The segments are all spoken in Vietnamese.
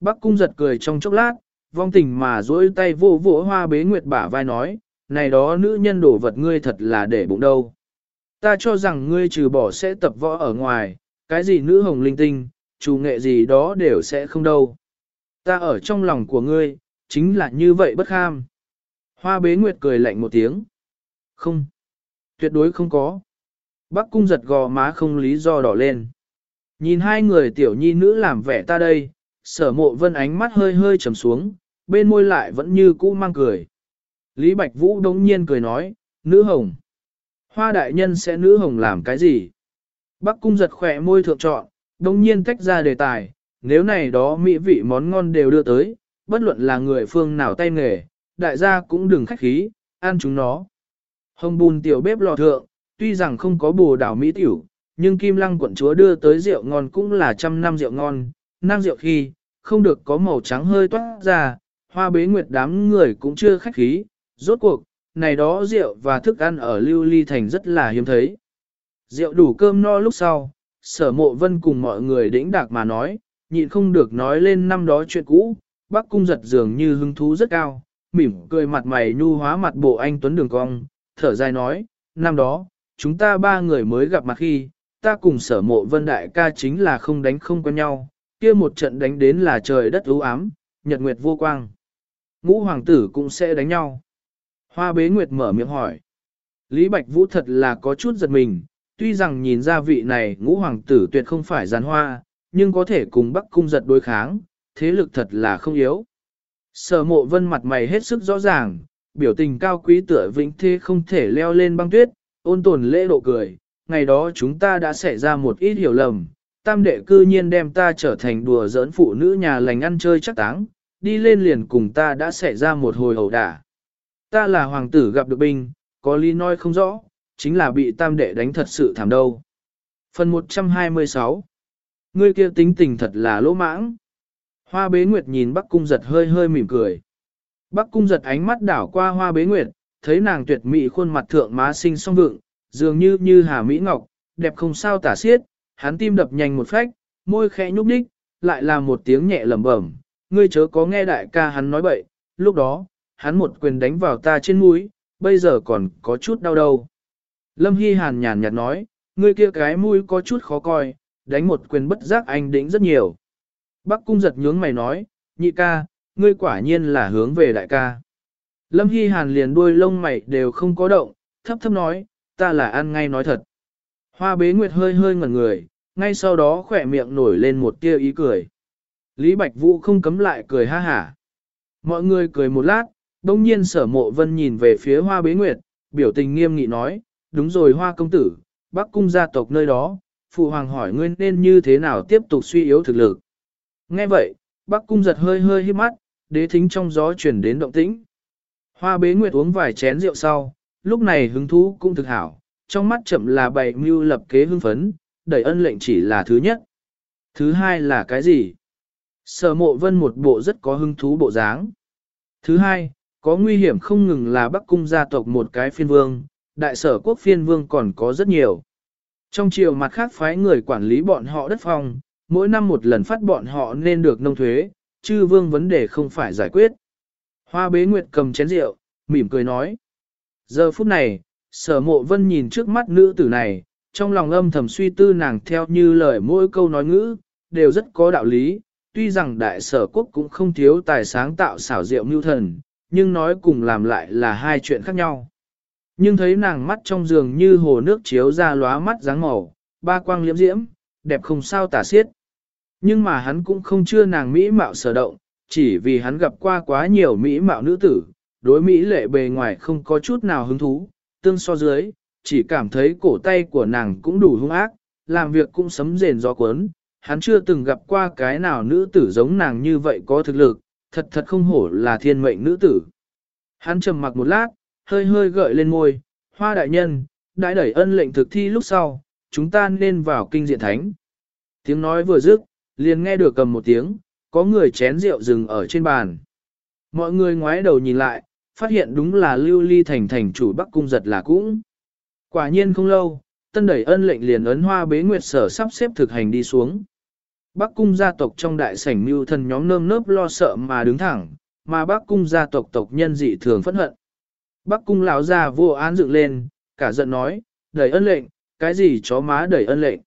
Bắc cung giật cười trong chốc lát, vong tình mà duỗi tay vô vỗ hoa bế nguyệt bả vai nói, này đó nữ nhân đổ vật ngươi thật là để bụng đâu. Ta cho rằng ngươi trừ bỏ sẽ tập võ ở ngoài, cái gì nữ hồng linh tinh, chủ nghệ gì đó đều sẽ không đâu. Ta ở trong lòng của ngươi, chính là như vậy bất kham. Hoa bế nguyệt cười lạnh một tiếng. Không. Tuyệt đối không có. Bắc cung giật gò má không lý do đỏ lên. Nhìn hai người tiểu nhi nữ làm vẻ ta đây, sở mộ vân ánh mắt hơi hơi trầm xuống, bên môi lại vẫn như cũ mang cười. Lý Bạch Vũ đống nhiên cười nói, nữ hồng. Hoa đại nhân sẽ nữ hồng làm cái gì? Bắc cung giật khỏe môi thượng trọn, đống nhiên tách ra đề tài, nếu này đó mỹ vị món ngon đều đưa tới, bất luận là người phương nào tay nghề, đại gia cũng đừng khách khí, ăn chúng nó. Hồng bùn tiểu bếp lò thượng, tuy rằng không có bồ đảo mỹ tiểu, nhưng Kim Lăng quận chúa đưa tới rượu ngon cũng là trăm năm rượu ngon, năng rượu khi, không được có màu trắng hơi toát ra, hoa bế nguyệt đám người cũng chưa khách khí, rốt cuộc, này đó rượu và thức ăn ở Lưu Ly Thành rất là hiếm thấy. Rượu đủ cơm no lúc sau, sở mộ vân cùng mọi người đĩnh đạc mà nói, nhịn không được nói lên năm đó chuyện cũ, bác cung giật dường như hứng thú rất cao, mỉm cười mặt mày nhu hóa mặt bộ anh Tuấn Đường Cong, thở dài nói, năm đó, chúng ta ba người mới gặp mặt khi, ta cùng sở mộ vân đại ca chính là không đánh không quen nhau, kia một trận đánh đến là trời đất ưu ám, nhật nguyệt vô quang. Ngũ hoàng tử cũng sẽ đánh nhau. Hoa bế nguyệt mở miệng hỏi. Lý Bạch Vũ thật là có chút giật mình, tuy rằng nhìn ra vị này ngũ hoàng tử tuyệt không phải giàn hoa, nhưng có thể cùng bắc cung giật đối kháng, thế lực thật là không yếu. Sở mộ vân mặt mày hết sức rõ ràng, biểu tình cao quý tựa vĩnh thế không thể leo lên băng tuyết, ôn tồn lễ độ cười, ngày đó chúng ta đã xảy ra một ít hiểu lầm, tam đệ cư nhiên đem ta trở thành đùa giỡn phụ nữ nhà lành ăn chơi chắc táng, đi lên liền cùng ta đã xảy ra một hồi ẩu đả. Ta là hoàng tử gặp được binh, có lý nói không rõ, chính là bị tam đệ đánh thật sự thảm đâu. Phần 126 Ngươi kia tính tình thật là lỗ mãng. Hoa bế nguyệt nhìn Bắc Cung giật hơi hơi mỉm cười. Bắc Cung giật ánh mắt đảo qua hoa bế nguyệt, thấy nàng tuyệt mỹ khuôn mặt thượng má xinh song vượng, dường như như hà mỹ ngọc, đẹp không sao tả xiết, hắn tim đập nhanh một phách, môi khẽ nhúc nhích, lại là một tiếng nhẹ lẩm bẩm, ngươi chớ có nghe đại ca hắn nói bậy, lúc đó, hắn một quyền đánh vào ta trên mũi, bây giờ còn có chút đau đầu. Lâm Hy Hàn nhàn nhạt nói, ngươi kia cái mũi có chút khó coi, đánh một quyền bất giác anh đĩnh rất nhiều. Bắc cung giật nhướng mày nói, nhị ca, ngươi quả nhiên là hướng về đại ca. Lâm Hy Hàn liền đuôi lông mày đều không có động, thấp thấp nói, ta là ăn ngay nói thật. Hoa bế nguyệt hơi hơi ngẩn người, ngay sau đó khỏe miệng nổi lên một tia ý cười. Lý Bạch Vũ không cấm lại cười ha hả. Mọi người cười một lát, đông nhiên sở mộ vân nhìn về phía hoa bế nguyệt, biểu tình nghiêm nghị nói, đúng rồi hoa công tử, bắc cung gia tộc nơi đó, phụ hoàng hỏi ngươi nên như thế nào tiếp tục suy yếu thực lực. Nghe vậy, bắc cung giật hơi hơi hít mắt, đế thính trong gió chuyển đến động tĩnh. Hoa bế nguyệt uống vài chén rượu sau, lúc này hứng thú cũng thực hảo, trong mắt chậm là bày mưu lập kế hưng phấn, đẩy ân lệnh chỉ là thứ nhất. Thứ hai là cái gì? Sở mộ vân một bộ rất có hứng thú bộ dáng. Thứ hai, có nguy hiểm không ngừng là Bắc Cung gia tộc một cái phiên vương, đại sở quốc phiên vương còn có rất nhiều. Trong chiều mặt khác phái người quản lý bọn họ đất phong, mỗi năm một lần phát bọn họ nên được nông thuế, chư vương vấn đề không phải giải quyết. Hoa bế nguyệt cầm chén rượu, mỉm cười nói. Giờ phút này, sở mộ vân nhìn trước mắt nữ tử này, trong lòng âm thầm suy tư nàng theo như lời mỗi câu nói ngữ, đều rất có đạo lý, tuy rằng đại sở quốc cũng không thiếu tài sáng tạo xảo diệu mưu thần, nhưng nói cùng làm lại là hai chuyện khác nhau. Nhưng thấy nàng mắt trong giường như hồ nước chiếu ra lóa mắt dáng màu, ba quang liễm diễm, đẹp không sao tả xiết. Nhưng mà hắn cũng không chưa nàng mỹ mạo sở động, chỉ vì hắn gặp qua quá nhiều mỹ mạo nữ tử, đối mỹ lệ bề ngoài không có chút nào hứng thú, tương so dưới, chỉ cảm thấy cổ tay của nàng cũng đủ hung ác, làm việc cũng sấm rền gió cuốn, hắn chưa từng gặp qua cái nào nữ tử giống nàng như vậy có thực lực, thật thật không hổ là thiên mệnh nữ tử. Hắn trầm mặc một lát, hơi hơi gợi lên môi, hoa đại nhân, đại đẩy ân lệnh thực thi lúc sau, chúng ta nên vào kinh diện thánh. Tiếng nói vừa dứt, liền nghe được cầm một tiếng, có người chén rượu dừng ở trên bàn. Mọi người ngoái đầu nhìn lại, phát hiện đúng là lưu ly thành thành chủ bắc cung giật là cũng. Quả nhiên không lâu, tân đẩy ân lệnh liền ấn hoa bế nguyệt sở sắp xếp thực hành đi xuống. Bắc cung gia tộc trong đại sảnh mưu thần nhóm nơm nớp lo sợ mà đứng thẳng, mà Bắc cung gia tộc tộc nhân dị thường phẫn hận. Bắc cung lão gia vô án dựng lên, cả giận nói, đẩy ân lệnh, cái gì chó má đẩy ân lệnh.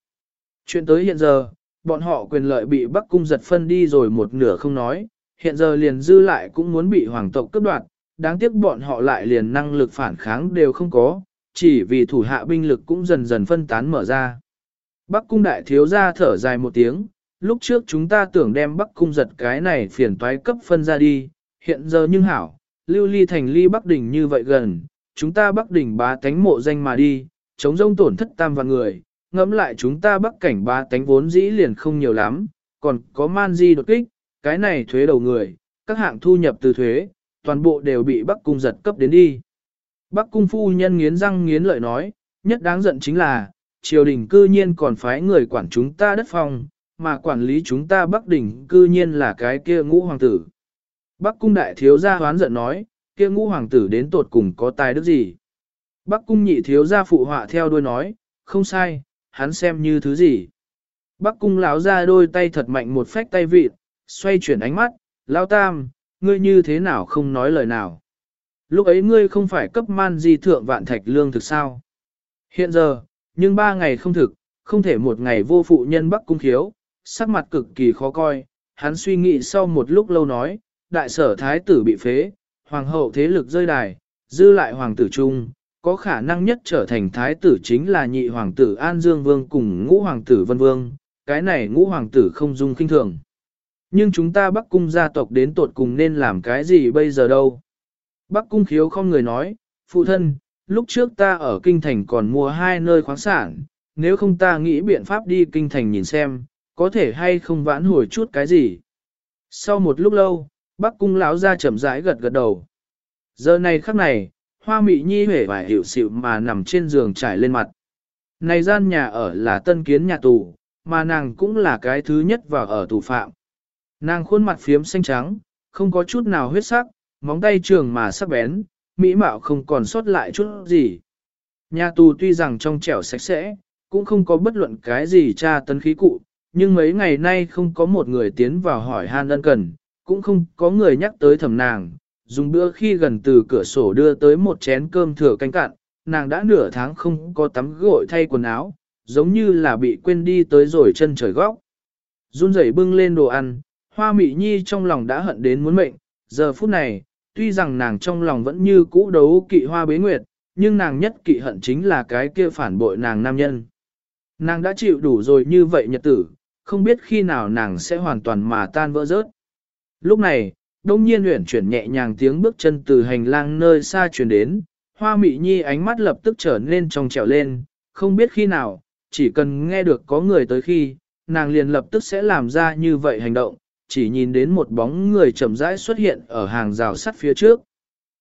Chuyện tới hiện giờ, bọn họ quyền lợi bị Bắc cung giật phân đi rồi một nửa không nói, hiện giờ liền dư lại cũng muốn bị hoàng tộc cướp đoạt, đáng tiếc bọn họ lại liền năng lực phản kháng đều không có, chỉ vì thủ hạ binh lực cũng dần dần phân tán mở ra. Bắc cung đại thiếu gia thở dài một tiếng, lúc trước chúng ta tưởng đem Bắc cung giật cái này phiền toái cấp phân ra đi, hiện giờ nhưng hảo, lưu ly thành ly Bắc đỉnh như vậy gần, chúng ta Bắc đỉnh bá tánh mộ danh mà đi, chống rông tổn thất tam vạn người, ngẫm lại chúng ta Bắc cảnh bá tánh vốn dĩ liền không nhiều lắm, còn có man di đột kích, cái này thuế đầu người, các hạng thu nhập từ thuế, toàn bộ đều bị Bắc cung giật cấp đến đi. Bắc cung phu nhân nghiến răng nghiến lợi nói, nhất đáng giận chính là, triều đình cư nhiên còn phái người quản chúng ta đất phong, mà quản lý chúng ta Bắc đỉnh cư nhiên là cái kia ngũ hoàng tử. Bắc cung đại thiếu gia hoán giận nói, kia ngũ hoàng tử đến tột cùng có tài đức gì. Bắc cung nhị thiếu gia phụ họa theo đuôi nói, không sai, hắn xem như thứ gì. Bắc cung lão ra đôi tay thật mạnh một phách tay vịt, xoay chuyển ánh mắt, lão tam, ngươi như thế nào không nói lời nào. Lúc ấy ngươi không phải cấp man di thượng vạn thạch lương thực sao. Hiện giờ, nhưng ba ngày không thực, không thể một ngày vô phụ nhân bắc cung khiếu, sắc mặt cực kỳ khó coi, hắn suy nghĩ sau một lúc lâu nói, đại sở thái tử bị phế, hoàng hậu thế lực rơi đài, dư lại hoàng tử trung, có khả năng nhất trở thành thái tử chính là nhị hoàng tử An Dương Vương cùng ngũ hoàng tử Vân Vương, cái này ngũ hoàng tử không dung kinh thường. Nhưng chúng ta Bắc Cung gia tộc đến tột cùng nên làm cái gì bây giờ đâu? Bắc Cung khiếu không người nói, phụ thân, lúc trước ta ở Kinh Thành còn mua hai nơi khoáng sản, nếu không ta nghĩ biện pháp đi Kinh Thành nhìn xem, có thể hay không vãn hồi chút cái gì. Sau một lúc lâu, Bắc Cung lão ra chậm rãi gật gật đầu. Giờ này khắc này, hoa mị nhi hể và hiểu xịu mà nằm trên giường trải lên mặt. Này gian nhà ở là tân kiến nhà tù, mà nàng cũng là cái thứ nhất vào ở tù phạm. Nàng khuôn mặt phiếm xanh trắng, không có chút nào huyết sắc, móng tay trường mà sắc bén, mỹ mạo không còn sót lại chút gì. Nhà tù tuy rằng trong trẻo sạch sẽ, cũng không có bất luận cái gì tra tấn khí cụ, nhưng mấy ngày nay không có một người tiến vào hỏi han ân cần, cũng không có người nhắc tới thầm nàng, dùng bữa khi gần từ cửa sổ đưa tới một chén cơm thừa canh cạn, nàng đã nửa tháng không có tắm gội thay quần áo, giống như là bị quên đi tới rồi chân trời góc. Run rẩy bưng lên đồ ăn, hoa mị nhi trong lòng đã hận đến muốn mệnh, giờ phút này, tuy rằng nàng trong lòng vẫn như cũ đấu kỵ hoa bế nguyệt, nhưng nàng nhất kỵ hận chính là cái kia phản bội nàng nam nhân. Nàng đã chịu đủ rồi như vậy nhật tử, không biết khi nào nàng sẽ hoàn toàn mà tan vỡ rớt. Lúc này, đông nhiên huyển chuyển nhẹ nhàng tiếng bước chân từ hành lang nơi xa truyền đến, hoa mị nhi ánh mắt lập tức trở nên trong trẻo lên, không biết khi nào, chỉ cần nghe được có người tới khi, nàng liền lập tức sẽ làm ra như vậy hành động, chỉ nhìn đến một bóng người chậm rãi xuất hiện ở hàng rào sắt phía trước.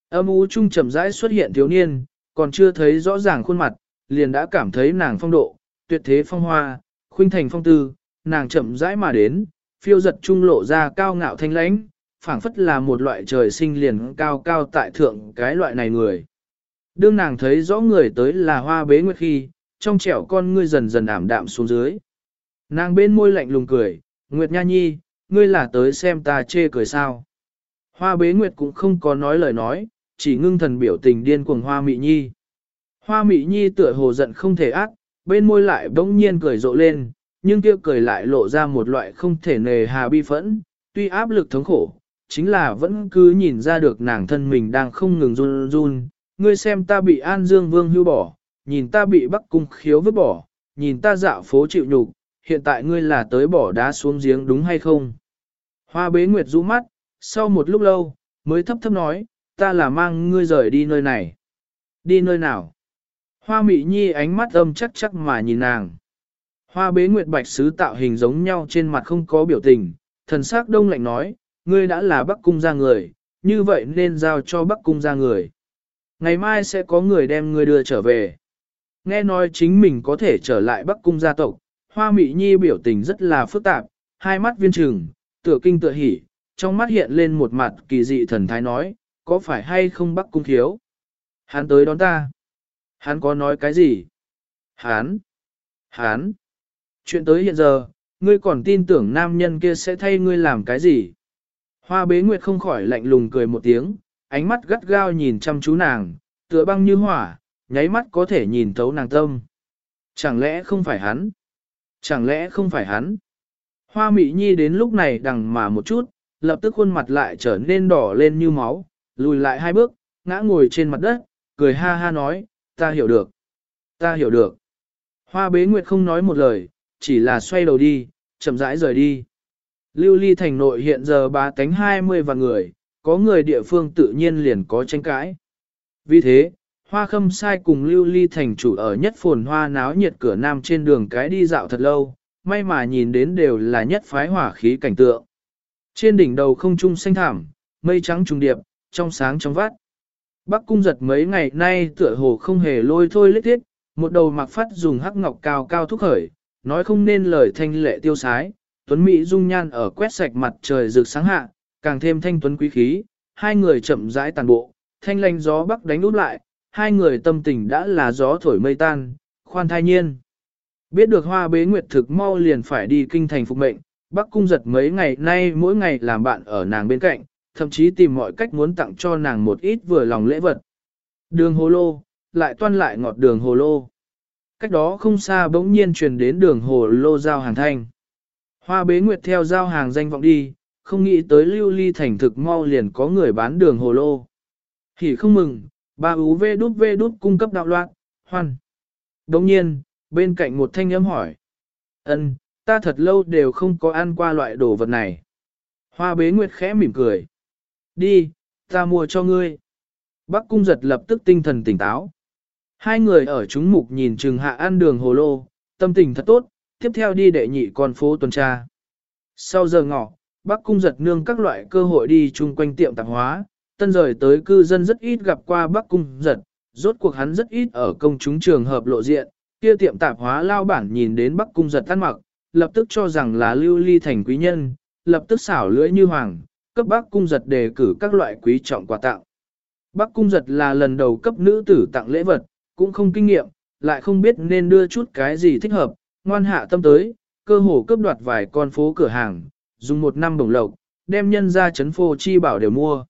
Âm u trung chậm rãi xuất hiện thiếu niên, còn chưa thấy rõ ràng khuôn mặt, liền đã cảm thấy nàng phong độ, tuyệt thế phong hoa, khuynh thành phong tư, nàng chậm rãi mà đến, phiêu giật trung lộ ra cao ngạo thanh lãnh, phảng phất là một loại trời sinh liền cao cao tại thượng cái loại này người. Đương nàng thấy rõ người tới là hoa bế nguyệt khi, trong trẻo con ngươi dần dần ảm đạm xuống dưới. Nàng bên môi lạnh lùng cười, Nguyệt Nha Nhi, ngươi là tới xem ta chê cười sao. Hoa bế Nguyệt cũng không có nói lời nói, chỉ ngưng thần biểu tình điên cuồng hoa mị nhi. Hoa mị nhi tựa hồ giận không thể ác, bên môi lại bỗng nhiên cười rộ lên, nhưng kia cười lại lộ ra một loại không thể nề hà bi phẫn, tuy áp lực thống khổ, chính là vẫn cứ nhìn ra được nàng thân mình đang không ngừng run run, ngươi xem ta bị An Dương Vương hưu bỏ, nhìn ta bị Bắc Cung khiếu vứt bỏ, nhìn ta dạo phố chịu nhục, hiện tại ngươi là tới bỏ đá xuống giếng đúng hay không? Hoa bế nguyệt rũ mắt, sau một lúc lâu, mới thấp thấp nói, ta là mang ngươi rời đi nơi này. Đi nơi nào? Hoa mị nhi ánh mắt âm chắc chắc mà nhìn nàng. Hoa bế nguyệt bạch sứ tạo hình giống nhau trên mặt không có biểu tình, thần sắc đông lạnh nói, ngươi đã là bắc cung ra người, như vậy nên giao cho bắc cung ra người. Ngày mai sẽ có người đem ngươi đưa trở về. Nghe nói chính mình có thể trở lại bắc cung gia tộc, hoa mị nhi biểu tình rất là phức tạp, hai mắt viên trừng, tựa kinh tựa hỉ, trong mắt hiện lên một mặt kỳ dị thần thái nói, có phải hay không bắc cung thiếu? Hắn tới đón ta. Hắn có nói cái gì? Hắn! Hắn! Chuyện tới hiện giờ, ngươi còn tin tưởng nam nhân kia sẽ thay ngươi làm cái gì? Hoa bế nguyệt không khỏi lạnh lùng cười một tiếng, ánh mắt gắt gao nhìn chăm chú nàng, tựa băng như hỏa, nháy mắt có thể nhìn thấu nàng tâm. Chẳng lẽ không phải hắn? Chẳng lẽ không phải hắn? Hoa mị nhi đến lúc này đằng mà một chút, lập tức khuôn mặt lại trở nên đỏ lên như máu, lùi lại hai bước, ngã ngồi trên mặt đất, cười ha ha nói, ta hiểu được. Ta hiểu được. Hoa bế nguyệt không nói một lời, chỉ là xoay đầu đi, chậm rãi rời đi. Lưu ly thành nội hiện giờ ba cánh 20 và người, có người địa phương tự nhiên liền có tranh cãi. Vì thế, hoa khâm sai cùng lưu ly thành chủ ở nhất phồn hoa náo nhiệt cửa nam trên đường cái đi dạo thật lâu, may mà nhìn đến đều là nhất phái hỏa khí cảnh tượng. Trên đỉnh đầu không trung xanh thảm, mây trắng trùng điệp, trong sáng trong vắt. Bắc cung giật mấy ngày nay tựa hồ không hề lôi thôi lết thiết, một đầu mặc phát dùng hắc ngọc cao cao thúc khởi, nói không nên lời thanh lệ tiêu sái, tuấn mỹ dung nhan ở quét sạch mặt trời rực sáng hạ, càng thêm thanh tuấn quý khí, hai người chậm rãi tàn bộ, thanh lanh gió bắc đánh út lại, hai người tâm tình đã là gió thổi mây tan, khoan thai nhiên. Biết được hoa bế nguyệt thực mau liền phải đi kinh thành phục mệnh, Bắc cung giật mấy ngày nay mỗi ngày làm bạn ở nàng bên cạnh, thậm chí tìm mọi cách muốn tặng cho nàng một ít vừa lòng lễ vật. Đường hồ lô, lại toan lại ngọt đường hồ lô. Cách đó không xa bỗng nhiên truyền đến đường hồ lô giao hàng thanh. Hoa bế nguyệt theo giao hàng danh vọng đi, không nghĩ tới lưu ly thành thực mau liền có người bán đường hồ lô. Thì không mừng, ba ú vê đút vê đút cung cấp đạo loạn, hoan. Đồng nhiên, bên cạnh một thanh âm hỏi. ân ta thật lâu đều không có ăn qua loại đồ vật này. Hoa bế nguyệt khẽ mỉm cười. Đi, ta mua cho ngươi. Bắc cung giật lập tức tinh thần tỉnh táo. Hai người ở chúng mục nhìn trừng hạ ăn đường hồ lô, tâm tình thật tốt, tiếp theo đi đệ nhị con phố tuần tra. Sau giờ ngọ, Bắc cung giật nương các loại cơ hội đi chung quanh tiệm tạp hóa, tân rời tới cư dân rất ít gặp qua Bắc cung giật, rốt cuộc hắn rất ít ở công chúng trường hợp lộ diện, kia tiệm tạp hóa lao bản nhìn đến Bắc cung giật ăn mặc, lập tức cho rằng là lưu ly thành quý nhân, lập tức xảo lưỡi như hoàng, cấp Bắc cung giật đề cử các loại quý trọng quà tặng. Bắc cung giật là lần đầu cấp nữ tử tặng lễ vật, cũng không kinh nghiệm, lại không biết nên đưa chút cái gì thích hợp, ngoan hạ tâm tới, cơ hồ cướp đoạt vài con phố cửa hàng, dùng một năm đồng lộc, đem nhân ra chấn phô chi bảo đều mua.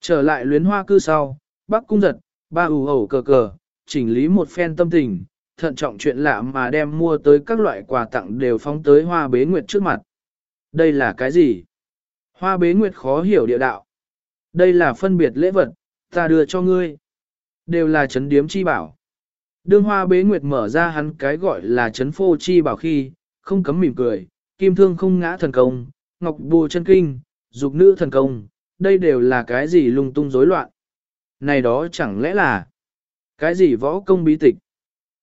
Trở lại luyến hoa cư sau, Bắc cung giật, ba ủ hầu cờ cờ, chỉnh lý một phen tâm tình, thận trọng chuyện lạ mà đem mua tới các loại quà tặng đều phóng tới hoa bế nguyệt trước mặt. Đây là cái gì? Hoa bế nguyệt khó hiểu địa đạo. Đây là phân biệt lễ vật, ta đưa cho ngươi. Đều là chấn điếm chi bảo. Đương hoa bế nguyệt mở ra hắn cái gọi là chấn phô chi bảo khi, không cấm mỉm cười, kim thương không ngã thần công, ngọc bù chân kinh, dục nữ thần công, đây đều là cái gì lung tung rối loạn. Này đó chẳng lẽ là cái gì võ công bí tịch?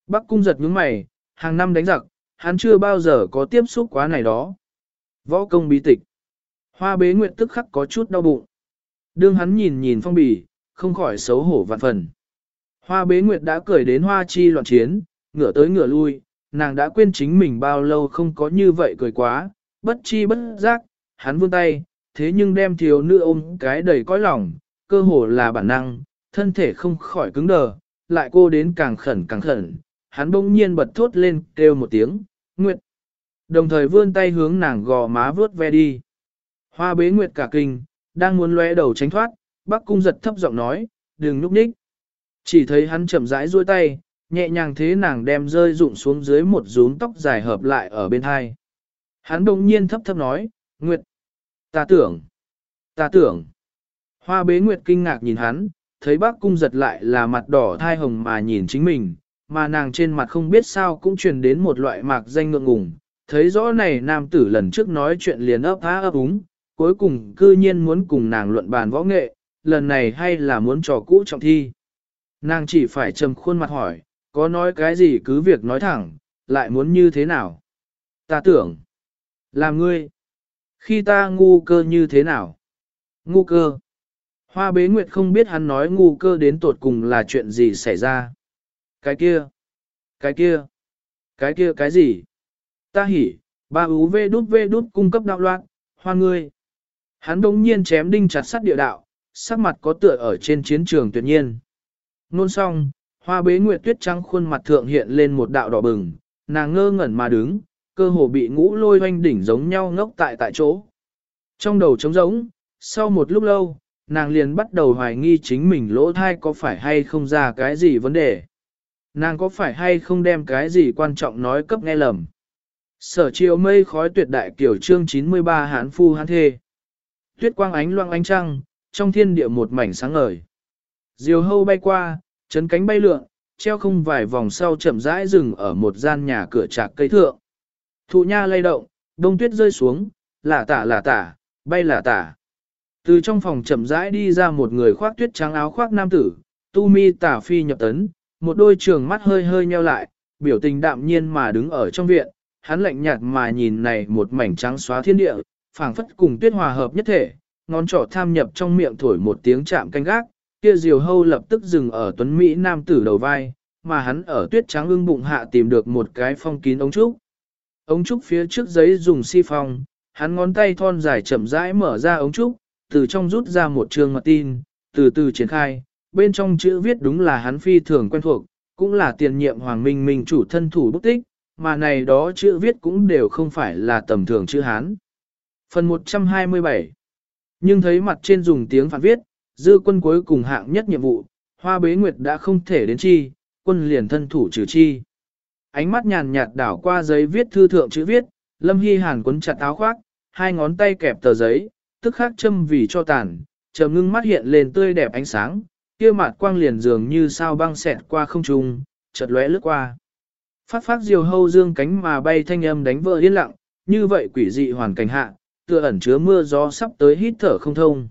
Bắc cung giật nhướng mày, hàng năm đánh giặc, hắn chưa bao giờ có tiếp xúc quá này đó. Võ công bí tịch. Hoa bế nguyệt tức khắc có chút đau bụng. Đương hắn nhìn nhìn phong bì, không khỏi xấu hổ vạn phần. Hoa bế nguyệt đã cười đến hoa chi loạn chiến, ngửa tới ngửa lui, nàng đã quên chính mình bao lâu không có như vậy cười quá, bất chi bất giác, hắn vươn tay, thế nhưng đem thiếu nữ ôm cái đầy cõi lòng, cơ hồ là bản năng, thân thể không khỏi cứng đờ, lại cô đến càng khẩn càng khẩn, hắn bỗng nhiên bật thốt lên kêu một tiếng, Nguyệt. Đồng thời vươn tay hướng nàng gò má vướt ve đi. Hoa bế Nguyệt cả kinh, đang muốn lóe đầu tránh thoát, bác cung giật thấp giọng nói, đừng núp ních. Chỉ thấy hắn chậm rãi duỗi tay, nhẹ nhàng thế nàng đem rơi rụng xuống dưới một rúm tóc dài hợp lại ở bên hai. Hắn đồng nhiên thấp thấp nói, Nguyệt, ta tưởng, ta tưởng. Hoa bế Nguyệt kinh ngạc nhìn hắn, thấy bác cung giật lại là mặt đỏ thai hồng mà nhìn chính mình, mà nàng trên mặt không biết sao cũng truyền đến một loại mạc danh ngượng ngùng. Thấy rõ này nam tử lần trước nói chuyện liền ấp há ấp úng, cuối cùng cư nhiên muốn cùng nàng luận bàn võ nghệ, lần này hay là muốn trò cũ trọng thi. Nàng chỉ phải trầm khuôn mặt hỏi, có nói cái gì cứ việc nói thẳng, lại muốn như thế nào? Ta tưởng, là ngươi. Khi ta ngu cơ như thế nào? Ngu cơ. Hoa bế nguyệt không biết hắn nói ngu cơ đến tột cùng là chuyện gì xảy ra. Cái kia, cái kia, cái kia cái gì? Ta hỉ, ba ú vê đút vê đút cung cấp đạo loạn, hoa ngươi. Hắn đông nhiên chém đinh chặt sắt địa đạo, sắc mặt có tựa ở trên chiến trường tuyệt nhiên. Nôn xong, hoa bế nguyệt tuyết trắng khuôn mặt thượng hiện lên một đạo đỏ bừng, nàng ngơ ngẩn mà đứng, cơ hồ bị ngũ lôi hoanh đỉnh giống nhau ngốc tại tại chỗ. Trong đầu trống rỗng, sau một lúc lâu, nàng liền bắt đầu hoài nghi chính mình lỗ thai có phải hay không ra cái gì vấn đề. Nàng có phải hay không đem cái gì quan trọng nói cấp nghe lầm. Sở chiều mây khói tuyệt đại kiểu chương 93 hán phu hán thê. Tuyết quang ánh loang ánh trăng, trong thiên địa một mảnh sáng ngời. Diều hâu bay qua, chấn cánh bay lượn, treo không vài vòng sau chậm rãi dừng ở một gian nhà cửa trạc cây thượng. Thụ nha lay động, đông tuyết rơi xuống, lả tả lả tả, bay lả tả. Từ trong phòng chậm rãi đi ra một người khoác tuyết trắng áo khoác nam tử, tu mi tả phi nhập tấn, một đôi trường mắt hơi hơi nheo lại, biểu tình đạm nhiên mà đứng ở trong viện, hắn lạnh nhạt mà nhìn này một mảnh trắng xóa thiên địa, phảng phất cùng tuyết hòa hợp nhất thể, ngón trỏ tham nhập trong miệng thổi một tiếng chạm canh gác, kia diều hâu lập tức dừng ở tuấn Mỹ nam tử đầu vai, mà hắn ở tuyết trắng ưng bụng hạ tìm được một cái phong kín ống trúc. Ống trúc phía trước giấy dùng si phong, hắn ngón tay thon dài chậm rãi mở ra ống trúc, từ trong rút ra một trường mật tin, từ từ triển khai, bên trong chữ viết đúng là hắn phi thường quen thuộc, cũng là tiền nhiệm Hoàng Minh Minh chủ thân thủ bút tích, mà này đó chữ viết cũng đều không phải là tầm thường chữ Hán. Phần 127 Nhưng thấy mặt trên dùng tiếng phản viết, dư quân cuối cùng hạng nhất nhiệm vụ, hoa bế nguyệt đã không thể đến chi, quân liền thân thủ trừ chi. Ánh mắt nhàn nhạt đảo qua giấy viết thư thượng chữ viết, lâm hy hàn quấn chặt áo khoác, hai ngón tay kẹp tờ giấy, tức khắc châm vì cho tàn, trầm ngưng mắt hiện lên tươi đẹp ánh sáng, kia mặt quang liền dường như sao băng xẹt qua không trung, chợt lóe lướt qua. Phát phát diều hâu dương cánh mà bay thanh âm đánh vỡ yên lặng, như vậy quỷ dị hoàn cảnh hạ, tựa ẩn chứa mưa gió sắp tới hít thở không thông.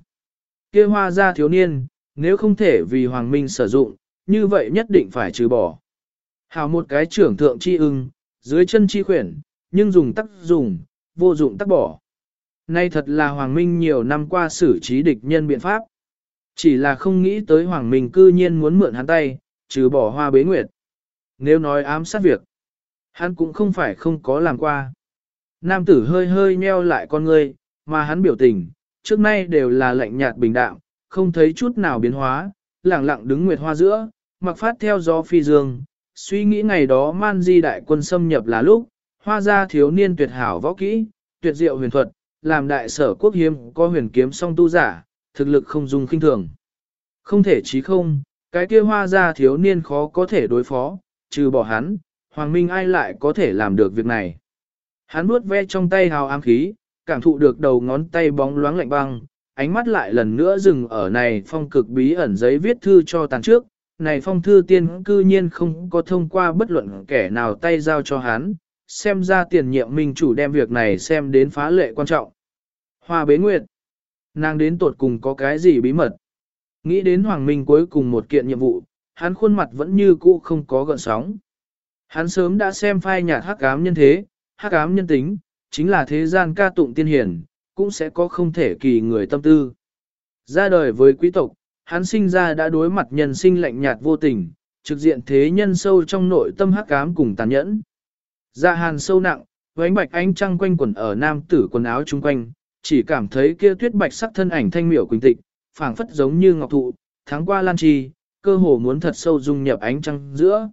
Kia hoa ra thiếu niên, nếu không thể vì hoàng minh sử dụng, như vậy nhất định phải trừ bỏ. Hào một cái trưởng thượng chi ưng, dưới chân chi khuyển, nhưng dùng tắc dùng, vô dụng tắc bỏ. Nay thật là hoàng minh nhiều năm qua xử trí địch nhân biện pháp. Chỉ là không nghĩ tới hoàng minh cư nhiên muốn mượn hắn tay, trừ bỏ hoa bế nguyệt. Nếu nói ám sát việc, hắn cũng không phải không có làm qua. Nam tử hơi hơi nheo lại con ngươi, mà hắn biểu tình, trước nay đều là lạnh nhạt bình đạm, không thấy chút nào biến hóa, lẳng lặng đứng nguyệt hoa giữa, mặc phát theo gió phi dương, suy nghĩ ngày đó man di đại quân xâm nhập là lúc, hoa gia thiếu niên tuyệt hảo võ kỹ, tuyệt diệu huyền thuật, làm đại sở quốc hiếm có huyền kiếm song tu giả, thực lực không dung khinh thường. Không thể chí không, cái kia hoa gia thiếu niên khó có thể đối phó, trừ bỏ hắn, Hoàng Minh ai lại có thể làm được việc này. Hắn nuốt ve trong tay hào ám khí, cảm thụ được đầu ngón tay bóng loáng lạnh băng, ánh mắt lại lần nữa dừng ở này phong cực bí ẩn giấy viết thư cho tàn trước. Này phong thư tiên cư nhiên không có thông qua bất luận kẻ nào tay giao cho hắn, xem ra tiền nhiệm minh chủ đem việc này xem đến phá lệ quan trọng. Hoa bế nguyệt, nàng đến tột cùng có cái gì bí mật? Nghĩ đến Hoàng Minh cuối cùng một kiện nhiệm vụ, hắn khuôn mặt vẫn như cũ không có gợn sóng. Hắn sớm đã xem phai nhạt hắc ám nhân thế, hắc ám nhân tính, chính là thế gian ca tụng tiên hiển, cũng sẽ có không thể kỳ người tâm tư. Ra đời với quý tộc, hắn sinh ra đã đối mặt nhân sinh lạnh nhạt vô tình, trực diện thế nhân sâu trong nội tâm hắc ám cùng tàn nhẫn. Dạ hàn sâu nặng, với ánh bạch ánh trăng quanh quẩn ở nam tử quần áo chung quanh, chỉ cảm thấy kia tuyết bạch sắc thân ảnh thanh miểu quỳnh tịch, phảng phất giống như ngọc thụ, tháng qua lan trì, cơ hồ muốn thật sâu dung nhập ánh trăng giữa.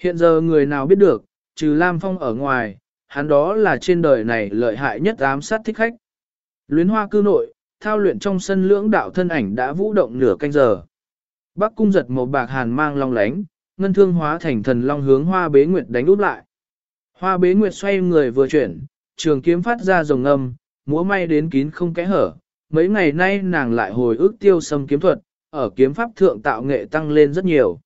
Hiện giờ người nào biết được, trừ Lam Phong ở ngoài, hắn đó là trên đời này lợi hại nhất ám sát thích khách. Luyến hoa cư nội, thao luyện trong sân lưỡng đạo thân ảnh đã vũ động nửa canh giờ. Bắc cung giật một bạc hàn mang long lánh, ngân thương hóa thành thần long hướng hoa bế nguyệt đánh úp lại. Hoa bế nguyệt xoay người vừa chuyển, trường kiếm phát ra rồng âm, múa may đến kín không kẽ hở. Mấy ngày nay nàng lại hồi ức tiêu sâm kiếm thuật, ở kiếm pháp thượng tạo nghệ tăng lên rất nhiều.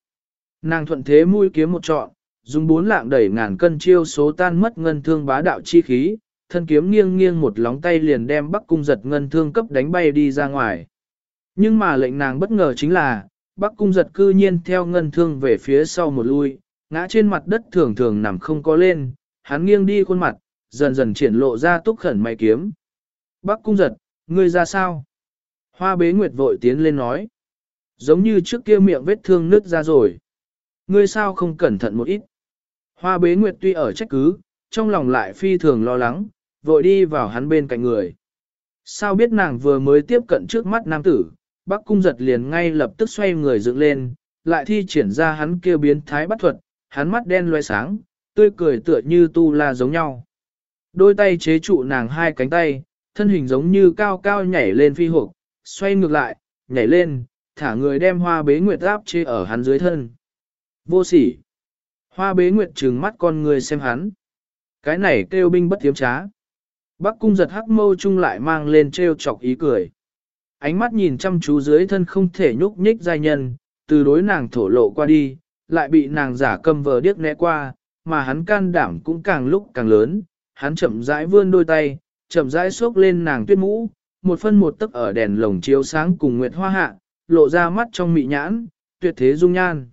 Nàng thuận thế mũi kiếm một trọn, dùng bốn lạng đẩy ngàn cân chiêu số tan mất ngân thương bá đạo chi khí, thân kiếm nghiêng nghiêng một lóng tay liền đem Bắc cung giật ngân thương cấp đánh bay đi ra ngoài. Nhưng mà lệnh nàng bất ngờ chính là, Bắc cung giật cư nhiên theo ngân thương về phía sau một lui, ngã trên mặt đất thường thường nằm không có lên, hắn nghiêng đi khuôn mặt, dần dần triển lộ ra túc khẩn mày kiếm. Bắc cung giật, ngươi ra sao? Hoa bế nguyệt vội tiến lên nói. Giống như trước kia miệng vết thương nứt ra rồi. Ngươi sao không cẩn thận một ít? Hoa bế nguyệt tuy ở trách cứ, trong lòng lại phi thường lo lắng, vội đi vào hắn bên cạnh người. Sao biết nàng vừa mới tiếp cận trước mắt nam tử, bác cung giật liền ngay lập tức xoay người dựng lên, lại thi triển ra hắn kêu biến thái bắt thuật, hắn mắt đen loe sáng, tươi cười tựa như tu la giống nhau. Đôi tay chế trụ nàng hai cánh tay, thân hình giống như cao cao nhảy lên phi hộp, xoay ngược lại, nhảy lên, thả người đem hoa bế nguyệt áp chế ở hắn dưới thân. Vô sỉ. Hoa bế nguyệt trừng mắt con người xem hắn. Cái này kêu binh bất tiếm trá. Bắc cung giật hắc mâu chung lại mang lên treo chọc ý cười. Ánh mắt nhìn chăm chú dưới thân không thể nhúc nhích giai nhân, từ đối nàng thổ lộ qua đi, lại bị nàng giả cầm vờ điếc né qua, mà hắn can đảm cũng càng lúc càng lớn, hắn chậm rãi vươn đôi tay, chậm rãi xốc lên nàng tuyết mũ, một phân một tấc ở đèn lồng chiếu sáng cùng nguyệt hoa hạ, lộ ra mắt trong mị nhãn, tuyệt thế dung nhan.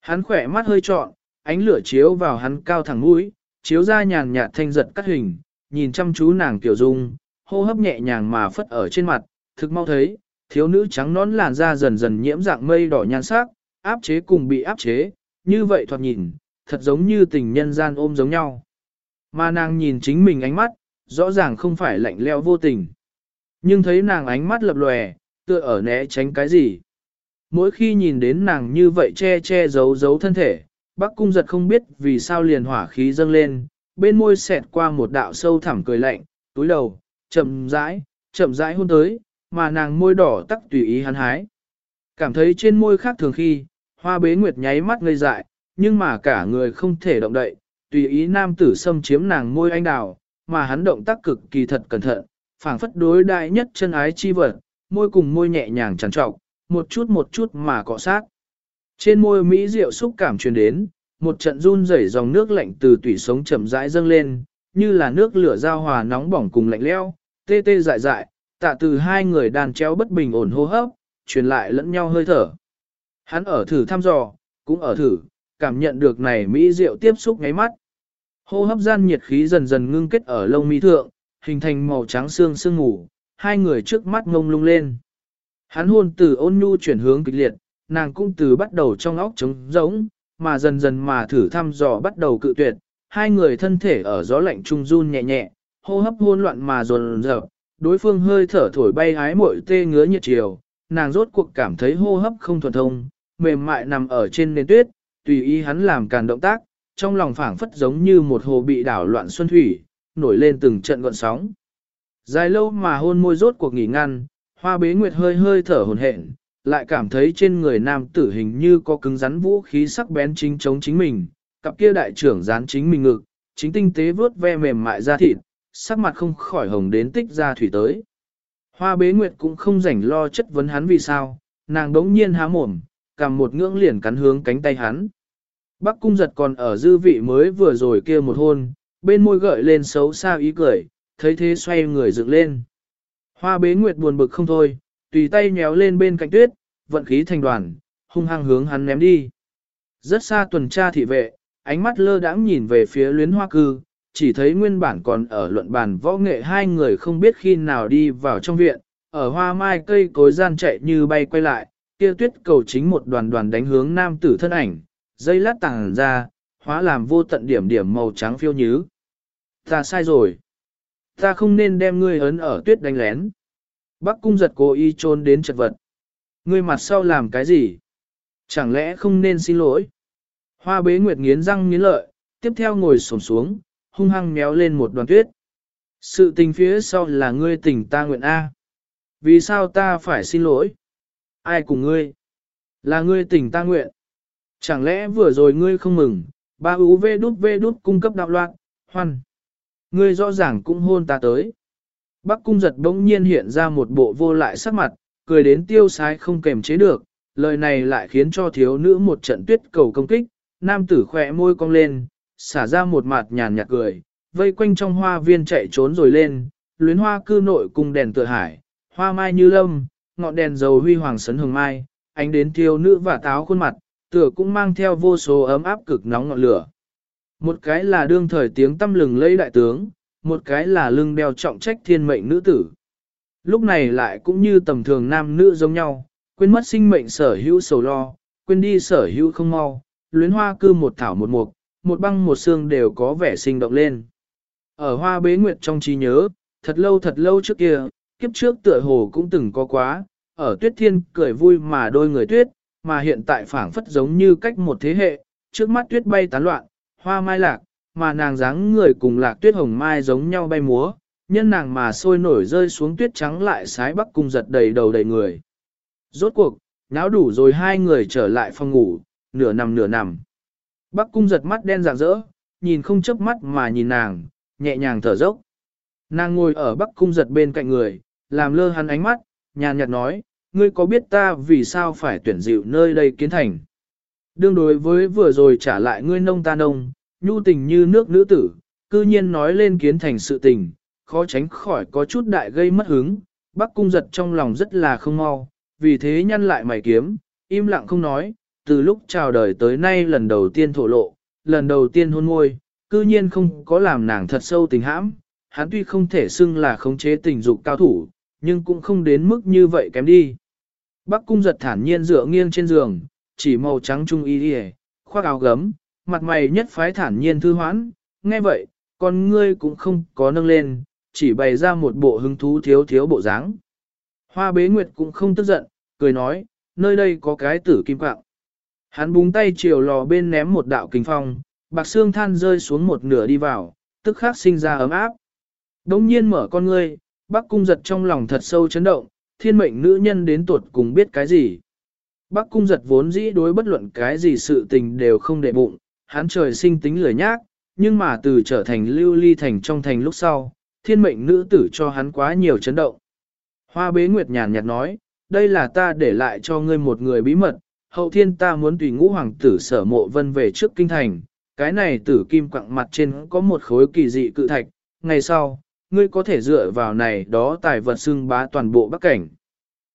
Hắn khỏe mắt hơi trọn, ánh lửa chiếu vào hắn cao thẳng mũi, chiếu ra nhàn nhạt thanh giật cắt hình, nhìn chăm chú nàng tiểu dung, hô hấp nhẹ nhàng mà phất ở trên mặt, thực mau thấy, thiếu nữ trắng nón làn da dần dần nhiễm dạng mây đỏ nhan sắc, áp chế cùng bị áp chế, như vậy thoạt nhìn, thật giống như tình nhân gian ôm giống nhau. Mà nàng nhìn chính mình ánh mắt, rõ ràng không phải lạnh leo vô tình. Nhưng thấy nàng ánh mắt lập lòe, tựa ở né tránh cái gì. Mỗi khi nhìn đến nàng như vậy che che giấu giấu thân thể, bác cung giật không biết vì sao liền hỏa khí dâng lên, bên môi xẹt qua một đạo sâu thẳm cười lạnh, túi đầu, chậm rãi, chậm rãi hôn tới, mà nàng môi đỏ tắc tùy ý hắn hái. Cảm thấy trên môi khác thường khi, hoa bế nguyệt nháy mắt ngây dại, nhưng mà cả người không thể động đậy, tùy ý nam tử xâm chiếm nàng môi anh đào, mà hắn động tác cực kỳ thật cẩn thận, phảng phất đối đại nhất chân ái chi vật, môi cùng môi nhẹ nhàng trằn trọc, một chút một chút mà cọ sát. Trên môi mỹ rượu xúc cảm truyền đến, một trận run rẩy dòng nước lạnh từ tủy sống chậm rãi dâng lên, như là nước lửa giao hòa nóng bỏng cùng lạnh leo, tê tê dại dại, tạ từ hai người đàn treo bất bình ổn hô hấp, truyền lại lẫn nhau hơi thở. Hắn ở thử thăm dò, cũng ở thử, cảm nhận được này mỹ diệu tiếp xúc ngáy mắt. Hô hấp gian nhiệt khí dần dần ngưng kết ở lông mi thượng, hình thành màu trắng xương sương ngủ, hai người trước mắt ngông lung lên. Hắn hôn từ ôn nhu chuyển hướng kịch liệt, nàng cũng từ bắt đầu trong óc trống rỗng, mà dần dần mà thử thăm dò bắt đầu cự tuyệt, hai người thân thể ở gió lạnh trung run nhẹ nhẹ, hô hấp hôn loạn mà dồn dập, đối phương hơi thở thổi bay hái mội tê ngứa nhiệt chiều, nàng rốt cuộc cảm thấy hô hấp không thuần thông, mềm mại nằm ở trên nền tuyết, tùy ý hắn làm càn động tác, trong lòng phảng phất giống như một hồ bị đảo loạn xuân thủy, nổi lên từng trận gọn sóng. Dài lâu mà hôn môi rốt cuộc nghỉ ngăn, hoa bế nguyệt hơi hơi thở hồn hển, lại cảm thấy trên người nam tử hình như có cứng rắn vũ khí sắc bén chính chống chính mình, cặp kia đại trưởng dán chính mình ngực, chính tinh tế vớt ve mềm mại da thịt, sắc mặt không khỏi hồng đến tích ra thủy tới. Hoa bế nguyệt cũng không rảnh lo chất vấn hắn vì sao, nàng đống nhiên há mồm, cầm một ngưỡng liền cắn hướng cánh tay hắn. Bắc cung giật còn ở dư vị mới vừa rồi kia một hôn, bên môi gợi lên xấu xa ý cười, thấy thế xoay người dựng lên. Hoa bế nguyệt buồn bực không thôi, tùy tay nhéo lên bên cạnh tuyết, vận khí thành đoàn, hung hăng hướng hắn ném đi. Rất xa tuần tra thị vệ, ánh mắt lơ đãng nhìn về phía luyến hoa cư, chỉ thấy nguyên bản còn ở luận bàn võ nghệ hai người không biết khi nào đi vào trong viện, ở hoa mai cây cối gian chạy như bay quay lại, kia tuyết cầu chính một đoàn đoàn đánh hướng nam tử thân ảnh, dây lát tàng ra, hóa làm vô tận điểm điểm màu trắng phiêu nhứ. Ta sai rồi. Ta không nên đem ngươi ấn ở tuyết đánh lén. Bắc cung giật cố ý trôn đến chật vật. Ngươi mặt sau làm cái gì? Chẳng lẽ không nên xin lỗi? Hoa bế nguyệt nghiến răng nghiến lợi, tiếp theo ngồi xổm xuống, hung hăng méo lên một đoàn tuyết. Sự tình phía sau là ngươi tình ta nguyện A. Vì sao ta phải xin lỗi? Ai cùng ngươi? Là ngươi tình ta nguyện. Chẳng lẽ vừa rồi ngươi không mừng, ba ú vê đút vê đút cung cấp đạo loạn, hoan. Ngươi rõ ràng cũng hôn ta tới. Bắc cung giật bỗng nhiên hiện ra một bộ vô lại sắc mặt, cười đến tiêu sái không kềm chế được, lời này lại khiến cho thiếu nữ một trận tuyết cầu công kích, nam tử khỏe môi cong lên, xả ra một mặt nhàn nhạt cười, vây quanh trong hoa viên chạy trốn rồi lên, luyến hoa cư nội cùng đèn tựa hải, hoa mai như lâm, ngọn đèn dầu huy hoàng sấn hồng mai, ánh đến thiếu nữ và táo khuôn mặt, tựa cũng mang theo vô số ấm áp cực nóng ngọn lửa. Một cái là đương thời tiếng tâm lừng lẫy đại tướng, một cái là lưng đeo trọng trách thiên mệnh nữ tử. Lúc này lại cũng như tầm thường nam nữ giống nhau, quên mất sinh mệnh sở hữu sầu lo, quên đi sở hữu không mau, luyến hoa cư một thảo một mục, một băng một xương đều có vẻ sinh động lên. Ở hoa bế nguyệt trong trí nhớ, thật lâu thật lâu trước kia, kiếp trước tựa hồ cũng từng có quá, ở tuyết thiên cười vui mà đôi người tuyết, mà hiện tại phảng phất giống như cách một thế hệ, trước mắt tuyết bay tán loạn, hoa mai lạc, mà nàng dáng người cùng lạc tuyết hồng mai giống nhau bay múa, nhân nàng mà sôi nổi rơi xuống tuyết trắng lại sái bắc cung giật đầy đầu đầy người. Rốt cuộc, náo đủ rồi hai người trở lại phòng ngủ, nửa nằm nửa nằm. Bắc cung giật mắt đen rạng rỡ, nhìn không chớp mắt mà nhìn nàng, nhẹ nhàng thở dốc. Nàng ngồi ở bắc cung giật bên cạnh người, làm lơ hắn ánh mắt, nhàn nhạt nói, ngươi có biết ta vì sao phải tuyển dịu nơi đây kiến thành? Đương đối với vừa rồi trả lại ngươi nông ta nông, nhu tình như nước nữ tử, cư nhiên nói lên kiến thành sự tình, khó tránh khỏi có chút đại gây mất hứng, bắc cung giật trong lòng rất là không mau, vì thế nhăn lại mày kiếm, im lặng không nói, từ lúc chào đời tới nay lần đầu tiên thổ lộ, lần đầu tiên hôn môi, cư nhiên không có làm nàng thật sâu tình hãm, hắn tuy không thể xưng là khống chế tình dục cao thủ, nhưng cũng không đến mức như vậy kém đi. Bắc cung giật thản nhiên dựa nghiêng trên giường, chỉ màu trắng trung y đi khoác áo gấm, mặt mày nhất phái thản nhiên thư hoãn, nghe vậy, con ngươi cũng không có nâng lên, chỉ bày ra một bộ hứng thú thiếu thiếu bộ dáng. Hoa bế nguyệt cũng không tức giận, cười nói, nơi đây có cái tử kim quạng. Hắn búng tay chiều lò bên ném một đạo kinh phong, bạc xương than rơi xuống một nửa đi vào, tức khắc sinh ra ấm áp. Đống nhiên mở con ngươi, bác cung giật trong lòng thật sâu chấn động, thiên mệnh nữ nhân đến tuột cùng biết cái gì. Bác cung giật vốn dĩ đối bất luận cái gì sự tình đều không để bụng, hắn trời sinh tính lười nhác, nhưng mà từ trở thành lưu ly thành trong thành lúc sau, thiên mệnh nữ tử cho hắn quá nhiều chấn động. Hoa bế nguyệt nhàn nhạt nói, đây là ta để lại cho ngươi một người bí mật, hậu thiên ta muốn tùy ngũ hoàng tử sở mộ vân về trước kinh thành, cái này tử kim quặng mặt trên có một khối kỳ dị cự thạch, ngày sau, ngươi có thể dựa vào này đó tài vật xưng bá toàn bộ bắc cảnh.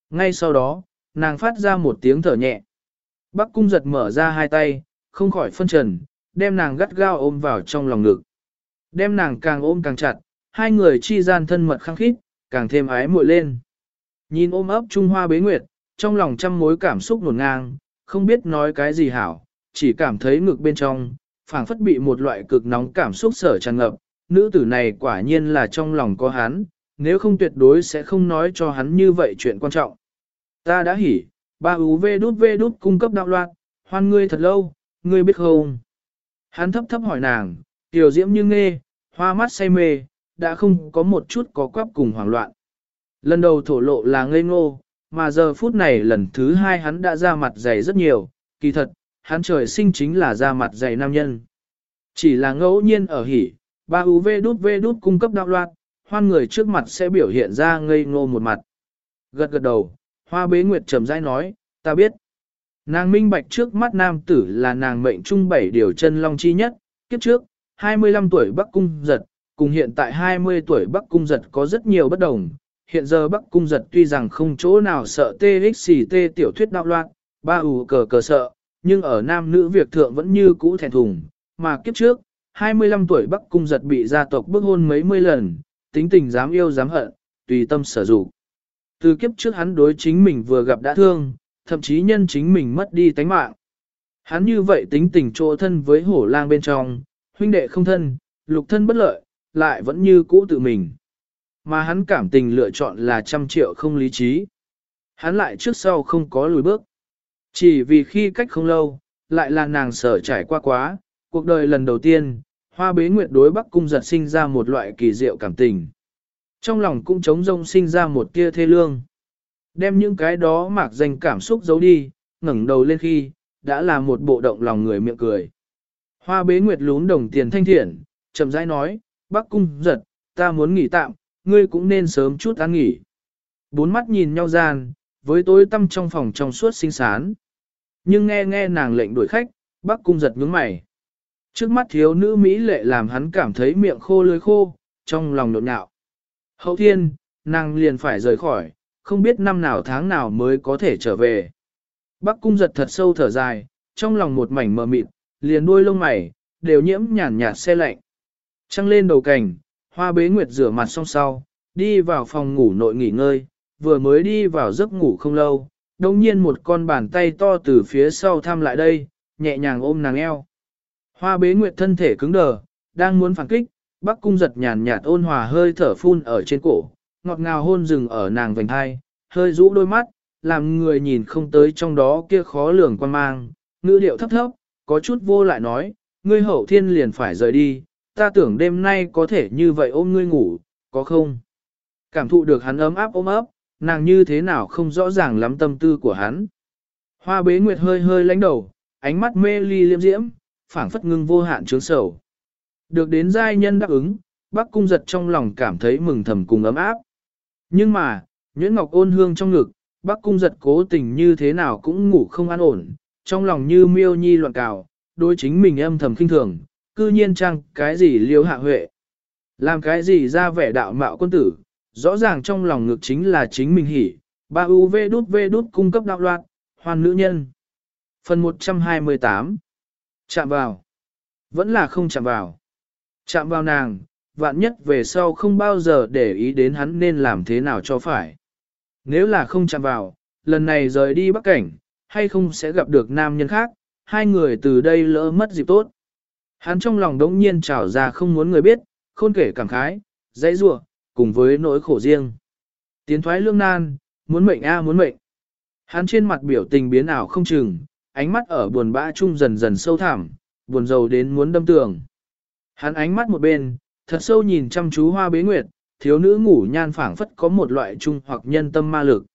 Ngay sau đó, nàng phát ra một tiếng thở nhẹ. Bắc cung giật mở ra hai tay, không khỏi phân trần, đem nàng gắt gao ôm vào trong lòng ngực. Đem nàng càng ôm càng chặt, hai người chi gian thân mật khăng khít, càng thêm ái muội lên. Nhìn ôm ấp Trung Hoa bế nguyệt, trong lòng trăm mối cảm xúc nổn ngang, không biết nói cái gì hảo, chỉ cảm thấy ngực bên trong, phảng phất bị một loại cực nóng cảm xúc sở tràn ngập, nữ tử này quả nhiên là trong lòng có hắn, nếu không tuyệt đối sẽ không nói cho hắn như vậy chuyện quan trọng. Ta đã hỉ, ba ú vê đút vê đút cung cấp đạo loạn, hoan ngươi thật lâu, ngươi biết không? Hắn thấp thấp hỏi nàng, tiểu diễm như nghe, hoa mắt say mê, đã không có một chút có quắp cùng hoảng loạn. Lần đầu thổ lộ là ngây ngô, mà giờ phút này lần thứ hai hắn đã ra mặt dày rất nhiều, kỳ thật, hắn trời sinh chính là ra mặt dày nam nhân. Chỉ là ngẫu nhiên ở hỉ, ba UV đút V đút cung cấp đạo loạn, hoan người trước mặt sẽ biểu hiện ra ngây ngô một mặt. Gật gật đầu, hoa bế nguyệt trầm rãi nói, ta biết. Nàng minh bạch trước mắt nam tử là nàng mệnh trung bảy điều chân long chi nhất, kiếp trước, 25 tuổi Bắc Cung giật, cùng hiện tại 20 tuổi Bắc Cung giật có rất nhiều bất đồng. Hiện giờ Bắc Cung giật tuy rằng không chỗ nào sợ TXT tiểu thuyết đạo loạn, ba ủ cờ cờ sợ, nhưng ở nam nữ việc thượng vẫn như cũ thẹn thùng, mà kiếp trước, 25 tuổi Bắc Cung giật bị gia tộc bức hôn mấy mươi lần, tính tình dám yêu dám hận, tùy tâm sở dụng. Từ kiếp trước hắn đối chính mình vừa gặp đã thương, thậm chí nhân chính mình mất đi tánh mạng. Hắn như vậy tính tình chỗ thân với hổ lang bên trong, huynh đệ không thân, lục thân bất lợi, lại vẫn như cũ tự mình. Mà hắn cảm tình lựa chọn là trăm triệu không lý trí. Hắn lại trước sau không có lùi bước. Chỉ vì khi cách không lâu, lại là nàng sở trải qua quá, cuộc đời lần đầu tiên, hoa bế nguyệt đối bắc cung giật sinh ra một loại kỳ diệu cảm tình. Trong lòng cũng trống rông sinh ra một tia thê lương. Đem những cái đó mạc danh cảm xúc giấu đi, ngẩng đầu lên khi, đã là một bộ động lòng người miệng cười. Hoa bế nguyệt lún đồng tiền thanh thiện, chậm rãi nói, bắc cung giật, ta muốn nghỉ tạm, ngươi cũng nên sớm chút ăn nghỉ. Bốn mắt nhìn nhau gian, với tối tâm trong phòng trong suốt xinh xán. Nhưng nghe nghe nàng lệnh đuổi khách, bác cung giật nhướng mày. Trước mắt thiếu nữ Mỹ lệ làm hắn cảm thấy miệng khô lưỡi khô, trong lòng nộn nhạo. Hậu thiên, nàng liền phải rời khỏi, không biết năm nào tháng nào mới có thể trở về. Bắc cung giật thật sâu thở dài, trong lòng một mảnh mờ mịt, liền đuôi lông mày, đều nhiễm nhàn nhạt xe lạnh. Trăng lên đầu cành, hoa bế nguyệt rửa mặt xong sau, đi vào phòng ngủ nội nghỉ ngơi, vừa mới đi vào giấc ngủ không lâu, đồng nhiên một con bàn tay to từ phía sau thăm lại đây, nhẹ nhàng ôm nàng eo. Hoa bế nguyệt thân thể cứng đờ, đang muốn phản kích, bác cung giật nhàn nhạt ôn hòa hơi thở phun ở trên cổ, ngọt ngào hôn rừng ở nàng vành hai, hơi rũ đôi mắt, làm người nhìn không tới trong đó kia khó lường quan mang, ngữ điệu thấp thấp, có chút vô lại nói, ngươi hậu thiên liền phải rời đi, ta tưởng đêm nay có thể như vậy ôm ngươi ngủ, có không? Cảm thụ được hắn ấm áp ôm ấp, nàng như thế nào không rõ ràng lắm tâm tư của hắn. Hoa bế nguyệt hơi hơi lánh đầu, ánh mắt mê ly liêm diễm, phảng phất ngưng vô hạn chướng sầu. Được đến giai nhân đáp ứng, bác cung giật trong lòng cảm thấy mừng thầm cùng ấm áp. Nhưng mà, Nguyễn Ngọc ôn hương trong ngực, bác cung giật cố tình như thế nào cũng ngủ không an ổn, trong lòng như miêu nhi loạn cào, đối chính mình âm thầm kinh thường, cư nhiên chăng cái gì liêu hạ huệ. Làm cái gì ra vẻ đạo mạo quân tử, rõ ràng trong lòng ngực chính là chính mình hỉ, ba UV đút V đút cung cấp đạo loạn, hoàn nữ nhân. Phần 128 Chạm vào. Vẫn là không chạm vào. Chạm vào nàng, vạn nhất về sau không bao giờ để ý đến hắn nên làm thế nào cho phải. Nếu là không chạm vào, lần này rời đi bắc cảnh, hay không sẽ gặp được nam nhân khác, hai người từ đây lỡ mất dịp tốt. Hắn trong lòng đống nhiên trào ra không muốn người biết, khôn kể cảm khái, dãy rủa cùng với nỗi khổ riêng. Tiến thoái lương nan, muốn mệnh a muốn mệnh. Hắn trên mặt biểu tình biến ảo không chừng, ánh mắt ở buồn bã chung dần dần sâu thẳm, buồn rầu đến muốn đâm tường. Hắn ánh mắt một bên, thật sâu nhìn chăm chú hoa bế nguyệt, thiếu nữ ngủ nhan phảng phất có một loại trung hoặc nhân tâm ma lực.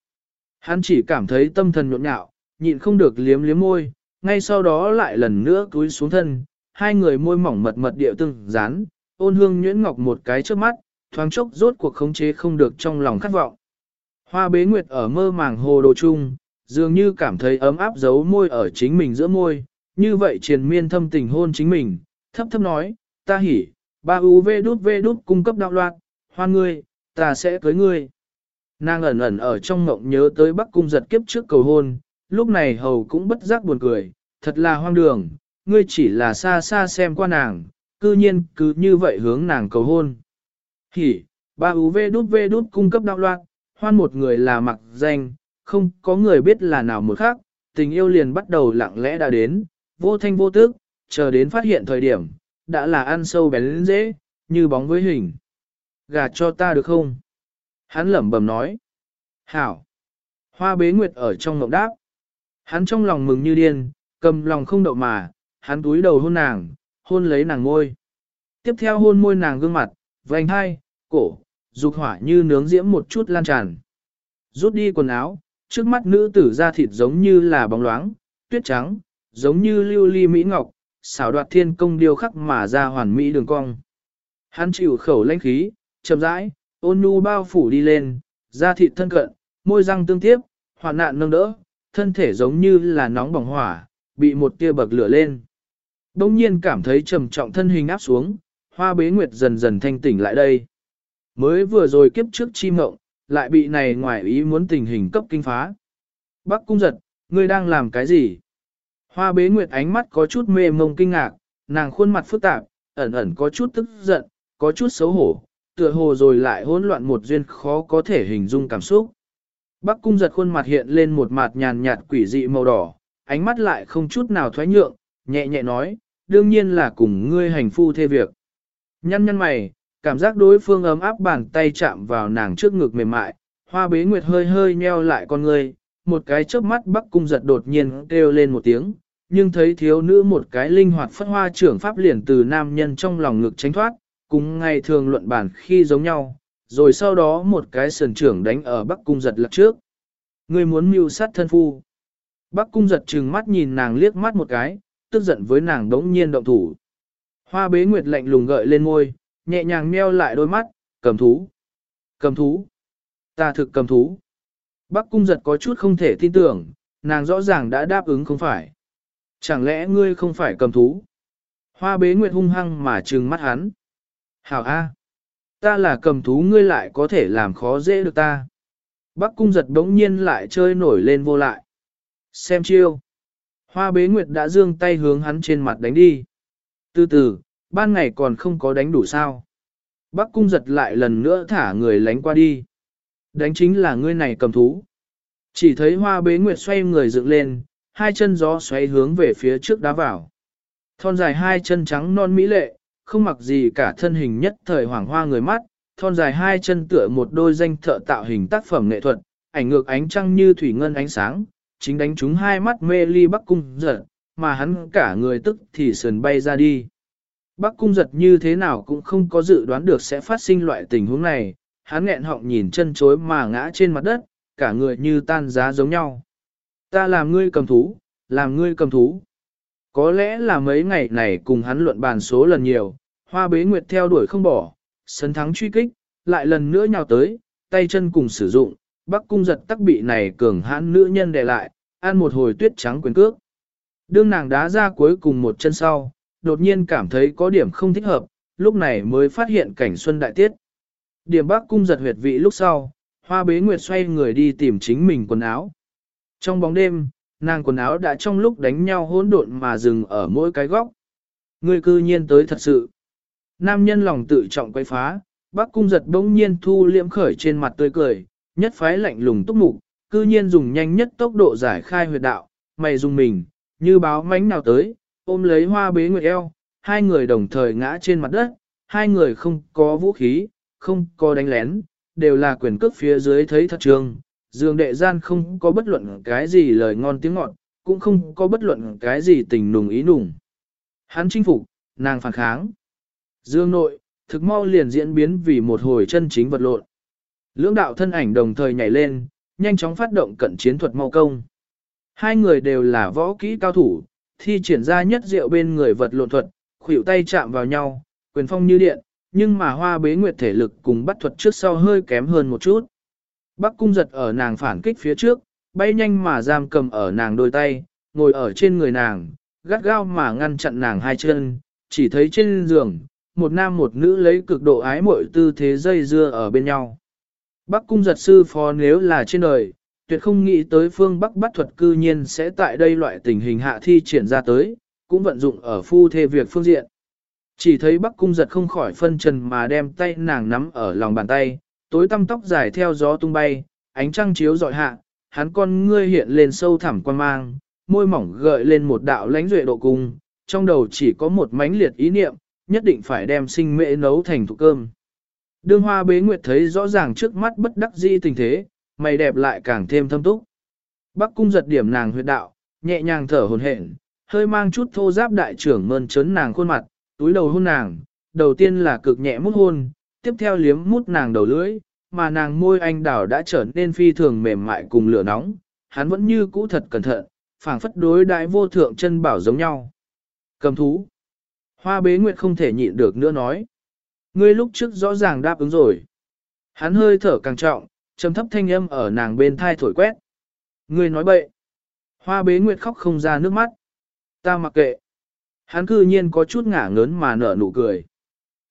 Hắn chỉ cảm thấy tâm thần nhộn nhạo, nhịn không được liếm liếm môi, ngay sau đó lại lần nữa cúi xuống thân, hai người môi mỏng mật mật điệu từng dán, ôn hương nhuyễn ngọc một cái trước mắt, thoáng chốc rốt cuộc khống chế không được trong lòng khát vọng. Hoa bế nguyệt ở mơ màng hồ đồ chung, dường như cảm thấy ấm áp giấu môi ở chính mình giữa môi, như vậy triền miên thâm tình hôn chính mình, thấp thấp nói, ta hỉ, ba u vê đút vê đút cung cấp đạo loạn, hoan ngươi, ta sẽ cưới ngươi. Nàng ẩn ẩn ở trong mộng nhớ tới bắc cung giật kiếp trước cầu hôn, lúc này hầu cũng bất giác buồn cười, thật là hoang đường, ngươi chỉ là xa xa xem qua nàng, cư nhiên cứ như vậy hướng nàng cầu hôn. Hỉ, ba u vê đút vê đút cung cấp đạo loạn, hoan một người là mặc danh, không có người biết là nào một khác, tình yêu liền bắt đầu lặng lẽ đã đến, vô thanh vô tức, chờ đến phát hiện thời điểm, đã là ăn sâu bén dễ, như bóng với hình. Gà cho ta được không? Hắn lẩm bẩm nói. Hảo. Hoa bế nguyệt ở trong ngọc đáp. Hắn trong lòng mừng như điên, cầm lòng không đậu mà, hắn túi đầu hôn nàng, hôn lấy nàng ngôi. Tiếp theo hôn môi nàng gương mặt, vành hai, cổ, dục hỏa như nướng diễm một chút lan tràn. Rút đi quần áo, trước mắt nữ tử da thịt giống như là bóng loáng, tuyết trắng, giống như lưu ly mỹ ngọc, xảo đoạt thiên công điêu khắc mà ra hoàn mỹ đường cong. Hắn chịu khẩu lãnh khí, chậm rãi, ôn nhu bao phủ đi lên, da thịt thân cận, môi răng tương tiếp, hoàn nạn nâng đỡ, thân thể giống như là nóng bỏng hỏa, bị một tia bậc lửa lên. Đông nhiên cảm thấy trầm trọng thân hình áp xuống, hoa bế nguyệt dần dần thanh tỉnh lại đây. Mới vừa rồi kiếp trước chi mộng, lại bị này ngoài ý muốn tình hình cấp kinh phá. Bắc cung giật, ngươi đang làm cái gì? Hoa bế nguyệt ánh mắt có chút mê mông kinh ngạc, nàng khuôn mặt phức tạp, ẩn ẩn có chút tức giận, có chút xấu hổ, tựa hồ rồi lại hỗn loạn một duyên khó có thể hình dung cảm xúc. Bắc cung giật khuôn mặt hiện lên một mặt nhàn nhạt quỷ dị màu đỏ, ánh mắt lại không chút nào thoái nhượng, nhẹ nhẹ nói, đương nhiên là cùng ngươi hành phu thê việc. Nhăn nhăn mày, cảm giác đối phương ấm áp bàn tay chạm vào nàng trước ngực mềm mại, hoa bế nguyệt hơi hơi nheo lại con người một cái chớp mắt bắc cung giật đột nhiên kêu lên một tiếng, nhưng thấy thiếu nữ một cái linh hoạt phất hoa trưởng pháp liền từ nam nhân trong lòng ngực tránh thoát, cùng ngày thường luận bản khi giống nhau, rồi sau đó một cái sườn trưởng đánh ở bắc cung giật lật trước. Người muốn mưu sát thân phu. Bắc cung giật trừng mắt nhìn nàng liếc mắt một cái, tức giận với nàng đống nhiên động thủ. Hoa bế nguyệt lạnh lùng gợi lên môi, nhẹ nhàng meo lại đôi mắt, cầm thú. Cầm thú. Ta thực cầm thú. Bắc cung giật có chút không thể tin tưởng, nàng rõ ràng đã đáp ứng không phải. Chẳng lẽ ngươi không phải cầm thú? Hoa bế nguyệt hung hăng mà trừng mắt hắn. Hảo A. Ta là cầm thú ngươi lại có thể làm khó dễ được ta. Bắc cung giật bỗng nhiên lại chơi nổi lên vô lại. Xem chiêu. Hoa bế nguyệt đã dương tay hướng hắn trên mặt đánh đi. Từ từ, ban ngày còn không có đánh đủ sao. Bắc cung giật lại lần nữa thả người lánh qua đi. Đánh chính là ngươi này cầm thú. Chỉ thấy hoa bế nguyệt xoay người dựng lên, hai chân gió xoay hướng về phía trước đá vào. Thon dài hai chân trắng non mỹ lệ, không mặc gì cả thân hình nhất thời hoàng hoa người mắt, thon dài hai chân tựa một đôi danh thợ tạo hình tác phẩm nghệ thuật, ảnh ngược ánh trăng như thủy ngân ánh sáng, chính đánh trúng hai mắt mê ly bắc cung giật, mà hắn cả người tức thì sườn bay ra đi. Bắc cung giật như thế nào cũng không có dự đoán được sẽ phát sinh loại tình huống này, hắn nghẹn họng nhìn chân chối mà ngã trên mặt đất, cả người như tan giá giống nhau. Ta làm ngươi cầm thú, làm ngươi cầm thú. Có lẽ là mấy ngày này cùng hắn luận bàn số lần nhiều, hoa bế nguyệt theo đuổi không bỏ, sân thắng truy kích, lại lần nữa nhào tới, tay chân cùng sử dụng, bắc cung giật tắc bị này cường hãn nữ nhân đè lại, ăn một hồi tuyết trắng quyền cước. Đương nàng đá ra cuối cùng một chân sau, đột nhiên cảm thấy có điểm không thích hợp, lúc này mới phát hiện cảnh xuân đại tiết. Điểm bắc cung giật huyệt vị lúc sau, hoa bế nguyệt xoay người đi tìm chính mình quần áo. Trong bóng đêm, nàng quần áo đã trong lúc đánh nhau hỗn độn mà dừng ở mỗi cái góc. Người cư nhiên tới thật sự. Nam nhân lòng tự trọng quay phá, bác cung giật bỗng nhiên thu liễm khởi trên mặt tươi cười, nhất phái lạnh lùng túc mục, cư nhiên dùng nhanh nhất tốc độ giải khai huyệt đạo, mày dùng mình, như báo mánh nào tới, ôm lấy hoa bế nguyệt eo, hai người đồng thời ngã trên mặt đất, hai người không có vũ khí, không có đánh lén, đều là quyền cước phía dưới thấy thật trường, dương đệ gian không có bất luận cái gì lời ngon tiếng ngọt, cũng không có bất luận cái gì tình nùng ý nùng. Hắn chinh phục, nàng phản kháng. Dương nội, thực mau liền diễn biến vì một hồi chân chính vật lộn. Lưỡng đạo thân ảnh đồng thời nhảy lên, nhanh chóng phát động cận chiến thuật mau công. Hai người đều là võ kỹ cao thủ, thi triển ra nhất diệu bên người vật lộn thuật, khuỷu tay chạm vào nhau, quyền phong như điện, nhưng mà hoa bế nguyệt thể lực cùng bắt thuật trước sau hơi kém hơn một chút. Bắc cung giật ở nàng phản kích phía trước, bay nhanh mà giam cầm ở nàng đôi tay, ngồi ở trên người nàng, gắt gao mà ngăn chặn nàng hai chân, chỉ thấy trên giường, một nam một nữ lấy cực độ ái mội tư thế dây dưa ở bên nhau. Bắc cung giật sư phó nếu là trên đời, tuyệt không nghĩ tới phương Bắc bắt thuật cư nhiên sẽ tại đây loại tình hình hạ thi triển ra tới, cũng vận dụng ở phu thê việc phương diện. Chỉ thấy Bắc cung giật không khỏi phân trần mà đem tay nàng nắm ở lòng bàn tay, tối tăm tóc dài theo gió tung bay, ánh trăng chiếu dọi hạ, hắn con ngươi hiện lên sâu thẳm quan mang, môi mỏng gợi lên một đạo lãnh duệ độ cung, trong đầu chỉ có một mánh liệt ý niệm, nhất định phải đem sinh mễ nấu thành thủ cơm. Đương hoa bế nguyệt thấy rõ ràng trước mắt bất đắc dĩ tình thế, mày đẹp lại càng thêm thâm túc. Bắc cung giật điểm nàng huyệt đạo, nhẹ nhàng thở hồn hển, hơi mang chút thô giáp đại trưởng mơn trớn nàng khuôn mặt, túi đầu hôn nàng, đầu tiên là cực nhẹ mút hôn, tiếp theo liếm mút nàng đầu lưỡi, mà nàng môi anh đào đã trở nên phi thường mềm mại cùng lửa nóng, hắn vẫn như cũ thật cẩn thận, phảng phất đối đại vô thượng chân bảo giống nhau. Cầm thú. Hoa bế nguyệt không thể nhịn được nữa nói. Ngươi lúc trước rõ ràng đáp ứng rồi. Hắn hơi thở càng trọng, trầm thấp thanh âm ở nàng bên thai thổi quét. Ngươi nói bậy. Hoa bế nguyệt khóc không ra nước mắt. Ta mặc kệ. Hắn cư nhiên có chút ngả ngớn mà nở nụ cười.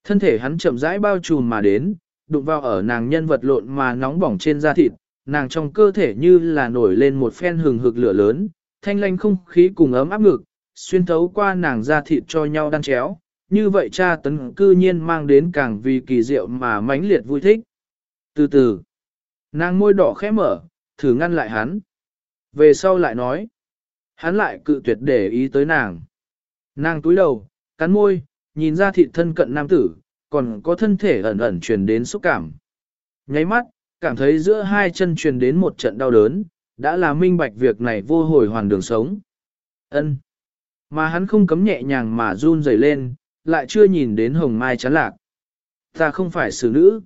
Thân thể hắn chậm rãi bao trùm mà đến, đụng vào ở nàng nhân vật lộn mà nóng bỏng trên da thịt, nàng trong cơ thể như là nổi lên một phen hừng hực lửa lớn, thanh lanh không khí cùng ấm áp ngực, xuyên thấu qua nàng da thịt cho nhau đan chéo, như vậy cha tấn cư nhiên mang đến càng vì kỳ diệu mà mãnh liệt vui thích. Từ từ, nàng môi đỏ khẽ mở, thử ngăn lại hắn. Về sau lại nói, hắn lại cự tuyệt để ý tới nàng. Nàng túi đầu, cắn môi, nhìn ra thịt thân cận nam tử, còn có thân thể ẩn ẩn truyền đến xúc cảm. Nháy mắt, cảm thấy giữa hai chân truyền đến một trận đau đớn, đã là minh bạch việc này vô hồi hoàn đường sống. Ân. Mà hắn không cấm nhẹ nhàng mà run rẩy lên, lại chưa nhìn đến hồng mai chán lạc. Ta không phải xử nữ.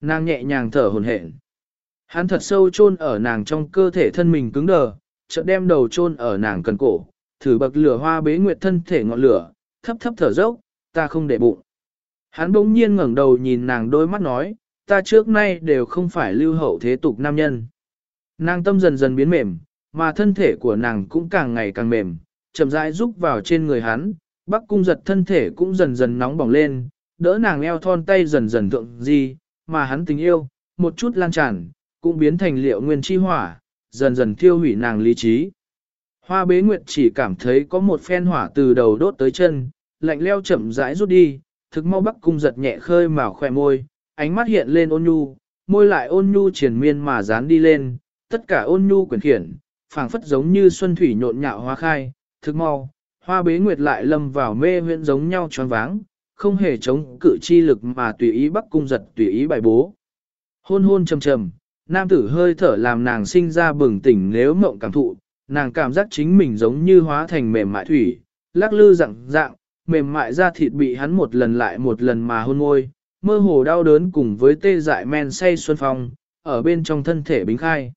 Nàng nhẹ nhàng thở hồn hển. Hắn thật sâu chôn ở nàng trong cơ thể thân mình cứng đờ, chợt đem đầu chôn ở nàng cần cổ, thử bậc lửa hoa bế nguyệt thân thể ngọn lửa, thấp thấp thở dốc, ta không để bụng. Hắn bỗng nhiên ngẩng đầu nhìn nàng đôi mắt nói, ta trước nay đều không phải lưu hậu thế tục nam nhân. Nàng tâm dần dần biến mềm, mà thân thể của nàng cũng càng ngày càng mềm, chậm rãi rúc vào trên người hắn, bắc cung giật thân thể cũng dần dần nóng bỏng lên, đỡ nàng eo thon tay dần dần thượng di, mà hắn tình yêu, một chút lan tràn, cũng biến thành liệu nguyên chi hỏa, dần dần thiêu hủy nàng lý trí. Hoa bế nguyệt chỉ cảm thấy có một phen hỏa từ đầu đốt tới chân, lạnh leo chậm rãi rút đi, thực mau bắc cung giật nhẹ khơi mà khỏe môi, ánh mắt hiện lên ôn nhu, môi lại ôn nhu triển miên mà dán đi lên, tất cả ôn nhu quyền khiển, phảng phất giống như xuân thủy nhộn nhạo hoa khai, thực mau, hoa bế nguyệt lại lâm vào mê huyễn giống nhau tròn váng, không hề chống cự chi lực mà tùy ý bắc cung giật tùy ý bài bố. Hôn hôn trầm trầm, nam tử hơi thở làm nàng sinh ra bừng tỉnh nếu mộng cảm thụ, nàng cảm giác chính mình giống như hóa thành mềm mại thủy, lắc lư dạng dạng, mềm mại da thịt bị hắn một lần lại một lần mà hôn môi, mơ hồ đau đớn cùng với tê dại men say xuân phong, ở bên trong thân thể bính khai.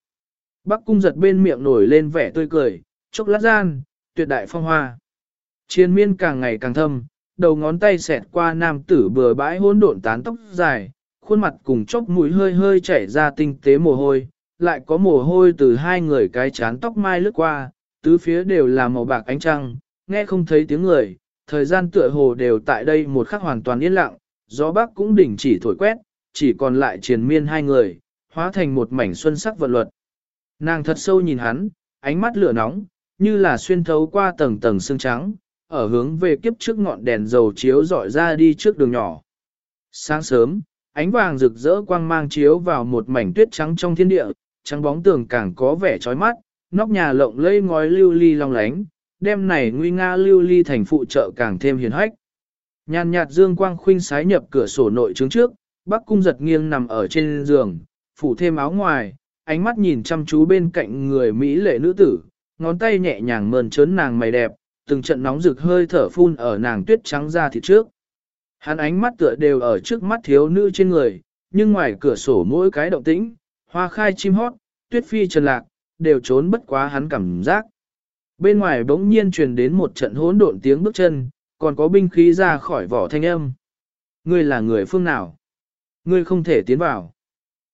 Bắc cung giật bên miệng nổi lên vẻ tươi cười, chốc lát gian, tuyệt đại phong hoa. Chiến miên càng ngày càng thâm, đầu ngón tay xẹt qua nam tử bừa bãi hỗn độn tán tóc dài, khuôn mặt cùng chốc mũi hơi hơi chảy ra tinh tế mồ hôi, lại có mồ hôi từ hai người cái chán tóc mai lướt qua, tứ phía đều là màu bạc ánh trăng, nghe không thấy tiếng người, thời gian tựa hồ đều tại đây một khắc hoàn toàn yên lặng, gió bắc cũng đỉnh chỉ thổi quét, chỉ còn lại triền miên hai người, hóa thành một mảnh xuân sắc vận luật. Nàng thật sâu nhìn hắn, ánh mắt lửa nóng, như là xuyên thấu qua tầng tầng xương trắng, ở hướng về kiếp trước ngọn đèn dầu chiếu dọi ra đi trước đường nhỏ. Sáng sớm, ánh vàng rực rỡ quang mang chiếu vào một mảnh tuyết trắng trong thiên địa, trắng bóng tường càng có vẻ chói mắt, nóc nhà lộng lây ngói lưu ly long lánh, đêm này nguy nga lưu ly thành phụ trợ càng thêm hiền hách. Nhàn nhạt dương quang khuynh sái nhập cửa sổ nội trướng trước, bác cung giật nghiêng nằm ở trên giường, phủ thêm áo ngoài, ánh mắt nhìn chăm chú bên cạnh người Mỹ lệ nữ tử, ngón tay nhẹ nhàng mờn trớn nàng mày đẹp, từng trận nóng rực hơi thở phun ở nàng tuyết trắng ra thịt trước. Hắn ánh mắt tựa đều ở trước mắt thiếu nữ trên người, nhưng ngoài cửa sổ mỗi cái động tĩnh, hoa khai chim hót, tuyết phi trần lạc, đều trốn bất quá hắn cảm giác. Bên ngoài bỗng nhiên truyền đến một trận hỗn độn tiếng bước chân, còn có binh khí ra khỏi vỏ thanh âm. Ngươi là người phương nào? Ngươi không thể tiến vào.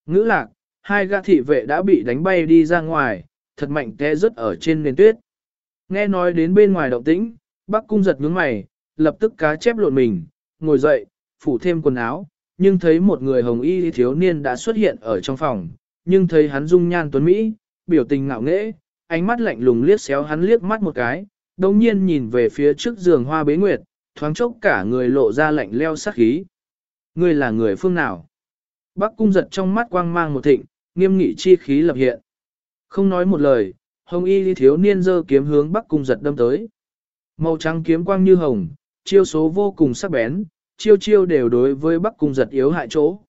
Ngữ lạc, hai gã thị vệ đã bị đánh bay đi ra ngoài, thật mạnh té rớt ở trên nền tuyết. Nghe nói đến bên ngoài động tĩnh, bác cung giật nhướng mày, lập tức cá chép lộn mình, ngồi dậy, phủ thêm quần áo, nhưng thấy một người hồng y thiếu niên đã xuất hiện ở trong phòng, nhưng thấy hắn dung nhan tuấn Mỹ, biểu tình ngạo nghễ, ánh mắt lạnh lùng liếc xéo hắn liếc mắt một cái, đồng nhiên nhìn về phía trước giường hoa bế nguyệt, thoáng chốc cả người lộ ra lạnh leo sắc khí. Ngươi là người phương nào? Bác cung giật trong mắt quang mang một thịnh, nghiêm nghị chi khí lập hiện. Không nói một lời, hồng y thiếu niên dơ kiếm hướng bắc cung giật đâm tới. Màu trắng kiếm quang như hồng, chiêu số vô cùng sắc bén, chiêu chiêu đều đối với bắc cung giật yếu hại chỗ.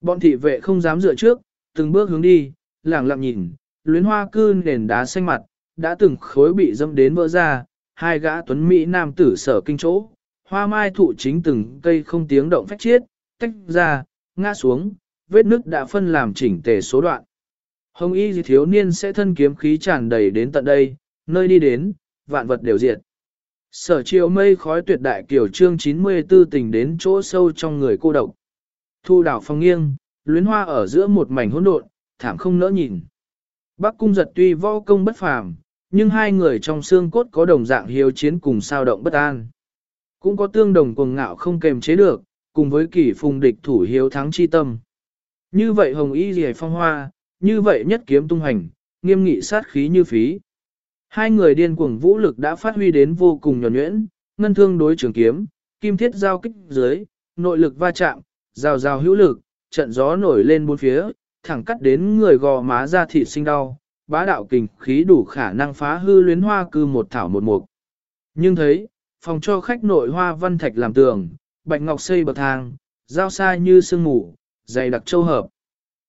Bọn thị vệ không dám dựa trước, từng bước hướng đi, lẳng lặng nhìn, luyến hoa cư nền đá xanh mặt, đã từng khối bị dâm đến vỡ ra, hai gã tuấn Mỹ nam tử sở kinh chỗ, hoa mai thụ chính từng cây không tiếng động phách chiết, tách ra, ngã xuống, vết nước đã phân làm chỉnh tề số đoạn. Hồng y thiếu niên sẽ thân kiếm khí tràn đầy đến tận đây, nơi đi đến, vạn vật đều diệt. Sở chiều mây khói tuyệt đại kiểu chương 94 tình đến chỗ sâu trong người cô độc. Thu đảo phong nghiêng, luyến hoa ở giữa một mảnh hỗn độn, thảm không nỡ nhìn. Bắc cung giật tuy võ công bất phàm, nhưng hai người trong xương cốt có đồng dạng hiếu chiến cùng sao động bất an. Cũng có tương đồng cuồng ngạo không kềm chế được, cùng với kỷ phùng địch thủ hiếu thắng chi tâm. Như vậy hồng y rìa phong hoa, như vậy nhất kiếm tung hành, nghiêm nghị sát khí như phí. Hai người điên cuồng vũ lực đã phát huy đến vô cùng nhuẩn nhuyễn, ngân thương đối trường kiếm, kim thiết giao kích dưới, nội lực va chạm, rào rào hữu lực, trận gió nổi lên bốn phía, thẳng cắt đến người gò má ra thịt sinh đau, bá đạo kình khí đủ khả năng phá hư luyến hoa cư một thảo một mục. Nhưng thấy, phòng cho khách nội hoa văn thạch làm tường, bạch ngọc xây bậc thang, giao xa như sương mù, dày đặc châu hợp.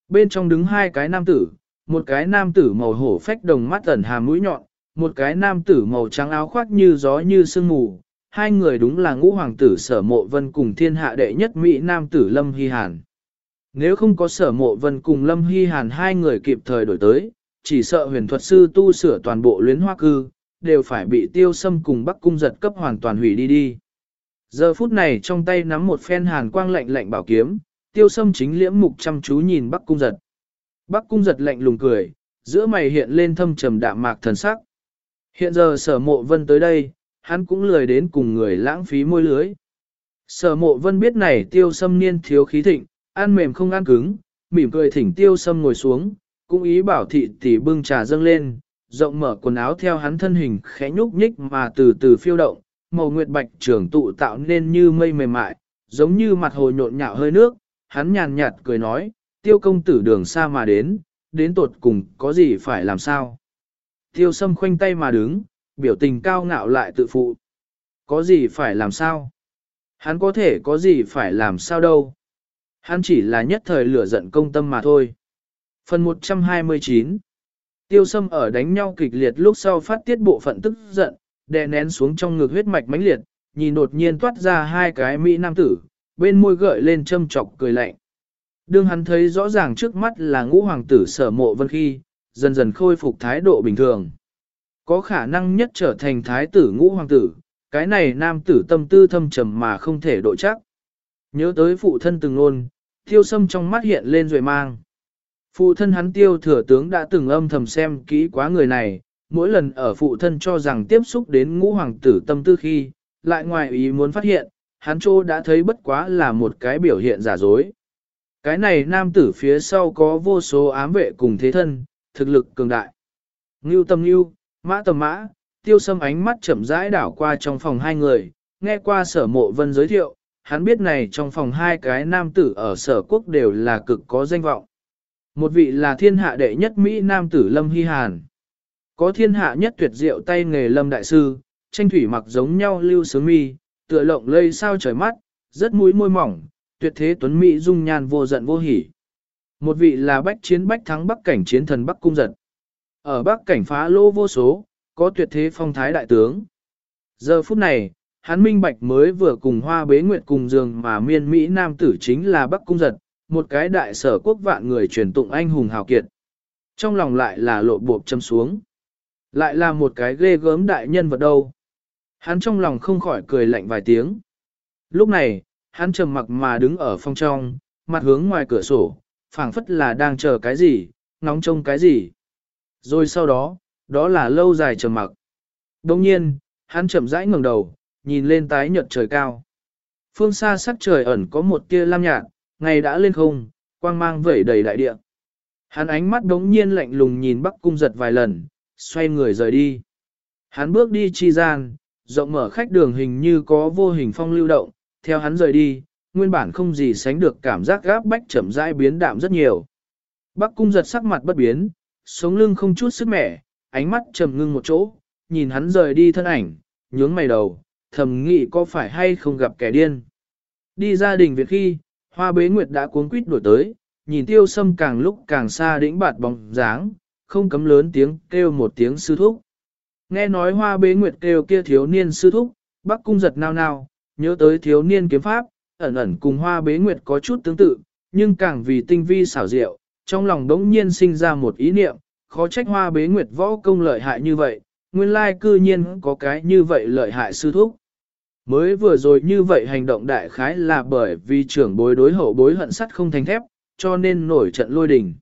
Bên trong đứng hai cái nam tử, một cái nam tử màu hổ phách đồng mắt ẩn hàm mũi nhọn, một cái nam tử màu trắng áo khoác như gió như sương mù. Hai người đúng là ngũ hoàng tử sở mộ vân cùng thiên hạ đệ nhất Mỹ nam tử Lâm Hy Hàn. Nếu không có sở mộ vân cùng Lâm Hy Hàn hai người kịp thời đổi tới, chỉ sợ huyền thuật sư tu sửa toàn bộ luyến hoa cư, đều phải bị tiêu sâm cùng bắc cung giật cấp hoàn toàn hủy đi đi. Giờ phút này trong tay nắm một phen hàn quang lạnh lạnh bảo kiếm, tiêu sâm chính liễm mục chăm chú nhìn bắc cung giật. Bắc cung giật lạnh lùng cười, giữa mày hiện lên thâm trầm đạm mạc thần sắc. Hiện giờ sở mộ vân tới đây, hắn cũng lười đến cùng người lãng phí môi lưới. Sở mộ vân biết này tiêu sâm niên thiếu khí thịnh, ăn mềm không ăn cứng, mỉm cười thỉnh tiêu sâm ngồi xuống, cũng ý bảo thị tỷ bưng trà dâng lên, rộng mở quần áo theo hắn thân hình khẽ nhúc nhích mà từ từ phiêu động, màu nguyệt bạch trưởng tụ tạo nên như mây mềm mại, giống như mặt hồ nhộn nhạo hơi nước, hắn nhàn nhạt cười nói, tiêu công tử đường xa mà đến, đến tột cùng có gì phải làm sao. Tiêu sâm khoanh tay mà đứng, biểu tình cao ngạo lại tự phụ. Có gì phải làm sao? Hắn có thể có gì phải làm sao đâu? Hắn chỉ là nhất thời lửa giận công tâm mà thôi. Phần 129 Tiêu sâm ở đánh nhau kịch liệt lúc sau phát tiết bộ phận tức giận, đè nén xuống trong ngực huyết mạch mãnh liệt, nhìn đột nhiên toát ra hai cái Mỹ nam tử, bên môi gợi lên châm chọc cười lạnh. Đương hắn thấy rõ ràng trước mắt là ngũ hoàng tử sở mộ vân khi, dần dần khôi phục thái độ bình thường. Có khả năng nhất trở thành thái tử ngũ hoàng tử, cái này nam tử tâm tư thâm trầm mà không thể độ chắc. Nhớ tới phụ thân từng luôn, tiêu sâm trong mắt hiện lên rồi mang. Phụ thân hắn tiêu thừa tướng đã từng âm thầm xem kỹ quá người này, mỗi lần ở phụ thân cho rằng tiếp xúc đến ngũ hoàng tử tâm tư khi, lại ngoài ý muốn phát hiện, hắn trô đã thấy bất quá là một cái biểu hiện giả dối. Cái này nam tử phía sau có vô số ám vệ cùng thế thân, thực lực cường đại. Ngưu tâm ngưu, mã tầm mã, tiêu sâm ánh mắt chậm rãi đảo qua trong phòng hai người, nghe qua sở mộ vân giới thiệu, hắn biết này trong phòng hai cái nam tử ở sở quốc đều là cực có danh vọng. Một vị là thiên hạ đệ nhất Mỹ nam tử Lâm Hy Hàn. Có thiên hạ nhất tuyệt diệu tay nghề Lâm Đại Sư, tranh thủy mặc giống nhau lưu sướng mi, tựa lộng lây sao trời mắt, rất mũi môi mỏng, tuyệt thế tuấn Mỹ dung nhan vô giận vô hỉ. Một vị là bách chiến bách thắng bắc cảnh chiến thần bắc cung giật. Ở bắc cảnh phá lô vô số, có tuyệt thế phong thái đại tướng. Giờ phút này, hắn minh bạch mới vừa cùng hoa bế nguyệt cùng giường mà miên Mỹ nam tử chính là bắc cung giật, một cái đại sở quốc vạn người truyền tụng anh hùng hào kiệt. Trong lòng lại là lộ buộc châm xuống. Lại là một cái ghê gớm đại nhân vật đâu. Hắn trong lòng không khỏi cười lạnh vài tiếng. Lúc này, hắn trầm mặc mà đứng ở phòng trong, mặt hướng ngoài cửa sổ, phảng phất là đang chờ cái gì, ngóng trông cái gì. Rồi sau đó, đó là lâu dài trầm mặc. Đồng nhiên, hắn chậm rãi ngẩng đầu, nhìn lên tái nhợt trời cao. Phương xa sắc trời ẩn có một tia lam nhạt, ngày đã lên không, quang mang vẩy đầy đại địa. Hắn ánh mắt đống nhiên lạnh lùng nhìn Bắc Cung giật vài lần, xoay người rời đi. Hắn bước đi chi gian, rộng mở khách đường hình như có vô hình phong lưu động, theo hắn rời đi, nguyên bản không gì sánh được cảm giác gáp bách chậm rãi biến đạm rất nhiều. Bắc cung giật sắc mặt bất biến, sống lưng không chút sức mẻ, ánh mắt trầm ngưng một chỗ, nhìn hắn rời đi thân ảnh, nhướng mày đầu, thầm nghĩ có phải hay không gặp kẻ điên. Đi gia đình việc khi, hoa bế nguyệt đã cuốn quýt đổi tới, nhìn tiêu sâm càng lúc càng xa đĩnh bạt bóng dáng, không cấm lớn tiếng kêu một tiếng sư thúc. Nghe nói hoa bế nguyệt kêu kia thiếu niên sư thúc, bắc cung giật nao nao, nhớ tới thiếu niên kiếm pháp, ẩn ẩn cùng hoa bế nguyệt có chút tương tự, nhưng càng vì tinh vi xảo diệu, trong lòng đống nhiên sinh ra một ý niệm, khó trách hoa bế nguyệt võ công lợi hại như vậy, nguyên lai cư nhiên có cái như vậy lợi hại sư thúc. Mới vừa rồi như vậy hành động đại khái là bởi vì trưởng bối đối hậu bối hận sắt không thành thép, cho nên nổi trận lôi đình.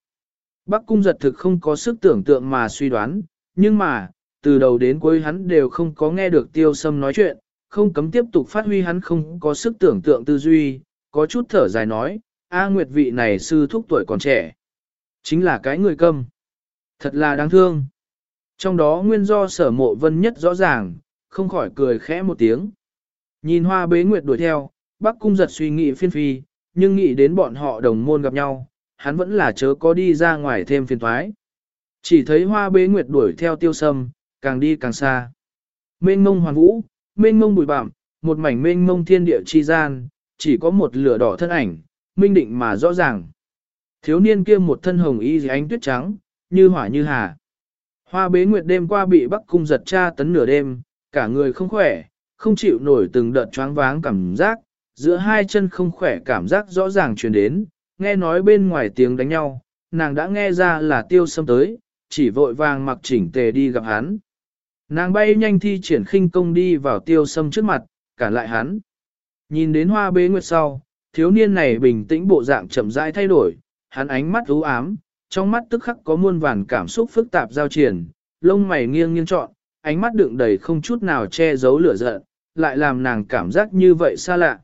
Bắc cung giật thực không có sức tưởng tượng mà suy đoán, nhưng mà, từ đầu đến cuối hắn đều không có nghe được tiêu sâm nói chuyện, không cấm tiếp tục phát huy hắn không có sức tưởng tượng tư duy, có chút thở dài nói, A Nguyệt vị này sư thúc tuổi còn trẻ. Chính là cái người câm. Thật là đáng thương. Trong đó nguyên do sở mộ vân nhất rõ ràng, không khỏi cười khẽ một tiếng. Nhìn hoa bế nguyệt đuổi theo, bác cung giật suy nghĩ phiên phi, nhưng nghĩ đến bọn họ đồng môn gặp nhau, hắn vẫn là chớ có đi ra ngoài thêm phiền thoái. Chỉ thấy hoa bế nguyệt đuổi theo tiêu sâm, càng đi càng xa. Mênh mông hoàn vũ, mênh mông bụi bặm, một mảnh mênh mông thiên địa chi gian, chỉ có một lửa đỏ thân ảnh, minh định mà rõ ràng. Thiếu niên kia một thân hồng y ánh tuyết trắng, như hỏa như hà. Hoa bế nguyệt đêm qua bị bắc cung giật tra tấn nửa đêm, cả người không khỏe, không chịu nổi từng đợt choáng váng cảm giác, giữa hai chân không khỏe cảm giác rõ ràng truyền đến, nghe nói bên ngoài tiếng đánh nhau, nàng đã nghe ra là tiêu sâm tới, chỉ vội vàng mặc chỉnh tề đi gặp hắn. Nàng bay nhanh thi triển khinh công đi vào tiêu sâm trước mặt, cản lại hắn. Nhìn đến hoa bế nguyệt sau, thiếu niên này bình tĩnh bộ dạng chậm rãi thay đổi, hắn ánh mắt u ám, trong mắt tức khắc có muôn vàn cảm xúc phức tạp giao triển, lông mày nghiêng nghiêng trọn, ánh mắt đựng đầy không chút nào che giấu lửa giận, lại làm nàng cảm giác như vậy xa lạ.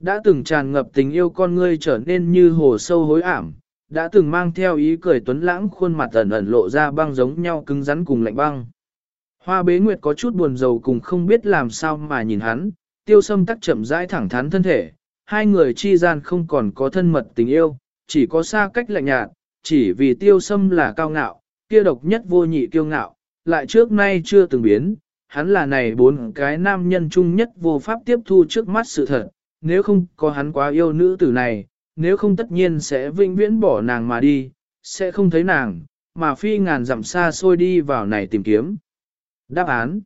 Đã từng tràn ngập tình yêu con ngươi trở nên như hồ sâu hối ảm, đã từng mang theo ý cười tuấn lãng khuôn mặt ẩn ẩn lộ ra băng giống nhau cứng rắn cùng lạnh băng. Hoa bế nguyệt có chút buồn rầu cùng không biết làm sao mà nhìn hắn, tiêu sâm tắc chậm rãi thẳng thắn thân thể, hai người chi gian không còn có thân mật tình yêu, chỉ có xa cách lạnh nhạt, chỉ vì tiêu sâm là cao ngạo, kia độc nhất vô nhị kiêu ngạo, lại trước nay chưa từng biến, hắn là này bốn cái nam nhân chung nhất vô pháp tiếp thu trước mắt sự thật, nếu không có hắn quá yêu nữ tử này, nếu không tất nhiên sẽ vĩnh viễn bỏ nàng mà đi, sẽ không thấy nàng, mà phi ngàn dặm xa xôi đi vào này tìm kiếm. Đáp án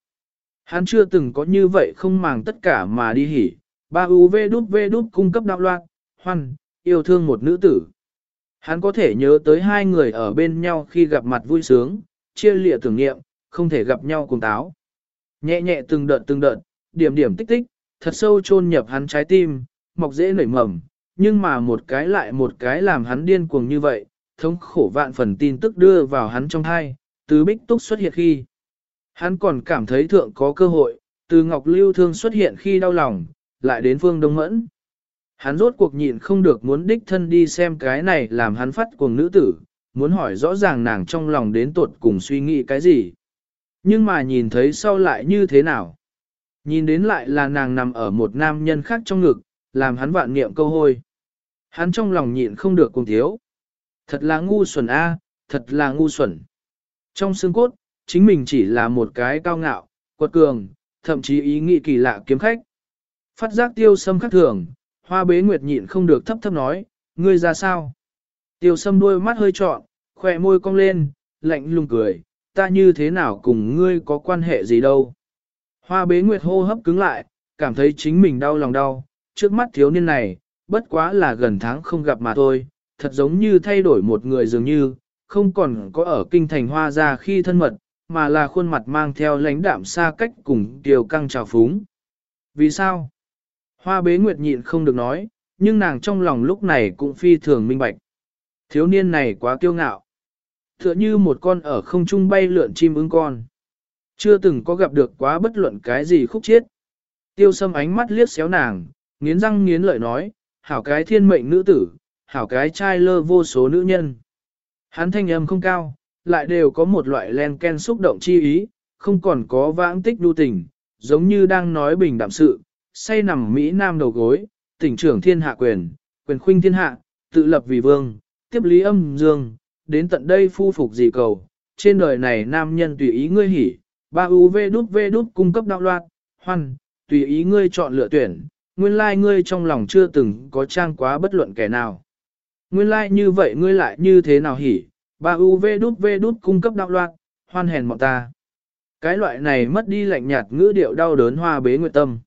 Hắn chưa từng có như vậy không màng tất cả mà đi hỉ, ba UV đút V đút cung cấp đạo loạn, hoan, yêu thương một nữ tử. Hắn có thể nhớ tới hai người ở bên nhau khi gặp mặt vui sướng, chia lịa tưởng niệm, không thể gặp nhau cùng táo. Nhẹ nhẹ từng đợt từng đợt, điểm điểm tích tích, thật sâu chôn nhập hắn trái tim, mọc dễ nảy mầm, nhưng mà một cái lại một cái làm hắn điên cuồng như vậy, thống khổ vạn phần tin tức đưa vào hắn trong thai, từ bích túc xuất hiện khi. Hắn còn cảm thấy thượng có cơ hội, từ ngọc lưu thương xuất hiện khi đau lòng, lại đến phương đông mẫn. Hắn rốt cuộc nhịn không được muốn đích thân đi xem cái này làm hắn phát cuồng nữ tử, muốn hỏi rõ ràng nàng trong lòng đến tuột cùng suy nghĩ cái gì. Nhưng mà nhìn thấy sau lại như thế nào? Nhìn đến lại là nàng nằm ở một nam nhân khác trong ngực, làm hắn vạn niệm câu hôi. Hắn trong lòng nhịn không được cùng thiếu. Thật là ngu xuẩn a, thật là ngu xuẩn. Trong xương cốt, chính mình chỉ là một cái cao ngạo, quật cường, thậm chí ý nghĩ kỳ lạ kiếm khách. Phát giác tiêu sâm khắc thường, hoa bế nguyệt nhịn không được thấp thấp nói, ngươi ra sao? Tiêu sâm đôi mắt hơi trọn, khỏe môi cong lên, lạnh lùng cười, ta như thế nào cùng ngươi có quan hệ gì đâu. Hoa bế nguyệt hô hấp cứng lại, cảm thấy chính mình đau lòng đau, trước mắt thiếu niên này, bất quá là gần tháng không gặp mà thôi, thật giống như thay đổi một người dường như, không còn có ở kinh thành hoa ra khi thân mật, mà là khuôn mặt mang theo lãnh đạm xa cách cùng tiêu căng trào phúng. Vì sao? Hoa bế nguyệt nhịn không được nói, nhưng nàng trong lòng lúc này cũng phi thường minh bạch. Thiếu niên này quá kiêu ngạo. Tựa như một con ở không trung bay lượn chim ưng con. Chưa từng có gặp được quá bất luận cái gì khúc chiết. Tiêu sâm ánh mắt liếc xéo nàng, nghiến răng nghiến lợi nói, hảo cái thiên mệnh nữ tử, hảo cái trai lơ vô số nữ nhân. Hắn thanh âm không cao, lại đều có một loại len ken xúc động chi ý, không còn có vãng tích đu tình, giống như đang nói bình đạm sự, say nằm Mỹ Nam đầu gối, tỉnh trưởng thiên hạ quyền, quyền khuynh thiên hạ, tự lập vì vương, tiếp lý âm dương, đến tận đây phu phục gì cầu, trên đời này nam nhân tùy ý ngươi hỉ, ba UV đút V đút cung cấp đạo loạt, hoan, tùy ý ngươi chọn lựa tuyển, nguyên lai like ngươi trong lòng chưa từng có trang quá bất luận kẻ nào. Nguyên lai like như vậy ngươi lại như thế nào hỉ, ba UV đút V đút cung cấp đạo loạn, hoan hèn bọn ta. Cái loại này mất đi lạnh nhạt ngữ điệu đau đớn hoa bế nguyệt tâm.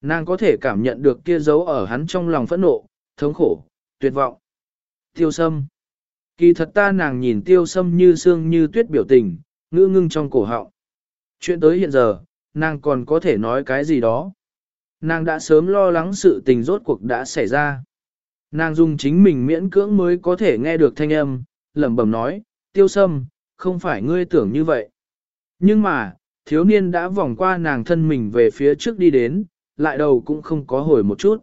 Nàng có thể cảm nhận được kia dấu ở hắn trong lòng phẫn nộ, thống khổ, tuyệt vọng. Tiêu sâm. Kỳ thật ta nàng nhìn tiêu sâm như xương như tuyết biểu tình, ngữ ngưng trong cổ họng. Chuyện tới hiện giờ, nàng còn có thể nói cái gì đó. Nàng đã sớm lo lắng sự tình rốt cuộc đã xảy ra. Nàng dùng chính mình miễn cưỡng mới có thể nghe được thanh âm, lẩm bẩm nói, tiêu sâm, không phải ngươi tưởng như vậy. Nhưng mà, thiếu niên đã vòng qua nàng thân mình về phía trước đi đến, lại đầu cũng không có hồi một chút.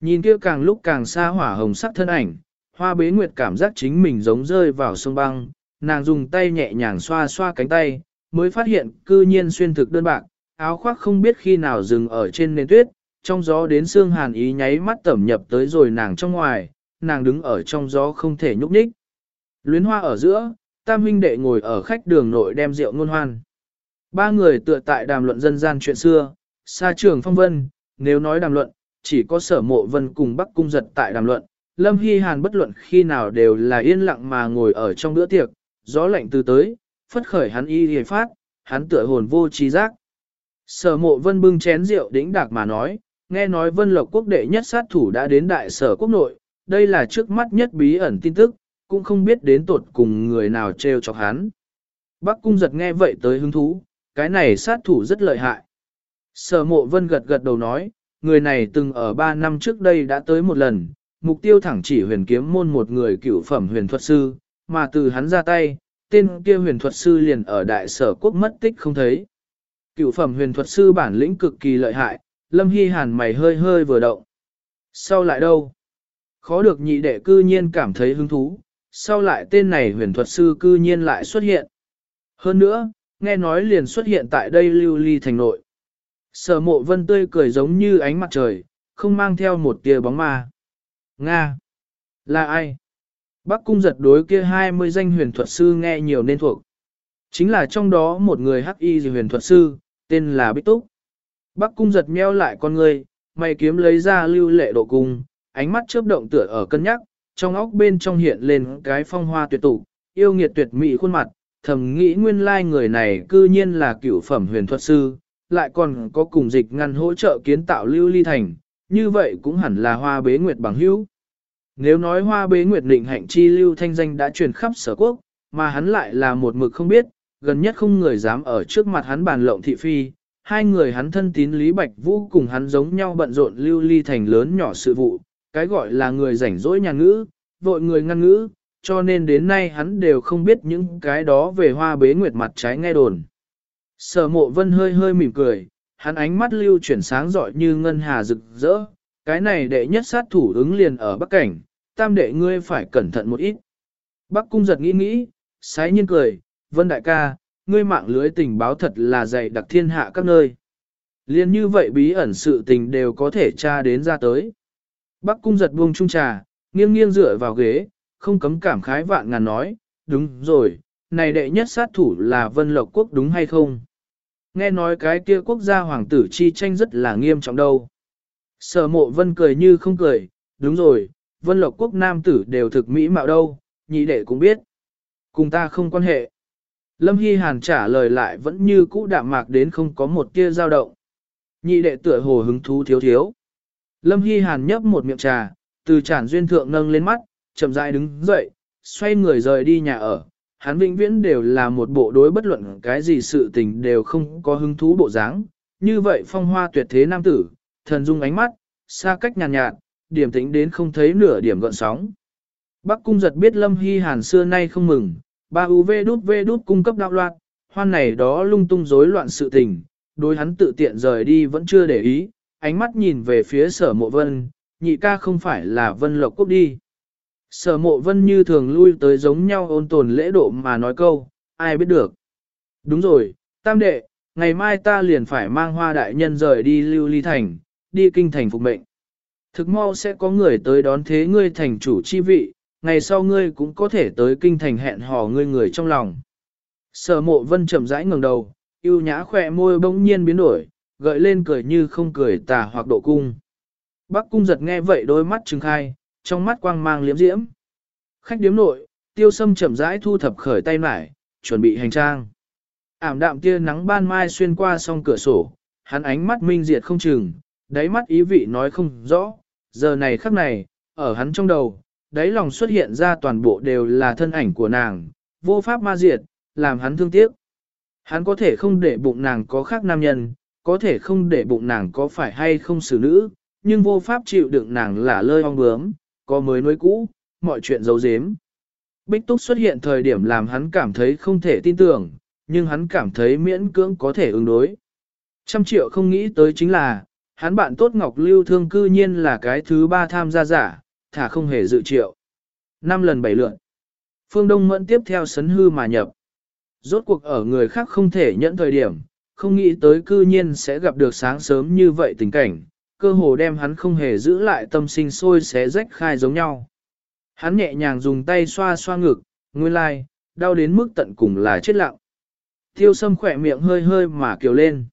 Nhìn kia càng lúc càng xa hỏa hồng sắc thân ảnh, hoa bế nguyệt cảm giác chính mình giống rơi vào sông băng, nàng dùng tay nhẹ nhàng xoa xoa cánh tay, mới phát hiện cư nhiên xuyên thực đơn bạc, áo khoác không biết khi nào dừng ở trên nền tuyết, trong gió đến xương hàn ý nháy mắt tẩm nhập tới rồi nàng trong ngoài, nàng đứng ở trong gió không thể nhúc nhích. Luyến hoa ở giữa, tam huynh đệ ngồi ở khách đường nội đem rượu ngôn hoan. Ba người tựa tại đàm luận dân gian chuyện xưa, xa trường phong vân, nếu nói đàm luận, chỉ có sở mộ vân cùng bắc cung giật tại đàm luận, lâm hy hàn bất luận khi nào đều là yên lặng mà ngồi ở trong bữa tiệc, gió lạnh từ tới, phất khởi hắn y hề phát, hắn tựa hồn vô trí giác. Sở mộ vân bưng chén rượu đĩnh đạc mà nói, nghe nói vân lộc quốc đệ nhất sát thủ đã đến đại sở quốc nội, đây là trước mắt nhất bí ẩn tin tức, cũng không biết đến tột cùng người nào treo chọc hắn. Bắc cung giật nghe vậy tới hứng thú, cái này sát thủ rất lợi hại. Sở mộ vân gật gật đầu nói, người này từng ở 3 năm trước đây đã tới một lần, mục tiêu thẳng chỉ huyền kiếm môn một người cựu phẩm huyền thuật sư, mà từ hắn ra tay, tên kia huyền thuật sư liền ở đại sở quốc mất tích không thấy. Cựu phẩm huyền thuật sư bản lĩnh cực kỳ lợi hại, lâm hy hàn mày hơi hơi vừa động. Sau lại đâu? Khó được nhị đệ cư nhiên cảm thấy hứng thú, sau lại tên này huyền thuật sư cư nhiên lại xuất hiện. Hơn nữa, nghe nói liền xuất hiện tại đây lưu ly thành nội. Sở mộ vân tươi cười giống như ánh mặt trời, không mang theo một tia bóng ma. Nga! Là ai? Bắc cung giật đối kia 20 danh huyền thuật sư nghe nhiều nên thuộc. Chính là trong đó một người hắc y huyền thuật sư, tên là Bích Túc. Bắc cung giật meo lại con người, mày kiếm lấy ra lưu lệ độ cung, ánh mắt chớp động tựa ở cân nhắc, trong óc bên trong hiện lên cái phong hoa tuyệt tụ, yêu nghiệt tuyệt mỹ khuôn mặt, thầm nghĩ nguyên lai người này cư nhiên là cựu phẩm huyền thuật sư, lại còn có cùng dịch ngăn hỗ trợ kiến tạo lưu ly thành, như vậy cũng hẳn là hoa bế nguyệt bằng hữu. Nếu nói hoa bế nguyệt định hạnh chi lưu thanh danh đã truyền khắp sở quốc, mà hắn lại là một mực không biết, gần nhất không người dám ở trước mặt hắn bàn lộng thị phi, hai người hắn thân tín Lý Bạch Vũ cùng hắn giống nhau bận rộn lưu ly thành lớn nhỏ sự vụ, cái gọi là người rảnh rỗi nhà ngữ, vội người ngăn ngữ, cho nên đến nay hắn đều không biết những cái đó về hoa bế nguyệt mặt trái nghe đồn. Sở mộ vân hơi hơi mỉm cười, hắn ánh mắt lưu chuyển sáng giỏi như ngân hà rực rỡ, cái này đệ nhất sát thủ ứng liền ở bắc cảnh, tam đệ ngươi phải cẩn thận một ít. Bắc cung giật nghĩ nghĩ, sái nhiên cười, vân đại ca, ngươi mạng lưới tình báo thật là dày đặc thiên hạ các nơi. Liên như vậy bí ẩn sự tình đều có thể tra đến ra tới. Bắc cung giật buông trung trà, nghiêng nghiêng dựa vào ghế, không cấm cảm khái vạn ngàn nói, đúng rồi, này đệ nhất sát thủ là Vân Lộc Quốc đúng hay không? Nghe nói cái kia quốc gia hoàng tử chi tranh rất là nghiêm trọng đâu. Sở mộ Vân cười như không cười, đúng rồi, Vân Lộc Quốc nam tử đều thực mỹ mạo đâu, nhị đệ cũng biết. Cùng ta không quan hệ. Lâm Hy Hàn trả lời lại vẫn như cũ đạm mạc đến không có một tia dao động. Nhị đệ tựa hồ hứng thú thiếu thiếu. Lâm Hy Hàn nhấp một miệng trà, từ tràn duyên thượng nâng lên mắt, chậm rãi đứng dậy, xoay người rời đi nhà ở. Hắn vĩnh viễn đều là một bộ đối bất luận cái gì sự tình đều không có hứng thú bộ dáng. Như vậy phong hoa tuyệt thế nam tử, thần dung ánh mắt, xa cách nhàn nhạt, nhạt, điểm tĩnh đến không thấy nửa điểm gợn sóng. Bắc cung giật biết Lâm Hy Hàn xưa nay không mừng, ba UV đút V đút cung cấp đạo loạn, hoan này đó lung tung rối loạn sự tình, đối hắn tự tiện rời đi vẫn chưa để ý, ánh mắt nhìn về phía sở mộ vân, nhị ca không phải là vân lộc quốc đi. Sở mộ vân như thường lui tới giống nhau ôn tồn lễ độ mà nói câu, ai biết được. Đúng rồi, tam đệ, ngày mai ta liền phải mang hoa đại nhân rời đi lưu ly thành, đi kinh thành phục mệnh. Thực mau sẽ có người tới đón thế ngươi thành chủ chi vị, ngày sau ngươi cũng có thể tới kinh thành hẹn hò ngươi người trong lòng. Sở mộ vân chậm rãi ngẩng đầu, yêu nhã khỏe môi bỗng nhiên biến đổi, gợi lên cười như không cười tà hoặc độ cung. Bác cung giật nghe vậy đôi mắt trừng khai, trong mắt quang mang liếm diễm. Khách điếm nội, tiêu sâm chậm rãi thu thập khởi tay lại, chuẩn bị hành trang. Ảm đạm tia nắng ban mai xuyên qua song cửa sổ, hắn ánh mắt minh diệt không chừng, đáy mắt ý vị nói không rõ, giờ này khắc này, ở hắn trong đầu, đáy lòng xuất hiện ra toàn bộ đều là thân ảnh của nàng, vô pháp ma diệt, làm hắn thương tiếc. Hắn có thể không để bụng nàng có khác nam nhân, có thể không để bụng nàng có phải hay không xử nữ, nhưng vô pháp chịu đựng nàng là lơi ong bướm, có mới nuôi cũ, mọi chuyện giấu giếm. Bích Túc xuất hiện thời điểm làm hắn cảm thấy không thể tin tưởng, nhưng hắn cảm thấy miễn cưỡng có thể ứng đối. Trăm triệu không nghĩ tới chính là, hắn bạn tốt Ngọc Lưu Thương cư nhiên là cái thứ ba tham gia giả, thả không hề dự triệu. Năm lần bảy lượn. Phương Đông Mẫn tiếp theo sấn hư mà nhập. Rốt cuộc ở người khác không thể nhận thời điểm, không nghĩ tới cư nhiên sẽ gặp được sáng sớm như vậy tình cảnh, cơ hồ đem hắn không hề giữ lại tâm sinh sôi xé rách khai giống nhau. Hắn nhẹ nhàng dùng tay xoa xoa ngực, nguyên lai, like, đau đến mức tận cùng là chết lặng. Tiêu sâm khỏe miệng hơi hơi mà kiều lên.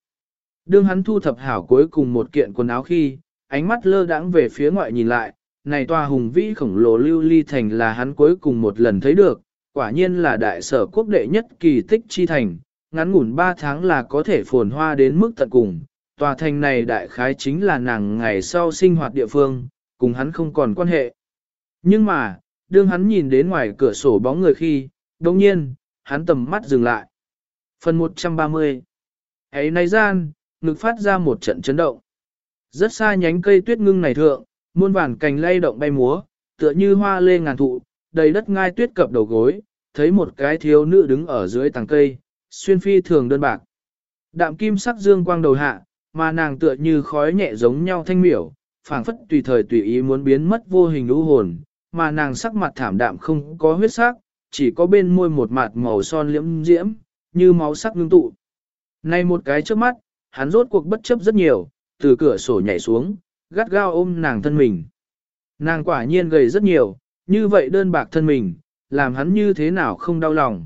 Đương hắn thu thập hảo cuối cùng một kiện quần áo khi, ánh mắt lơ đãng về phía ngoại nhìn lại, này tòa hùng vĩ khổng lồ lưu ly thành là hắn cuối cùng một lần thấy được, quả nhiên là đại sở quốc đệ nhất kỳ tích chi thành, ngắn ngủn 3 tháng là có thể phồn hoa đến mức tận cùng. Tòa thành này đại khái chính là nàng ngày sau sinh hoạt địa phương, cùng hắn không còn quan hệ. Nhưng mà, đương hắn nhìn đến ngoài cửa sổ bóng người khi, đồng nhiên, hắn tầm mắt dừng lại. Phần 130 ấy nay gian, ngực phát ra một trận chấn động. Rất xa nhánh cây tuyết ngưng này thượng, muôn vàn cành lay động bay múa, tựa như hoa lê ngàn thụ, đầy đất ngai tuyết cập đầu gối, thấy một cái thiếu nữ đứng ở dưới tàng cây, xuyên phi thường đơn bạc. Đạm kim sắc dương quang đầu hạ, mà nàng tựa như khói nhẹ giống nhau thanh miểu, phảng phất tùy thời tùy ý muốn biến mất vô hình lũ hồn, mà nàng sắc mặt thảm đạm không có huyết sắc, chỉ có bên môi một mặt màu son liễm diễm, như máu sắc ngưng tụ. Này một cái trước mắt, hắn rốt cuộc bất chấp rất nhiều, từ cửa sổ nhảy xuống, gắt gao ôm nàng thân mình. Nàng quả nhiên gầy rất nhiều, như vậy đơn bạc thân mình, làm hắn như thế nào không đau lòng.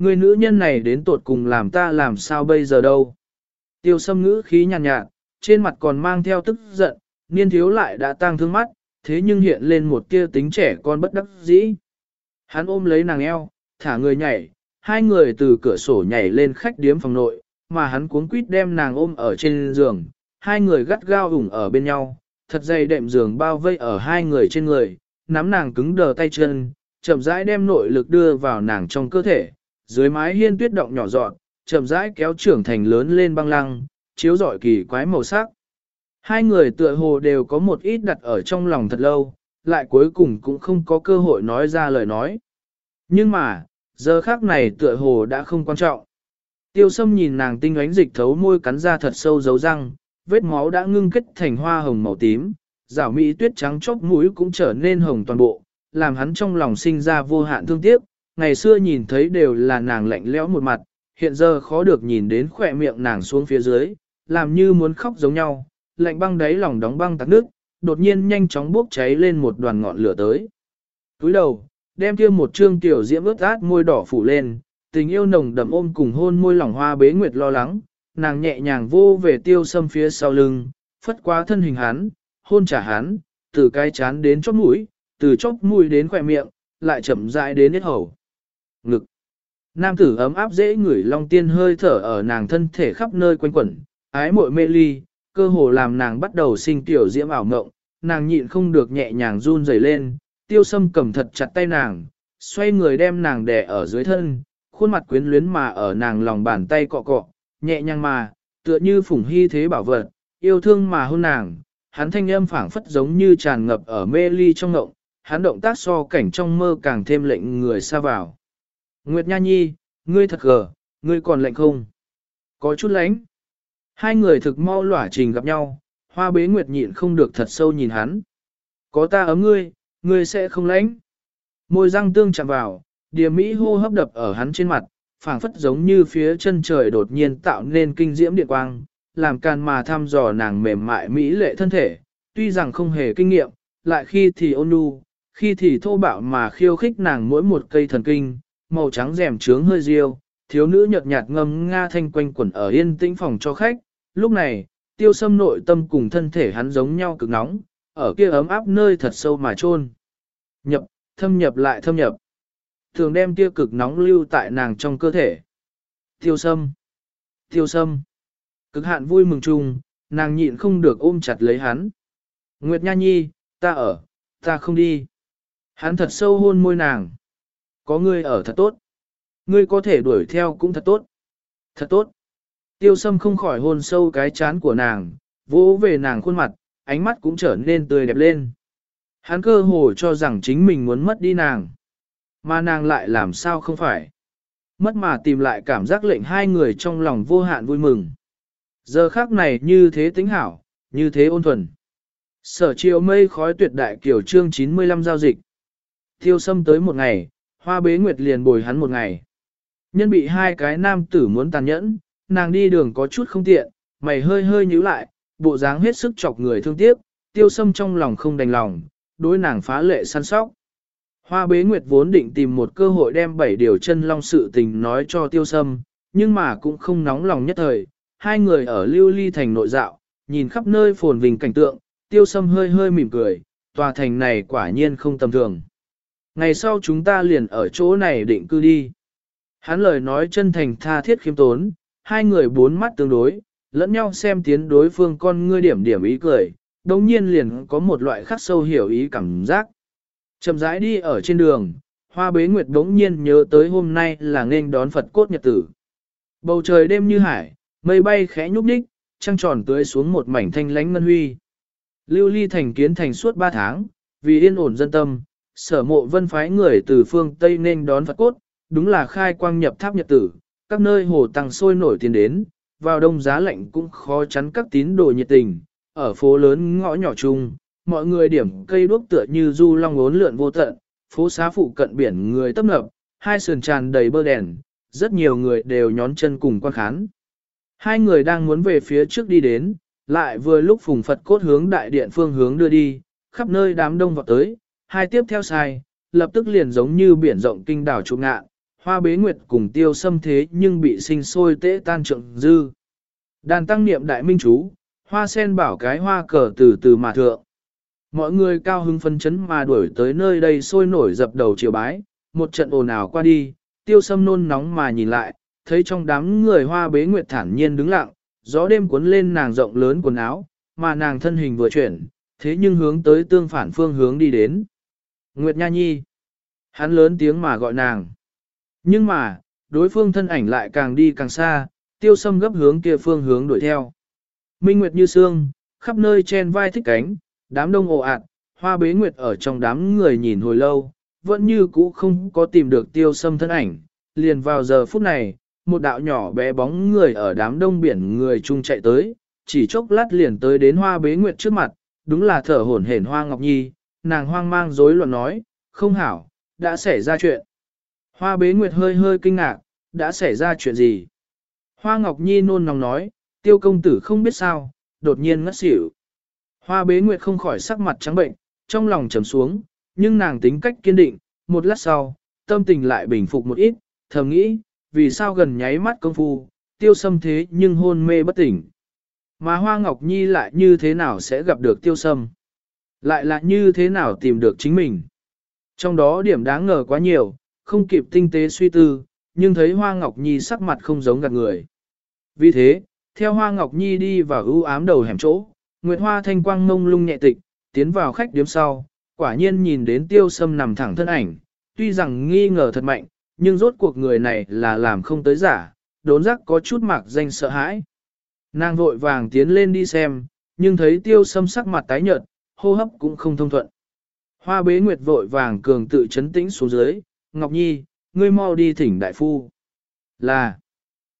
Người nữ nhân này đến tột cùng làm ta làm sao bây giờ đâu. Tiêu sâm ngữ khí nhàn nhạt, nhạt, trên mặt còn mang theo tức giận, niên thiếu lại đã tăng thương mắt, thế nhưng hiện lên một tia tính trẻ con bất đắc dĩ. Hắn ôm lấy nàng eo, thả người nhảy, hai người từ cửa sổ nhảy lên khách điếm phòng nội, mà hắn cuống quýt đem nàng ôm ở trên giường, hai người gắt gao ủng ở bên nhau, thật dày đệm giường bao vây ở hai người trên người, nắm nàng cứng đờ tay chân, chậm rãi đem nội lực đưa vào nàng trong cơ thể, dưới mái hiên tuyết động nhỏ dọn, chậm rãi kéo trưởng thành lớn lên băng lăng, chiếu rọi kỳ quái màu sắc. Hai người tựa hồ đều có một ít đặt ở trong lòng thật lâu, lại cuối cùng cũng không có cơ hội nói ra lời nói. Nhưng mà, giờ khác này tựa hồ đã không quan trọng. Tiêu sâm nhìn nàng tinh ánh dịch thấu môi cắn ra thật sâu dấu răng, vết máu đã ngưng kết thành hoa hồng màu tím, rảo mỹ tuyết trắng chốc mũi cũng trở nên hồng toàn bộ, làm hắn trong lòng sinh ra vô hạn thương tiếc. Ngày xưa nhìn thấy đều là nàng lạnh lẽo một mặt, hiện giờ khó được nhìn đến khỏe miệng nàng xuống phía dưới, làm như muốn khóc giống nhau, lạnh băng đáy lòng đóng băng tắt nước, đột nhiên nhanh chóng bốc cháy lên một đoàn ngọn lửa tới. Túi đầu, đem kia một trương tiểu diễm ướt át môi đỏ phủ lên, tình yêu nồng đậm ôm cùng hôn môi lỏng hoa bế nguyệt lo lắng, nàng nhẹ nhàng vô về tiêu sâm phía sau lưng, phất qua thân hình hắn, hôn trả hắn, từ cái chán đến chóp mũi, từ chóp mũi đến khỏe miệng, lại chậm rãi đến hết hầu. Ngực. Nam tử ấm áp dễ ngửi long tiên hơi thở ở nàng thân thể khắp nơi quanh quẩn, ái muội mê ly, cơ hồ làm nàng bắt đầu sinh tiểu diễm ảo ngộng, nàng nhịn không được nhẹ nhàng run rẩy lên, tiêu sâm cầm thật chặt tay nàng, xoay người đem nàng đè ở dưới thân, khuôn mặt quyến luyến mà ở nàng lòng bàn tay cọ cọ, nhẹ nhàng mà, tựa như phủng hy thế bảo vật, yêu thương mà hôn nàng, hắn thanh âm phảng phất giống như tràn ngập ở mê ly trong ngộng, hắn động tác so cảnh trong mơ càng thêm lệnh người xa vào. Nguyệt Nha Nhi, ngươi thật gờ, ngươi còn lạnh không? Có chút lánh. Hai người thực mau lỏa trình gặp nhau, hoa bế Nguyệt nhịn không được thật sâu nhìn hắn. Có ta ấm ngươi, ngươi sẽ không lánh. Môi răng tương chạm vào, địa mỹ hô hấp đập ở hắn trên mặt, phảng phất giống như phía chân trời đột nhiên tạo nên kinh diễm điện quang, làm can mà thăm dò nàng mềm mại mỹ lệ thân thể, tuy rằng không hề kinh nghiệm, lại khi thì ôn nhu, khi thì thô bạo mà khiêu khích nàng mỗi một cây thần kinh, màu trắng rèm trướng hơi riêu, thiếu nữ nhợt nhạt ngâm nga thanh quanh quẩn ở yên tĩnh phòng cho khách, lúc này, tiêu sâm nội tâm cùng thân thể hắn giống nhau cực nóng, ở kia ấm áp nơi thật sâu mà chôn Nhập, thâm nhập lại thâm nhập. Thường đem kia cực nóng lưu tại nàng trong cơ thể. Tiêu sâm. Tiêu sâm. Cực hạn vui mừng chung, nàng nhịn không được ôm chặt lấy hắn. Nguyệt Nha Nhi, ta ở, ta không đi. Hắn thật sâu hôn môi nàng. Có ngươi ở thật tốt. Ngươi có thể đuổi theo cũng thật tốt. Thật tốt. Tiêu sâm không khỏi hôn sâu cái chán của nàng, vỗ về nàng khuôn mặt, ánh mắt cũng trở nên tươi đẹp lên. Hắn cơ hồ cho rằng chính mình muốn mất đi nàng. Mà nàng lại làm sao không phải. Mất mà tìm lại cảm giác lệnh hai người trong lòng vô hạn vui mừng. Giờ khác này như thế tính hảo, như thế ôn thuần. Sở chiều mây khói tuyệt đại kiểu chương 95 giao dịch. Tiêu sâm tới một ngày, hoa bế nguyệt liền bồi hắn một ngày. Nhân bị hai cái nam tử muốn tàn nhẫn, nàng đi đường có chút không tiện, mày hơi hơi nhíu lại, bộ dáng hết sức chọc người thương tiếc, tiêu sâm trong lòng không đành lòng, đối nàng phá lệ săn sóc. Hoa bế nguyệt vốn định tìm một cơ hội đem bảy điều chân long sự tình nói cho tiêu sâm, nhưng mà cũng không nóng lòng nhất thời. Hai người ở lưu ly thành nội dạo, nhìn khắp nơi phồn vinh cảnh tượng, tiêu sâm hơi hơi mỉm cười, tòa thành này quả nhiên không tầm thường. Ngày sau chúng ta liền ở chỗ này định cư đi. Hắn lời nói chân thành tha thiết khiêm tốn, hai người bốn mắt tương đối, lẫn nhau xem tiến đối phương con ngươi điểm điểm ý cười, đồng nhiên liền có một loại khắc sâu hiểu ý cảm giác. Chậm rãi đi ở trên đường, hoa bế nguyệt đống nhiên nhớ tới hôm nay là nên đón Phật cốt nhật tử. Bầu trời đêm như hải, mây bay khẽ nhúc nhích, trăng tròn tưới xuống một mảnh thanh lánh ngân huy. Lưu ly thành kiến thành suốt ba tháng, vì yên ổn dân tâm, sở mộ vân phái người từ phương Tây nên đón Phật cốt, đúng là khai quang nhập tháp nhật tử, các nơi hồ tăng sôi nổi tiền đến, vào đông giá lạnh cũng khó chắn các tín đồ nhiệt tình, ở phố lớn ngõ nhỏ chung, mọi người điểm cây đuốc tựa như du long ốn lượn vô tận, phố xá phụ cận biển người tấp nập, hai sườn tràn đầy bơ đèn, rất nhiều người đều nhón chân cùng quan khán. Hai người đang muốn về phía trước đi đến, lại vừa lúc phùng Phật cốt hướng đại điện phương hướng đưa đi, khắp nơi đám đông vào tới, hai tiếp theo sai, lập tức liền giống như biển rộng kinh đảo trụ ngạ, hoa bế nguyệt cùng tiêu xâm thế nhưng bị sinh sôi tễ tan trượng dư. Đàn tăng niệm đại minh chú, hoa sen bảo cái hoa cờ từ từ mà thượng. Mọi người cao hứng phân chấn mà đuổi tới nơi đây sôi nổi dập đầu chiều bái, một trận ồn ào qua đi, tiêu sâm nôn nóng mà nhìn lại, thấy trong đám người hoa bế nguyệt thản nhiên đứng lặng, gió đêm cuốn lên nàng rộng lớn quần áo, mà nàng thân hình vừa chuyển, thế nhưng hướng tới tương phản phương hướng đi đến. Nguyệt Nha Nhi. Hắn lớn tiếng mà gọi nàng. Nhưng mà, đối phương thân ảnh lại càng đi càng xa, tiêu sâm gấp hướng kia phương hướng đuổi theo. Minh Nguyệt như sương, khắp nơi chen vai thích cánh, đám đông ồ ạt, hoa bế nguyệt ở trong đám người nhìn hồi lâu, vẫn như cũ không có tìm được tiêu sâm thân ảnh. Liền vào giờ phút này, một đạo nhỏ bé bóng người ở đám đông biển người chung chạy tới, chỉ chốc lát liền tới đến hoa bế nguyệt trước mặt, đúng là thở hổn hển hoa ngọc nhi, nàng hoang mang rối loạn nói, không hảo, đã xảy ra chuyện. Hoa bế nguyệt hơi hơi kinh ngạc, đã xảy ra chuyện gì? Hoa ngọc nhi nôn nóng nói, tiêu công tử không biết sao, đột nhiên ngất xỉu. Hoa bế nguyệt không khỏi sắc mặt trắng bệnh, trong lòng trầm xuống, nhưng nàng tính cách kiên định, một lát sau, tâm tình lại bình phục một ít, thầm nghĩ, vì sao gần nháy mắt công phu, tiêu sâm thế nhưng hôn mê bất tỉnh. Mà Hoa Ngọc Nhi lại như thế nào sẽ gặp được tiêu sâm? Lại là như thế nào tìm được chính mình? Trong đó điểm đáng ngờ quá nhiều, không kịp tinh tế suy tư, nhưng thấy Hoa Ngọc Nhi sắc mặt không giống gạt người. Vì thế, theo Hoa Ngọc Nhi đi vào ưu ám đầu hẻm chỗ, Nguyệt Hoa thanh quang mông lung nhẹ tịch, tiến vào khách điếm sau, quả nhiên nhìn đến tiêu sâm nằm thẳng thân ảnh, tuy rằng nghi ngờ thật mạnh, nhưng rốt cuộc người này là làm không tới giả, đốn giác có chút mạc danh sợ hãi. Nàng vội vàng tiến lên đi xem, nhưng thấy tiêu sâm sắc mặt tái nhợt, hô hấp cũng không thông thuận. Hoa bế nguyệt vội vàng cường tự chấn tĩnh xuống dưới, Ngọc Nhi, ngươi mau đi thỉnh đại phu. Là,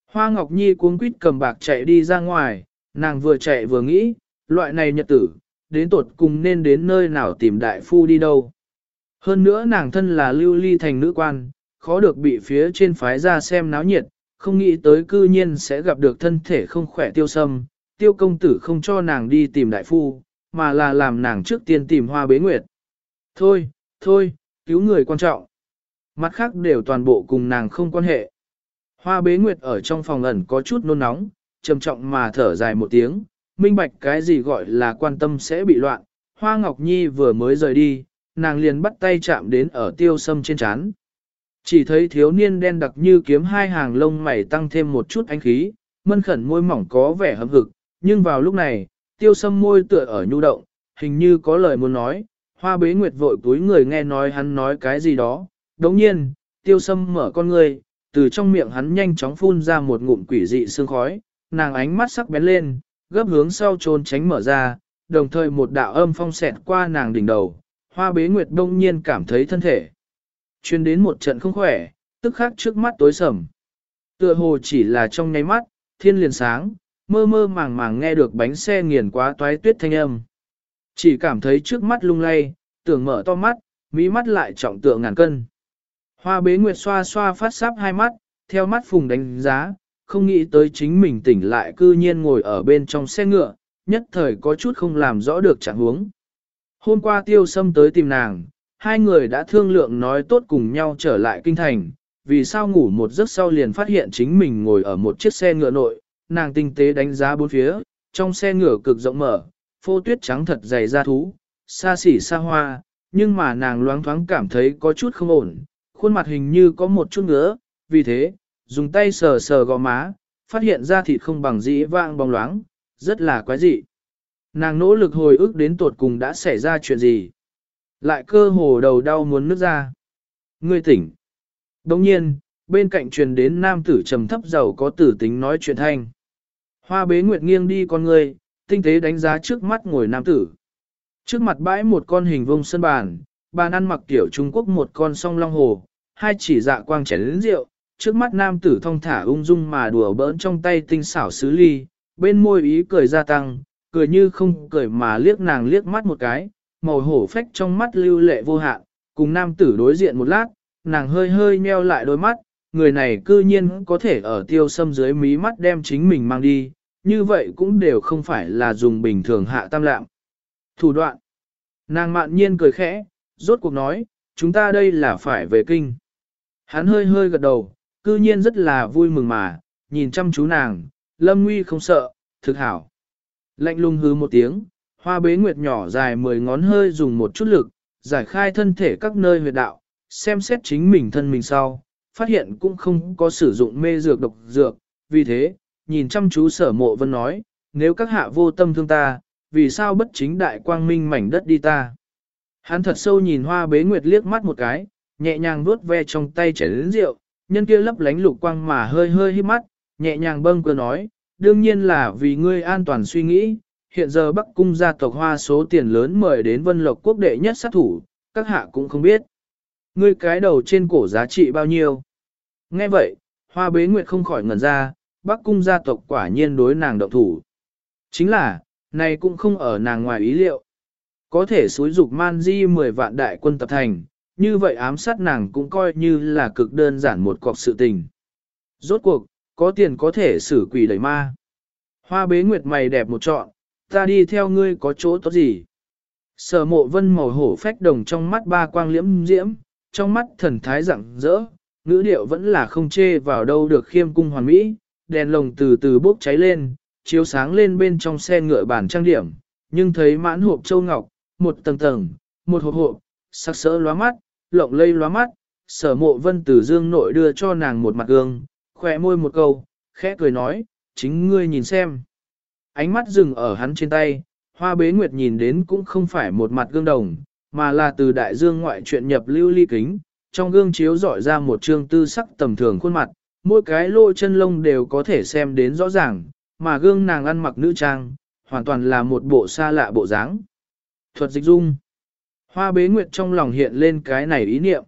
Hoa Ngọc Nhi cuống quýt cầm bạc chạy đi ra ngoài, nàng vừa chạy vừa nghĩ, loại này nhật tử, đến tột cùng nên đến nơi nào tìm đại phu đi đâu. Hơn nữa nàng thân là lưu ly thành nữ quan, khó được bị phía trên phái ra xem náo nhiệt, không nghĩ tới cư nhiên sẽ gặp được thân thể không khỏe tiêu sâm, tiêu công tử không cho nàng đi tìm đại phu, mà là làm nàng trước tiên tìm hoa bế nguyệt. Thôi, thôi, cứu người quan trọng. Mặt khác đều toàn bộ cùng nàng không quan hệ. Hoa bế nguyệt ở trong phòng ẩn có chút nôn nóng, trầm trọng mà thở dài một tiếng, minh bạch cái gì gọi là quan tâm sẽ bị loạn. Hoa Ngọc Nhi vừa mới rời đi, nàng liền bắt tay chạm đến ở tiêu sâm trên chán. Chỉ thấy thiếu niên đen đặc như kiếm hai hàng lông mày tăng thêm một chút ánh khí, mân khẩn môi mỏng có vẻ hâm hực, nhưng vào lúc này, tiêu sâm môi tựa ở nhu động, hình như có lời muốn nói, hoa bế nguyệt vội túi người nghe nói hắn nói cái gì đó, đồng nhiên, tiêu sâm mở con người, từ trong miệng hắn nhanh chóng phun ra một ngụm quỷ dị sương khói, nàng ánh mắt sắc bén lên, gấp hướng sau trốn tránh mở ra, đồng thời một đạo âm phong xẹt qua nàng đỉnh đầu, hoa bế nguyệt đông nhiên cảm thấy thân thể. Chuyên đến một trận không khỏe, tức khắc trước mắt tối sầm. Tựa hồ chỉ là trong nháy mắt, thiên liền sáng, mơ mơ màng màng nghe được bánh xe nghiền quá toái tuyết thanh âm. Chỉ cảm thấy trước mắt lung lay, tưởng mở to mắt, mỹ mắt lại trọng tượng ngàn cân. Hoa bế nguyệt xoa xoa phát sáp hai mắt, theo mắt phùng đánh giá, không nghĩ tới chính mình tỉnh lại cư nhiên ngồi ở bên trong xe ngựa, nhất thời có chút không làm rõ được trạng huống. Hôm qua tiêu sâm tới tìm nàng, hai người đã thương lượng nói tốt cùng nhau trở lại kinh thành, vì sao ngủ một giấc sau liền phát hiện chính mình ngồi ở một chiếc xe ngựa nội, nàng tinh tế đánh giá bốn phía, trong xe ngựa cực rộng mở, phô tuyết trắng thật dày da thú, xa xỉ xa hoa, nhưng mà nàng loáng thoáng cảm thấy có chút không ổn, khuôn mặt hình như có một chút ngứa, vì thế, dùng tay sờ sờ gò má, phát hiện ra thịt không bằng dĩ vang bóng loáng, rất là quái dị. Nàng nỗ lực hồi ức đến tột cùng đã xảy ra chuyện gì. Lại cơ hồ đầu đau muốn nước ra. Ngươi tỉnh. Đồng nhiên, bên cạnh truyền đến nam tử trầm thấp giàu có tử tính nói chuyện thanh. Hoa bế nguyệt nghiêng đi con người, tinh tế đánh giá trước mắt ngồi nam tử. Trước mặt bãi một con hình vông sân bàn, bàn ăn mặc tiểu Trung Quốc một con song long hồ, hai chỉ dạ quang chén lĩnh rượu, trước mắt nam tử thong thả ung dung mà đùa bỡn trong tay tinh xảo sứ ly, bên môi ý cười gia tăng, cười như không cười mà liếc nàng liếc mắt một cái, màu hổ phách trong mắt lưu lệ vô hạn, cùng nam tử đối diện một lát, nàng hơi hơi nheo lại đôi mắt, người này cư nhiên có thể ở tiêu sâm dưới mí mắt đem chính mình mang đi, như vậy cũng đều không phải là dùng bình thường hạ tam lạm. Thủ đoạn. Nàng mạn nhiên cười khẽ, rốt cuộc nói, chúng ta đây là phải về kinh. Hắn hơi hơi gật đầu, cư nhiên rất là vui mừng mà, nhìn chăm chú nàng, lâm nguy không sợ, thực hảo. Lạnh lùng hứ một tiếng, hoa bế nguyệt nhỏ dài mười ngón hơi dùng một chút lực, giải khai thân thể các nơi huyệt đạo, xem xét chính mình thân mình sau, phát hiện cũng không có sử dụng mê dược độc dược, vì thế, nhìn chăm chú sở mộ vân nói, nếu các hạ vô tâm thương ta, vì sao bất chính đại quang minh mảnh đất đi ta. Hắn thật sâu nhìn hoa bế nguyệt liếc mắt một cái, nhẹ nhàng vuốt ve trong tay chảy đến rượu, nhân kia lấp lánh lục quang mà hơi hơi hít mắt, nhẹ nhàng bâng cơ nói, đương nhiên là vì ngươi an toàn suy nghĩ, hiện giờ Bắc Cung gia tộc hoa số tiền lớn mời đến Vân Lộc quốc đệ nhất sát thủ, các hạ cũng không biết. Ngươi cái đầu trên cổ giá trị bao nhiêu? Nghe vậy, hoa bế nguyệt không khỏi ngẩn ra, Bắc Cung gia tộc quả nhiên đối nàng động thủ. Chính là, này cũng không ở nàng ngoài ý liệu. Có thể xúi dục man di 10 vạn đại quân tập thành, như vậy ám sát nàng cũng coi như là cực đơn giản một cọc sự tình. Rốt cuộc, có tiền có thể xử quỷ đẩy ma. Hoa bế nguyệt mày đẹp một trọn, ta đi theo ngươi có chỗ tốt gì? Sở mộ vân màu hổ phách đồng trong mắt ba quang liễm diễm, trong mắt thần thái rạng rỡ, ngữ điệu vẫn là không chê vào đâu được khiêm cung hoàn mỹ, đèn lồng từ từ bốc cháy lên, chiếu sáng lên bên trong xe ngựa bản trang điểm, nhưng thấy mãn hộp châu ngọc, một tầng tầng, một hộp hộp, sắc sỡ lóa mắt, lộng lây lóa mắt, sở mộ vân từ dương nội đưa cho nàng một mặt gương, khỏe môi một câu, khẽ cười nói, chính ngươi nhìn xem. Ánh mắt dừng ở hắn trên tay, hoa bế nguyệt nhìn đến cũng không phải một mặt gương đồng, mà là từ đại dương ngoại chuyện nhập lưu ly kính, trong gương chiếu dọi ra một trương tư sắc tầm thường khuôn mặt, mỗi cái lỗ chân lông đều có thể xem đến rõ ràng, mà gương nàng ăn mặc nữ trang, hoàn toàn là một bộ xa lạ bộ dáng. Thuật dịch dung Hoa bế nguyệt trong lòng hiện lên cái này ý niệm.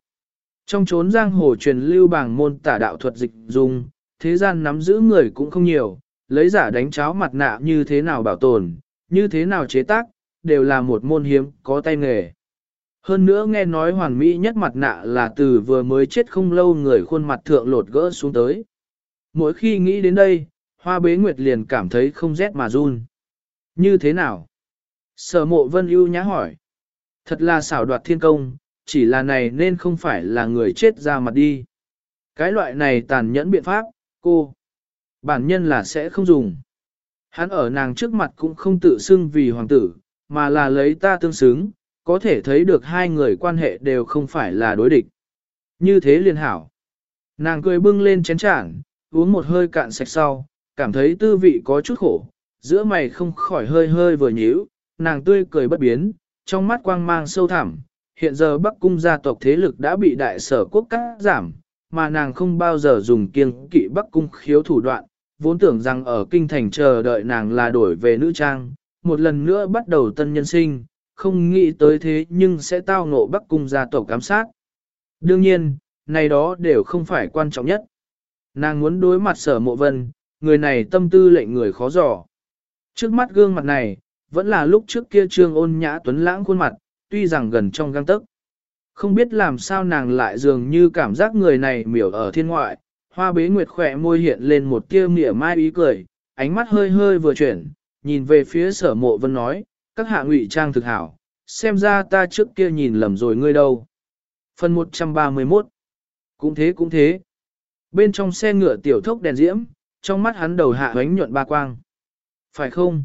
Trong chốn giang hồ truyền lưu bảng môn tả đạo thuật dịch dung, thế gian nắm giữ người cũng không nhiều, lấy giả đánh cháo mặt nạ như thế nào bảo tồn, như thế nào chế tác, đều là một môn hiếm, có tay nghề. Hơn nữa nghe nói hoàn mỹ nhất mặt nạ là từ vừa mới chết không lâu người khuôn mặt thượng lột gỡ xuống tới. Mỗi khi nghĩ đến đây, hoa bế nguyệt liền cảm thấy không rét mà run. Như thế nào? Sở mộ vân ưu nhã hỏi. Thật là xảo đoạt thiên công, chỉ là này nên không phải là người chết ra mặt đi. Cái loại này tàn nhẫn biện pháp, cô. Bản nhân là sẽ không dùng. Hắn ở nàng trước mặt cũng không tự xưng vì hoàng tử, mà là lấy ta tương xứng, có thể thấy được hai người quan hệ đều không phải là đối địch. Như thế liền hảo. Nàng cười bưng lên chén chản, uống một hơi cạn sạch sau, cảm thấy tư vị có chút khổ, giữa mày không khỏi hơi hơi vừa nhíu, nàng tươi cười bất biến, trong mắt quang mang sâu thẳm. Hiện giờ Bắc Cung gia tộc thế lực đã bị đại sở quốc cắt giảm, mà nàng không bao giờ dùng kiêng kỵ Bắc Cung khiếu thủ đoạn, vốn tưởng rằng ở kinh thành chờ đợi nàng là đổi về nữ trang, một lần nữa bắt đầu tân nhân sinh, không nghĩ tới thế nhưng sẽ tao ngộ Bắc Cung gia tộc giám sát. Đương nhiên, này đó đều không phải quan trọng nhất. Nàng muốn đối mặt sở mộ vân, người này tâm tư lệnh người khó dò. Trước mắt gương mặt này, vẫn là lúc trước kia trương ôn nhã tuấn lãng khuôn mặt, tuy rằng gần trong găng tức. Không biết làm sao nàng lại dường như cảm giác người này miểu ở thiên ngoại, hoa bế nguyệt khỏe môi hiện lên một tia mỉa mai ý cười, ánh mắt hơi hơi vừa chuyển, nhìn về phía sở mộ vân nói, các hạ ngụy trang thực hảo, xem ra ta trước kia nhìn lầm rồi ngươi đâu. Phần 131 Cũng thế cũng thế. Bên trong xe ngựa tiểu thốc đèn diễm, trong mắt hắn đầu hạ ánh nhuận ba quang. Phải không?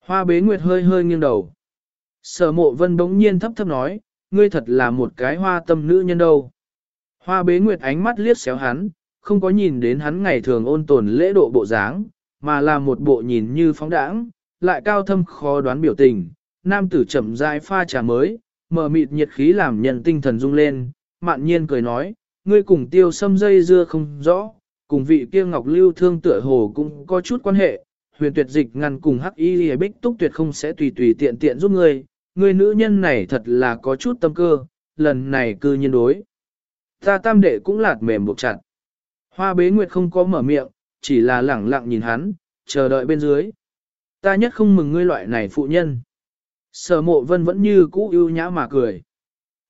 Hoa bế nguyệt hơi hơi nghiêng đầu. Sở mộ vân bỗng nhiên thấp thấp nói, ngươi thật là một cái hoa tâm nữ nhân đâu. Hoa bế nguyệt ánh mắt liếc xéo hắn, không có nhìn đến hắn ngày thường ôn tồn lễ độ bộ dáng, mà là một bộ nhìn như phóng đãng, lại cao thâm khó đoán biểu tình. Nam tử chậm rãi pha trà mới, mở mịt nhiệt khí làm nhân tinh thần rung lên, mạn nhiên cười nói, ngươi cùng tiêu sâm dây dưa không rõ, cùng vị kia ngọc lưu thương tựa hồ cũng có chút quan hệ, huyền tuyệt dịch ngăn cùng hắc y hề bích túc tuyệt không sẽ tùy tùy tiện tiện giúp ngươi, ngươi nữ nhân này thật là có chút tâm cơ, lần này cư nhiên đối. Ta tam đệ cũng lạt mềm buộc chặt. Hoa bế nguyệt không có mở miệng, chỉ là lẳng lặng nhìn hắn, chờ đợi bên dưới. Ta nhất không mừng ngươi loại này phụ nhân. Sở mộ vân vẫn như cũ ưu nhã mà cười.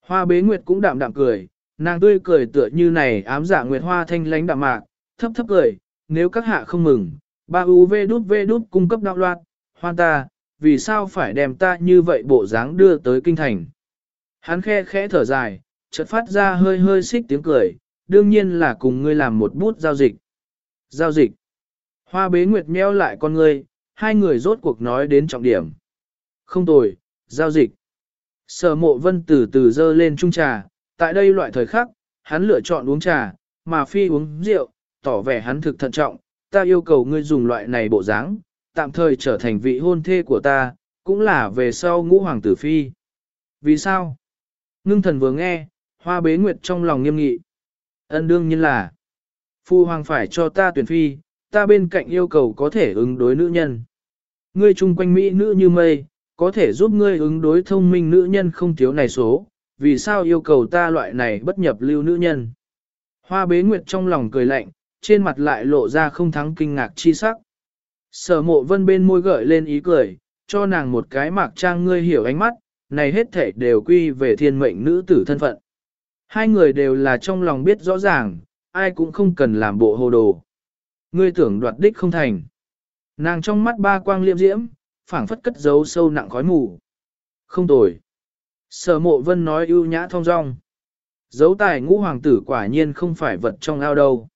Hoa bế nguyệt cũng đạm đạm cười, nàng tươi cười tựa như này ám dạ nguyệt hoa thanh lánh đạm mạc, thấp thấp cười, nếu các hạ không mừng, ba u v đút v đút cung cấp đạo loạt, hoan ta, vì sao phải đem ta như vậy bộ dáng đưa tới kinh thành. Hắn khe khẽ thở dài, chợt phát ra hơi hơi xích tiếng cười, đương nhiên là cùng ngươi làm một bút giao dịch. Giao dịch. Hoa bế nguyệt meo lại con ngươi, hai người rốt cuộc nói đến trọng điểm. Không tồi, giao dịch. Sở mộ vân từ từ dơ lên chung trà, tại đây loại thời khắc, hắn lựa chọn uống trà, mà phi uống rượu, tỏ vẻ hắn thực thận trọng, ta yêu cầu ngươi dùng loại này bộ dáng, tạm thời trở thành vị hôn thê của ta, cũng là về sau ngũ hoàng tử phi. Vì sao? Ngưng thần vừa nghe, hoa bế nguyệt trong lòng nghiêm nghị. Ân đương nhiên là, phu hoàng phải cho ta tuyển phi, ta bên cạnh yêu cầu có thể ứng đối nữ nhân. Ngươi chung quanh Mỹ nữ như mây, có thể giúp ngươi ứng đối thông minh nữ nhân không thiếu này số, vì sao yêu cầu ta loại này bất nhập lưu nữ nhân. Hoa bế nguyệt trong lòng cười lạnh, trên mặt lại lộ ra không thắng kinh ngạc chi sắc. Sở mộ vân bên môi gợi lên ý cười, cho nàng một cái mạc trang ngươi hiểu ánh mắt, này hết thể đều quy về thiên mệnh nữ tử thân phận. Hai người đều là trong lòng biết rõ ràng, ai cũng không cần làm bộ hồ đồ. Ngươi tưởng đoạt đích không thành. Nàng trong mắt ba quang liệm diễm, phảng phất cất giấu sâu nặng khói mù. Không tồi. Sở mộ vân nói ưu nhã thong dong. Dấu tài ngũ hoàng tử quả nhiên không phải vật trong ao đâu.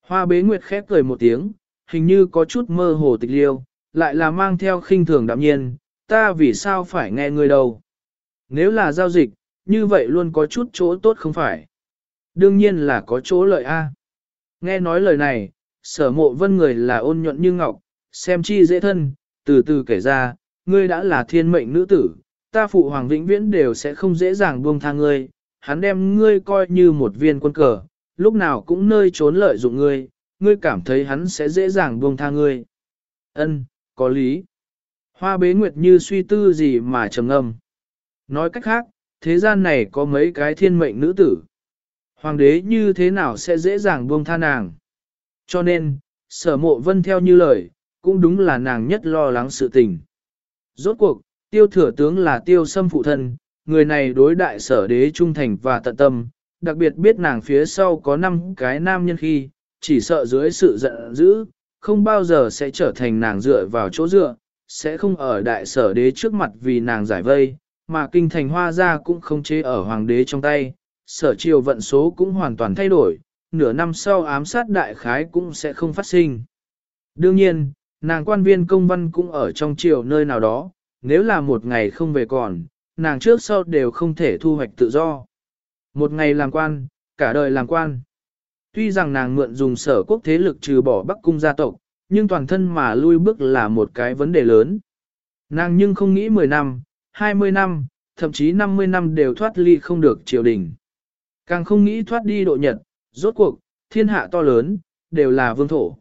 Hoa bế nguyệt khép cười một tiếng, hình như có chút mơ hồ tịch liêu, lại là mang theo khinh thường đạm nhiên, ta vì sao phải nghe ngươi đâu. Nếu là giao dịch, như vậy luôn có chút chỗ tốt không phải. Đương nhiên là có chỗ lợi a. Nghe nói lời này, sở mộ vân người là ôn nhuận như ngọc, xem chi dễ thân, từ từ kể ra, ngươi đã là thiên mệnh nữ tử, ta phụ hoàng vĩnh viễn đều sẽ không dễ dàng buông tha ngươi, hắn đem ngươi coi như một viên quân cờ, lúc nào cũng nơi trốn lợi dụng ngươi, ngươi cảm thấy hắn sẽ dễ dàng buông tha ngươi. Ân, có lý. Hoa bế nguyệt như suy tư gì mà trầm ngâm. Nói cách khác, thế gian này có mấy cái thiên mệnh nữ tử. Hoàng đế như thế nào sẽ dễ dàng buông tha nàng. Cho nên, sở mộ vân theo như lời, cũng đúng là nàng nhất lo lắng sự tình. Rốt cuộc, tiêu thừa tướng là tiêu xâm phụ thân, người này đối đại sở đế trung thành và tận tâm, đặc biệt biết nàng phía sau có năm cái nam nhân khi, chỉ sợ dưới sự giận dữ, không bao giờ sẽ trở thành nàng dựa vào chỗ dựa, sẽ không ở đại sở đế trước mặt vì nàng giải vây, mà kinh thành hoa ra cũng không chế ở hoàng đế trong tay, sở triều vận số cũng hoàn toàn thay đổi, nửa năm sau ám sát đại khái cũng sẽ không phát sinh. Đương nhiên, nàng quan viên công văn cũng ở trong triều nơi nào đó, nếu là một ngày không về còn, nàng trước sau đều không thể thu hoạch tự do. Một ngày làm quan, cả đời làm quan. Tuy rằng nàng mượn dùng sở quốc thế lực trừ bỏ Bắc cung gia tộc, nhưng toàn thân mà lui bước là một cái vấn đề lớn. Nàng nhưng không nghĩ 10 năm, 20 năm, thậm chí 50 năm đều thoát ly không được triều đình. Càng không nghĩ thoát đi độ nhật, rốt cuộc, thiên hạ to lớn, đều là vương thổ.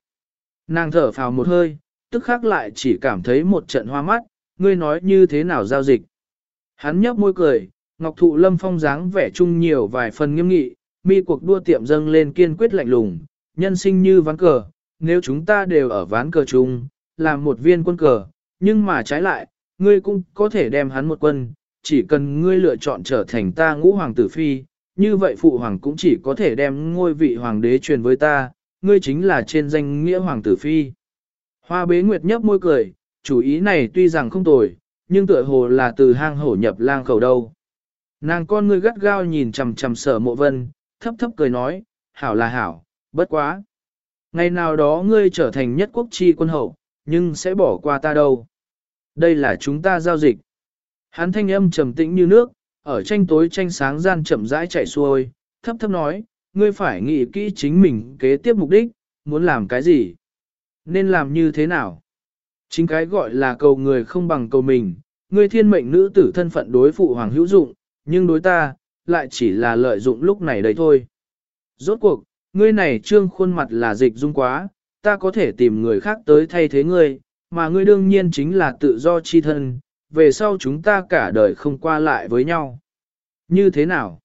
Nàng thở phào một hơi, tức khắc lại chỉ cảm thấy một trận hoa mắt, ngươi nói như thế nào giao dịch. Hắn nhấp môi cười, Ngọc Thụ Lâm Phong dáng vẻ chung nhiều vài phần nghiêm nghị, mi cuộc đua tiệm dâng lên kiên quyết lạnh lùng, nhân sinh như ván cờ, nếu chúng ta đều ở ván cờ chung, làm một viên quân cờ, nhưng mà trái lại, ngươi cũng có thể đem hắn một quân, chỉ cần ngươi lựa chọn trở thành ta ngũ hoàng tử phi, như vậy phụ hoàng cũng chỉ có thể đem ngôi vị hoàng đế truyền với ta, ngươi chính là trên danh nghĩa hoàng tử phi. Hoa bế nguyệt nhấp môi cười, chủ ý này tuy rằng không tồi, nhưng tựa hồ là từ hang hổ nhập lang khẩu đâu. Nàng con ngươi gắt gao nhìn chằm chằm sở mộ vân, thấp thấp cười nói, hảo là hảo, bất quá. Ngày nào đó ngươi trở thành nhất quốc chi quân hậu, nhưng sẽ bỏ qua ta đâu. Đây là chúng ta giao dịch. Hắn thanh âm trầm tĩnh như nước, ở tranh tối tranh sáng gian chậm rãi chạy xuôi, thấp thấp nói, ngươi phải nghĩ kỹ chính mình kế tiếp mục đích, muốn làm cái gì, nên làm như thế nào. Chính cái gọi là cầu người không bằng cầu mình, ngươi thiên mệnh nữ tử thân phận đối phụ hoàng hữu dụng, nhưng đối ta, lại chỉ là lợi dụng lúc này đây thôi. Rốt cuộc, ngươi này trương khuôn mặt là dịch dung quá, ta có thể tìm người khác tới thay thế ngươi, mà ngươi đương nhiên chính là tự do chi thân, về sau chúng ta cả đời không qua lại với nhau. Như thế nào?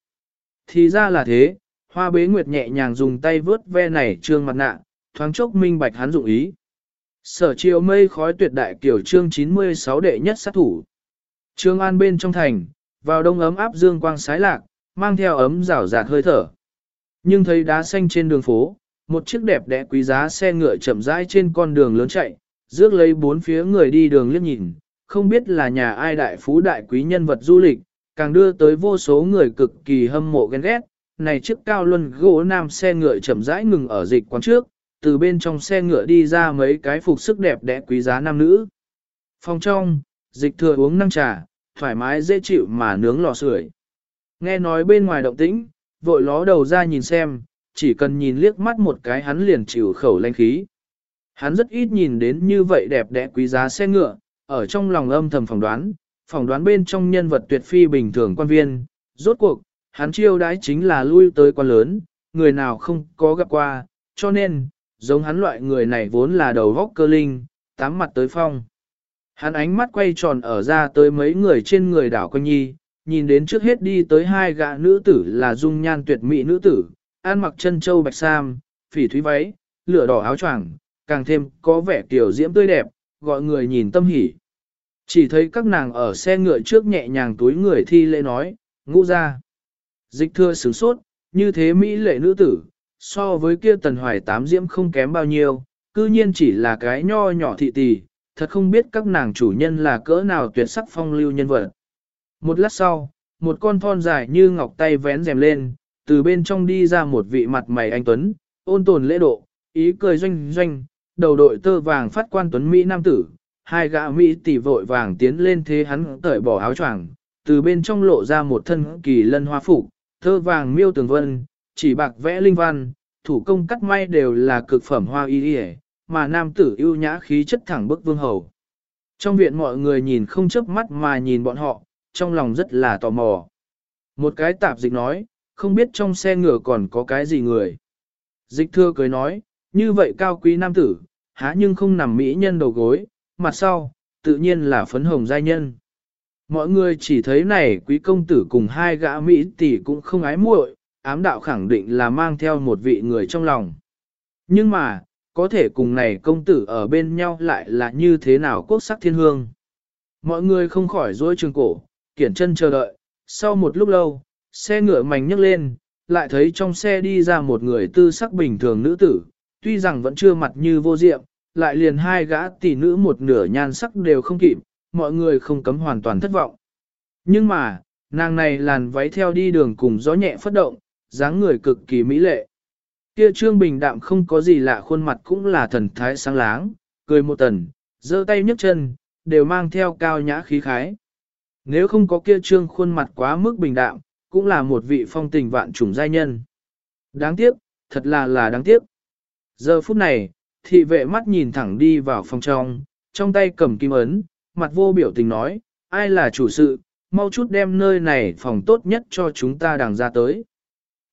Thì ra là thế, hoa bế nguyệt nhẹ nhàng dùng tay vớt ve này trương mặt nạ, thoáng chốc minh bạch hắn dụng ý. Sở chiều mây khói tuyệt đại kiểu trương 96 đệ nhất sát thủ. Trương an bên trong thành, vào đông ấm áp dương quang sái lạc, mang theo ấm rào rạt hơi thở. Nhưng thấy đá xanh trên đường phố, một chiếc đẹp đẽ quý giá xe ngựa chậm rãi trên con đường lớn chạy, rước lấy bốn phía người đi đường liếc nhìn, không biết là nhà ai đại phú đại quý nhân vật du lịch, càng đưa tới vô số người cực kỳ hâm mộ ghen ghét. Này chiếc cao luân gỗ nam xe ngựa chậm rãi ngừng ở dịch quán trước, từ bên trong xe ngựa đi ra mấy cái phục sức đẹp đẽ quý giá nam nữ. Phòng trong, dịch thừa uống năng trà, thoải mái dễ chịu mà nướng lò sưởi. Nghe nói bên ngoài động tĩnh, vội ló đầu ra nhìn xem, chỉ cần nhìn liếc mắt một cái hắn liền chịu khẩu lanh khí. Hắn rất ít nhìn đến như vậy đẹp đẽ quý giá xe ngựa, ở trong lòng âm thầm phỏng đoán, phỏng đoán bên trong nhân vật tuyệt phi bình thường quan viên, rốt cuộc, hắn chiêu đãi chính là lui tới quan lớn, người nào không có gặp qua, cho nên, giống hắn loại người này vốn là đầu góc cơ linh, tám mặt tới phong. Hắn ánh mắt quay tròn ở ra tới mấy người trên người đảo quanh nhi, nhìn đến trước hết đi tới hai gã nữ tử là dung nhan tuyệt mỹ nữ tử, an mặc chân châu bạch sam, phỉ thúy váy, lửa đỏ áo choàng, càng thêm có vẻ tiểu diễm tươi đẹp, gọi người nhìn tâm hỉ. Chỉ thấy các nàng ở xe ngựa trước nhẹ nhàng túi người thi lễ nói, ngũ ra. Dịch thưa sướng sốt, như thế Mỹ lệ nữ tử, so với kia tần hoài tám diễm không kém bao nhiêu, cư nhiên chỉ là cái nho nhỏ thị tỷ, thật không biết các nàng chủ nhân là cỡ nào tuyệt sắc phong lưu nhân vật. Một lát sau, một con thon dài như ngọc tay vén rèm lên, từ bên trong đi ra một vị mặt mày anh Tuấn, ôn tồn lễ độ, ý cười doanh doanh, đầu đội tơ vàng phát quan Tuấn Mỹ Nam Tử, hai gã Mỹ tỷ vội vàng tiến lên thế hắn cởi bỏ áo choàng, từ bên trong lộ ra một thân kỳ lân hoa phục, tơ vàng miêu tường vân, chỉ bạc vẽ linh văn, thủ công cắt may đều là cực phẩm hoa y y, mà nam tử ưu nhã khí chất thẳng bức vương hầu. Trong viện mọi người nhìn không chớp mắt mà nhìn bọn họ, trong lòng rất là tò mò. Một cái tạp dịch nói, không biết trong xe ngựa còn có cái gì người. Dịch thưa cười nói, như vậy cao quý nam tử, há nhưng không nằm mỹ nhân đầu gối, mặt sau, tự nhiên là phấn hồng giai nhân. Mọi người chỉ thấy này quý công tử cùng hai gã Mỹ tỷ cũng không ái muội, ám đạo khẳng định là mang theo một vị người trong lòng. Nhưng mà, có thể cùng này công tử ở bên nhau lại là như thế nào quốc sắc thiên hương. Mọi người không khỏi dối trường cổ, kiển chân chờ đợi, sau một lúc lâu, xe ngựa mảnh nhấc lên, lại thấy trong xe đi ra một người tư sắc bình thường nữ tử, tuy rằng vẫn chưa mặt như vô diệm, lại liền hai gã tỷ nữ một nửa nhan sắc đều không kịp, mọi người không cấm hoàn toàn thất vọng. Nhưng mà, nàng này làn váy theo đi đường cùng gió nhẹ phất động, dáng người cực kỳ mỹ lệ. Kia trương bình đạm không có gì lạ khuôn mặt cũng là thần thái sáng láng, cười một tần, giơ tay nhấc chân, đều mang theo cao nhã khí khái. Nếu không có kia trương khuôn mặt quá mức bình đạm, cũng là một vị phong tình vạn trùng giai nhân. Đáng tiếc, thật là là đáng tiếc. Giờ phút này, thị vệ mắt nhìn thẳng đi vào phòng trong, trong tay cầm kim ấn, mặt vô biểu tình nói, ai là chủ sự, mau chút đem nơi này phòng tốt nhất cho chúng ta đàng ra tới.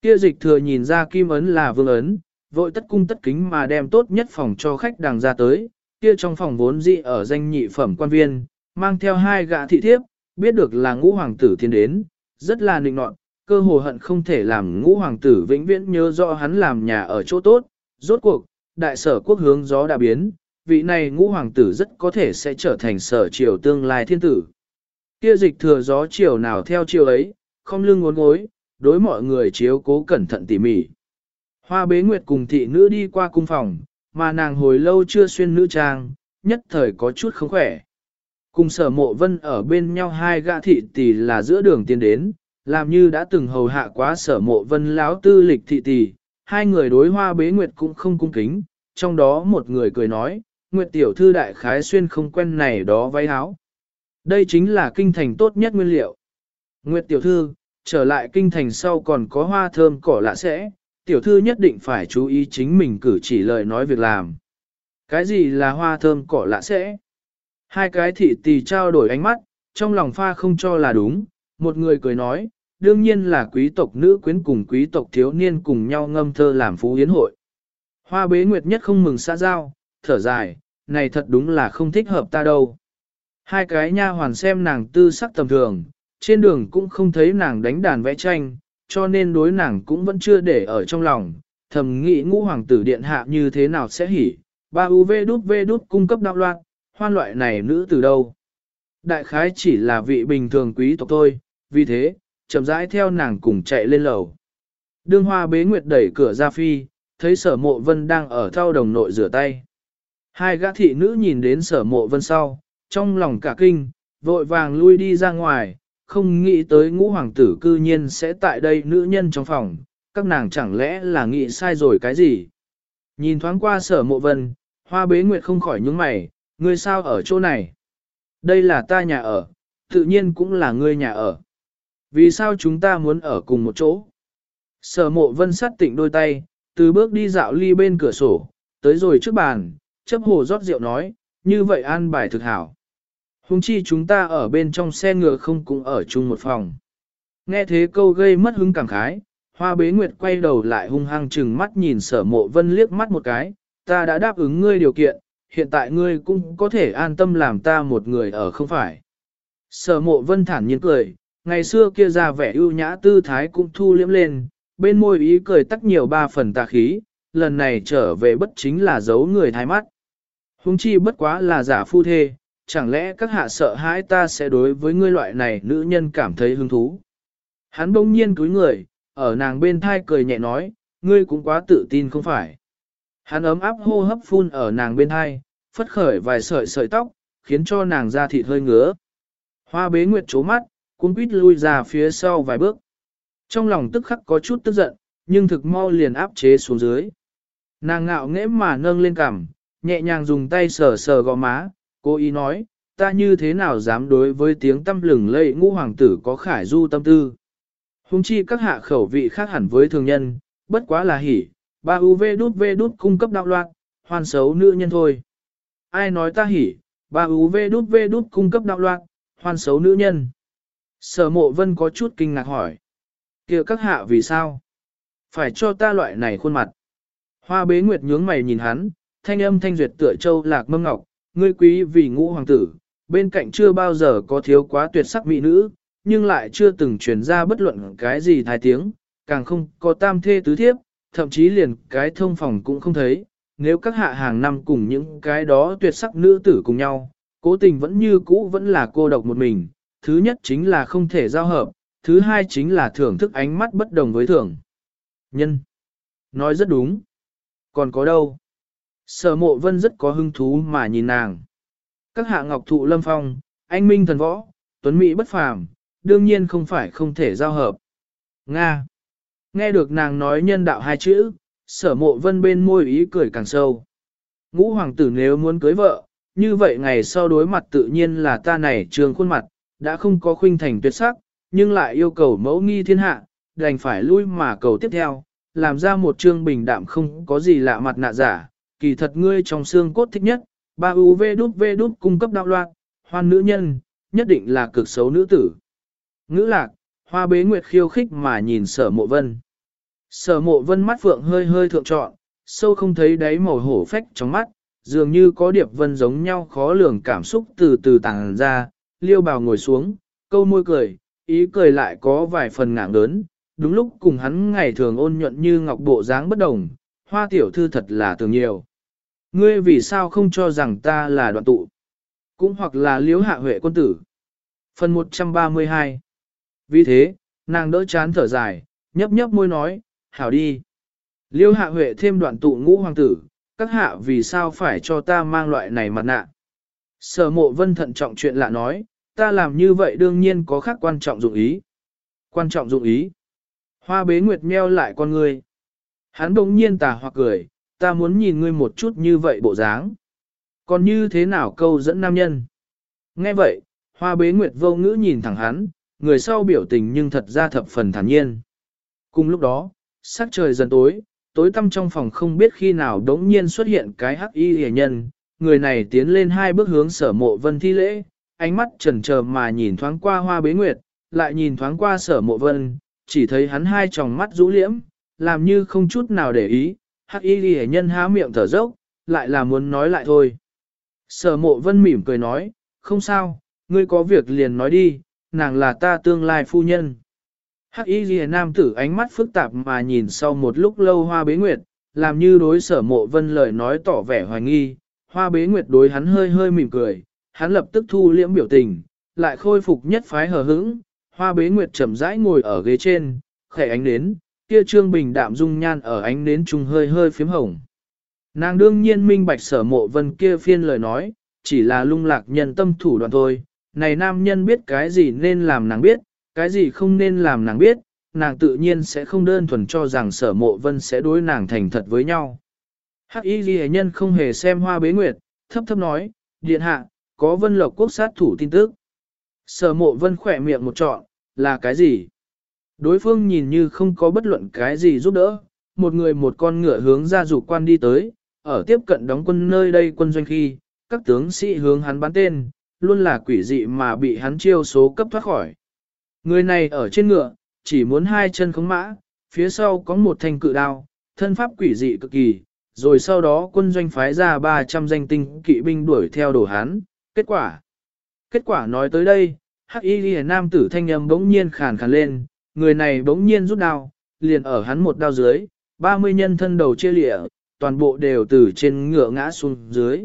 Kia dịch thừa nhìn ra kim ấn là vương ấn, vội tất cung tất kính mà đem tốt nhất phòng cho khách đàng ra tới, kia trong phòng vốn dị ở danh nhị phẩm quan viên, mang theo hai gã thị thiếp, biết được là ngũ hoàng tử thiên đến, rất là nịnh nọt, cơ hồ hận không thể làm ngũ hoàng tử vĩnh viễn nhớ rõ hắn làm nhà ở chỗ tốt, rốt cuộc, đại sở quốc hướng gió đã biến, vị này ngũ hoàng tử rất có thể sẽ trở thành sở triều tương lai thiên tử. Kia dịch thừa gió triều nào theo triều ấy, không lưng ngốn gối, đối mọi người chiếu cố cẩn thận tỉ mỉ. Hoa bế nguyệt cùng thị nữ đi qua cung phòng, mà nàng hồi lâu chưa xuyên nữ trang, nhất thời có chút không khỏe. Cùng sở mộ vân ở bên nhau hai gã thị tỷ là giữa đường tiến đến, làm như đã từng hầu hạ quá sở mộ vân lão tư lịch thị tỷ, hai người đối hoa bế nguyệt cũng không cung kính, trong đó một người cười nói, nguyệt tiểu thư đại khái xuyên không quen này đó váy áo. Đây chính là kinh thành tốt nhất nguyên liệu. Nguyệt tiểu thư, trở lại kinh thành sau còn có hoa thơm cỏ lạ sẽ, tiểu thư nhất định phải chú ý chính mình cử chỉ lời nói việc làm. Cái gì là hoa thơm cỏ lạ sẽ? Hai cái thị tỳ trao đổi ánh mắt, trong lòng pha không cho là đúng, một người cười nói, đương nhiên là quý tộc nữ quyến cùng quý tộc thiếu niên cùng nhau ngâm thơ làm phú yến hội. Hoa bế nguyệt nhất không mừng xã giao, thở dài, này thật đúng là không thích hợp ta đâu. Hai cái nha hoàn xem nàng tư sắc tầm thường, trên đường cũng không thấy nàng đánh đàn vẽ tranh, cho nên đối nàng cũng vẫn chưa để ở trong lòng, thầm nghĩ ngũ hoàng tử điện hạ như thế nào sẽ hỉ, ba UV đút V đút cung cấp đạo loạn, hoan loại này nữ từ đâu. Đại khái chỉ là vị bình thường quý tộc thôi, vì thế, chậm rãi theo nàng cùng chạy lên lầu. Đương hoa bế nguyệt đẩy cửa ra phi, thấy sở mộ vân đang ở thao đồng nội rửa tay. Hai gã thị nữ nhìn đến sở mộ vân sau, trong lòng cả kinh, vội vàng lui đi ra ngoài, không nghĩ tới ngũ hoàng tử cư nhiên sẽ tại đây nữ nhân trong phòng, các nàng chẳng lẽ là nghĩ sai rồi cái gì. Nhìn thoáng qua sở mộ vân, hoa bế nguyệt không khỏi nhướng mày, ngươi sao ở chỗ này? Đây là ta nhà ở, tự nhiên cũng là ngươi nhà ở. Vì sao chúng ta muốn ở cùng một chỗ? Sở mộ vân sát tịnh đôi tay, từ bước đi dạo ly bên cửa sổ, tới rồi trước bàn, chấp hồ rót rượu nói, như vậy an bài thực hảo. Hùng chi chúng ta ở bên trong xe ngựa không cũng ở chung một phòng. Nghe thế câu gây mất hứng cảm khái, hoa bế nguyệt quay đầu lại hung hăng chừng mắt nhìn sở mộ vân liếc mắt một cái, ta đã đáp ứng ngươi điều kiện, hiện tại ngươi cũng có thể an tâm làm ta một người ở không phải. Sở mộ vân thản nhiên cười, ngày xưa kia ra vẻ ưu nhã tư thái cũng thu liễm lên, bên môi ý cười tắc nhiều ba phần tà khí, lần này trở về bất chính là giấu người thái mắt. Hùng chi bất quá là giả phu thê, chẳng lẽ các hạ sợ hãi ta sẽ đối với ngươi loại này nữ nhân cảm thấy hứng thú. Hắn bỗng nhiên cúi người, ở nàng bên thai cười nhẹ nói, ngươi cũng quá tự tin không phải. Hắn ấm áp hô hấp phun ở nàng bên thai, phất khởi vài sợi sợi tóc, khiến cho nàng da thịt hơi ngứa. Hoa bế nguyệt chố mắt, cuốn quýt lui ra phía sau vài bước. Trong lòng tức khắc có chút tức giận, nhưng thực mau liền áp chế xuống dưới. Nàng ngạo nghễ mà nâng lên cằm, nhẹ nhàng dùng tay sờ sờ gò má, cô ý nói, ta như thế nào dám đối với tiếng tâm lừng lây ngũ hoàng tử có khải du tâm tư. Hùng chi các hạ khẩu vị khác hẳn với thường nhân, bất quá là hỉ, ba UV đút V đút cung cấp đạo loạn, hoàn xấu nữ nhân thôi. Ai nói ta hỉ, ba UV đút V đút cung cấp đạo loạn, hoàn xấu nữ nhân. Sở mộ vân có chút kinh ngạc hỏi. kia các hạ vì sao? Phải cho ta loại này khuôn mặt. Hoa bế nguyệt nhướng mày nhìn hắn, thanh âm thanh duyệt tựa châu lạc mâm ngọc, ngươi quý vì ngũ hoàng tử, bên cạnh chưa bao giờ có thiếu quá tuyệt sắc mỹ nữ, nhưng lại chưa từng truyền ra bất luận cái gì thái tiếng, càng không có tam thê tứ thiếp, thậm chí liền cái thông phòng cũng không thấy. Nếu các hạ hàng năm cùng những cái đó tuyệt sắc nữ tử cùng nhau, cố tình vẫn như cũ vẫn là cô độc một mình, thứ nhất chính là không thể giao hợp, thứ hai chính là thưởng thức ánh mắt bất đồng với thưởng. Nhân. Nói rất đúng. Còn có đâu? Sở mộ vân rất có hứng thú mà nhìn nàng. Các hạ ngọc thụ lâm phong, anh minh thần võ, tuấn mỹ bất phàm, đương nhiên không phải không thể giao hợp. Nga. Nghe được nàng nói nhân đạo hai chữ, sở mộ vân bên môi ý cười càng sâu. Ngũ hoàng tử nếu muốn cưới vợ, như vậy ngày sau đối mặt tự nhiên là ta này trường khuôn mặt, đã không có khuynh thành tuyệt sắc, nhưng lại yêu cầu mẫu nghi thiên hạ, đành phải lui mà cầu tiếp theo, làm ra một trương bình đạm không có gì lạ mặt nạ giả, kỳ thật ngươi trong xương cốt thích nhất, ba UV đút V đút cung cấp đạo loạn, hoan nữ nhân, nhất định là cực xấu nữ tử. Ngữ lạc, hoa bế nguyệt khiêu khích mà nhìn sở mộ vân. Sở mộ vân mắt phượng hơi hơi thượng trọn, sâu không thấy đáy màu hổ phách trong mắt, dường như có điệp vân giống nhau khó lường cảm xúc từ từ tàng ra, liêu bào ngồi xuống, câu môi cười, ý cười lại có vài phần ngạng lớn, đúng lúc cùng hắn ngày thường ôn nhuận như ngọc bộ dáng bất đồng, hoa tiểu thư thật là tưởng nhiều. Ngươi vì sao không cho rằng ta là đoạn tụ? Cũng hoặc là liếu hạ huệ quân tử. Phần 132 Vì thế, nàng đỡ chán thở dài, nhấp nhấp môi nói, hảo đi. Liêu hạ huệ thêm đoạn tụ ngũ hoàng tử, các hạ vì sao phải cho ta mang loại này mặt nạ. Sở mộ vân thận trọng chuyện lạ nói, ta làm như vậy đương nhiên có khác quan trọng dụng ý. Quan trọng dụng ý. Hoa bế nguyệt meo lại con ngươi. Hắn bỗng nhiên tà hoặc cười, ta muốn nhìn ngươi một chút như vậy bộ dáng. Còn như thế nào câu dẫn nam nhân? Nghe vậy, hoa bế nguyệt vô ngữ nhìn thẳng hắn, người sau biểu tình nhưng thật ra thập phần thản nhiên. Cùng lúc đó, sắc trời dần tối, tối tăm trong phòng không biết khi nào đống nhiên xuất hiện cái hắc y hề nhân, người này tiến lên hai bước hướng sở mộ vân thi lễ, ánh mắt trần chờ mà nhìn thoáng qua hoa bế nguyệt, lại nhìn thoáng qua sở mộ vân, chỉ thấy hắn hai tròng mắt rũ liễm, làm như không chút nào để ý, hắc y ghi nhân há miệng thở dốc, lại là muốn nói lại thôi. Sở mộ vân mỉm cười nói, không sao, ngươi có việc liền nói đi, nàng là ta tương lai phu nhân. Hắc y ghi nam tử ánh mắt phức tạp mà nhìn sau một lúc lâu hoa bế nguyệt, làm như đối sở mộ vân lời nói tỏ vẻ hoài nghi, hoa bế nguyệt đối hắn hơi hơi mỉm cười, hắn lập tức thu liễm biểu tình, lại khôi phục nhất phái hờ hững, hoa bế nguyệt chậm rãi ngồi ở ghế trên, khẽ ánh nến, kia trương bình đạm dung nhan ở ánh nến trung hơi hơi phím hồng. Nàng đương nhiên minh bạch sở mộ vân kia phiên lời nói, chỉ là lung lạc nhân tâm thủ đoạn thôi, này nam nhân biết cái gì nên làm nàng biết, cái gì không nên làm nàng biết, nàng tự nhiên sẽ không đơn thuần cho rằng sở mộ vân sẽ đối nàng thành thật với nhau. Hắc y ghi nhân không hề xem hoa bế nguyệt, thấp thấp nói, điện hạ, có vân lộc quốc sát thủ tin tức. Sở mộ vân khỏe miệng một trọn, là cái gì? Đối phương nhìn như không có bất luận cái gì giúp đỡ, một người một con ngựa hướng ra dục quan đi tới, ở tiếp cận đóng quân nơi đây quân doanh khi, các tướng sĩ hướng hắn bắn tên, luôn là quỷ dị mà bị hắn chiêu số cấp thoát khỏi. Người này ở trên ngựa, chỉ muốn hai chân khống mã, phía sau có một thanh cự đao, thân pháp quỷ dị cực kỳ, rồi sau đó quân doanh phái ra 300 danh tinh kỵ binh đuổi theo đổ hắn, kết quả. Kết quả nói tới đây, hắc y ghi nam tử thanh âm bỗng nhiên khàn khàn lên, người này bỗng nhiên rút đao, liền ở hắn một đao dưới, 30 nhân thân đầu chia lịa, toàn bộ đều từ trên ngựa ngã xuống dưới.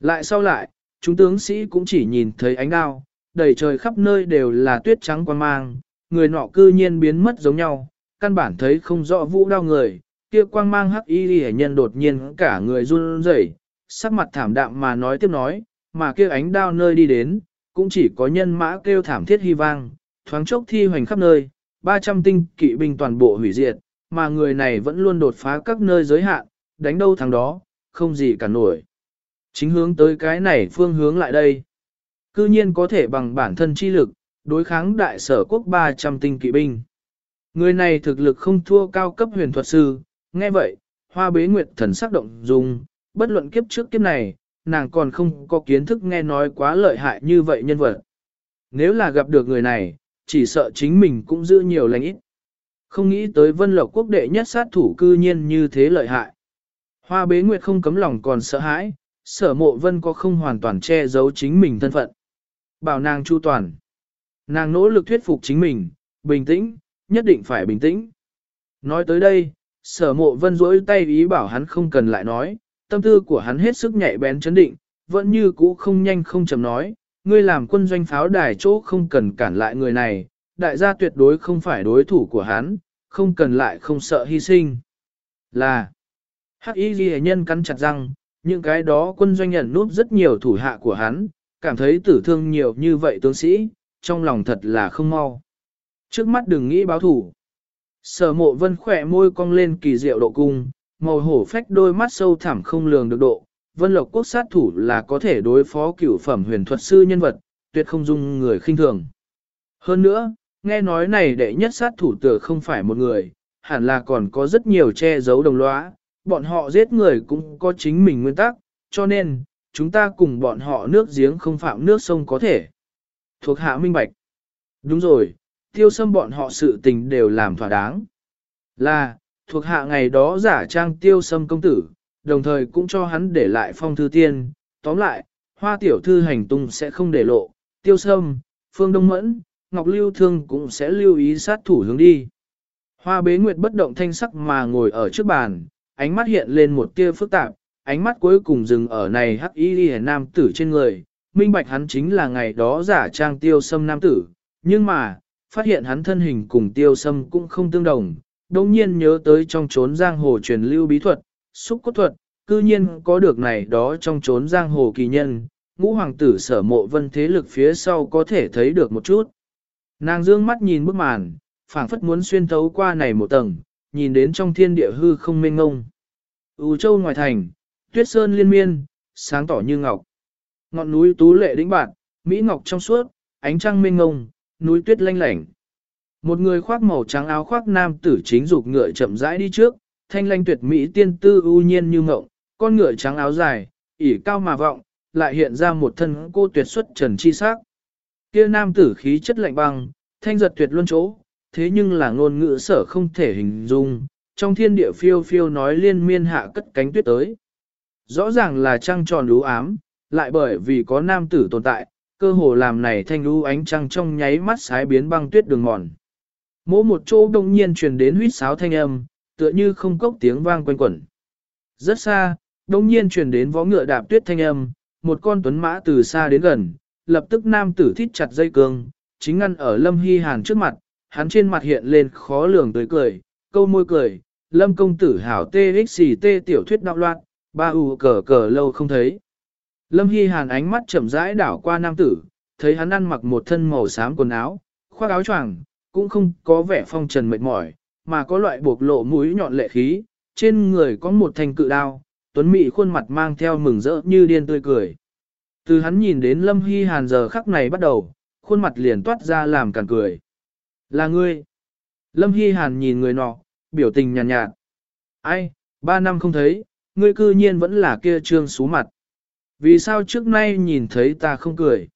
Lại sau lại, chúng tướng sĩ cũng chỉ nhìn thấy ánh đao, đầy trời khắp nơi đều là tuyết trắng quan mang, người nọ cư nhiên biến mất giống nhau, căn bản thấy không rõ vũ đao người, kia quang mang hắc y hệ nhân đột nhiên cả người run rẩy, sắc mặt thảm đạm mà nói tiếp nói, mà kia ánh đao nơi đi đến, cũng chỉ có nhân mã kêu thảm thiết hy vang, thoáng chốc thi hoành khắp nơi, 300 tinh kỵ binh toàn bộ hủy diệt, mà người này vẫn luôn đột phá các nơi giới hạn, đánh đâu thằng đó, không gì cả nổi. Chính hướng tới cái này phương hướng lại đây. Cư nhiên có thể bằng bản thân chi lực, đối kháng đại sở quốc 300 tinh kỵ binh. Người này thực lực không thua cao cấp huyền thuật sư, nghe vậy, hoa bế nguyệt thần sắc động dùng, bất luận kiếp trước kiếp này, nàng còn không có kiến thức nghe nói quá lợi hại như vậy nhân vật. Nếu là gặp được người này, chỉ sợ chính mình cũng giữ nhiều lành ít. Không nghĩ tới vân lộc quốc đệ nhất sát thủ cư nhiên như thế lợi hại. Hoa bế nguyệt không cấm lòng còn sợ hãi, sở mộ vân có không hoàn toàn che giấu chính mình thân phận. Bảo nàng chu toàn. Nàng nỗ lực thuyết phục chính mình, bình tĩnh, nhất định phải bình tĩnh. Nói tới đây, sở mộ vân rỗi tay ý bảo hắn không cần lại nói, tâm tư của hắn hết sức nhạy bén chấn định, vẫn như cũ không nhanh không chậm nói, ngươi làm quân doanh pháo đài chỗ không cần cản lại người này, đại gia tuyệt đối không phải đối thủ của hắn, không cần lại không sợ hy sinh. Là, hắc y ghi nhân cắn chặt răng, những cái đó quân doanh nhận núp rất nhiều thủ hạ của hắn, cảm thấy tử thương nhiều như vậy tướng sĩ, trong lòng thật là không mau. Trước mắt đừng nghĩ báo thủ. Sở mộ vân khỏe môi cong lên kỳ diệu độ cung, màu hổ phách đôi mắt sâu thẳm không lường được độ. Vân lộc quốc sát thủ là có thể đối phó cửu phẩm huyền thuật sư nhân vật, tuyệt không dung người khinh thường. Hơn nữa, nghe nói này đệ nhất sát thủ tựa không phải một người, hẳn là còn có rất nhiều che giấu đồng lõa, bọn họ giết người cũng có chính mình nguyên tắc, cho nên, chúng ta cùng bọn họ nước giếng không phạm nước sông có thể. Thuộc hạ minh bạch. Đúng rồi, tiêu xâm bọn họ sự tình đều làm thỏa đáng. Là, thuộc hạ ngày đó giả trang tiêu Sâm công tử, đồng thời cũng cho hắn để lại phong thư tiên. Tóm lại, hoa tiểu thư hành tung sẽ không để lộ, tiêu sâm, phương đông mẫn, ngọc lưu thương cũng sẽ lưu ý sát thủ hướng đi. Hoa bế nguyệt bất động thanh sắc mà ngồi ở trước bàn, ánh mắt hiện lên một tia phức tạp, ánh mắt cuối cùng dừng ở này hắc y nam tử trên người, minh bạch hắn chính là ngày đó giả trang tiêu sâm nam tử, nhưng mà, phát hiện hắn thân hình cùng tiêu sâm cũng không tương đồng, đồng nhiên nhớ tới trong trốn giang hồ truyền lưu bí thuật, xúc cốt thuật, cư nhiên có được này đó trong trốn giang hồ kỳ nhân, ngũ hoàng tử sở mộ vân thế lực phía sau có thể thấy được một chút. Nàng dương mắt nhìn bức màn, phảng phất muốn xuyên thấu qua này một tầng, nhìn đến trong thiên địa hư không mênh ngông. U châu ngoài thành, tuyết sơn liên miên, sáng tỏ như ngọc. Ngọn núi tú lệ đĩnh bạn, mỹ ngọc trong suốt, ánh trăng mênh ngông, núi tuyết lanh lảnh. Một người khoác màu trắng áo khoác nam tử chính dục ngựa chậm rãi đi trước, thanh lanh tuyệt mỹ tiên tư ưu nhiên như ngộng, con ngựa trắng áo dài, ỉ cao mà vọng, lại hiện ra một thân cô tuyệt xuất trần chi sắc. Kia nam tử khí chất lạnh băng, thanh giật tuyệt luân chỗ, thế nhưng là ngôn ngữ sở không thể hình dung, trong thiên địa phiêu phiêu nói liên miên hạ cất cánh tuyết tới. Rõ ràng là trăng tròn lú ám, lại bởi vì có nam tử tồn tại, cơ hồ làm này thanh lú ánh trăng trong nháy mắt sái biến băng tuyết đường mòn. Mỗi một chỗ đông nhiên truyền đến huýt sáo thanh âm, tựa như không cốc tiếng vang quanh quẩn. Rất xa, đông nhiên truyền đến vó ngựa đạp tuyết thanh âm, một con tuấn mã từ xa đến gần, lập tức nam tử thít chặt dây cương, chính ngăn ở Lâm Hy Hàn trước mặt, hắn trên mặt hiện lên khó lường tới cười, câu môi cười, Lâm công tử hảo TXT tiểu thuyết đạo loạn, ba u cờ cờ lâu không thấy. Lâm Hy Hàn ánh mắt chậm rãi đảo qua nam tử, thấy hắn ăn mặc một thân màu xám quần áo, khoác áo choàng, cũng không có vẻ phong trần mệt mỏi, mà có loại buộc lộ mũi nhọn lệ khí, trên người có một thanh cự đao, tuấn mỹ khuôn mặt mang theo mừng rỡ như điên tươi cười. Từ hắn nhìn đến Lâm Hy Hàn giờ khắc này bắt đầu, khuôn mặt liền toát ra làm càng cười. Là ngươi. Lâm Hy Hàn nhìn người nọ, biểu tình nhàn nhạt, nhạt. Ai, ba năm không thấy, ngươi cư nhiên vẫn là kia trương xú mặt. Vì sao trước nay nhìn thấy ta không cười?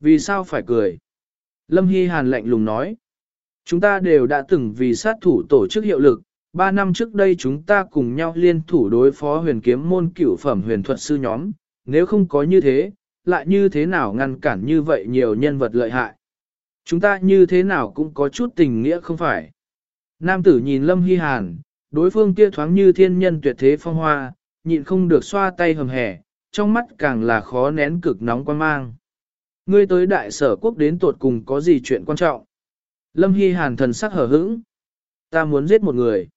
Vì sao phải cười? Lâm Hy Hàn lạnh lùng nói. Chúng ta đều đã từng vì sát thủ tổ chức hiệu lực, ba năm trước đây chúng ta cùng nhau liên thủ đối phó huyền kiếm môn cửu phẩm huyền thuật sư nhóm, nếu không có như thế, lại như thế nào ngăn cản như vậy nhiều nhân vật lợi hại. Chúng ta như thế nào cũng có chút tình nghĩa không phải. Nam tử nhìn Lâm Hy Hàn, đối phương kia thoáng như thiên nhân tuyệt thế phong hoa, nhịn không được xoa tay hầm hẻ, trong mắt càng là khó nén cực nóng quan mang. Ngươi tới đại sở quốc đến tuột cùng có gì chuyện quan trọng? Lâm Hy Hàn thần sắc hở hững. Ta muốn giết một người.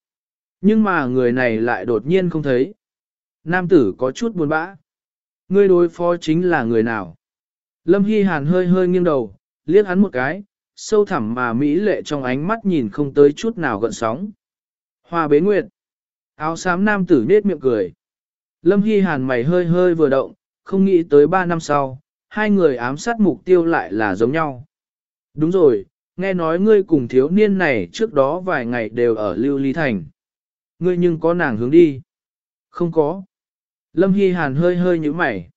Nhưng mà người này lại đột nhiên không thấy. Nam tử có chút buồn bã. Ngươi đối phó chính là người nào? Lâm Hy Hàn hơi hơi nghiêng đầu, liếc hắn một cái, sâu thẳm mà mỹ lệ trong ánh mắt nhìn không tới chút nào gợn sóng. Hoa bế nguyệt. Áo xám nam tử nết miệng cười. Lâm Hy Hàn mày hơi hơi vừa động, không nghĩ tới ba năm sau, hai người ám sát mục tiêu lại là giống nhau. Đúng rồi, nghe nói ngươi cùng thiếu niên này trước đó vài ngày đều ở Lưu Ly Thành. Ngươi nhưng có nàng hướng đi. Không có. Lâm Hy Hàn hơi hơi như mày.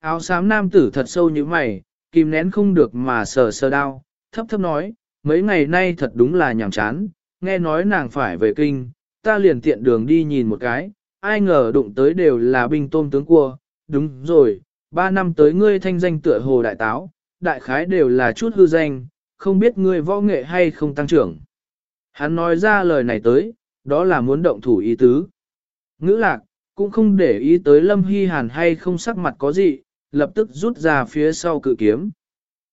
Áo xám nam tử thật sâu như mày, kìm nén không được mà sờ sờ đau, thấp thấp nói, mấy ngày nay thật đúng là nhàm chán, nghe nói nàng phải về kinh, ta liền tiện đường đi nhìn một cái, ai ngờ đụng tới đều là binh tôm tướng cua, đúng rồi, ba năm tới ngươi thanh danh tựa hồ đại táo, đại khái đều là chút hư danh, không biết ngươi võ nghệ hay không tăng trưởng. Hắn nói ra lời này tới, đó là muốn động thủ ý tứ. Ngữ lạc, cũng không để ý tới Lâm Hy Hàn hay không sắc mặt có gì, lập tức rút ra phía sau cự kiếm.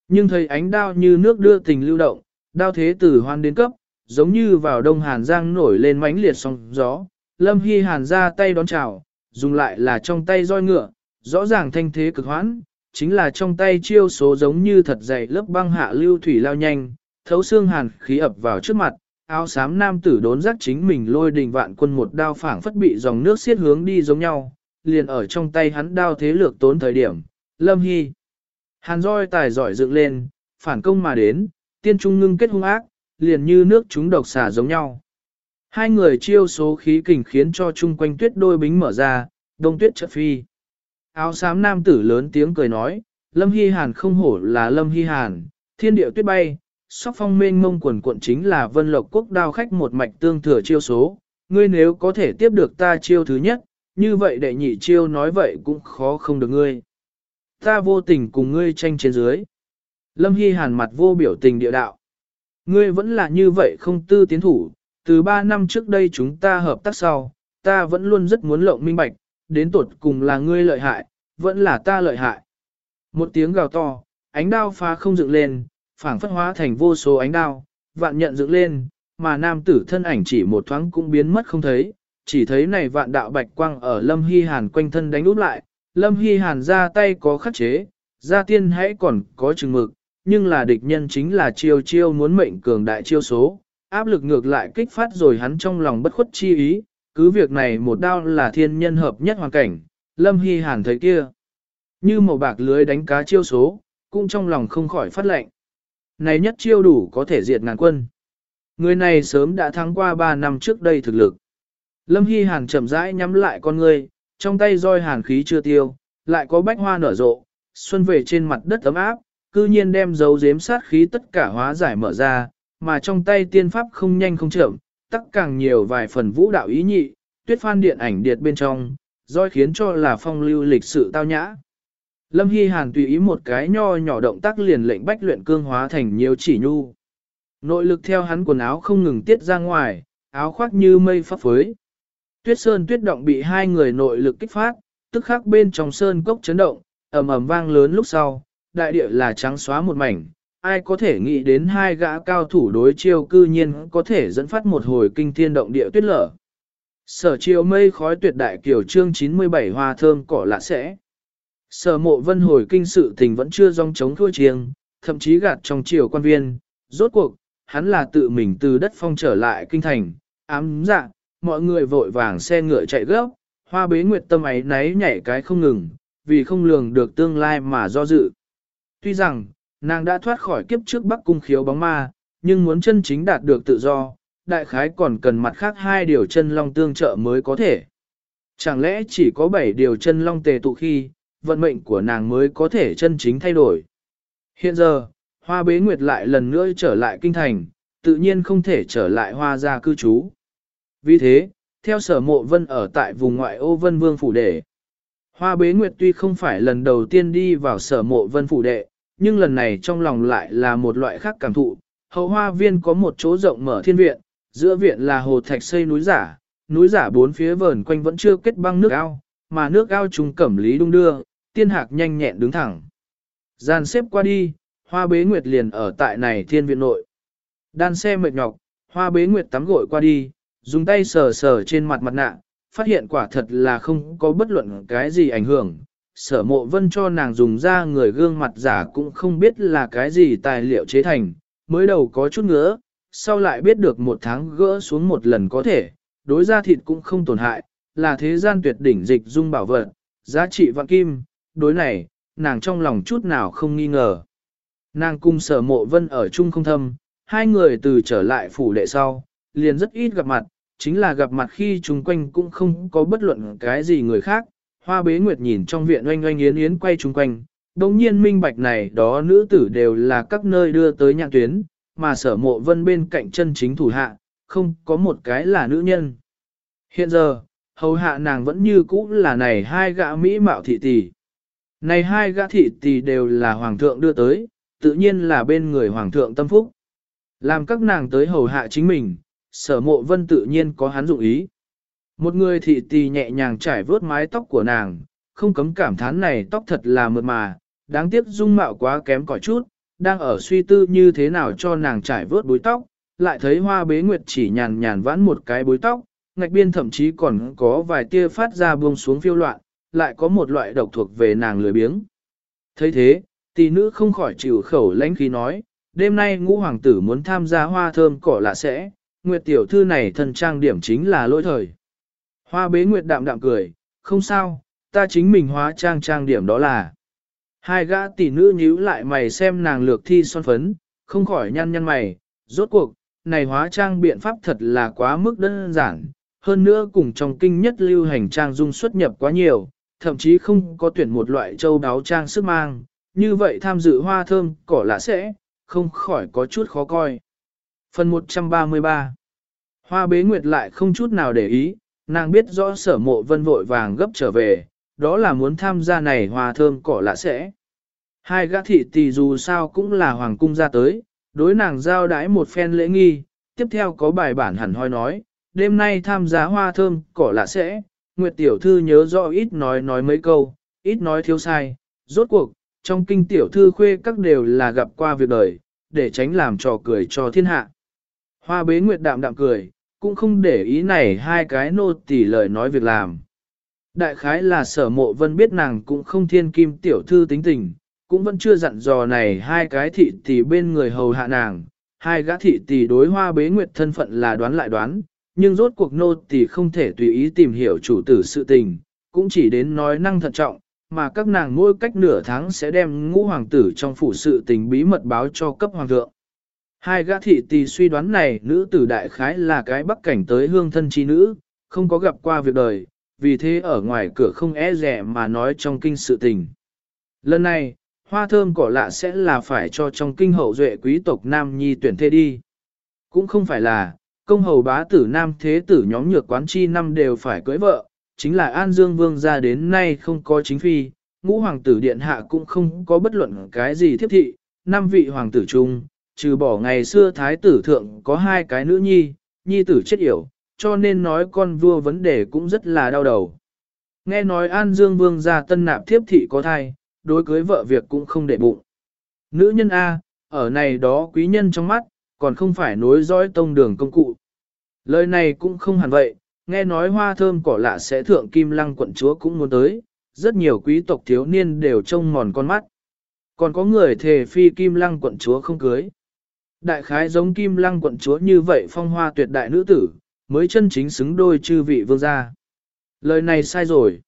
Nhưng thấy ánh đao như nước đưa tình lưu động, đao thế từ hoan đến cấp, giống như vào đông hàn giang nổi lên mãnh liệt sóng gió. Lâm Hy Hàn ra tay đón chào, dùng lại là trong tay roi ngựa, rõ ràng thanh thế cực hoãn, chính là trong tay chiêu số giống như thật dày lớp băng hạ lưu thủy lao nhanh, thấu xương hàn khí ập vào trước mặt, áo xám nam tử đốn giác chính mình lôi đình vạn quân một đao phảng phất bị dòng nước xiết hướng đi giống nhau, liền ở trong tay hắn đao thế lược tốn thời điểm, lâm hy. Hàn roi tài giỏi dựng lên, phản công mà đến, tiên trung ngưng kết hung ác, liền như nước chúng độc xả giống nhau. Hai người chiêu số khí kình khiến cho chung quanh tuyết đôi bính mở ra, đông tuyết chợt phi. Áo xám nam tử lớn tiếng cười nói, Lâm Hy Hàn không hổ là Lâm Hy Hàn, thiên điệu tuyết bay, sóc phong mênh mông quần cuộn chính là vân lộc quốc đao khách một mạch tương thừa chiêu số, ngươi nếu có thể tiếp được ta chiêu thứ nhất, như vậy đệ nhị chiêu nói vậy cũng khó không được ngươi. Ta vô tình cùng ngươi tranh trên dưới. Lâm Hy Hàn mặt vô biểu tình địa đạo. Ngươi vẫn là như vậy không tư tiến thủ, từ ba năm trước đây chúng ta hợp tác sau, ta vẫn luôn rất muốn lộng minh bạch, đến tột cùng là ngươi lợi hại, vẫn là ta lợi hại. Một tiếng gào to, ánh đao phá không dựng lên, phảng phất hóa thành vô số ánh đao, vạn nhận dựng lên, mà nam tử thân ảnh chỉ một thoáng cũng biến mất không thấy, chỉ thấy này vạn đạo bạch quang ở Lâm Hy Hàn quanh thân đánh úp lại, Lâm Hy Hàn ra tay có khắc chế, ra tiên hãy còn có chừng mực, nhưng là địch nhân chính là chiêu chiêu muốn mệnh cường đại chiêu số, áp lực ngược lại kích phát rồi hắn trong lòng bất khuất chi ý, cứ việc này một đao là thiên nhân hợp nhất hoàn cảnh, Lâm Hy Hàn thấy kia. Như màu bạc lưới đánh cá chiêu số, cũng trong lòng không khỏi phát lệnh. Này nhất chiêu đủ có thể diệt ngàn quân. Người này sớm đã thắng qua 3 năm trước đây thực lực. Lâm Hy Hàn chậm rãi nhắm lại con người, trong tay roi hàn khí chưa tiêu, lại có bách hoa nở rộ, xuân về trên mặt đất ấm áp, cư nhiên đem dấu giếm sát khí tất cả hóa giải mở ra, mà trong tay tiên pháp không nhanh không chậm, tắc càng nhiều vài phần vũ đạo ý nhị, tuyết phan điện ảnh điệt bên trong, doi khiến cho là phong lưu lịch sự tao nhã. Lâm Hy Hàn tùy ý một cái nho nhỏ động tác liền lệnh bách luyện cương hóa thành nhiều chỉ nhu. Nội lực theo hắn quần áo không ngừng tiết ra ngoài, áo khoác như mây pháp phới. Tuyết sơn tuyết động bị hai người nội lực kích phát, tức khắc bên trong sơn cốc chấn động, ầm ầm vang lớn lúc sau, đại địa là trắng xóa một mảnh, ai có thể nghĩ đến hai gã cao thủ đối chiêu cư nhiên có thể dẫn phát một hồi kinh thiên động địa tuyết lở. Sở chiều mây khói tuyệt đại kiểu chương 97 hoa thơm cỏ lạ sẽ. Sở mộ vân hồi kinh sự tình vẫn chưa dòng chống thua chiêng, thậm chí gạt trong chiều quan viên, rốt cuộc, hắn là tự mình từ đất phong trở lại kinh thành, ám dạ, mọi người vội vàng xe ngựa chạy gấp, hoa bế nguyệt tâm ấy náy nhảy cái không ngừng, vì không lường được tương lai mà do dự. Tuy rằng, nàng đã thoát khỏi kiếp trước bắc cung khiếu bóng ma, nhưng muốn chân chính đạt được tự do, đại khái còn cần mặt khác hai điều chân long tương trợ mới có thể. Chẳng lẽ chỉ có bảy điều chân long tề tụ khi, vận mệnh của nàng mới có thể chân chính thay đổi. Hiện giờ, hoa bế nguyệt lại lần nữa trở lại kinh thành, tự nhiên không thể trở lại hoa gia cư trú. Vì thế, theo sở mộ vân ở tại vùng ngoại ô vân vương phủ đệ, hoa bế nguyệt tuy không phải lần đầu tiên đi vào sở mộ vân phủ đệ, nhưng lần này trong lòng lại là một loại khác cảm thụ. Hậu hoa viên có một chỗ rộng mở thiên viện, giữa viện là hồ thạch xây núi giả, núi giả bốn phía vờn quanh vẫn chưa kết băng nước ao, mà nước ao trùng cẩm lý đung đưa, tiên hạc nhanh nhẹn đứng thẳng. Gian xếp qua đi, hoa bế nguyệt liền ở tại này thiên viện nội. Đan xe mệt nhọc, hoa bế nguyệt tắm gội qua đi, dùng tay sờ sờ trên mặt mặt nạ, phát hiện quả thật là không có bất luận cái gì ảnh hưởng. Sở mộ vân cho nàng dùng ra người gương mặt giả cũng không biết là cái gì tài liệu chế thành, mới đầu có chút ngứa, sau lại biết được một tháng gỡ xuống một lần có thể, đối ra thịt cũng không tổn hại, là thế gian tuyệt đỉnh dịch dung bảo vật, giá trị vạn kim, đối này, nàng trong lòng chút nào không nghi ngờ. Nàng cung sở mộ vân ở chung không thâm, hai người từ trở lại phủ đệ sau, liền rất ít gặp mặt, chính là gặp mặt khi chung quanh cũng không có bất luận cái gì người khác. Hoa bế nguyệt nhìn trong viện oanh oanh yến yến quay chung quanh, đồng nhiên minh bạch này đó nữ tử đều là các nơi đưa tới nhạc tuyến, mà sở mộ vân bên cạnh chân chính thủ hạ, không có một cái là nữ nhân. Hiện giờ, hầu hạ nàng vẫn như cũ là này hai gã mỹ mạo thị tỷ. Này hai gã thị tỷ đều là hoàng thượng đưa tới, tự nhiên là bên người hoàng thượng tâm phúc. Làm các nàng tới hầu hạ chính mình, sở mộ vân tự nhiên có hắn dụng ý. Một người thị tỷ nhẹ nhàng trải vớt mái tóc của nàng, không cấm cảm thán này tóc thật là mượt mà, đáng tiếc dung mạo quá kém cỏi chút, đang ở suy tư như thế nào cho nàng trải vớt búi tóc, lại thấy hoa bế nguyệt chỉ nhàn nhàn vãn một cái búi tóc, ngạch biên thậm chí còn có vài tia phát ra buông xuống phiêu loạn, lại có một loại độc thuộc về nàng lười biếng. thấy thế, tỷ nữ không khỏi chịu khẩu lãnh khí nói, đêm nay ngũ hoàng tử muốn tham gia hoa thơm cỏ lạ sẽ, nguyệt tiểu thư này thân trang điểm chính là lỗi thời. Hoa bế nguyệt đạm đạm cười, không sao, ta chính mình hóa trang trang điểm đó là. Hai gã tỷ nữ nhíu lại mày xem nàng lược thi son phấn, không khỏi nhăn nhăn mày, rốt cuộc, này hóa trang biện pháp thật là quá mức đơn giản, hơn nữa cùng trong kinh nhất lưu hành trang dung xuất nhập quá nhiều, thậm chí không có tuyển một loại châu đáo trang sức mang, như vậy tham dự hoa thơm cỏ lạ sẽ, không khỏi có chút khó coi. Phần 133 Hoa bế nguyệt lại không chút nào để ý, nàng biết rõ sở mộ vân vội vàng gấp trở về, đó là muốn tham gia này hoa thơm cỏ lạ sẽ. Hai gã thị tỷ dù sao cũng là hoàng cung ra tới, đối nàng giao đái một phen lễ nghi, tiếp theo có bài bản hẳn hoi nói, đêm nay tham gia hoa thơm cỏ lạ sẽ, Nguyệt tiểu thư nhớ rõ ít nói nói mấy câu, ít nói thiếu sai, rốt cuộc, trong kinh tiểu thư khuê các đều là gặp qua việc đời, để tránh làm trò cười cho thiên hạ. Hoa bế Nguyệt đạm đạm cười, cũng không để ý này hai cái nô tỳ lời nói việc làm. Đại khái là sở mộ vân biết nàng cũng không thiên kim tiểu thư tính tình, cũng vẫn chưa dặn dò này hai cái thị tỷ bên người hầu hạ nàng. Hai gã thị tỷ đối hoa bế nguyệt thân phận là đoán lại đoán, nhưng rốt cuộc nô tỷ không thể tùy ý tìm hiểu chủ tử sự tình, cũng chỉ đến nói năng thận trọng, mà các nàng mỗi cách nửa tháng sẽ đem ngũ hoàng tử trong phủ sự tình bí mật báo cho cấp hoàng thượng. Hai gã thị tỳ suy đoán này nữ tử đại khái là cái bắc cảnh tới hương thân chi nữ, không có gặp qua việc đời, vì thế ở ngoài cửa không e rẻ mà nói trong kinh sự tình. Lần này, hoa thơm cỏ lạ sẽ là phải cho trong kinh hậu duệ quý tộc Nam Nhi tuyển thê đi. Cũng không phải là, công hầu bá tử Nam Thế tử nhóm nhược quán chi năm đều phải cưới vợ, chính là An Dương Vương ra đến nay không có chính phi, ngũ hoàng tử điện hạ cũng không có bất luận cái gì thiếp thị, năm vị hoàng tử chung, trừ bỏ ngày xưa thái tử thượng có hai cái nữ nhi, nhi tử chết yểu, cho nên nói con vua vấn đề cũng rất là đau đầu. Nghe nói An Dương Vương ra tân nạp thiếp thị có thai, đối cưới vợ việc cũng không để bụng. Nữ nhân A, ở này đó quý nhân trong mắt, còn không phải nối dõi tông đường công cụ. Lời này cũng không hẳn vậy, nghe nói hoa thơm cỏ lạ sẽ thượng kim lăng quận chúa cũng muốn tới, rất nhiều quý tộc thiếu niên đều trông mòn con mắt. Còn có người thề phi kim lăng quận chúa không cưới. Đại khái giống kim lăng quận chúa như vậy phong hoa tuyệt đại nữ tử, mới chân chính xứng đôi chư vị vương gia. Lời này sai rồi.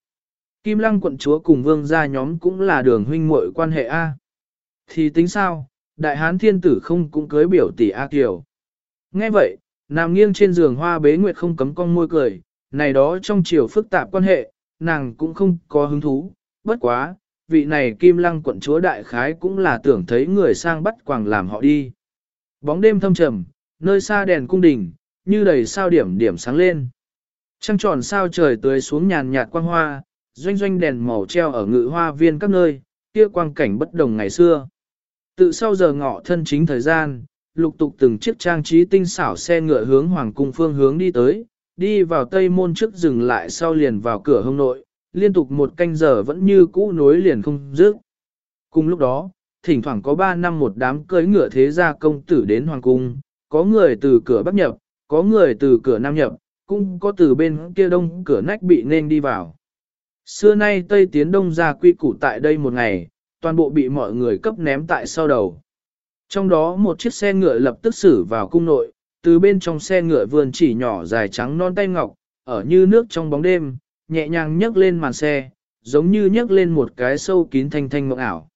Kim lăng quận chúa cùng vương gia nhóm cũng là đường huynh muội quan hệ A. Thì tính sao, đại hán thiên tử không cũng cưới biểu tỷ A Kiều. Nghe vậy, nằm nghiêng trên giường hoa bế nguyệt không cấm cong môi cười, này đó trong chiều phức tạp quan hệ, nàng cũng không có hứng thú, bất quá, vị này kim lăng quận chúa đại khái cũng là tưởng thấy người sang bắt quàng làm họ đi. Bóng đêm thâm trầm, nơi xa đèn cung đình, như đầy sao điểm điểm sáng lên. Trăng tròn sao trời tưới xuống nhàn nhạt quang hoa, doanh doanh đèn màu treo ở ngự hoa viên các nơi, kia quang cảnh bất đồng ngày xưa. Tự sau giờ ngọ thân chính thời gian, lục tục từng chiếc trang trí tinh xảo xe ngựa hướng hoàng cung phương hướng đi tới, đi vào tây môn trước dừng lại sau liền vào cửa hông nội, liên tục một canh giờ vẫn như cũ nối liền không dứt. Cùng lúc đó, thỉnh thoảng có ba năm một đám cưới ngựa thế gia công tử đến hoàng cung, có người từ cửa bắc nhập, có người từ cửa nam nhập, cũng có từ bên kia đông cửa nách bị nên đi vào. Xưa nay Tây Tiến Đông ra quy củ tại đây một ngày, toàn bộ bị mọi người cấp ném tại sau đầu. Trong đó một chiếc xe ngựa lập tức xử vào cung nội, từ bên trong xe ngựa vườn chỉ nhỏ dài trắng non tay ngọc, ở như nước trong bóng đêm, nhẹ nhàng nhấc lên màn xe, giống như nhấc lên một cái sâu kín thanh thanh mộng ảo.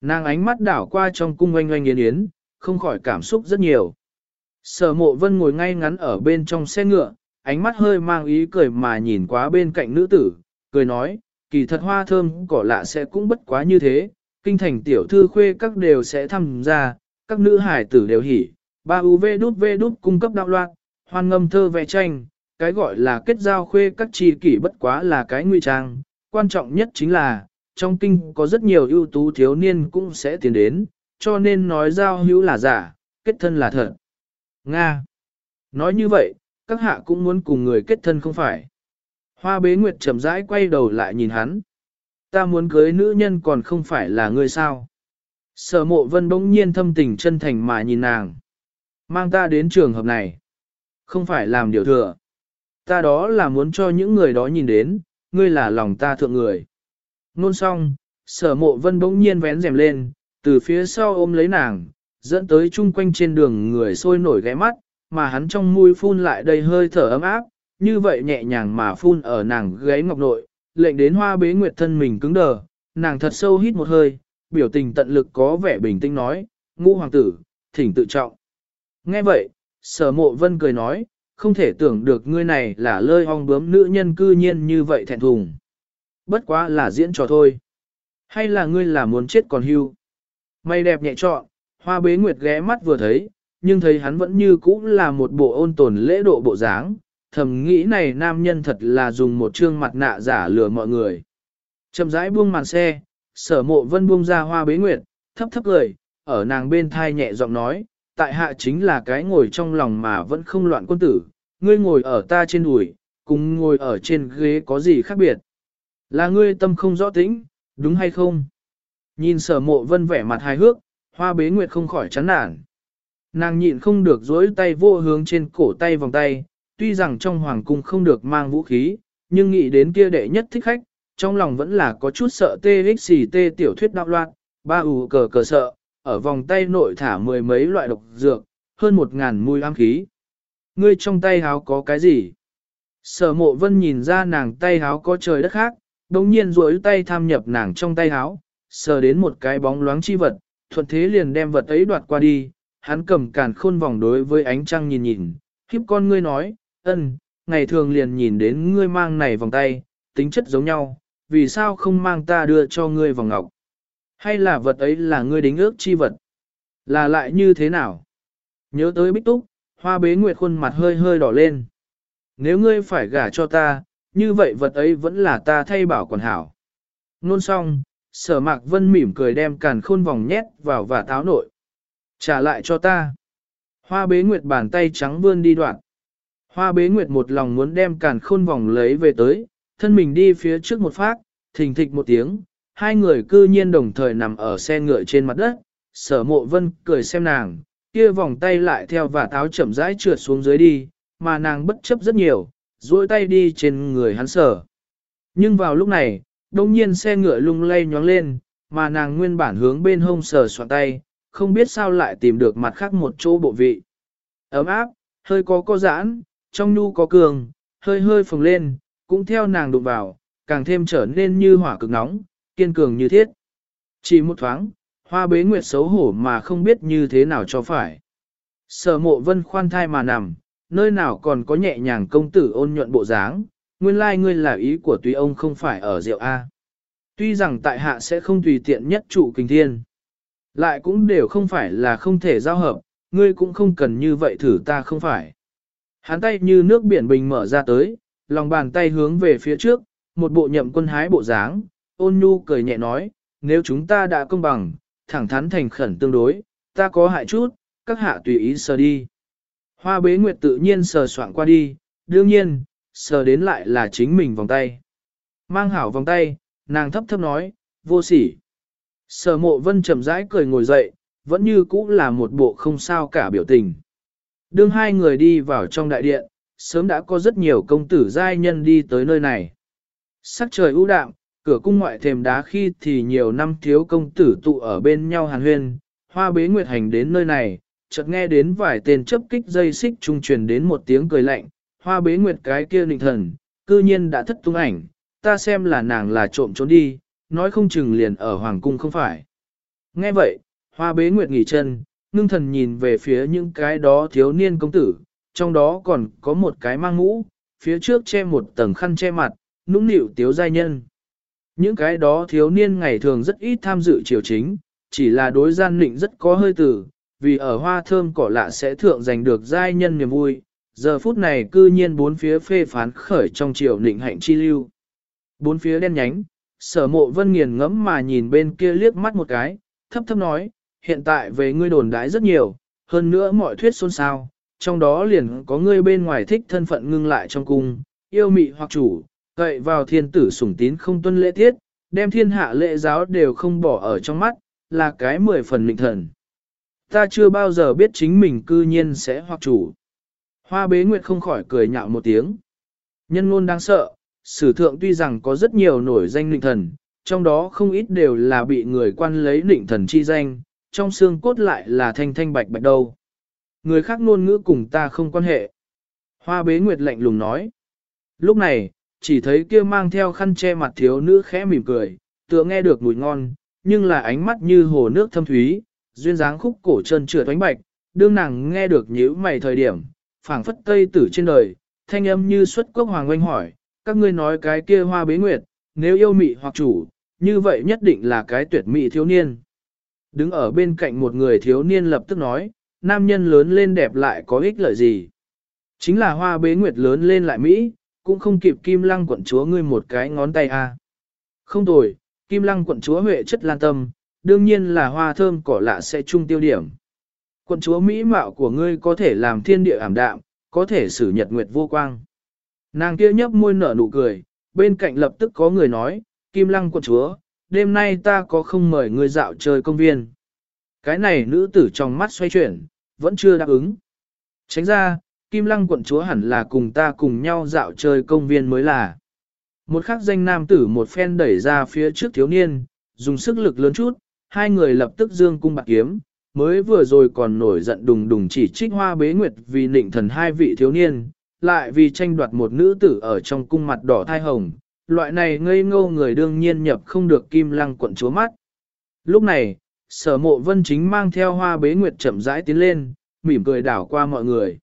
Nàng ánh mắt đảo qua trong cung oanh oanh yến yến, không khỏi cảm xúc rất nhiều. Sở mộ vân ngồi ngay ngắn ở bên trong xe ngựa, ánh mắt hơi mang ý cười mà nhìn quá bên cạnh nữ tử, cười nói, kỳ thật hoa thơm cỏ lạ sẽ cũng bất quá như thế, kinh thành tiểu thư khuê các đều sẽ tham gia, các nữ hải tử đều hỉ, ba UV đút V đút cung cấp đạo loạn, hoan ngâm thơ vẽ tranh, cái gọi là kết giao khuê các chi kỷ bất quá là cái nguy trang, quan trọng nhất chính là, trong kinh có rất nhiều ưu tú thiếu niên cũng sẽ tiến đến, cho nên nói giao hữu là giả, kết thân là thật. Nga. Nói như vậy, các hạ cũng muốn cùng người kết thân không phải. Hoa bế nguyệt chậm rãi quay đầu lại nhìn hắn. Ta muốn cưới nữ nhân còn không phải là ngươi sao. Sở mộ vân bỗng nhiên thâm tình chân thành mà nhìn nàng. Mang ta đến trường hợp này. Không phải làm điều thừa. Ta đó là muốn cho những người đó nhìn đến, ngươi là lòng ta thượng người. Nôn xong, sở mộ vân bỗng nhiên vén rèm lên, từ phía sau ôm lấy nàng, dẫn tới chung quanh trên đường người sôi nổi ghé mắt, mà hắn trong mũi phun lại đầy hơi thở ấm áp, như vậy nhẹ nhàng mà phun ở nàng gáy ngọc nội, lệnh đến hoa bế nguyệt thân mình cứng đờ, nàng thật sâu hít một hơi, biểu tình tận lực có vẻ bình tĩnh nói, ngũ hoàng tử, thỉnh tự trọng. Nghe vậy, sở mộ vân cười nói, không thể tưởng được ngươi này là lơi ong bướm nữ nhân cư nhiên như vậy thẹn thùng. Bất quá là diễn trò thôi. Hay là ngươi là muốn chết còn hưu. Mày đẹp nhẹ trọn, hoa bế nguyệt ghé mắt vừa thấy, nhưng thấy hắn vẫn như cũ là một bộ ôn tồn lễ độ bộ dáng, thầm nghĩ này nam nhân thật là dùng một trương mặt nạ giả lừa mọi người. Chậm rãi buông màn xe, sở mộ vân buông ra hoa bế nguyệt, thấp thấp cười, ở nàng bên thai nhẹ giọng nói, tại hạ chính là cái ngồi trong lòng mà vẫn không loạn quân tử, ngươi ngồi ở ta trên đùi, cùng ngồi ở trên ghế có gì khác biệt. Là ngươi tâm không rõ tĩnh, đúng hay không? Nhìn sở mộ vân vẻ mặt hài hước, hoa bế nguyệt không khỏi chán nản. Nàng nhịn không được dối tay vô hướng trên cổ tay vòng tay, tuy rằng trong hoàng cung không được mang vũ khí, nhưng nghĩ đến kia đệ nhất thích khách, trong lòng vẫn là có chút sợ tê xì tê tiểu thuyết đạo loạn, ba ủ cờ cờ sợ, ở vòng tay nội thả mười mấy loại độc dược, hơn một ngàn mùi am khí. Ngươi trong tay háo có cái gì? Sở mộ vân nhìn ra nàng tay háo có trời đất khác, đồng nhiên duỗi tay tham nhập nàng trong tay háo, sờ đến một cái bóng loáng chi vật, thuận thế liền đem vật ấy đoạt qua đi, hắn cầm càn khôn vòng đối với ánh trăng nhìn nhìn, khiếp con ngươi nói, ân, ngày thường liền nhìn đến ngươi mang này vòng tay, tính chất giống nhau, vì sao không mang ta đưa cho ngươi vòng ngọc? Hay là vật ấy là ngươi đính ước chi vật? Là lại như thế nào? Nhớ tới bích túc, hoa bế nguyệt khuôn mặt hơi hơi đỏ lên. Nếu ngươi phải gả cho ta, như vậy vật ấy vẫn là ta thay bảo quản hảo. Nôn xong, sở mạc vân mỉm cười đem càn khôn vòng nhét vào và táo nội. Trả lại cho ta. Hoa bế nguyệt bàn tay trắng vươn đi đoạn. Hoa bế nguyệt một lòng muốn đem càn khôn vòng lấy về tới, thân mình đi phía trước một phát, thình thịch một tiếng, hai người cư nhiên đồng thời nằm ở xe ngựa trên mặt đất, sở mộ vân cười xem nàng, kia vòng tay lại theo và táo chậm rãi trượt xuống dưới đi, mà nàng bất chấp rất nhiều, duỗi tay đi trên người hắn sở. Nhưng vào lúc này, đông nhiên xe ngựa lung lay nhoáng lên, mà nàng nguyên bản hướng bên hông sờ soạn tay, không biết sao lại tìm được mặt khác một chỗ bộ vị. Ấm áp, hơi có co giãn, trong nu có cường, hơi hơi phồng lên, cũng theo nàng đụng vào, càng thêm trở nên như hỏa cực nóng, kiên cường như thiết. Chỉ một thoáng, hoa bế nguyệt xấu hổ mà không biết như thế nào cho phải. Sở mộ vân khoan thai mà nằm, nơi nào còn có nhẹ nhàng công tử ôn nhuận bộ dáng, nguyên lai like ngươi là ý của tùy ông không phải ở rượu A. Tuy rằng tại hạ sẽ không tùy tiện nhất trụ kinh thiên, lại cũng đều không phải là không thể giao hợp, ngươi cũng không cần như vậy thử ta không phải. Hắn tay như nước biển bình mở ra tới, lòng bàn tay hướng về phía trước, một bộ nhậm quân hái bộ dáng, ôn nhu cười nhẹ nói, nếu chúng ta đã công bằng, thẳng thắn thành khẩn tương đối, ta có hại chút, các hạ tùy ý sờ đi. Hoa bế nguyệt tự nhiên sờ soạn qua đi, đương nhiên, sờ đến lại là chính mình vòng tay. Mang hảo vòng tay, nàng thấp thấp nói, vô sỉ. Sở mộ vân chậm rãi cười ngồi dậy, vẫn như cũ là một bộ không sao cả biểu tình. Đương hai người đi vào trong đại điện, sớm đã có rất nhiều công tử giai nhân đi tới nơi này. Sắc trời ưu đạm, cửa cung ngoại thềm đá khi thì nhiều năm thiếu công tử tụ ở bên nhau hàn huyên, hoa bế nguyệt hành đến nơi này, chợt nghe đến vài tên chấp kích dây xích trung truyền đến một tiếng cười lạnh, hoa bế nguyệt cái kia nịnh thần, cư nhiên đã thất tung ảnh, ta xem là nàng là trộm trốn đi, nói không chừng liền ở hoàng cung không phải. Nghe vậy, hoa bế nguyệt nghỉ chân, ngưng thần nhìn về phía những cái đó thiếu niên công tử, trong đó còn có một cái mang mũ, phía trước che một tầng khăn che mặt, nũng nịu tiếu giai nhân. Những cái đó thiếu niên ngày thường rất ít tham dự triều chính, chỉ là đối gian nịnh rất có hơi tử, vì ở hoa thơm cỏ lạ sẽ thượng giành được giai nhân niềm vui, giờ phút này cư nhiên bốn phía phê phán khởi trong triều nịnh hạnh chi lưu. Bốn phía đen nhánh, sở mộ vân nghiền ngẫm mà nhìn bên kia liếc mắt một cái, thấp thấp nói, hiện tại về ngươi đồn đãi rất nhiều, hơn nữa mọi thuyết xôn xao, trong đó liền có ngươi bên ngoài thích thân phận ngưng lại trong cung, yêu mị hoặc chủ, cậy vào thiên tử sủng tín không tuân lễ tiết, đem thiên hạ lễ giáo đều không bỏ ở trong mắt, là cái mười phần mịnh thần. Ta chưa bao giờ biết chính mình cư nhiên sẽ hoặc chủ. Hoa bế nguyệt không khỏi cười nhạo một tiếng. Nhân ngôn đáng sợ, sử thượng tuy rằng có rất nhiều nổi danh lịnh thần, trong đó không ít đều là bị người quan lấy lịnh thần chi danh, trong xương cốt lại là thanh thanh bạch bạch đâu. Người khác ngôn ngữ cùng ta không quan hệ. Hoa bế nguyệt lạnh lùng nói. Lúc này, chỉ thấy kia mang theo khăn che mặt thiếu nữ khẽ mỉm cười, tựa nghe được mùi ngon, nhưng là ánh mắt như hồ nước thâm thúy, duyên dáng khúc cổ chân trượt oánh bạch, đương nàng nghe được nhíu mày thời điểm, phảng phất tây tử trên đời, thanh âm như xuất quốc hoàng oanh hỏi, các ngươi nói cái kia hoa bế nguyệt, nếu yêu mị hoặc chủ, như vậy nhất định là cái tuyệt mị thiếu niên. Đứng ở bên cạnh một người thiếu niên lập tức nói, nam nhân lớn lên đẹp lại có ích lợi gì. Chính là hoa bế nguyệt lớn lên lại Mỹ, cũng không kịp kim lăng quận chúa ngươi một cái ngón tay a. Không tồi, kim lăng quận chúa huệ chất lan tâm, đương nhiên là hoa thơm cỏ lạ sẽ chung tiêu điểm. Quận chúa Mỹ mạo của ngươi có thể làm thiên địa ảm đạm, có thể xử nhật nguyệt vô quang. Nàng kia nhấp môi nở nụ cười, bên cạnh lập tức có người nói, Kim Lăng quận chúa, đêm nay ta có không mời ngươi dạo chơi công viên. Cái này nữ tử trong mắt xoay chuyển, vẫn chưa đáp ứng. Tránh ra, Kim Lăng quận chúa hẳn là cùng ta cùng nhau dạo chơi công viên mới là. Một khắc danh nam tử một phen đẩy ra phía trước thiếu niên, dùng sức lực lớn chút, hai người lập tức dương cung bạc kiếm, mới vừa rồi còn nổi giận đùng đùng chỉ trích hoa bế nguyệt vì nịnh thần hai vị thiếu niên, lại vì tranh đoạt một nữ tử ở trong cung mặt đỏ thai hồng, loại này ngây ngô người đương nhiên nhập không được kim lăng quận chúa mắt. Lúc này, sở mộ vân chính mang theo hoa bế nguyệt chậm rãi tiến lên, mỉm cười đảo qua mọi người.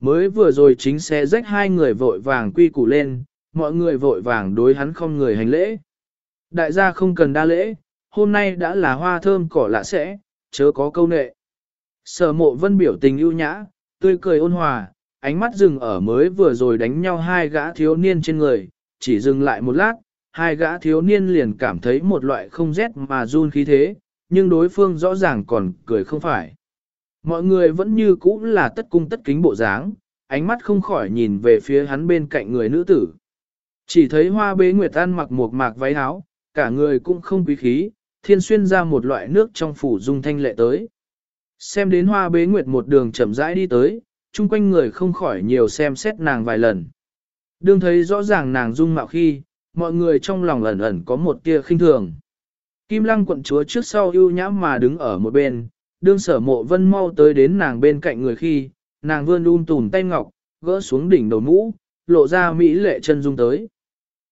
Mới vừa rồi chính sẽ rách hai người vội vàng quy củ lên, mọi người vội vàng đối hắn không người hành lễ. Đại gia không cần đa lễ, hôm nay đã là hoa thơm cỏ lạ sẽ, chớ có câu nệ. Sở mộ vân biểu tình ưu nhã, tươi cười ôn hòa, ánh mắt dừng ở mới vừa rồi đánh nhau hai gã thiếu niên trên người, chỉ dừng lại một lát, hai gã thiếu niên liền cảm thấy một loại không rét mà run khí thế, nhưng đối phương rõ ràng còn cười không phải. Mọi người vẫn như cũ là tất cung tất kính bộ dáng, ánh mắt không khỏi nhìn về phía hắn bên cạnh người nữ tử. Chỉ thấy hoa bế nguyệt ăn mặc một mạc váy áo, cả người cũng không quý khí, thiên xuyên ra một loại nước trong phủ dung thanh lệ tới. Xem đến hoa bế nguyệt một đường chậm rãi đi tới, chung quanh người không khỏi nhiều xem xét nàng vài lần. Đương thấy rõ ràng nàng dung mạo khi, mọi người trong lòng ẩn ẩn có một tia khinh thường. Kim lăng quận chúa trước sau ưu nhã mà đứng ở một bên, đương sở mộ vân mau tới đến nàng bên cạnh người khi, nàng vươn un tùm tay ngọc, gỡ xuống đỉnh đầu mũ, lộ ra mỹ lệ chân dung tới.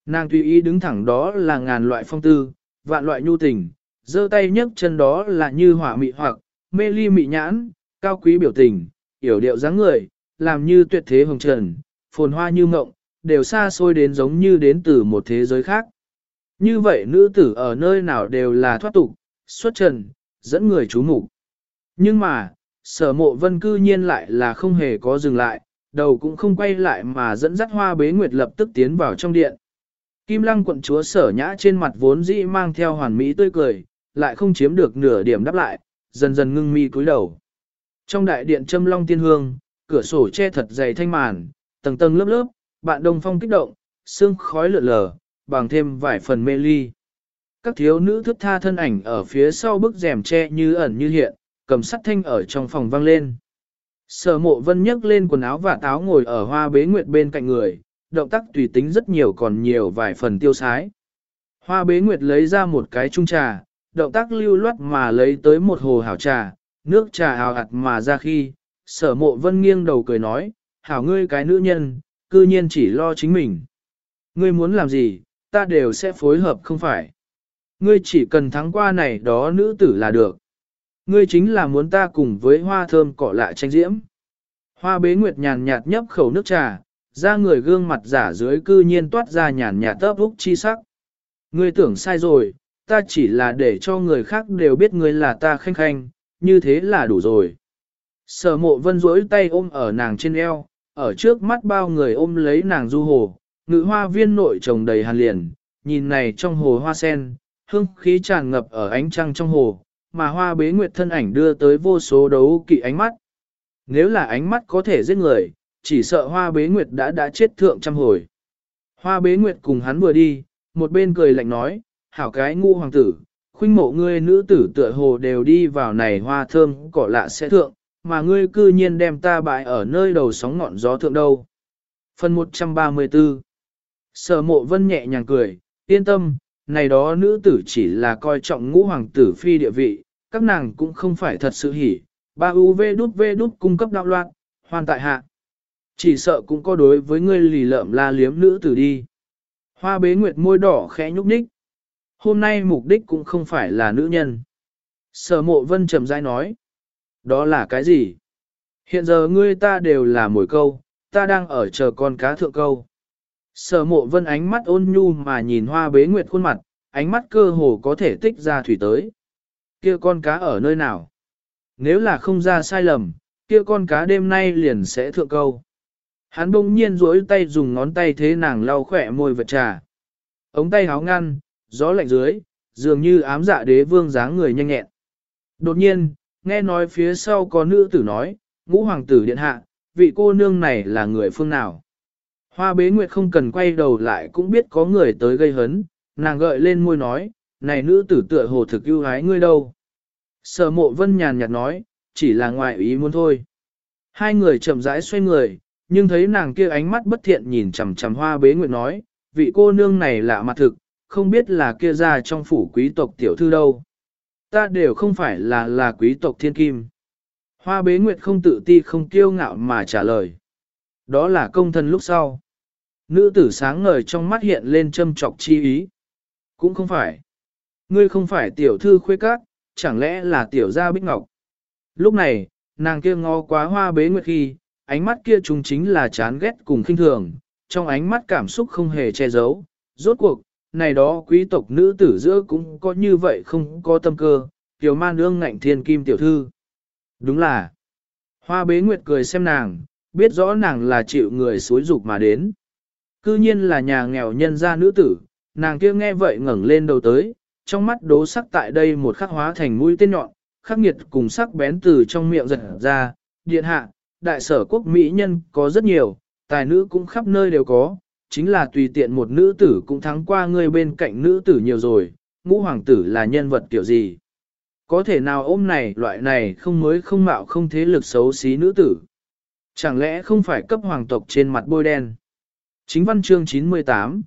Nàng tùy ý đứng thẳng đó là ngàn loại phong tư, vạn loại nhu tình, giơ tay nhấc chân đó là như hỏa mị hoặc, mê ly mị nhãn, cao quý biểu tình, yểu điệu dáng người, làm như tuyệt thế hồng trần, phồn hoa như mộng, đều xa xôi đến giống như đến từ một thế giới khác. Như vậy nữ tử ở nơi nào đều là thoát tục, xuất trần, dẫn người chú mục Nhưng mà, sở mộ vân cư nhiên lại là không hề có dừng lại, đầu cũng không quay lại mà dẫn dắt hoa bế nguyệt lập tức tiến vào trong điện. Kim lăng quận chúa sở nhã trên mặt vốn dĩ mang theo hoàn mỹ tươi cười, lại không chiếm được nửa điểm đáp lại, dần dần ngưng mi cúi đầu. Trong đại điện châm long tiên hương, cửa sổ che thật dày thanh màn, tầng tầng lớp lớp, bạn đông phong kích động, sương khói lượn lờ, bằng thêm vài phần mê ly. Các thiếu nữ thức tha thân ảnh ở phía sau bức rèm che như ẩn như hiện, cầm sắt thanh ở trong phòng vang lên. Sở mộ vân nhấc lên quần áo và táo ngồi ở hoa bế nguyệt bên cạnh người, động tác tùy tính rất nhiều còn nhiều vài phần tiêu sái. Hoa bế nguyệt lấy ra một cái chung trà, động tác lưu loát mà lấy tới một hồ hảo trà, nước trà hào hạt mà ra khi, sở mộ vân nghiêng đầu cười nói, hảo ngươi cái nữ nhân, cư nhiên chỉ lo chính mình. Ngươi muốn làm gì, ta đều sẽ phối hợp không phải. Ngươi chỉ cần thắng qua này đó nữ tử là được. Ngươi chính là muốn ta cùng với hoa thơm cỏ lạ tranh diễm. Hoa bế nguyệt nhàn nhạt nhấp khẩu nước trà, ra người gương mặt giả dưới cư nhiên toát ra nhàn nhạt tớp úc chi sắc. Ngươi tưởng sai rồi, ta chỉ là để cho người khác đều biết ngươi là ta khanh khanh, như thế là đủ rồi. Sở mộ vân duỗi tay ôm ở nàng trên eo, ở trước mắt bao người ôm lấy nàng du hồ, ngự hoa viên nội trồng đầy hàn liền, nhìn này trong hồ hoa sen, hương khí tràn ngập ở ánh trăng trong hồ, mà hoa bế nguyệt thân ảnh đưa tới vô số đấu kỵ ánh mắt. Nếu là ánh mắt có thể giết người, chỉ sợ hoa bế nguyệt đã đã chết thượng trăm hồi. Hoa bế nguyệt cùng hắn vừa đi, một bên cười lạnh nói, hảo cái ngu hoàng tử, khuynh mộ ngươi nữ tử tựa hồ đều đi vào này hoa thơm cỏ lạ sẽ thượng, mà ngươi cư nhiên đem ta bại ở nơi đầu sóng ngọn gió thượng đâu. Phần 134 Sở mộ vân nhẹ nhàng cười, yên tâm, này đó nữ tử chỉ là coi trọng ngũ hoàng tử phi địa vị, các nàng cũng không phải thật sự hỉ, ba UV đút V đút cung cấp đạo loạn, hoàn tại hạ. Chỉ sợ cũng có đối với ngươi lì lợm la liếm nữ tử đi. Hoa bế nguyệt môi đỏ khẽ nhúc nhích. Hôm nay mục đích cũng không phải là nữ nhân. Sở mộ vân trầm rãi nói. Đó là cái gì? Hiện giờ ngươi ta đều là mồi câu, ta đang ở chờ con cá thượng câu. Sở mộ vân ánh mắt ôn nhu mà nhìn hoa bế nguyệt khuôn mặt, ánh mắt cơ hồ có thể tích ra thủy tới. Kia con cá ở nơi nào? Nếu là không ra sai lầm, kia con cá đêm nay liền sẽ thượng câu. Hắn bỗng nhiên duỗi tay dùng ngón tay thế nàng lau khỏe môi vật trà. Ống tay háo ngăn, gió lạnh dưới, dường như ám dạ đế vương dáng người nhanh nhẹn. Đột nhiên, nghe nói phía sau có nữ tử nói, ngũ hoàng tử điện hạ, vị cô nương này là người phương nào. Hoa bế nguyệt không cần quay đầu lại cũng biết có người tới gây hấn, nàng gợi lên môi nói, này nữ tử tựa hồ thực yêu hái ngươi đâu. Sở mộ vân nhàn nhạt nói, chỉ là ngoại ý muốn thôi. Hai người chậm rãi xoay người, nhưng thấy nàng kia ánh mắt bất thiện nhìn chằm chằm hoa bế nguyệt nói, vị cô nương này lạ mặt thực, không biết là kia ra trong phủ quý tộc tiểu thư đâu. Ta đều không phải là là quý tộc thiên kim. Hoa bế nguyệt không tự ti không kiêu ngạo mà trả lời. Đó là công thân lúc sau. Nữ tử sáng ngời trong mắt hiện lên châm trọc chi ý. Cũng không phải. Ngươi không phải tiểu thư khuê cát, chẳng lẽ là tiểu gia bích ngọc. Lúc này, nàng kia ngó quá hoa bế nguyệt khi, ánh mắt kia chúng chính là chán ghét cùng khinh thường, trong ánh mắt cảm xúc không hề che giấu. Rốt cuộc, này đó quý tộc nữ tử giữa cũng có như vậy không có tâm cơ, tiểu man nương ngạnh thiên kim tiểu thư. Đúng là, hoa bế nguyệt cười xem nàng, biết rõ nàng là chịu người xối dục mà đến. Cư nhiên là nhà nghèo nhân gia nữ tử, nàng kia nghe vậy ngẩng lên đầu tới, trong mắt đố sắc tại đây một khắc hóa thành mũi tên nhọn, khắc nghiệt cùng sắc bén từ trong miệng giật ra, điện hạ, đại sở quốc mỹ nhân có rất nhiều, tài nữ cũng khắp nơi đều có, chính là tùy tiện một nữ tử cũng thắng qua người bên cạnh nữ tử nhiều rồi, ngũ hoàng tử là nhân vật kiểu gì. Có thể nào ôm này loại này không mới không mạo không thế lực xấu xí nữ tử. Chẳng lẽ không phải cấp hoàng tộc trên mặt bôi đen. Chính văn chương 98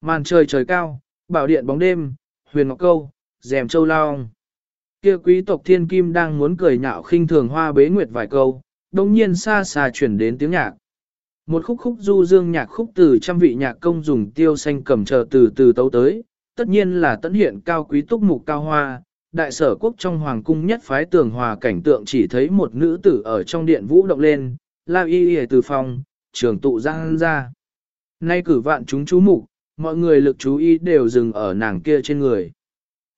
Màn trời trời cao, bảo điện bóng đêm, huyền ngọc câu, rèm châu lao. Kia quý tộc thiên kim đang muốn cười nhạo khinh thường hoa bế nguyệt vài câu, đồng nhiên xa xa chuyển đến tiếng nhạc. Một khúc khúc du dương nhạc khúc từ trăm vị nhạc công dùng tiêu xanh cầm chờ từ từ tấu tới, tất nhiên là tận hiện cao quý túc mục cao hoa, đại sở quốc trong hoàng cung nhất phái tường hòa cảnh tượng chỉ thấy một nữ tử ở trong điện vũ động lên, la y y từ phòng, trường tụ giang ra. Nay cử vạn chúng chú mục, mọi người lực chú ý đều dừng ở nàng kia trên người.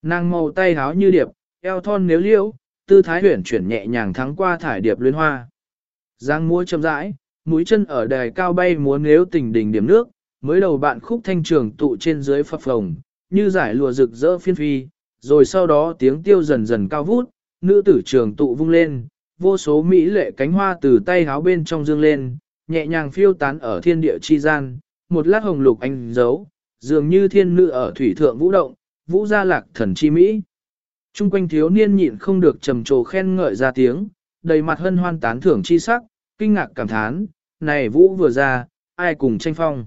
Nàng màu tay háo như điệp, eo thon nếu liễu, tư thái huyển chuyển nhẹ nhàng thắng qua thải điệp luyến hoa. Giang múa chậm rãi, mũi chân ở đài cao bay múa nếu tình đỉnh điểm nước, mới đầu bạn khúc thanh trường tụ trên dưới phập phồng, như giải lùa rực rỡ phiên phi, rồi sau đó tiếng tiêu dần dần cao vút, nữ tử trường tụ vung lên, vô số mỹ lệ cánh hoa từ tay háo bên trong dương lên, nhẹ nhàng phiêu tán ở thiên địa chi gian, một lát hồng lục anh dấu, dường như thiên nữ ở thủy thượng vũ động, vũ gia lạc thần chi mỹ. Trung quanh thiếu niên nhịn không được trầm trồ khen ngợi ra tiếng, đầy mặt hân hoan tán thưởng chi sắc, kinh ngạc cảm thán, này vũ vừa ra, ai cùng tranh phong.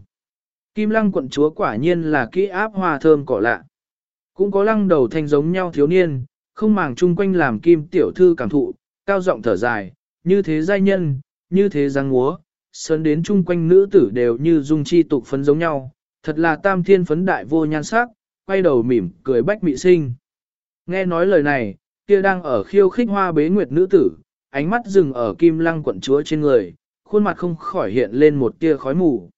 Kim lăng quận chúa quả nhiên là kỹ áp hoa thơm cỏ lạ. Cũng có lăng đầu thanh giống nhau thiếu niên, không màng chung quanh làm kim tiểu thư cảm thụ, cao giọng thở dài, như thế giai nhân, như thế giang múa, sơn đến chung quanh nữ tử đều như dung chi tục phấn giống nhau, thật là tam thiên phấn đại vô nhan sắc, quay đầu mỉm cười bách mị sinh. Nghe nói lời này, kia đang ở khiêu khích hoa bế nguyệt nữ tử, ánh mắt dừng ở kim lăng quận chúa trên người, khuôn mặt không khỏi hiện lên một tia khói mù.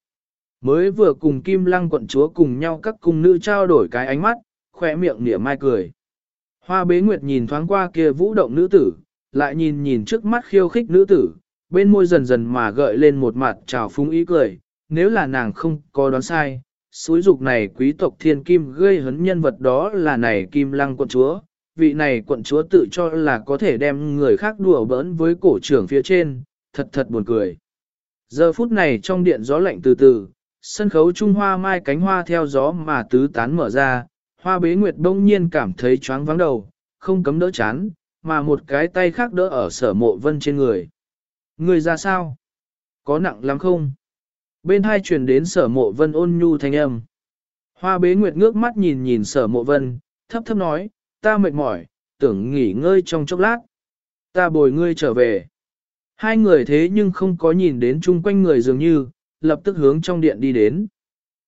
Mới vừa cùng kim lăng quận chúa cùng nhau các cung nữ trao đổi cái ánh mắt, khỏe miệng nỉa mai cười. Hoa bế nguyệt nhìn thoáng qua kia vũ động nữ tử, lại nhìn nhìn trước mắt khiêu khích nữ tử, bên môi dần dần mà gợi lên một mặt trào phúng ý cười, nếu là nàng không có đoán sai, suối dục này quý tộc thiên kim gây hấn nhân vật đó là này kim lăng quận chúa, vị này quận chúa tự cho là có thể đem người khác đùa bỡn với cổ trưởng phía trên, thật thật buồn cười. Giờ phút này trong điện gió lạnh từ từ, sân khấu Trung Hoa mai cánh hoa theo gió mà tứ tán mở ra, hoa bế nguyệt bỗng nhiên cảm thấy choáng vắng đầu, không cấm đỡ chán, mà một cái tay khác đỡ ở sở mộ vân trên người. Người ra sao? Có nặng lắm không? Bên hai truyền đến sở mộ vân ôn nhu thanh âm. Hoa bế nguyệt ngước mắt nhìn nhìn sở mộ vân, thấp thấp nói, ta mệt mỏi, tưởng nghỉ ngơi trong chốc lát. Ta bồi ngươi trở về. Hai người thế nhưng không có nhìn đến chung quanh người dường như, lập tức hướng trong điện đi đến.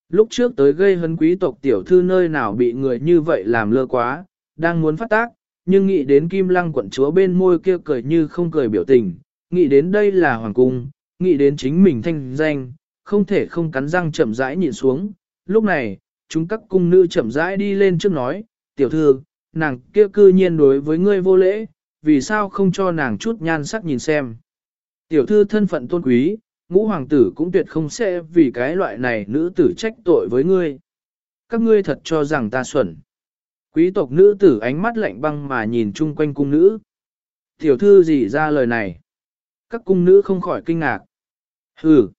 Lúc trước tới gây hấn quý tộc tiểu thư nơi nào bị người như vậy làm lơ quá, đang muốn phát tác, nhưng nghĩ đến kim lăng quận chúa bên môi kia cười như không cười biểu tình, nghĩ đến đây là hoàng cung, nghĩ đến chính mình thanh danh, không thể không cắn răng chậm rãi nhìn xuống. Lúc này, chúng các cung nữ chậm rãi đi lên trước nói, tiểu thư, nàng kia cư nhiên đối với ngươi vô lễ, vì sao không cho nàng chút nhan sắc nhìn xem. Tiểu thư thân phận tôn quý, ngũ hoàng tử cũng tuyệt không sẽ vì cái loại này nữ tử trách tội với ngươi. Các ngươi thật cho rằng ta xuẩn. Quý tộc nữ tử ánh mắt lạnh băng mà nhìn chung quanh cung nữ. Tiểu thư gì ra lời này? Các cung nữ không khỏi kinh ngạc. Hừ.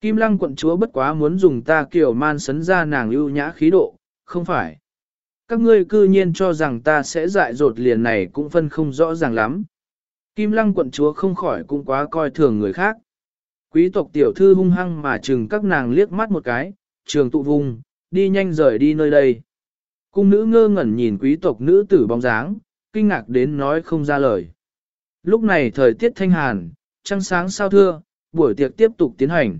Kim lăng quận chúa bất quá muốn dùng ta kiểu man sấn ra nàng ưu nhã khí độ, không phải. Các ngươi cư nhiên cho rằng ta sẽ dại dột liền này cũng phân không rõ ràng lắm. Kim lăng quận chúa không khỏi cũng quá coi thường người khác. Quý tộc tiểu thư hung hăng mà chừng các nàng liếc mắt một cái, trường tụ vùng, đi nhanh rời đi nơi đây. Cung nữ ngơ ngẩn nhìn quý tộc nữ tử bóng dáng, kinh ngạc đến nói không ra lời. Lúc này thời tiết thanh hàn, trăng sáng sao thưa, buổi tiệc tiếp tục tiến hành.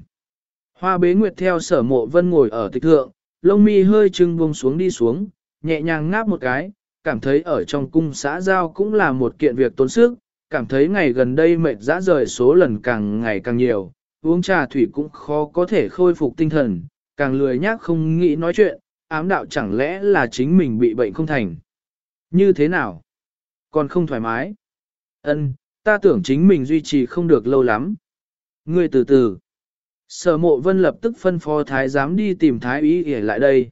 Hoa bế nguyệt theo sở mộ vân ngồi ở tịch thượng, lông mi hơi trưng buông xuống đi xuống, nhẹ nhàng ngáp một cái, cảm thấy ở trong cung xã giao cũng là một kiện việc tốn sức, cảm thấy ngày gần đây mệt dã rời số lần càng ngày càng nhiều, uống trà thủy cũng khó có thể khôi phục tinh thần, càng lười nhác không nghĩ nói chuyện, ám đạo chẳng lẽ là chính mình bị bệnh không thành. Như thế nào? Còn không thoải mái? Ân, ta tưởng chính mình duy trì không được lâu lắm. Ngươi từ từ. Sở mộ vân lập tức phân phó thái giám đi tìm thái ý ỉa lại đây.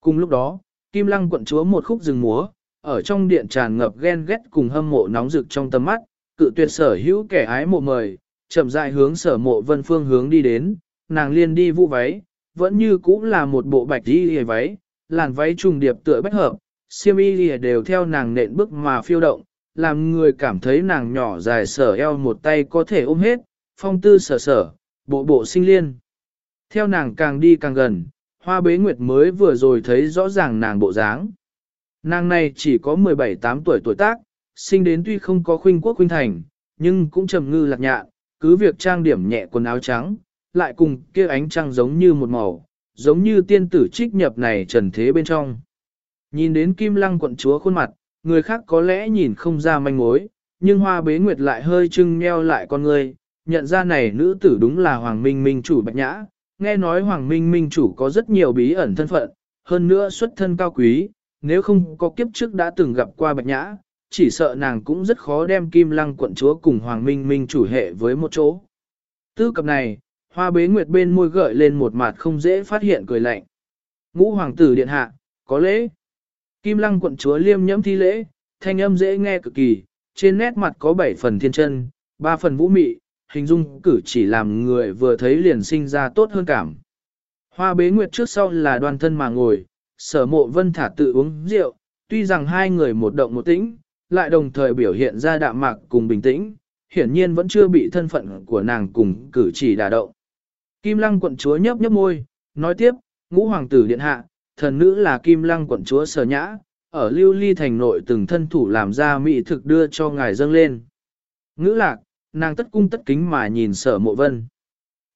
Cùng lúc đó, Kim lăng quận chúa một khúc rừng múa, ở trong điện tràn ngập ghen ghét cùng hâm mộ nóng rực trong tầm mắt, cự tuyệt sở hữu kẻ ái mộ mời, chậm rãi hướng sở mộ vân phương hướng đi đến, nàng liên đi vũ váy, vẫn như cũ là một bộ bạch y lìa váy, làn váy trùng điệp tựa bách hợp, xiêm y lìa đều theo nàng nện bước mà phiêu động, làm người cảm thấy nàng nhỏ dài sở eo một tay có thể ôm hết, phong tư sở sở, bộ bộ sinh liên. Theo nàng càng đi càng gần, hoa bế nguyệt mới vừa rồi thấy rõ ràng nàng bộ dáng. Nàng này chỉ có 17-8 tuổi tuổi tác, sinh đến tuy không có khuynh quốc khuynh thành, nhưng cũng trầm ngư lạc nhạ, cứ việc trang điểm nhẹ quần áo trắng, lại cùng kia ánh trăng giống như một màu, giống như tiên tử trích nhập này trần thế bên trong. Nhìn đến kim lăng quận chúa khuôn mặt, người khác có lẽ nhìn không ra manh mối, nhưng hoa bế nguyệt lại hơi trưng nheo lại con người, nhận ra này nữ tử đúng là Hoàng Minh Minh chủ Bạch Nhã, nghe nói Hoàng Minh Minh chủ có rất nhiều bí ẩn thân phận, hơn nữa xuất thân cao quý, nếu không có kiếp trước đã từng gặp qua Bạch Nhã, chỉ sợ nàng cũng rất khó đem Kim Lăng quận chúa cùng Hoàng Minh Minh chủ hệ với một chỗ. Tư cập này, hoa bế nguyệt bên môi gợi lên một mặt không dễ phát hiện cười lạnh. Ngũ hoàng tử điện hạ, có lễ. Kim Lăng quận chúa liêm nhẫm thi lễ, thanh âm dễ nghe cực kỳ, trên nét mặt có bảy phần thiên chân, ba phần vũ mị, hình dung cử chỉ làm người vừa thấy liền sinh ra tốt hơn cảm. Hoa bế nguyệt trước sau là đoàn thân mà ngồi, sở mộ vân thả tự uống rượu, tuy rằng hai người một động một tĩnh, lại đồng thời biểu hiện ra đạm mạc cùng bình tĩnh, hiển nhiên vẫn chưa bị thân phận của nàng cùng cử chỉ đả động. Kim lăng quận chúa nhấp nhấp môi, nói tiếp, ngũ hoàng tử điện hạ, thần nữ là kim lăng quận chúa sở nhã, ở lưu ly thành nội từng thân thủ làm ra mỹ thực đưa cho ngài dâng lên. Ngữ lạc, nàng tất cung tất kính mà nhìn sở mộ vân.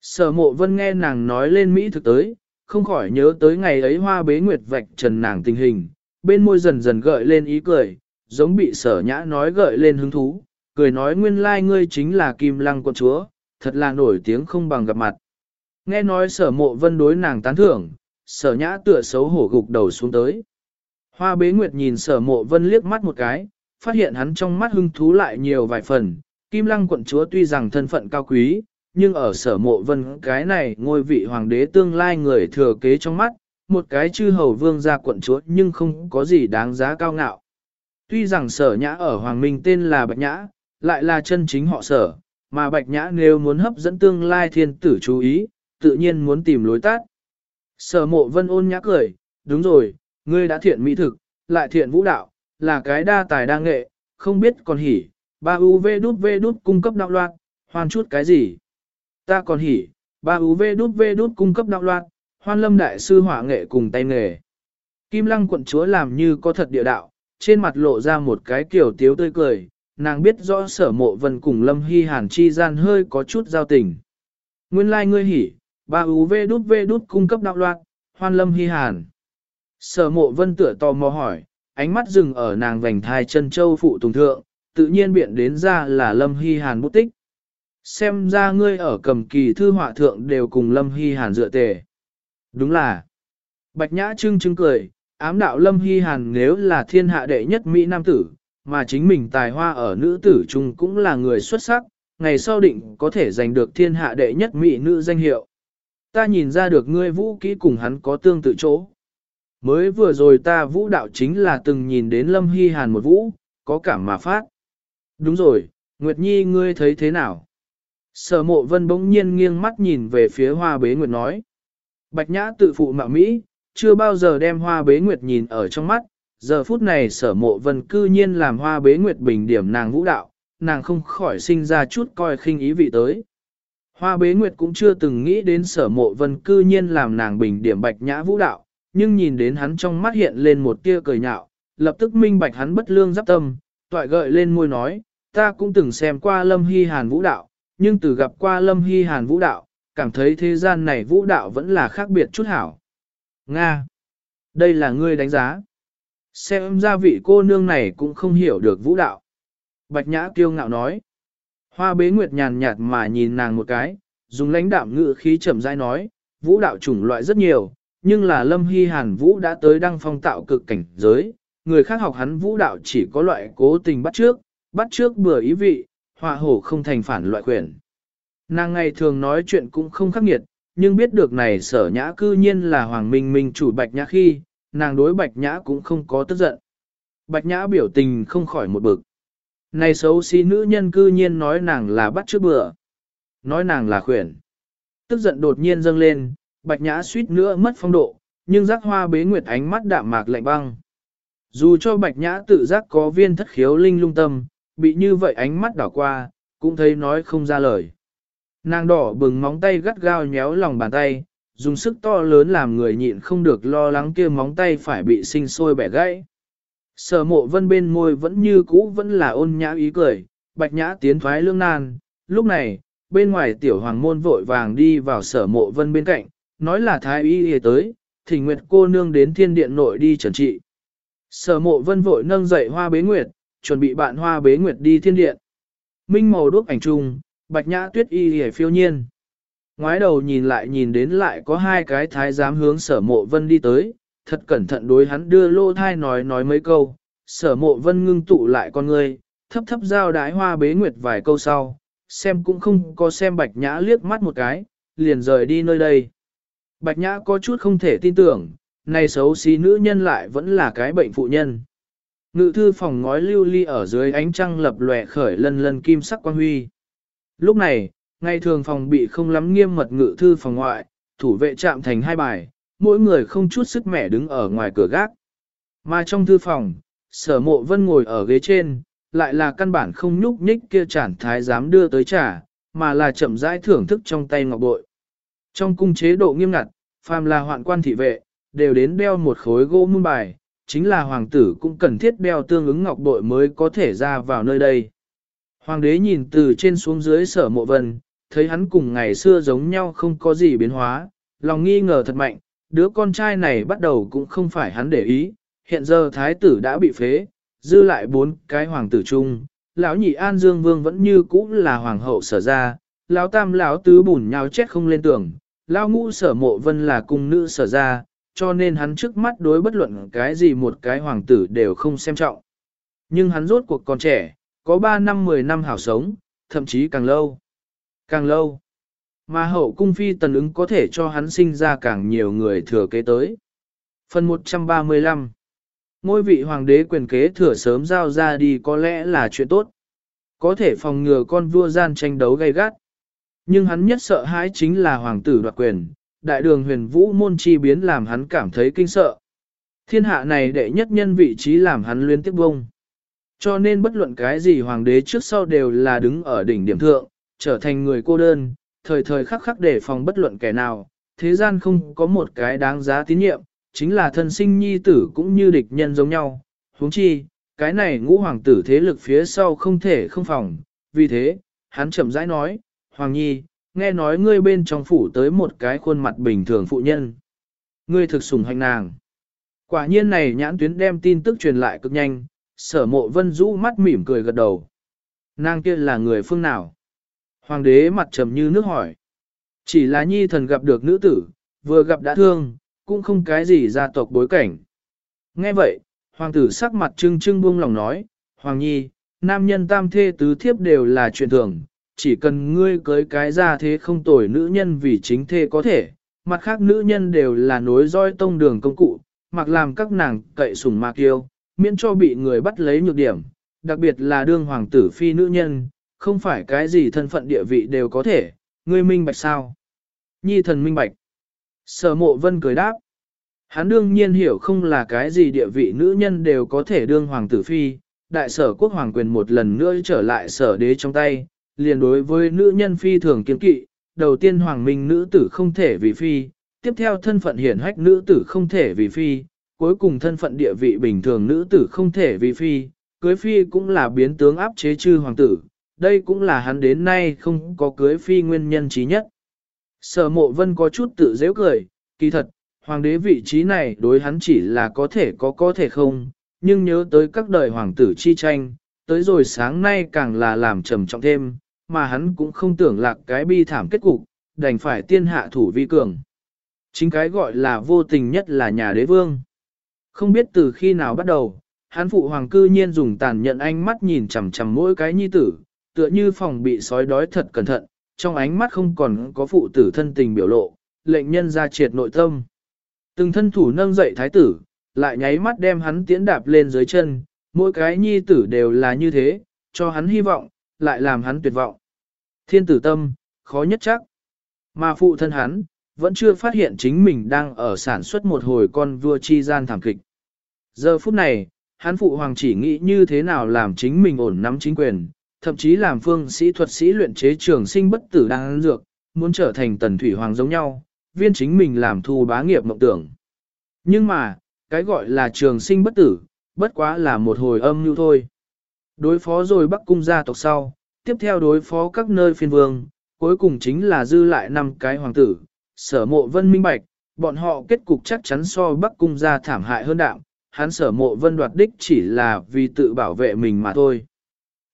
Sở mộ vân nghe nàng nói lên mỹ thực tới, không khỏi nhớ tới ngày ấy hoa bế nguyệt vạch trần nàng tình hình, bên môi dần dần gợi lên ý cười, giống bị sở nhã nói gợi lên hứng thú, cười nói nguyên lai ngươi chính là kim lăng quận chúa, thật là nổi tiếng không bằng gặp mặt. Nghe nói sở mộ vân đối nàng tán thưởng, sở nhã tựa xấu hổ gục đầu xuống tới. Hoa bế nguyệt nhìn sở mộ vân liếc mắt một cái, phát hiện hắn trong mắt hưng thú lại nhiều vài phần. Kim lăng quận chúa tuy rằng thân phận cao quý, nhưng ở sở mộ vân cái này ngôi vị hoàng đế tương lai người thừa kế trong mắt, một cái chư hầu vương gia quận chúa nhưng không có gì đáng giá cao ngạo. Tuy rằng sở nhã ở hoàng minh tên là Bạch Nhã, lại là chân chính họ sở, mà Bạch Nhã nếu muốn hấp dẫn tương lai thiên tử chú ý, tự nhiên muốn tìm lối tắt. Sở mộ vân ôn nhã cười, đúng rồi, ngươi đã thiện mỹ thực, lại thiện vũ đạo, là cái đa tài đa nghệ, không biết còn hỉ, ba UV đút V đút cung cấp đạo loạn, hoan chút cái gì. Ta còn hỉ, ba UV đút V đút cung cấp đạo loạn, hoan lâm đại sư hỏa nghệ cùng tay nghề. Kim lăng quận chúa làm như có thật địa đạo, trên mặt lộ ra một cái kiểu tiếu tươi cười, nàng biết rõ sở mộ vân cùng lâm hy hàn chi gian hơi có chút giao tình. Nguyên lai like ngươi hỉ, ba UV đút V đút cung cấp đạo loạn, hoan lâm hy hàn. Sở mộ vân tựa tò mò hỏi, ánh mắt dừng ở nàng vành thai chân châu phụ tùng thượng, tự nhiên biện đến ra là Lâm Hy Hàn bút tích. Xem ra ngươi ở cầm kỳ thư họa thượng đều cùng Lâm Hy Hàn dựa tề. Đúng là. Bạch Nhã trưng trưng cười, ám đạo Lâm Hy Hàn nếu là thiên hạ đệ nhất Mỹ Nam tử, mà chính mình tài hoa ở nữ tử trung cũng là người xuất sắc, ngày sau định có thể giành được thiên hạ đệ nhất Mỹ nữ danh hiệu. Ta nhìn ra được ngươi vũ kỹ cùng hắn có tương tự chỗ. Mới vừa rồi ta vũ đạo chính là từng nhìn đến Lâm Hy Hàn một vũ, có cảm mà phát. Đúng rồi, Nguyệt Nhi ngươi thấy thế nào? Sở mộ vân bỗng nhiên nghiêng mắt nhìn về phía hoa bế Nguyệt nói. Bạch nhã tự phụ mạo Mỹ, chưa bao giờ đem hoa bế Nguyệt nhìn ở trong mắt, giờ phút này sở mộ vân cư nhiên làm hoa bế Nguyệt bình điểm nàng vũ đạo, nàng không khỏi sinh ra chút coi khinh ý vị tới. Hoa bế Nguyệt cũng chưa từng nghĩ đến sở mộ vân cư nhiên làm nàng bình điểm bạch nhã vũ đạo, nhưng nhìn đến hắn trong mắt hiện lên một tia cười nhạo, lập tức minh bạch hắn bất lương giáp tâm, toại gợi lên môi nói, ta cũng từng xem qua Lâm Hy Hàn vũ đạo, nhưng từ gặp qua Lâm Hy Hàn vũ đạo, cảm thấy thế gian này vũ đạo vẫn là khác biệt chút hảo. Nga! Đây là ngươi đánh giá. Xem ra vị cô nương này cũng không hiểu được vũ đạo. Bạch Nhã kiêu ngạo nói. Hoa bế nguyệt nhàn nhạt mà nhìn nàng một cái, dùng lãnh đạm ngữ khí chậm rãi nói, vũ đạo chủng loại rất nhiều, nhưng là Lâm Hy Hàn Vũ đã tới đăng phong tạo cực cảnh giới, người khác học hắn vũ đạo chỉ có loại cố tình bắt trước, bắt trước bừa ý vị, họa hổ không thành phản loại quyền. Nàng ngày thường nói chuyện cũng không khắc nghiệt, nhưng biết được này sở nhã cư nhiên là Hoàng Minh Minh chủ Bạch Nhã khi, nàng đối Bạch Nhã cũng không có tức giận. Bạch Nhã biểu tình không khỏi một bực. Này xấu xí nữ nhân cư nhiên nói nàng là bắt trước bừa. Nói nàng là khuyển. Tức giận đột nhiên dâng lên, Bạch Nhã suýt nữa mất phong độ, nhưng giác hoa bế nguyệt ánh mắt đạm mạc lạnh băng. Dù cho Bạch Nhã tự giác có viên thất khiếu linh lung tâm, bị như vậy ánh mắt đảo qua, cũng thấy nói không ra lời. Nàng đỏ bừng móng tay gắt gao nhéo lòng bàn tay, dùng sức to lớn làm người nhịn không được lo lắng kia móng tay phải bị sinh sôi bẻ gãy. Sở mộ vân bên môi vẫn như cũ vẫn là ôn nhã ý cười, bạch nhã tiến thoái lương nan. Lúc này, bên ngoài tiểu hoàng môn vội vàng đi vào sở mộ vân bên cạnh, nói là thái y hề tới, thỉnh nguyệt cô nương đến thiên điện nội đi trần trị. Sở mộ vân vội nâng dậy hoa bế nguyệt, chuẩn bị bạn hoa bế nguyệt đi thiên điện. Minh màu đuốc ảnh trung, bạch nhã tuyết y hề phiêu nhiên. Ngoái đầu nhìn lại nhìn đến lại có hai cái thái giám hướng sở mộ vân đi tới, thật cẩn thận đối hắn đưa lô thai nói nói mấy câu, sở mộ vân ngưng tụ lại con người, thấp thấp giao đái hoa bế nguyệt vài câu sau, xem cũng không có xem bạch nhã liếc mắt một cái, liền rời đi nơi đây. Bạch nhã có chút không thể tin tưởng, này xấu xí nữ nhân lại vẫn là cái bệnh phụ nhân. Ngự thư phòng ngói lưu ly ở dưới ánh trăng lập lòe khởi lân lân kim sắc quang huy. Lúc này, ngày thường phòng bị không lắm nghiêm mật ngự thư phòng ngoại, thủ vệ chạm thành hai bài, mỗi người không chút sức mẻ đứng ở ngoài cửa gác. Mà trong thư phòng, sở mộ vân ngồi ở ghế trên, lại là căn bản không nhúc nhích kia chản thái dám đưa tới trả, mà là chậm rãi thưởng thức trong tay ngọc bội. Trong cung chế độ nghiêm ngặt, phàm là hoạn quan thị vệ, đều đến đeo một khối gỗ muôn bài, chính là hoàng tử cũng cần thiết đeo tương ứng ngọc bội mới có thể ra vào nơi đây. Hoàng đế nhìn từ trên xuống dưới sở mộ vân, thấy hắn cùng ngày xưa giống nhau không có gì biến hóa, lòng nghi ngờ thật mạnh, đứa con trai này bắt đầu cũng không phải hắn để ý, hiện giờ thái tử đã bị phế, dư lại bốn cái hoàng tử chung, lão nhị An Dương Vương vẫn như cũ là hoàng hậu sở ra, lão tam lão tứ bùn nhau chết không lên tường, lão ngũ sở mộ vân là cung nữ sở ra, cho nên hắn trước mắt đối bất luận cái gì một cái hoàng tử đều không xem trọng. Nhưng hắn rốt cuộc còn trẻ, có 3 năm 10 năm hảo sống, thậm chí càng lâu. Càng lâu. Mà hậu cung phi tần ứng có thể cho hắn sinh ra càng nhiều người thừa kế tới. Phần 135 Ngôi vị hoàng đế quyền kế thừa sớm giao ra đi có lẽ là chuyện tốt. Có thể phòng ngừa con vua gian tranh đấu gay gắt. Nhưng hắn nhất sợ hãi chính là hoàng tử đoạt quyền, đại đường huyền vũ môn chi biến làm hắn cảm thấy kinh sợ. Thiên hạ này đệ nhất nhân vị trí làm hắn luyến tiếp bông. Cho nên bất luận cái gì hoàng đế trước sau đều là đứng ở đỉnh điểm thượng, trở thành người cô đơn, thời thời khắc khắc để phòng bất luận kẻ nào, thế gian không có một cái đáng giá tín nhiệm, chính là thân sinh nhi tử cũng như địch nhân giống nhau. huống chi, cái này ngũ hoàng tử thế lực phía sau không thể không phòng, vì thế, hắn chậm rãi nói, Hoàng Nhi, nghe nói ngươi bên trong phủ tới một cái khuôn mặt bình thường phụ nhân. Ngươi thực sủng hành nàng. Quả nhiên này nhãn tuyến đem tin tức truyền lại cực nhanh, sở mộ vân rũ mắt mỉm cười gật đầu. Nàng kia là người phương nào? Hoàng đế mặt trầm như nước hỏi. Chỉ là nhi thần gặp được nữ tử, vừa gặp đã thương, cũng không cái gì gia tộc bối cảnh. Nghe vậy, hoàng tử sắc mặt trưng trưng buông lòng nói, Hoàng nhi, nam nhân tam thê tứ thiếp đều là chuyện thường, chỉ cần ngươi cưới cái ra thế không tồi nữ nhân vì chính thê có thể, mặt khác nữ nhân đều là nối roi tông đường công cụ, mặc làm các nàng cậy sủng mạc yêu, miễn cho bị người bắt lấy nhược điểm, đặc biệt là đương hoàng tử phi nữ nhân, không phải cái gì thân phận địa vị đều có thể, ngươi minh bạch sao? Nhi thần minh bạch. Sở mộ vân cười đáp. Hắn đương nhiên hiểu không là cái gì địa vị nữ nhân đều có thể đương hoàng tử phi, đại sở quốc hoàng quyền một lần nữa trở lại sở đế trong tay, liền đối với nữ nhân phi thường kiên kỵ, đầu tiên hoàng minh nữ tử không thể vì phi, tiếp theo thân phận hiển hách nữ tử không thể vì phi, cuối cùng thân phận địa vị bình thường nữ tử không thể vì phi, cưới phi cũng là biến tướng áp chế chư hoàng tử, đây cũng là hắn đến nay không có cưới phi nguyên nhân trí nhất. Sở mộ vân có chút tự dễ cười, kỳ thật, hoàng đế vị trí này đối hắn chỉ là có thể có có thể không, nhưng nhớ tới các đời hoàng tử chi tranh, tới rồi sáng nay càng là làm trầm trọng thêm, mà hắn cũng không tưởng lạc cái bi thảm kết cục, đành phải tiên hạ thủ vi cường. Chính cái gọi là vô tình nhất là nhà đế vương. Không biết từ khi nào bắt đầu, hắn phụ hoàng cư nhiên dùng tàn nhận ánh mắt nhìn chằm chằm mỗi cái nhi tử, tựa như phòng bị sói đói thật cẩn thận, trong ánh mắt không còn có phụ tử thân tình biểu lộ, lệnh nhân ra triệt nội tâm. Từng thân thủ nâng dậy thái tử, lại nháy mắt đem hắn tiễn đạp lên dưới chân, mỗi cái nhi tử đều là như thế, cho hắn hy vọng, lại làm hắn tuyệt vọng. Thiên tử tâm, khó nhất chắc. Mà phụ thân hắn, vẫn chưa phát hiện chính mình đang ở sản xuất một hồi con vua chi gian thảm kịch. Giờ phút này, hắn phụ hoàng chỉ nghĩ như thế nào làm chính mình ổn nắm chính quyền, thậm chí làm phương sĩ thuật sĩ luyện chế trường sinh bất tử đang dược, muốn trở thành tần thủy hoàng giống nhau, viên chính mình làm thu bá nghiệp mộng tưởng. Nhưng mà, cái gọi là trường sinh bất tử, bất quá là một hồi âm như thôi. Đối phó rồi bắc cung gia tộc sau, tiếp theo đối phó các nơi phiên vương, cuối cùng chính là dư lại năm cái hoàng tử, sở mộ vân minh bạch, bọn họ kết cục chắc chắn so bắc cung gia thảm hại hơn đạm, hắn sở mộ vân đoạt đích chỉ là vì tự bảo vệ mình mà thôi.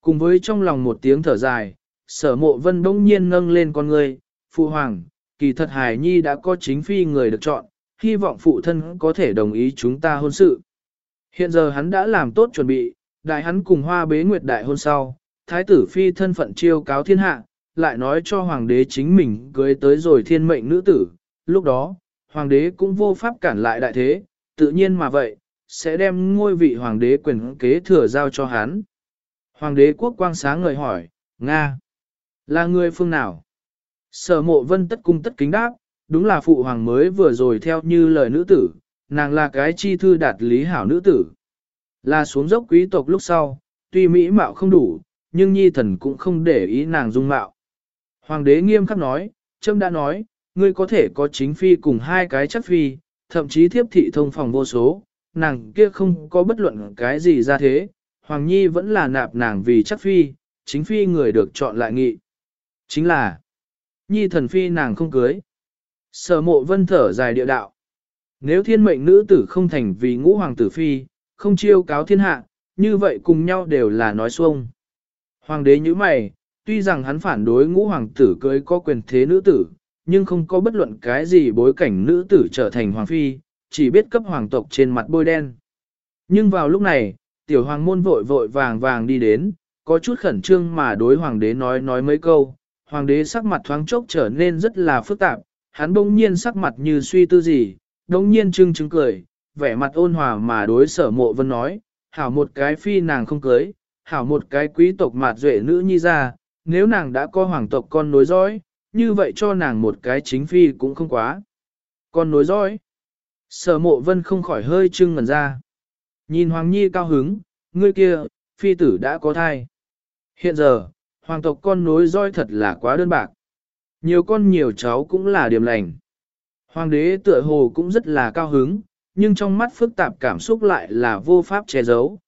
Cùng với trong lòng một tiếng thở dài, sở mộ vân bỗng nhiên nâng lên con người, phụ hoàng, kỳ thật hài nhi đã có chính phi người được chọn, hy vọng phụ thân có thể đồng ý chúng ta hôn sự. Hiện giờ hắn đã làm tốt chuẩn bị, đại hắn cùng hoa bế nguyệt đại hôn sau, thái tử phi thân phận chiêu cáo thiên hạ, lại nói cho hoàng đế chính mình cưới tới rồi thiên mệnh nữ tử, lúc đó, hoàng đế cũng vô pháp cản lại đại thế, tự nhiên mà vậy, sẽ đem ngôi vị hoàng đế quyền kế thừa giao cho hắn. Hoàng đế quốc quang sáng người hỏi, Nga, là người phương nào? Sở mộ vân tất cung tất kính đáp, đúng là phụ hoàng mới vừa rồi theo như lời nữ tử, nàng là cái chi thư đạt lý hảo nữ tử. Là xuống dốc quý tộc lúc sau, tuy mỹ mạo không đủ, nhưng nhi thần cũng không để ý nàng dung mạo. Hoàng đế nghiêm khắc nói, Trâm đã nói, ngươi có thể có chính phi cùng hai cái chắc phi, thậm chí thiếp thị thông phòng vô số, nàng kia không có bất luận cái gì ra thế, Hoàng Nhi vẫn là nạp nàng vì chắc phi, chính phi người được chọn lại nghị. Chính là, Nhi thần phi nàng không cưới. Sở mộ vân thở dài địa đạo. Nếu thiên mệnh nữ tử không thành vì ngũ hoàng tử phi, không chiêu cáo thiên hạ, như vậy cùng nhau đều là nói xuông. Hoàng đế như mày, tuy rằng hắn phản đối ngũ hoàng tử cưới có quyền thế nữ tử, nhưng không có bất luận cái gì bối cảnh nữ tử trở thành hoàng phi, chỉ biết cấp hoàng tộc trên mặt bôi đen. Nhưng vào lúc này, tiểu hoàng môn vội vội vàng vàng đi đến, có chút khẩn trương mà đối hoàng đế nói nói mấy câu, hoàng đế sắc mặt thoáng chốc trở nên rất là phức tạp, hắn bỗng nhiên sắc mặt như suy tư gì, bỗng nhiên trưng trưng cười, vẻ mặt ôn hòa mà đối sở mộ vân nói, hảo một cái phi nàng không cưới, hảo một cái quý tộc mạt duệ nữ nhi ra, nếu nàng đã có hoàng tộc con nối dõi, như vậy cho nàng một cái chính phi cũng không quá. Con nối dõi. Sở mộ vân không khỏi hơi trưng ngần ra. Nhìn Hoàng Nhi cao hứng, ngươi kia, phi tử đã có thai. Hiện giờ, hoàng tộc con nối dõi thật là quá đơn bạc. Nhiều con nhiều cháu cũng là điểm lành. Hoàng đế tựa hồ cũng rất là cao hứng, nhưng trong mắt phức tạp cảm xúc lại là vô pháp che giấu.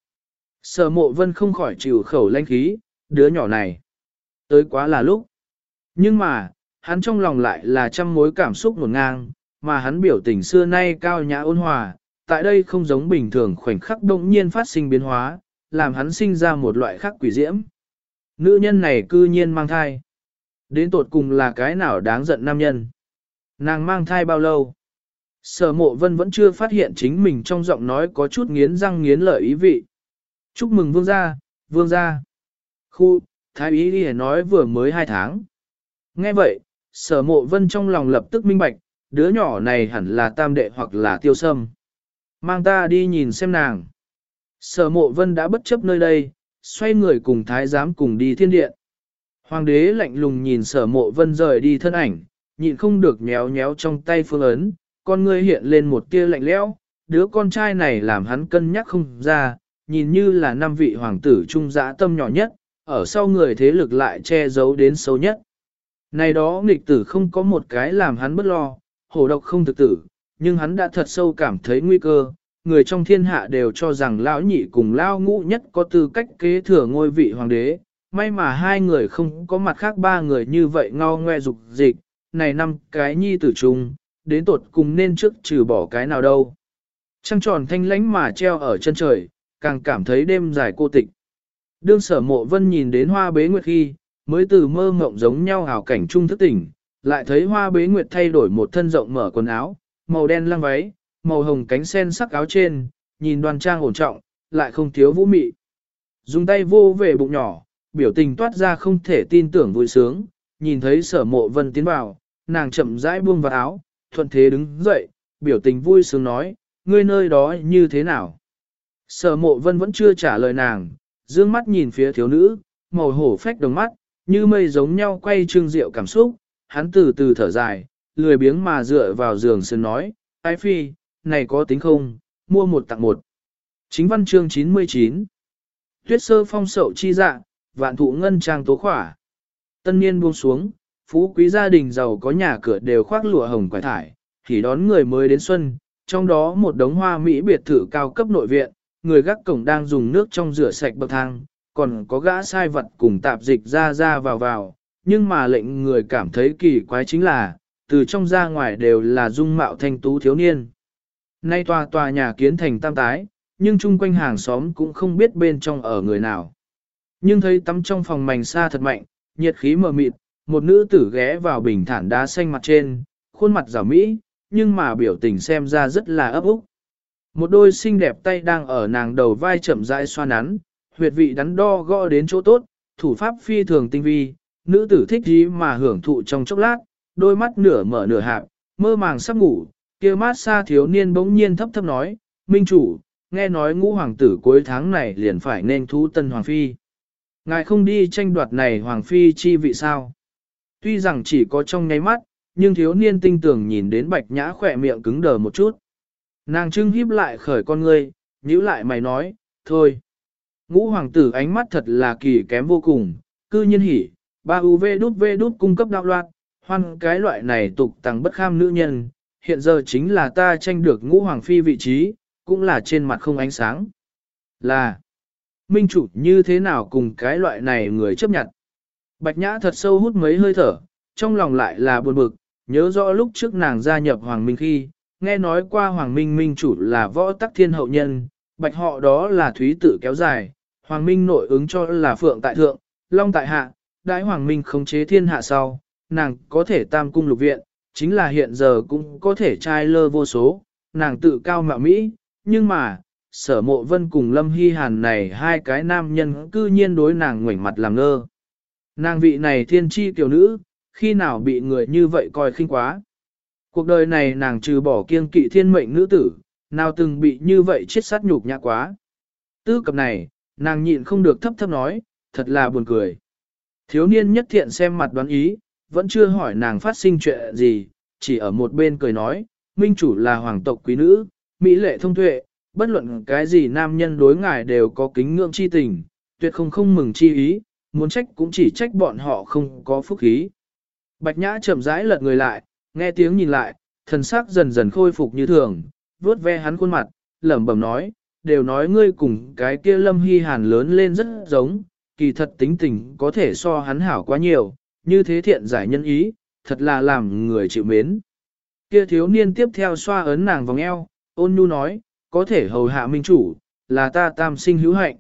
Sở mộ vân không khỏi chịu khẩu lanh khí, đứa nhỏ này. Tới quá là lúc. Nhưng mà, hắn trong lòng lại là trăm mối cảm xúc nguồn ngang, mà hắn biểu tình xưa nay cao nhã ôn hòa, tại đây không giống bình thường khoảnh khắc động nhiên phát sinh biến hóa, làm hắn sinh ra một loại khác quỷ diễm. Nữ nhân này cư nhiên mang thai. Đến tột cùng là cái nào đáng giận nam nhân. Nàng mang thai bao lâu? Sở mộ vân vẫn chưa phát hiện chính mình trong giọng nói có chút nghiến răng nghiến lợi ý vị. Chúc mừng vương gia, vương gia. Khu, thái ý đi nói vừa mới hai tháng. Nghe vậy, sở mộ vân trong lòng lập tức minh bạch, đứa nhỏ này hẳn là tam đệ hoặc là tiêu sâm. Mang ta đi nhìn xem nàng. Sở mộ vân đã bất chấp nơi đây, xoay người cùng thái giám cùng đi thiên điện. Hoàng đế lạnh lùng nhìn sở mộ vân rời đi thân ảnh, nhịn không được nhéo nhéo trong tay phương ấn, con ngươi hiện lên một tia lạnh lẽo, đứa con trai này làm hắn cân nhắc không ra, nhìn như là năm vị hoàng tử trung dã tâm nhỏ nhất, ở sau người thế lực lại che giấu đến xấu nhất. Này đó nghịch tử không có một cái làm hắn bất lo, hổ độc không thực tử, nhưng hắn đã thật sâu cảm thấy nguy cơ, người trong thiên hạ đều cho rằng lão nhị cùng lão ngũ nhất có tư cách kế thừa ngôi vị hoàng đế, may mà hai người không có mặt khác ba người như vậy ngao ngoe dục dịch, này năm cái nhi tử chung, đến tột cùng nên trước trừ bỏ cái nào đâu. Trăng tròn thanh lánh mà treo ở chân trời, càng cảm thấy đêm dài cô tịch. Đương sở mộ vân nhìn đến hoa bế nguyệt khi, mới từ mơ mộng giống nhau hào cảnh trung thức tỉnh, lại thấy hoa bế nguyệt thay đổi một thân rộng mở quần áo, màu đen lăng váy, màu hồng cánh sen sắc áo trên, nhìn đoan trang ổn trọng, lại không thiếu vũ mị. Dùng tay vô về bụng nhỏ, biểu tình toát ra không thể tin tưởng vui sướng, nhìn thấy sở mộ vân tiến vào, nàng chậm rãi buông vào áo, thuận thế đứng dậy, biểu tình vui sướng nói, ngươi nơi đó như thế nào? Sở mộ vân vẫn chưa trả lời nàng, dương mắt nhìn phía thiếu nữ, màu hổ phách đồng mắt, như mây giống nhau quay trương rượu cảm xúc, hắn từ từ thở dài, lười biếng mà dựa vào giường sơn nói, ái phi, này có tính không, mua một tặng một. Chính văn chương 99 Tuyết sơ phong sậu chi dạ, vạn thụ ngân trang tố khỏa. Tân niên buông xuống, phú quý gia đình giàu có nhà cửa đều khoác lụa hồng quải thải, thì đón người mới đến xuân, trong đó một đống hoa Mỹ biệt thự cao cấp nội viện, người gác cổng đang dùng nước trong rửa sạch bậc thang, còn có gã sai vật cùng tạp dịch ra ra vào vào, nhưng mà lệnh người cảm thấy kỳ quái chính là, từ trong ra ngoài đều là dung mạo thanh tú thiếu niên. Nay tòa tòa nhà kiến thành tam tái, nhưng chung quanh hàng xóm cũng không biết bên trong ở người nào. Nhưng thấy tắm trong phòng mảnh xa thật mạnh, nhiệt khí mờ mịt, một nữ tử ghé vào bình thản đá xanh mặt trên, khuôn mặt giả mỹ, nhưng mà biểu tình xem ra rất là ấp úc. Một đôi xinh đẹp tay đang ở nàng đầu vai chậm rãi xoa nắn, huyệt vị đắn đo gõ đến chỗ tốt, thủ pháp phi thường tinh vi, nữ tử thích gì mà hưởng thụ trong chốc lát, đôi mắt nửa mở nửa hạp, mơ màng sắp ngủ, kia mát xa thiếu niên bỗng nhiên thấp thấp nói, Minh chủ, nghe nói ngũ hoàng tử cuối tháng này liền phải nên thú tân hoàng phi. Ngài không đi tranh đoạt này hoàng phi chi vị sao? Tuy rằng chỉ có trong nháy mắt, nhưng thiếu niên tinh tường nhìn đến bạch nhã khỏe miệng cứng đờ một chút. Nàng trưng híp lại khởi con ngươi, nhíu lại mày nói, thôi. Ngũ hoàng tử ánh mắt thật là kỳ kém vô cùng, cư nhiên hỉ, ba UV đút V đút cung cấp đạo loạn, hoan cái loại này tục tăng bất kham nữ nhân, hiện giờ chính là ta tranh được ngũ hoàng phi vị trí, cũng là trên mặt không ánh sáng. Là, minh chủ như thế nào cùng cái loại này người chấp nhận. Bạch nhã thật sâu hút mấy hơi thở, trong lòng lại là buồn bực, nhớ rõ lúc trước nàng gia nhập hoàng minh khi, nghe nói qua hoàng minh minh chủ là võ tắc thiên hậu nhân, bạch họ đó là thúy tử kéo dài, hoàng minh nội ứng cho là phượng tại thượng, long tại hạ, đại hoàng minh khống chế thiên hạ sau, nàng có thể tam cung lục viện, chính là hiện giờ cũng có thể trai lơ vô số, nàng tự cao mạo Mỹ, nhưng mà, sở mộ vân cùng lâm hy hàn này hai cái nam nhân cư nhiên đối nàng ngoảnh mặt làm ngơ. Nàng vị này thiên tri tiểu nữ, khi nào bị người như vậy coi khinh quá. Cuộc đời này nàng trừ bỏ kiên kỵ thiên mệnh nữ tử, nào từng bị như vậy chết sát nhục nhã quá. Tư cập này, nàng nhịn không được thấp thấp nói, thật là buồn cười. Thiếu niên nhất thiện xem mặt đoán ý, vẫn chưa hỏi nàng phát sinh chuyện gì, chỉ ở một bên cười nói, minh chủ là hoàng tộc quý nữ, mỹ lệ thông tuệ, bất luận cái gì nam nhân đối ngài đều có kính ngưỡng chi tình, tuyệt không không mừng chi ý, muốn trách cũng chỉ trách bọn họ không có phúc khí. Bạch Nhã chậm rãi lật người lại, nghe tiếng nhìn lại, thần sắc dần dần khôi phục như thường, vuốt ve hắn khuôn mặt, lẩm bẩm nói, đều nói ngươi cùng cái kia lâm hy hàn lớn lên rất giống, kỳ thật tính tình có thể so hắn hảo quá nhiều, như thế thiện giải nhân ý, thật là làm người chịu mến. Kia thiếu niên tiếp theo xoa ấn nàng vòng eo, ôn nhu nói, có thể hầu hạ minh chủ, là ta tam sinh hữu hạnh.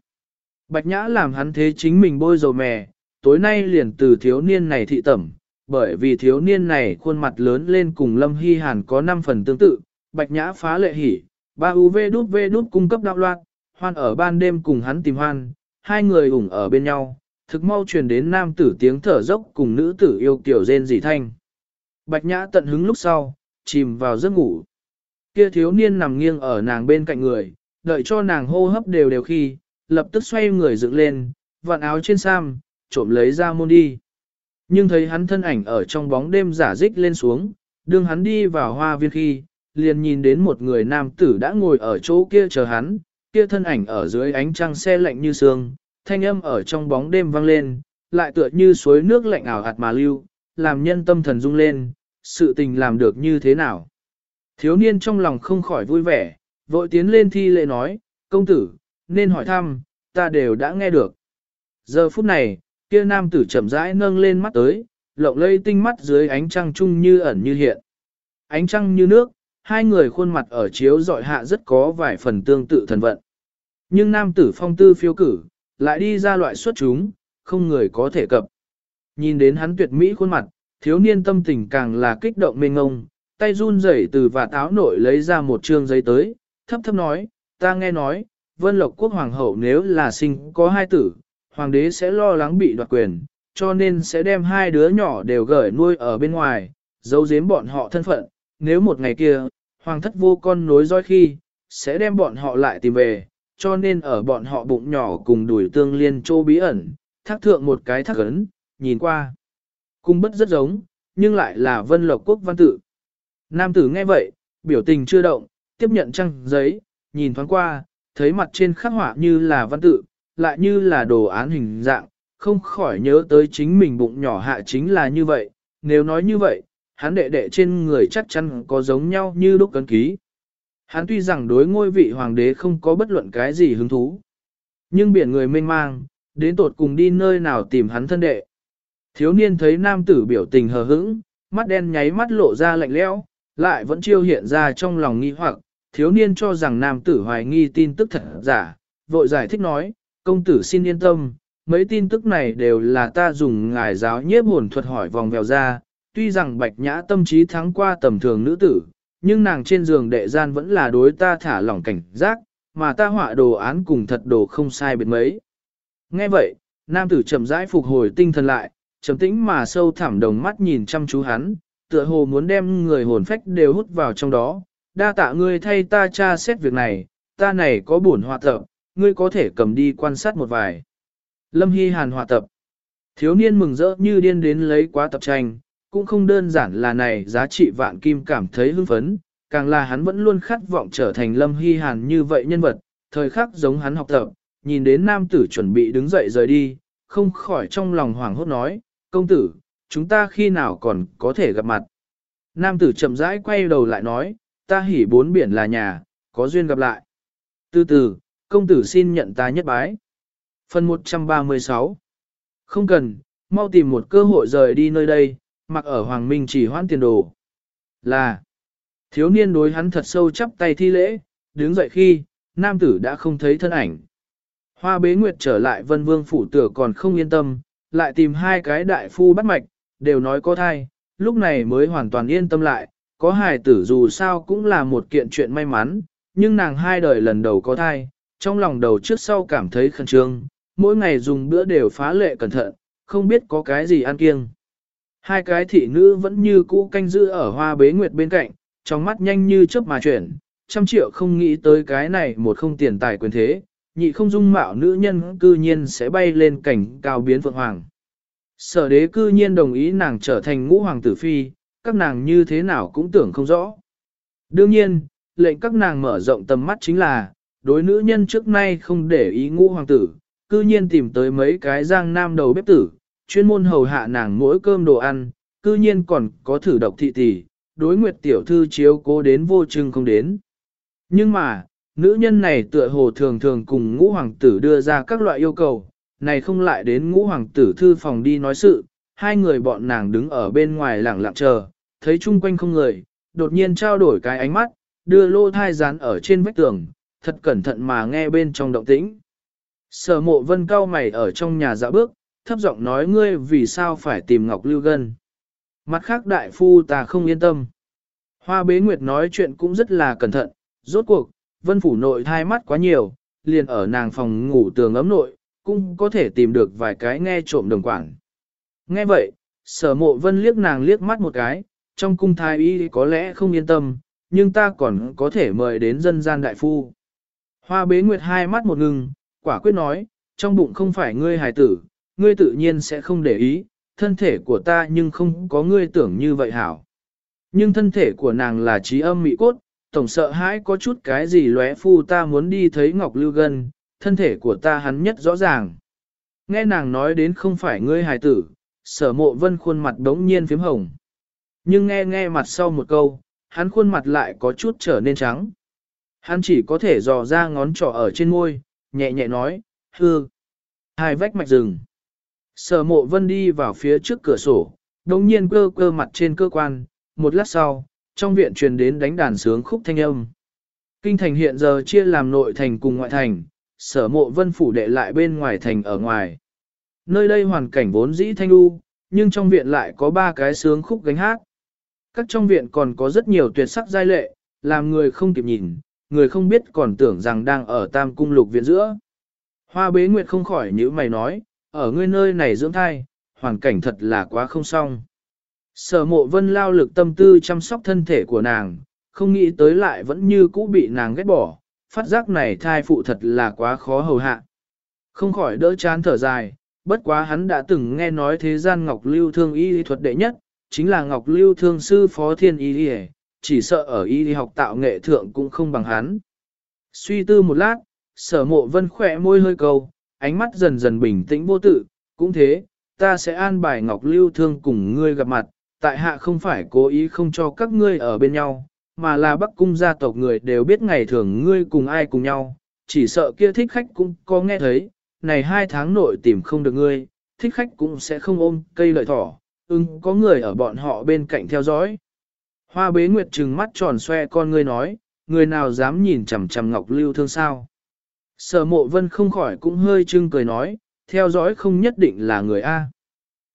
Bạch nhã làm hắn thế chính mình bôi dầu mè, tối nay liền từ thiếu niên này thị tẩm, bởi vì thiếu niên này khuôn mặt lớn lên cùng Lâm Hy Hàn có 5 phần tương tự, bạch nhã phá lệ hỉ, ba UV đút V đút cung cấp đạo loạn, hoan ở ban đêm cùng hắn tìm hoan, hai người ủng ở bên nhau, thực mau truyền đến nam tử tiếng thở dốc cùng nữ tử yêu kiểu rên dị thanh. Bạch nhã tận hứng lúc sau, chìm vào giấc ngủ. Kia thiếu niên nằm nghiêng ở nàng bên cạnh người, đợi cho nàng hô hấp đều đều khi, lập tức xoay người dựng lên, vặn áo trên sam, trộm lấy ra môn đi. Nhưng thấy hắn thân ảnh ở trong bóng đêm giả dích lên xuống, đương hắn đi vào hoa viên khi, liền nhìn đến một người nam tử đã ngồi ở chỗ kia chờ hắn, kia thân ảnh ở dưới ánh trăng xe lạnh như sương, thanh âm ở trong bóng đêm vang lên, lại tựa như suối nước lạnh ảo hạt mà lưu, làm nhân tâm thần rung lên, sự tình làm được như thế nào. Thiếu niên trong lòng không khỏi vui vẻ, vội tiến lên thi lễ nói, công tử, nên hỏi thăm, ta đều đã nghe được. Giờ phút này, kia nam tử chậm rãi nâng lên mắt tới, lộng lây tinh mắt dưới ánh trăng trung như ẩn như hiện. Ánh trăng như nước, hai người khuôn mặt ở chiếu dọi hạ rất có vài phần tương tự thần vận. Nhưng nam tử phong tư phiêu cử, lại đi ra loại xuất chúng, không người có thể cập. Nhìn đến hắn tuyệt mỹ khuôn mặt, thiếu niên tâm tình càng là kích động mênh ngông, tay run rẩy từ và táo nội lấy ra một trương giấy tới, thấp thấp nói, ta nghe nói, vân lộc quốc hoàng hậu nếu là sinh có hai tử, hoàng đế sẽ lo lắng bị đoạt quyền, cho nên sẽ đem hai đứa nhỏ đều gửi nuôi ở bên ngoài, giấu giếm bọn họ thân phận, nếu một ngày kia, hoàng thất vô con nối dõi khi, sẽ đem bọn họ lại tìm về, cho nên ở bọn họ bụng nhỏ cùng đuổi tương liên châu bí ẩn, thác thượng một cái thác ấn, nhìn qua. Cung bất rất giống, nhưng lại là vân lộc quốc văn tự. Nam tử nghe vậy, biểu tình chưa động, tiếp nhận trang giấy, nhìn thoáng qua, thấy mặt trên khắc họa như là văn tự, lại như là đồ án hình dạng, không khỏi nhớ tới chính mình bụng nhỏ hạ chính là như vậy, nếu nói như vậy, hắn đệ đệ trên người chắc chắn có giống nhau như đúc cấn ký. Hắn tuy rằng đối ngôi vị hoàng đế không có bất luận cái gì hứng thú, nhưng biển người mênh mang, đến tột cùng đi nơi nào tìm hắn thân đệ. Thiếu niên thấy nam tử biểu tình hờ hững, mắt đen nháy mắt lộ ra lạnh lẽo, lại vẫn chiêu hiện ra trong lòng nghi hoặc, thiếu niên cho rằng nam tử hoài nghi tin tức thật giả, vội giải thích nói, công tử xin yên tâm, mấy tin tức này đều là ta dùng ngài giáo nhiếp hồn thuật hỏi vòng vèo ra, tuy rằng bạch nhã tâm trí thắng qua tầm thường nữ tử, nhưng nàng trên giường đệ gian vẫn là đối ta thả lỏng cảnh giác, mà ta họa đồ án cùng thật đồ không sai biệt mấy. Nghe vậy, nam tử chậm rãi phục hồi tinh thần lại, trầm tĩnh mà sâu thẳm đồng mắt nhìn chăm chú hắn, tựa hồ muốn đem người hồn phách đều hút vào trong đó. Đa tạ ngươi thay ta tra xét việc này, ta này có buồn họa tập, ngươi có thể cầm đi quan sát một vài. Lâm Hy Hàn họa tập. Thiếu niên mừng rỡ như điên đến lấy quá tập tranh, cũng không đơn giản là này giá trị vạn kim cảm thấy hưng phấn, càng là hắn vẫn luôn khát vọng trở thành Lâm Hy Hàn như vậy nhân vật, thời khắc giống hắn học tập, nhìn đến nam tử chuẩn bị đứng dậy rời đi, không khỏi trong lòng hoảng hốt nói, công tử, chúng ta khi nào còn có thể gặp mặt. Nam tử chậm rãi quay đầu lại nói, ta hỉ bốn biển là nhà, có duyên gặp lại. Từ từ, công tử xin nhận ta nhất bái. Phần 136 Không cần, mau tìm một cơ hội rời đi nơi đây, mặc ở Hoàng Minh chỉ hoãn tiền đồ. Là, thiếu niên đối hắn thật sâu chắp tay thi lễ, đứng dậy khi, nam tử đã không thấy thân ảnh. Hoa bế nguyệt trở lại vân vương phủ tử còn không yên tâm, lại tìm hai cái đại phu bắt mạch, đều nói có thai, lúc này mới hoàn toàn yên tâm lại, có hài tử dù sao cũng là một kiện chuyện may mắn, nhưng nàng hai đời lần đầu có thai, trong lòng đầu trước sau cảm thấy khẩn trương, mỗi ngày dùng bữa đều phá lệ cẩn thận, không biết có cái gì ăn kiêng. Hai cái thị nữ vẫn như cũ canh giữ ở hoa bế nguyệt bên cạnh, trong mắt nhanh như chớp mà chuyển, trăm triệu không nghĩ tới cái này một không tiền tài quyền thế, nhị không dung mạo nữ nhân cư nhiên sẽ bay lên cảnh cao biến phượng hoàng. Sở đế cư nhiên đồng ý nàng trở thành ngũ hoàng tử phi, các nàng như thế nào cũng tưởng không rõ. Đương nhiên, lệnh các nàng mở rộng tầm mắt chính là, đối nữ nhân trước nay không để ý ngũ hoàng tử, cư nhiên tìm tới mấy cái giang nam đầu bếp tử, chuyên môn hầu hạ nàng mỗi cơm đồ ăn, cư nhiên còn có thử độc thị tỷ, đối nguyệt tiểu thư chiếu cố đến vô chừng không đến. Nhưng mà, nữ nhân này tựa hồ thường thường cùng ngũ hoàng tử đưa ra các loại yêu cầu, này không lại đến ngũ hoàng tử thư phòng đi nói sự, hai người bọn nàng đứng ở bên ngoài lặng lặng chờ, thấy chung quanh không người, đột nhiên trao đổi cái ánh mắt, đưa lô thai dán ở trên vách tường, thật cẩn thận mà nghe bên trong động tĩnh. Sở mộ vân cao mày ở trong nhà dạo bước, thấp giọng nói ngươi vì sao phải tìm Ngọc Lưu Gân. Mặt khác đại phu ta không yên tâm. Hoa bế nguyệt nói chuyện cũng rất là cẩn thận, rốt cuộc, vân phủ nội thai mắt quá nhiều, liền ở nàng phòng ngủ tường ấm nội, cũng có thể tìm được vài cái nghe trộm đồng quảng. Nghe vậy, sở mộ vân liếc nàng liếc mắt một cái, trong cung thái y có lẽ không yên tâm, nhưng ta còn có thể mời đến dân gian đại phu. Hoa bế nguyệt hai mắt một ngừng, quả quyết nói, trong bụng không phải ngươi hài tử, ngươi tự nhiên sẽ không để ý, thân thể của ta nhưng không có ngươi tưởng như vậy hảo. Nhưng thân thể của nàng là trí âm mị cốt, tổng sợ hãi có chút cái gì lóe phu ta muốn đi thấy Ngọc Lưu Gân, thân thể của ta hắn nhất rõ ràng. Nghe nàng nói đến không phải ngươi hài tử, sở mộ vân khuôn mặt đống nhiên phím hồng. Nhưng nghe nghe mặt sau một câu, hắn khuôn mặt lại có chút trở nên trắng. Hắn chỉ có thể dò ra ngón trỏ ở trên môi, nhẹ nhẹ nói, hư. Hai vách mạch rừng. Sở mộ vân đi vào phía trước cửa sổ, đồng nhiên cơ cơ mặt trên cơ quan, một lát sau, trong viện truyền đến đánh đàn sướng khúc thanh âm. Kinh thành hiện giờ chia làm nội thành cùng ngoại thành, sở mộ vân phủ đệ lại bên ngoài thành ở ngoài. Nơi đây hoàn cảnh vốn dĩ thanh u, nhưng trong viện lại có ba cái sướng khúc gánh hát. Các trong viện còn có rất nhiều tuyệt sắc giai lệ, làm người không kịp nhìn, người không biết còn tưởng rằng đang ở tam cung lục viện giữa. Hoa bế nguyệt không khỏi như mày nói, ở ngươi nơi này dưỡng thai, hoàn cảnh thật là quá không xong. Sở mộ vân lao lực tâm tư chăm sóc thân thể của nàng, không nghĩ tới lại vẫn như cũ bị nàng ghét bỏ, phát giác này thai phụ thật là quá khó hầu hạ. Không khỏi đỡ chán thở dài, bất quá hắn đã từng nghe nói thế gian Ngọc Lưu Thương y thuật đệ nhất, chính là Ngọc Lưu Thương sư phó thiên y chỉ sợ ở y học tạo nghệ thượng cũng không bằng hắn. Suy tư một lát, sở mộ vân khỏe môi hơi cầu, ánh mắt dần dần bình tĩnh vô tự, cũng thế, ta sẽ an bài Ngọc Lưu Thương cùng ngươi gặp mặt, tại hạ không phải cố ý không cho các ngươi ở bên nhau, mà là bắc cung gia tộc người đều biết ngày thường ngươi cùng ai cùng nhau, chỉ sợ kia thích khách cũng có nghe thấy, này hai tháng nội tìm không được ngươi, thích khách cũng sẽ không ôm cây lợi thỏ, ưng có người ở bọn họ bên cạnh theo dõi. Hoa bế nguyệt trừng mắt tròn xoe con ngươi nói, người nào dám nhìn chằm chằm ngọc lưu thương sao. Sở mộ vân không khỏi cũng hơi trưng cười nói, theo dõi không nhất định là người A.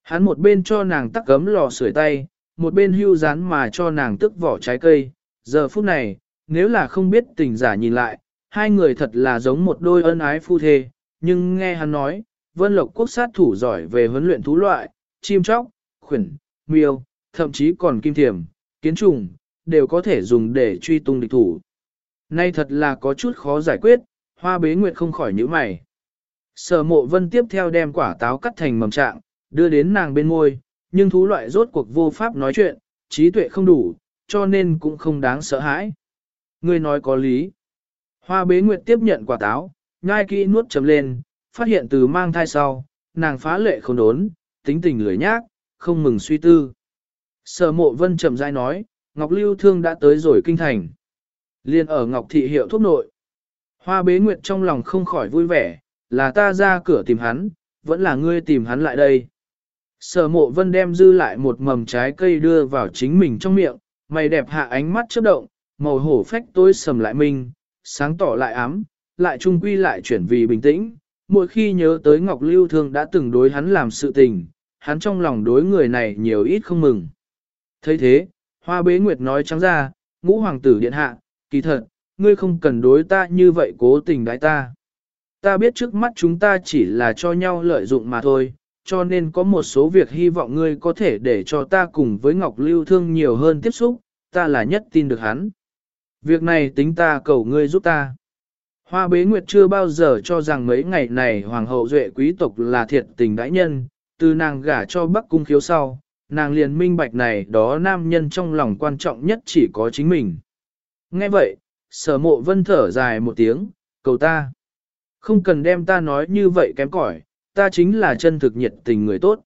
Hắn một bên cho nàng tắc cấm lò sưởi tay, một bên hưu rán mà cho nàng tức vỏ trái cây. Giờ phút này, nếu là không biết tình giả nhìn lại, hai người thật là giống một đôi ân ái phu thê, nhưng nghe hắn nói, Vân Lộc quốc sát thủ giỏi về huấn luyện thú loại, chim chóc, khuyển, miêu, thậm chí còn kim thiềm, kiến trùng, đều có thể dùng để truy tung địch thủ. Nay thật là có chút khó giải quyết, hoa bế nguyệt không khỏi nhíu mày. Sở mộ vân tiếp theo đem quả táo cắt thành mầm trạng, đưa đến nàng bên môi, nhưng thú loại rốt cuộc vô pháp nói chuyện, trí tuệ không đủ, cho nên cũng không đáng sợ hãi. Ngươi nói có lý. Hoa bế nguyệt tiếp nhận quả táo, nhai kỹ nuốt chấm lên, phát hiện từ mang thai sau, nàng phá lệ không đốn, tính tình lười nhác, không mừng suy tư. Sở mộ vân chậm rãi nói, Ngọc Lưu Thương đã tới rồi kinh thành. Liên ở Ngọc Thị hiệu thuốc nội. Hoa bế nguyệt trong lòng không khỏi vui vẻ, là ta ra cửa tìm hắn, vẫn là ngươi tìm hắn lại đây. Sở mộ vân đem dư lại một mầm trái cây đưa vào chính mình trong miệng, mày đẹp hạ ánh mắt chớp động, màu hổ phách tối sầm lại mình, sáng tỏ lại ám, lại trung quy lại chuyển vì bình tĩnh. Mỗi khi nhớ tới Ngọc Lưu Thương đã từng đối hắn làm sự tình, hắn trong lòng đối người này nhiều ít không mừng. thấy thế, Hoa Bế Nguyệt nói trắng ra, ngũ hoàng tử điện hạ, kỳ thật, ngươi không cần đối ta như vậy cố tình đái ta. Ta biết trước mắt chúng ta chỉ là cho nhau lợi dụng mà thôi, cho nên có một số việc hy vọng ngươi có thể để cho ta cùng với Ngọc Lưu Thương nhiều hơn tiếp xúc, ta là nhất tin được hắn. Việc này tính ta cầu ngươi giúp ta. Hoa bế nguyệt chưa bao giờ cho rằng mấy ngày này hoàng hậu duệ quý tộc là thiệt tình đãi nhân, từ nàng gả cho bắc cung khiếu sau, nàng liền minh bạch này đó nam nhân trong lòng quan trọng nhất chỉ có chính mình. Nghe vậy, sở mộ vân thở dài một tiếng, cầu ta. Không cần đem ta nói như vậy kém cỏi, ta chính là chân thực nhiệt tình người tốt.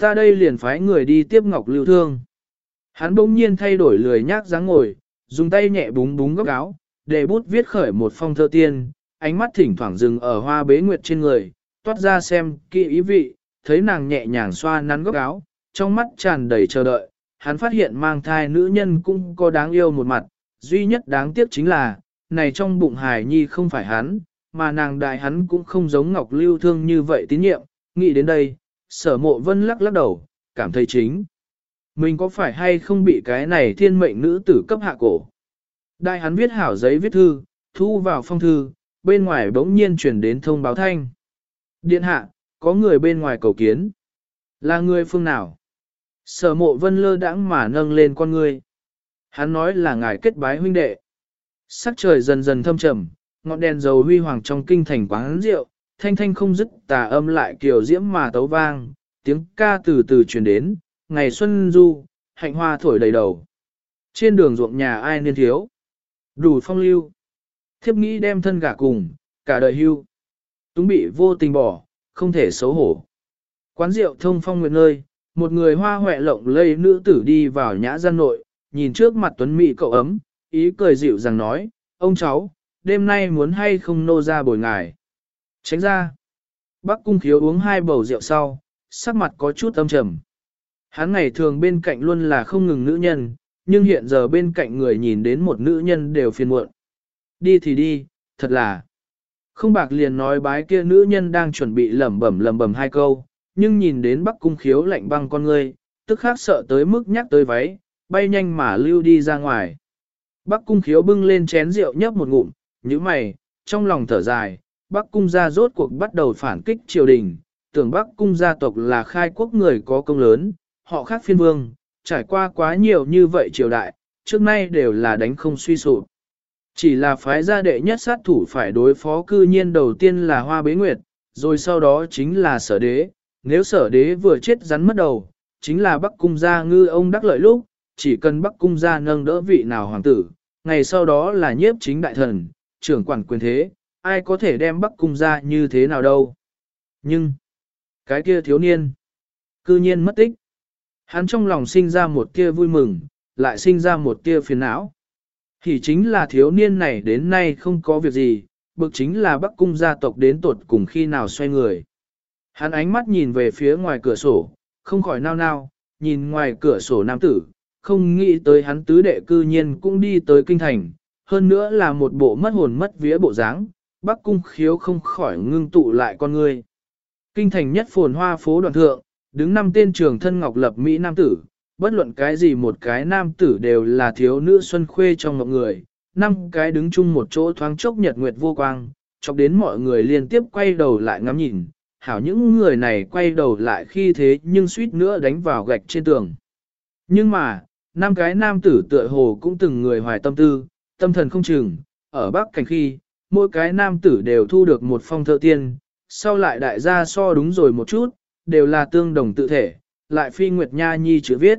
Ta đây liền phái người đi tiếp ngọc lưu thương. Hắn bỗng nhiên thay đổi lười nhác dáng ngồi, dùng tay nhẹ búng búng góc áo, để bút viết khởi một phong thơ tiên, ánh mắt thỉnh thoảng dừng ở hoa bế nguyệt trên người, toát ra xem kỹ ý vị, thấy nàng nhẹ nhàng xoa nắn góc áo, trong mắt tràn đầy chờ đợi, hắn phát hiện mang thai nữ nhân cũng có đáng yêu một mặt, duy nhất đáng tiếc chính là, này trong bụng hài nhi không phải hắn, mà nàng đại hắn cũng không giống Ngọc Lưu Thương như vậy tín nhiệm, nghĩ đến đây, sở mộ vân lắc lắc đầu, cảm thấy chính. Mình có phải hay không bị cái này thiên mệnh nữ tử cấp hạ cổ? Đại hắn viết hảo giấy viết thư, thu vào phong thư, bên ngoài bỗng nhiên chuyển đến thông báo thanh. Điện hạ, có người bên ngoài cầu kiến. Là người phương nào? Sở mộ vân lơ đãng mà nâng lên con người. Hắn nói là ngài kết bái huynh đệ. Sắc trời dần dần thâm trầm, ngọn đèn dầu huy hoàng trong kinh thành quán rượu, thanh thanh không dứt tà âm lại kiều diễm mà tấu vang, tiếng ca từ từ truyền đến, ngày xuân du, hạnh hoa thổi đầy đầu. Trên đường ruộng nhà ai niên thiếu, đủ phong lưu. Thiếp nghĩ đem thân gả cùng, cả đời hưu. Túng bị vô tình bỏ, không thể xấu hổ. Quán rượu thông phong nguyệt nơi, một người hoa hoẹ lộng lây nữ tử đi vào nhã gian nội, nhìn trước mặt tuấn mỹ cậu ấm, ý cười dịu rằng nói, ông cháu, đêm nay muốn hay không nô ra bồi ngài. Tránh ra. Bác cung khiếu uống hai bầu rượu sau, sắc mặt có chút âm trầm. Hắn ngày thường bên cạnh luôn là không ngừng nữ nhân, nhưng hiện giờ bên cạnh người nhìn đến một nữ nhân đều phiền muộn. Đi thì đi, thật là. Không bạc liền nói bái kia nữ nhân đang chuẩn bị lẩm bẩm lẩm bẩm hai câu, nhưng nhìn đến bắc cung khiếu lạnh băng con ngươi, tức khác sợ tới mức nhắc tới váy, bay nhanh mà lưu đi ra ngoài. Bắc cung khiếu bưng lên chén rượu nhấp một ngụm, như mày, trong lòng thở dài, Bắc cung gia rốt cuộc bắt đầu phản kích triều đình, tưởng Bắc cung gia tộc là khai quốc người có công lớn, họ khác phiên vương, trải qua quá nhiều như vậy triều đại, trước nay đều là đánh không suy sụp. Chỉ là phái gia đệ nhất sát thủ phải đối phó cư nhiên đầu tiên là Hoa Bế Nguyệt, rồi sau đó chính là sở đế, nếu sở đế vừa chết rắn mất đầu, chính là Bắc cung gia ngư ông đắc lợi lúc, chỉ cần Bắc cung gia nâng đỡ vị nào hoàng tử, ngày sau đó là nhiếp chính đại thần, trưởng quản quyền thế, ai có thể đem Bắc cung gia như thế nào đâu. Nhưng, cái kia thiếu niên, cư nhiên mất tích. Hắn trong lòng sinh ra một tia vui mừng, lại sinh ra một tia phiền não. Thì chính là thiếu niên này đến nay không có việc gì, bực chính là Bắc cung gia tộc đến tột cùng khi nào xoay người. Hắn ánh mắt nhìn về phía ngoài cửa sổ, không khỏi nao nao, nhìn ngoài cửa sổ nam tử, không nghĩ tới hắn tứ đệ cư nhiên cũng đi tới kinh thành, hơn nữa là một bộ mất hồn mất vía bộ dáng, Bắc cung khiếu không khỏi ngưng tụ lại con người. Kinh thành nhất phồn hoa phố đoạn thượng, đứng năm tên trường thân ngọc lập Mỹ Nam tử, bất luận cái gì một cái nam tử đều là thiếu nữ xuân khuê trong mọi người, năm cái đứng chung một chỗ thoáng chốc nhật nguyệt vô quang, chọc đến mọi người liên tiếp quay đầu lại ngắm nhìn, hảo những người này quay đầu lại khi thế nhưng suýt nữa đánh vào gạch trên tường. Nhưng mà, năm cái nam tử tựa hồ cũng từng người hoài tâm tư, tâm thần không chừng, ở Bắc Cảnh khi, mỗi cái nam tử đều thu được một phong thợ tiên, sau lại đại gia so đúng rồi một chút, đều là tương đồng tự thể, lại phi Nguyệt Nha Nhi chữ viết.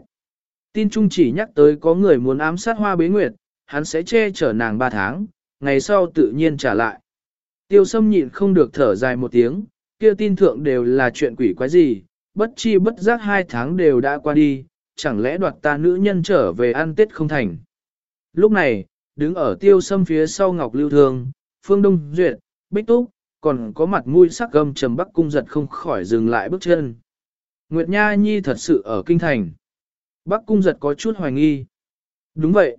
Tin Trung chỉ nhắc tới có người muốn ám sát hoa bế nguyệt, hắn sẽ che chở nàng ba tháng, ngày sau tự nhiên trả lại. Tiêu sâm nhịn không được thở dài một tiếng, kia tin thượng đều là chuyện quỷ quái gì, bất chi bất giác hai tháng đều đã qua đi, chẳng lẽ đoạt ta nữ nhân trở về ăn tết không thành. Lúc này, đứng ở tiêu sâm phía sau Ngọc Lưu Thương, Phương Đông Duyệt, Bích Túc, còn có mặt mũi sắc gâm trầm bắc cung giật không khỏi dừng lại bước chân. Nguyệt Nha Nhi thật sự ở kinh thành. Bắc cung giật có chút hoài nghi. Đúng vậy.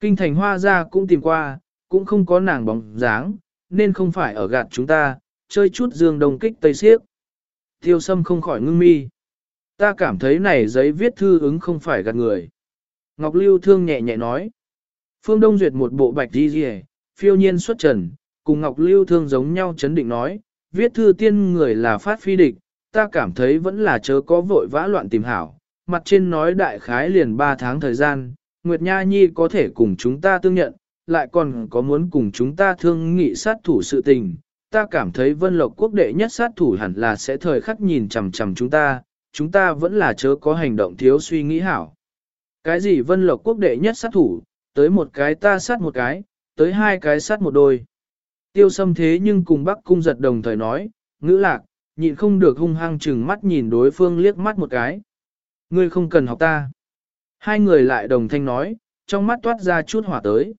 Kinh thành hoa ra cũng tìm qua, cũng không có nàng bóng dáng, nên không phải ở gạt chúng ta, chơi chút dương đồng kích tây siếc. Tiêu sâm không khỏi ngưng mi. Ta cảm thấy này giấy viết thư ứng không phải gạt người. Ngọc Lưu thương nhẹ nhẹ nói. Phương Đông duyệt một bộ bạch đi rìa, phiêu nhiên xuất trần, cùng Ngọc Lưu thương giống nhau chấn định nói, viết thư tiên người là phát phi địch, ta cảm thấy vẫn là chớ có vội vã loạn tìm hảo. Mặt trên nói đại khái liền 3 tháng thời gian, Nguyệt Nha Nhi có thể cùng chúng ta tương nhận, lại còn có muốn cùng chúng ta thương nghị sát thủ sự tình. Ta cảm thấy vân lộc quốc đệ nhất sát thủ hẳn là sẽ thời khắc nhìn chằm chằm chúng ta, chúng ta vẫn là chớ có hành động thiếu suy nghĩ hảo. Cái gì vân lộc quốc đệ nhất sát thủ, tới một cái ta sát một cái, tới hai cái sát một đôi. Tiêu sâm thế nhưng cùng bắc cung giật đồng thời nói, ngữ lạc, nhịn không được hung hăng chừng mắt nhìn đối phương liếc mắt một cái. Ngươi không cần học ta. Hai người lại đồng thanh nói, trong mắt toát ra chút hỏa tới.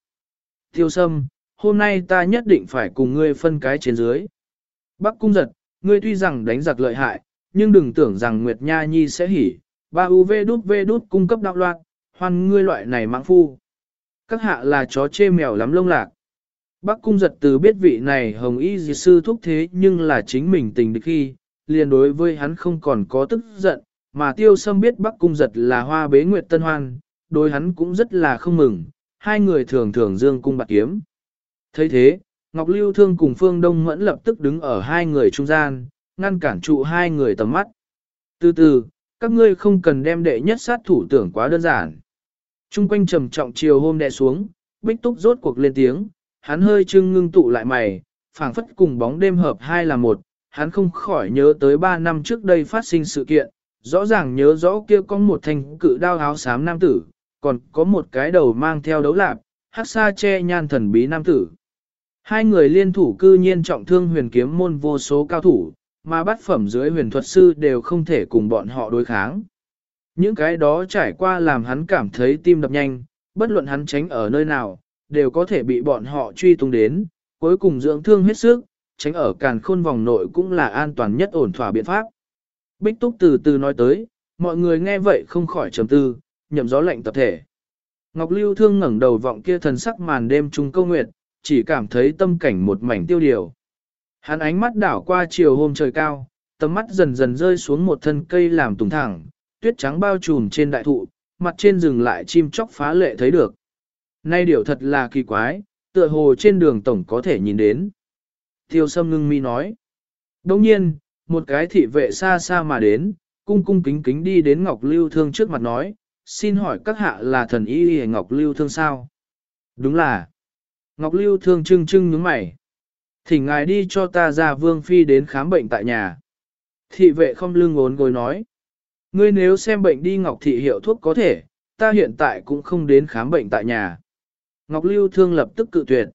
Tiêu sâm, hôm nay ta nhất định phải cùng ngươi phân cái trên dưới. Bắc cung giật, ngươi tuy rằng đánh giặc lợi hại, nhưng đừng tưởng rằng Nguyệt Nha Nhi sẽ hỉ. Ba UV đút V đút cung cấp đạo loạn, hoan ngươi loại này mạng phu. Các hạ là chó chê mèo lắm lông lạc. Bắc cung giật từ biết vị này hồng y dì sư thúc thế nhưng là chính mình tình địch khi, liền đối với hắn không còn có tức giận, mà tiêu sâm biết Bắc cung giật là hoa bế nguyệt tân hoan, đối hắn cũng rất là không mừng, hai người thường thường dương cung bạc kiếm. thấy thế, Ngọc Lưu Thương cùng Phương Đông Mẫn lập tức đứng ở hai người trung gian, ngăn cản trụ hai người tầm mắt. Từ từ, các ngươi không cần đem đệ nhất sát thủ tưởng quá đơn giản. Trung quanh trầm trọng chiều hôm đè xuống, bích túc rốt cuộc lên tiếng, hắn hơi trưng ngưng tụ lại mày, phảng phất cùng bóng đêm hợp hai là một, hắn không khỏi nhớ tới ba năm trước đây phát sinh sự kiện, rõ ràng nhớ rõ kia có một thanh cự đao áo xám nam tử, còn có một cái đầu mang theo đấu lạp, hắc sa che nhan thần bí nam tử. Hai người liên thủ cư nhiên trọng thương huyền kiếm môn vô số cao thủ, mà bắt phẩm dưới huyền thuật sư đều không thể cùng bọn họ đối kháng. Những cái đó trải qua làm hắn cảm thấy tim đập nhanh, bất luận hắn tránh ở nơi nào, đều có thể bị bọn họ truy tung đến, cuối cùng dưỡng thương hết sức, tránh ở càn khôn vòng nội cũng là an toàn nhất ổn thỏa biện pháp. Bích Túc từ từ nói tới, mọi người nghe vậy không khỏi trầm tư, nhậm gió lệnh tập thể. Ngọc Lưu Thương ngẩng đầu vọng kia thần sắc màn đêm trung câu nguyệt, chỉ cảm thấy tâm cảnh một mảnh tiêu điều. Hắn ánh mắt đảo qua chiều hôm trời cao, tầm mắt dần dần rơi xuống một thân cây làm tùng thẳng, tuyết trắng bao trùm trên đại thụ, mặt trên rừng lại chim chóc phá lệ thấy được. Nay điều thật là kỳ quái, tựa hồ trên đường tổng có thể nhìn đến. Tiêu sâm ngưng mi nói. Đồng nhiên, một cái thị vệ xa xa mà đến, cung cung kính kính đi đến Ngọc Lưu Thương trước mặt nói, xin hỏi các hạ là thần y hề Ngọc Lưu Thương sao? Đúng là. Ngọc Lưu Thương trưng trưng nhướng mày. Thỉnh ngài đi cho ta ra vương phi đến khám bệnh tại nhà. Thị vệ không lưng ngốn gối nói. Ngươi nếu xem bệnh đi Ngọc Thị hiệu thuốc có thể, ta hiện tại cũng không đến khám bệnh tại nhà. Ngọc Lưu Thương lập tức cự tuyệt.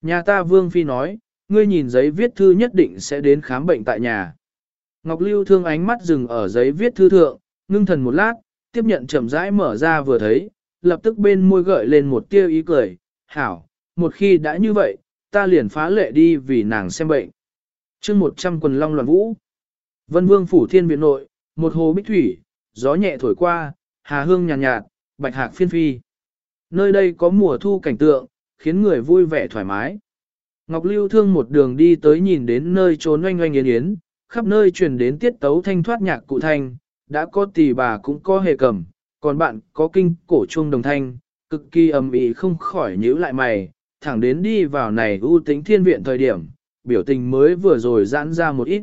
Nhà ta Vương Phi nói, ngươi nhìn giấy viết thư nhất định sẽ đến khám bệnh tại nhà. Ngọc Lưu Thương ánh mắt dừng ở giấy viết thư thượng, ngưng thần một lát, tiếp nhận chậm rãi mở ra vừa thấy, lập tức bên môi gợi lên một tia ý cười, hảo, một khi đã như vậy, ta liền phá lệ đi vì nàng xem bệnh. chương 100 quần long loạn vũ, Vân Vương Phủ Thiên Viện Nội, một hồ bích thủy, gió nhẹ thổi qua, hà hương nhàn nhạt, nhạt, bạch hạc phiên phi. Nơi đây có mùa thu cảnh tượng, khiến người vui vẻ thoải mái. Ngọc Lưu Thương một đường đi tới nhìn đến nơi trốn oanh oanh yến yến, khắp nơi truyền đến tiết tấu thanh thoát nhạc cụ thanh, đã có tỷ bà cũng có hề cầm, còn bạn có kinh cổ chuông đồng thanh, cực kỳ ầm ĩ không khỏi nhíu lại mày, thẳng đến đi vào này ưu tính thiên viện thời điểm, biểu tình mới vừa rồi giãn ra một ít.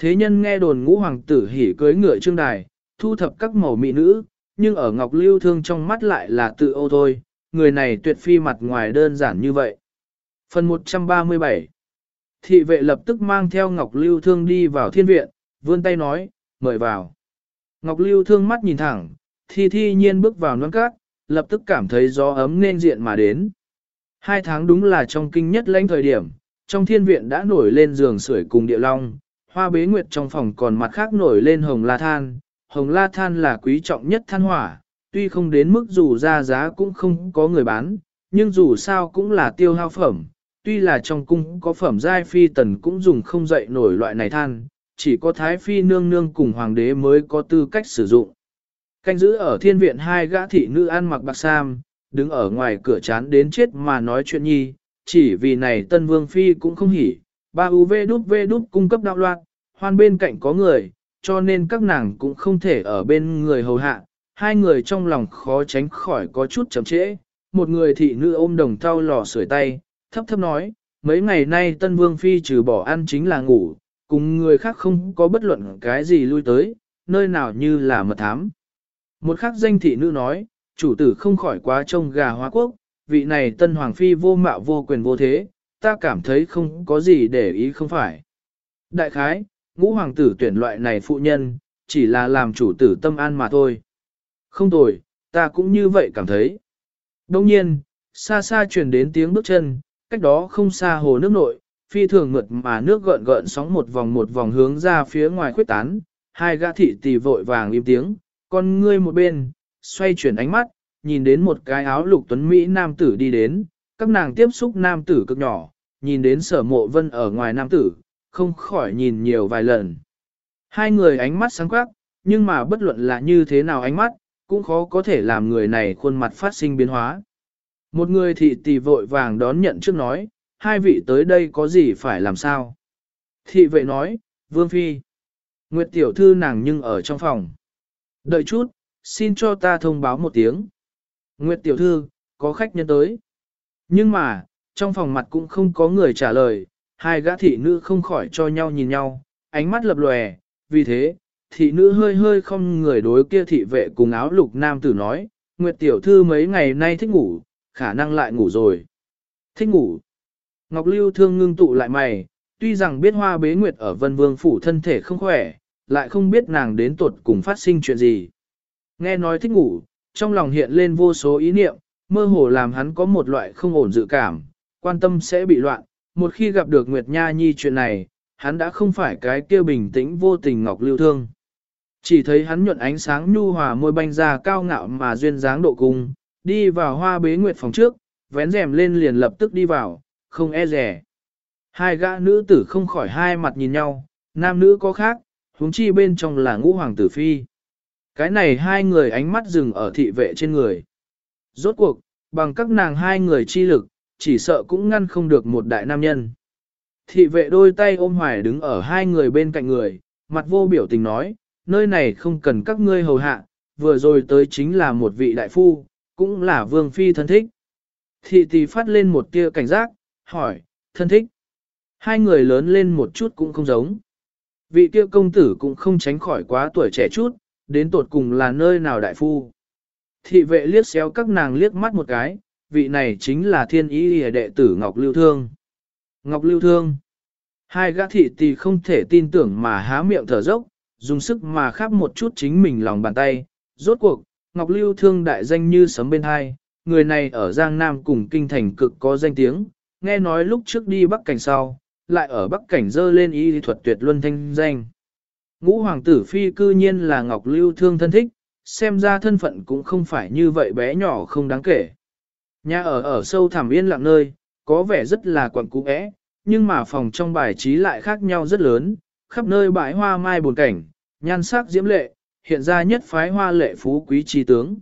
Thế nhân nghe đồn ngũ hoàng tử hỉ cưới ngựa trương đài, thu thập các màu mỹ nữ, nhưng ở Ngọc Lưu Thương trong mắt lại là tự ô thôi, người này tuyệt phi mặt ngoài đơn giản như vậy. Phần 137 Thị vệ lập tức mang theo Ngọc Lưu Thương đi vào thiên viện, vươn tay nói, mời vào. Ngọc Lưu Thương mắt nhìn thẳng, thi thi nhiên bước vào nón cát, lập tức cảm thấy gió ấm nên diện mà đến. Hai tháng đúng là trong kinh nhất lãnh thời điểm, trong thiên viện đã nổi lên giường sưởi cùng địa long, hoa bế nguyệt trong phòng còn mặt khác nổi lên hồng la than. Hồng la than là quý trọng nhất than hỏa, tuy không đến mức dù ra giá cũng không có người bán, nhưng dù sao cũng là tiêu hao phẩm. Tuy là trong cung có phẩm giai phi tần cũng dùng không dậy nổi loại này than, chỉ có thái phi nương nương cùng hoàng đế mới có tư cách sử dụng. Canh giữ ở thiên viện hai gã thị nữ ăn mặc bạc sam, đứng ở ngoài cửa chán đến chết mà nói chuyện nhi, chỉ vì này tân vương phi cũng không hỉ, ba UV đút V đút cung cấp đạo loạn, hoan bên cạnh có người, cho nên các nàng cũng không thể ở bên người hầu hạ, hai người trong lòng khó tránh khỏi có chút chậm trễ, một người thị nữ ôm đồng thau lò sưởi tay, thấp thấp nói, mấy ngày nay tân vương phi trừ bỏ ăn chính là ngủ, cùng người khác không có bất luận cái gì lui tới, nơi nào như là mật thám. Một khắc danh thị nữ nói, chủ tử không khỏi quá trông gà hóa quốc, vị này tân hoàng phi vô mạo vô quyền vô thế, ta cảm thấy không có gì để ý không phải. Đại khái, ngũ hoàng tử tuyển loại này phụ nhân, chỉ là làm chủ tử tâm an mà thôi. Không tồi, ta cũng như vậy cảm thấy. Đông nhiên, xa xa truyền đến tiếng bước chân, cách đó không xa hồ nước nội, phi thường mượt mà nước gợn gợn sóng một vòng một vòng hướng ra phía ngoài khuyết tán, hai gã thị tỷ vội vàng im tiếng, con ngươi một bên, xoay chuyển ánh mắt, nhìn đến một cái áo lục tuấn Mỹ nam tử đi đến, các nàng tiếp xúc nam tử cực nhỏ, nhìn đến sở mộ vân ở ngoài nam tử, không khỏi nhìn nhiều vài lần. Hai người ánh mắt sáng quắc, nhưng mà bất luận là như thế nào ánh mắt, cũng khó có thể làm người này khuôn mặt phát sinh biến hóa. Một người thị tỷ vội vàng đón nhận trước nói, hai vị tới đây có gì phải làm sao? Thị vệ nói, Vương Phi. Nguyệt tiểu thư nàng nhưng ở trong phòng. Đợi chút, xin cho ta thông báo một tiếng. Nguyệt tiểu thư, có khách nhân tới. Nhưng mà, trong phòng mặt cũng không có người trả lời, hai gã thị nữ không khỏi cho nhau nhìn nhau, ánh mắt lập lòe, vì thế, thị nữ hơi hơi không người đối kia thị vệ cùng áo lục nam tử nói, Nguyệt tiểu thư mấy ngày nay thích ngủ, khả năng lại ngủ rồi. Thích ngủ. Ngọc Lưu thương ngưng tụ lại mày, tuy rằng biết hoa bế Nguyệt ở vân vương phủ thân thể không khỏe, lại không biết nàng đến tuột cùng phát sinh chuyện gì. Nghe nói thích ngủ, trong lòng hiện lên vô số ý niệm, mơ hồ làm hắn có một loại không ổn dự cảm, quan tâm sẽ bị loạn. Một khi gặp được Nguyệt Nha Nhi chuyện này, hắn đã không phải cái kia bình tĩnh vô tình ngọc lưu thương. Chỉ thấy hắn nhuận ánh sáng nhu hòa môi banh ra cao ngạo mà duyên dáng độ cung, đi vào hoa bế nguyệt phòng trước, vén rèm lên liền lập tức đi vào, không e rẻ. Hai gã nữ tử không khỏi hai mặt nhìn nhau, nam nữ có khác, huống chi bên trong là ngũ hoàng tử phi. Cái này hai người ánh mắt dừng ở thị vệ trên người. Rốt cuộc, bằng các nàng hai người chi lực, chỉ sợ cũng ngăn không được một đại nam nhân. Thị vệ đôi tay ôm hoài đứng ở hai người bên cạnh người, mặt vô biểu tình nói, nơi này không cần các ngươi hầu hạ, vừa rồi tới chính là một vị đại phu, cũng là vương phi thân thích. Thị tỷ phát lên một tia cảnh giác, hỏi, thân thích. Hai người lớn lên một chút cũng không giống. Vị kia công tử cũng không tránh khỏi quá tuổi trẻ chút, đến tột cùng là nơi nào đại phu. Thị vệ liếc xéo các nàng liếc mắt một cái, vị này chính là thiên ý đệ tử Ngọc Lưu Thương. Ngọc Lưu Thương. Hai gã thị tỷ không thể tin tưởng mà há miệng thở dốc, dùng sức mà khắp một chút chính mình lòng bàn tay. Rốt cuộc, Ngọc Lưu Thương đại danh như sấm bên hai, người này ở Giang Nam cùng kinh thành cực có danh tiếng, nghe nói lúc trước đi Bắc Cảnh sau, lại ở Bắc Cảnh dơ lên y thuật tuyệt luân thanh danh. Ngũ hoàng tử phi cư nhiên là Ngọc Lưu Thương thân thích, xem ra thân phận cũng không phải như vậy bé nhỏ không đáng kể. Nhà ở ở sâu thẳm yên lặng nơi, có vẻ rất là quẩn cũ ẽ, nhưng mà phòng trong bài trí lại khác nhau rất lớn, khắp nơi bãi hoa mai buồn cảnh, nhan sắc diễm lệ, hiện ra nhất phái hoa lệ phú quý chi tướng.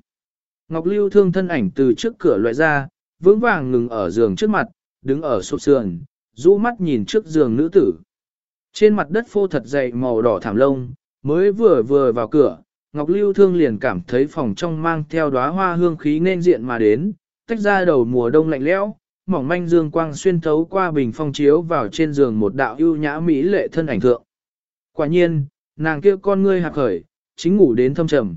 Ngọc Lưu thương thân ảnh từ trước cửa loại ra, vững vàng ngừng ở giường trước mặt, đứng ở sụp sườn, rũ mắt nhìn trước giường nữ tử. Trên mặt đất phô thật dày màu đỏ thảm lông, mới vừa vừa vào cửa, Ngọc Lưu Thương liền cảm thấy phòng trong mang theo đóa hoa hương khí nên diện mà đến, tách ra đầu mùa đông lạnh lẽo, mỏng manh dương quang xuyên thấu qua bình phong chiếu vào trên giường một đạo ưu nhã mỹ lệ thân ảnh thượng. Quả nhiên, nàng kia con ngươi hạc khởi, chính ngủ đến thâm trầm.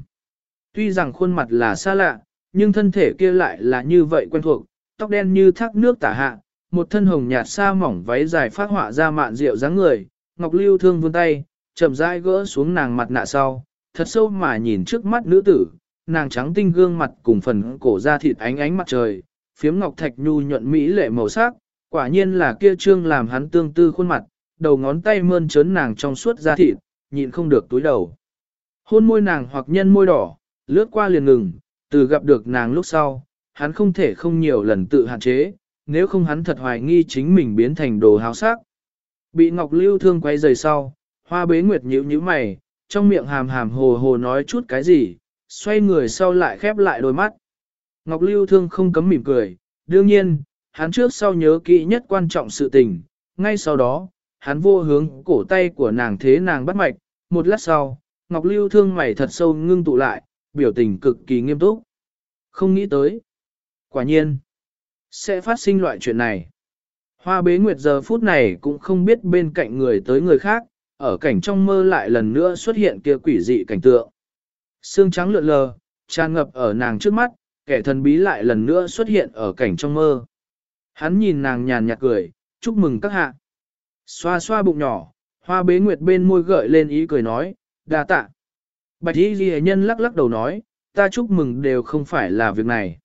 Tuy rằng khuôn mặt là xa lạ, nhưng thân thể kia lại là như vậy quen thuộc, tóc đen như thác nước tả hạ, một thân hồng nhạt xa mỏng váy dài phát họa ra mạn rượu dáng người, Ngọc Lưu thương vươn tay, chậm rãi gỡ xuống nàng mặt nạ sau, thật sâu mà nhìn trước mắt nữ tử, nàng trắng tinh gương mặt cùng phần cổ da thịt ánh ánh mặt trời, phiếm ngọc thạch nhu nhuận mỹ lệ màu sắc, quả nhiên là kia trương làm hắn tương tư khuôn mặt, đầu ngón tay mơn trớn nàng trong suốt da thịt, nhịn không được túi đầu. Hôn môi nàng hoặc nhân môi đỏ, lướt qua liền ngừng, từ gặp được nàng lúc sau, hắn không thể không nhiều lần tự hạn chế, nếu không hắn thật hoài nghi chính mình biến thành đồ háo sắc. Bị Ngọc Lưu thương quay rời sau, hoa bế nguyệt nhíu nhíu mày, trong miệng hàm hàm hồ hồ nói chút cái gì, xoay người sau lại khép lại đôi mắt. Ngọc Lưu thương không cấm mỉm cười, đương nhiên, hắn trước sau nhớ kỹ nhất quan trọng sự tình, ngay sau đó, hắn vô hướng cổ tay của nàng thế nàng bắt mạch, một lát sau, Ngọc Lưu thương mày thật sâu ngưng tụ lại, biểu tình cực kỳ nghiêm túc. Không nghĩ tới. Quả nhiên, sẽ phát sinh loại chuyện này. Hoa bế nguyệt giờ phút này cũng không biết bên cạnh người tới người khác, ở cảnh trong mơ lại lần nữa xuất hiện kia quỷ dị cảnh tượng. Sương trắng lượn lờ, tràn ngập ở nàng trước mắt, kẻ thần bí lại lần nữa xuất hiện ở cảnh trong mơ. Hắn nhìn nàng nhàn nhạt cười, chúc mừng các hạ. Xoa xoa bụng nhỏ, hoa bế nguyệt bên môi gợi lên ý cười nói, đa tạ. Bạch y ghi nhân lắc lắc đầu nói, ta chúc mừng đều không phải là việc này.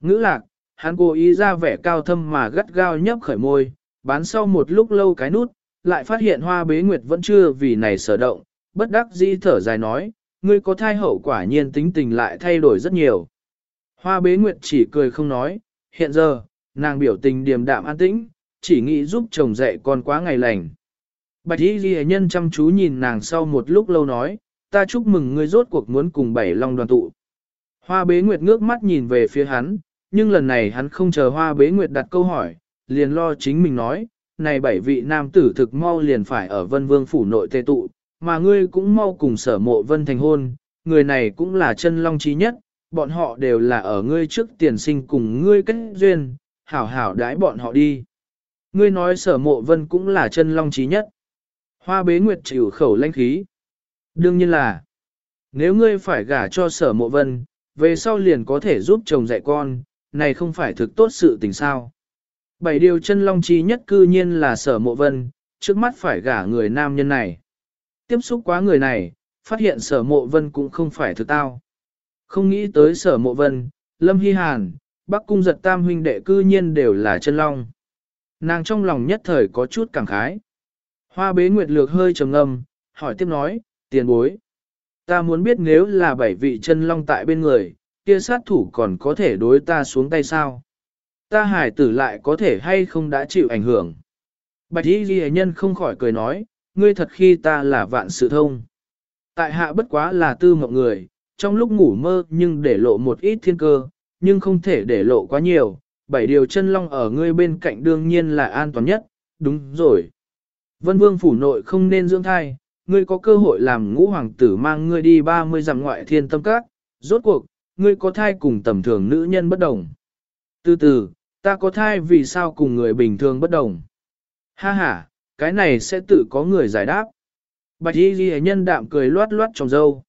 Ngữ lạc, hắn cố ý ra vẻ cao thâm mà gắt gao nhấp khởi môi, bán sau một lúc lâu cái nút, lại phát hiện hoa bế nguyệt vẫn chưa vì này sở động, bất đắc dĩ thở dài nói, ngươi có thai hậu quả nhiên tính tình lại thay đổi rất nhiều. Hoa bế nguyệt chỉ cười không nói, hiện giờ, nàng biểu tình điềm đạm an tĩnh, chỉ nghĩ giúp chồng dạy con quá ngày lành. Bạch y ghi nhân chăm chú nhìn nàng sau một lúc lâu nói, ta chúc mừng ngươi rốt cuộc muốn cùng bảy long đoàn tụ. Hoa bế nguyệt ngước mắt nhìn về phía hắn, nhưng lần này hắn không chờ hoa bế nguyệt đặt câu hỏi, liền lo chính mình nói, này bảy vị nam tử thực mau liền phải ở vân vương phủ nội tê tụ, mà ngươi cũng mau cùng sở mộ vân thành hôn, người này cũng là chân long trí nhất, bọn họ đều là ở ngươi trước tiền sinh cùng ngươi kết duyên, hảo hảo đãi bọn họ đi. Ngươi nói sở mộ vân cũng là chân long trí nhất. Hoa bế nguyệt chịu khẩu lanh khí. Đương nhiên là, nếu ngươi phải gả cho sở mộ vân, về sau liền có thể giúp chồng dạy con, này không phải thực tốt sự tình sao. Bảy điều chân long trí nhất cư nhiên là sở mộ vân, trước mắt phải gả người nam nhân này. Tiếp xúc quá người này, phát hiện sở mộ vân cũng không phải thực tao. Không nghĩ tới sở mộ vân, lâm hy hàn, bắc cung giật tam huynh đệ cư nhiên đều là chân long. Nàng trong lòng nhất thời có chút cảm khái. Hoa bế nguyệt lược hơi trầm ngâm, hỏi tiếp nói, tiền bối. Ta muốn biết nếu là bảy vị chân long tại bên người, kia sát thủ còn có thể đối ta xuống tay sao? Ta hải tử lại có thể hay không đã chịu ảnh hưởng? Bạch y ghi nhân không khỏi cười nói, ngươi thật khi ta là vạn sự thông. Tại hạ bất quá là tư mộng người, trong lúc ngủ mơ nhưng để lộ một ít thiên cơ, nhưng không thể để lộ quá nhiều. Bảy điều chân long ở ngươi bên cạnh đương nhiên là an toàn nhất, đúng rồi. Vân vương phủ nội không nên dưỡng thai, ngươi có cơ hội làm ngũ hoàng tử mang ngươi đi 30 dặm ngoại thiên tâm các, rốt cuộc, ngươi có thai cùng tầm thường nữ nhân bất đồng. Từ từ, ta có thai vì sao cùng người bình thường bất đồng? Ha ha, cái này sẽ tự có người giải đáp. Bạch y ghi nhân đạm cười loát loát trong dâu.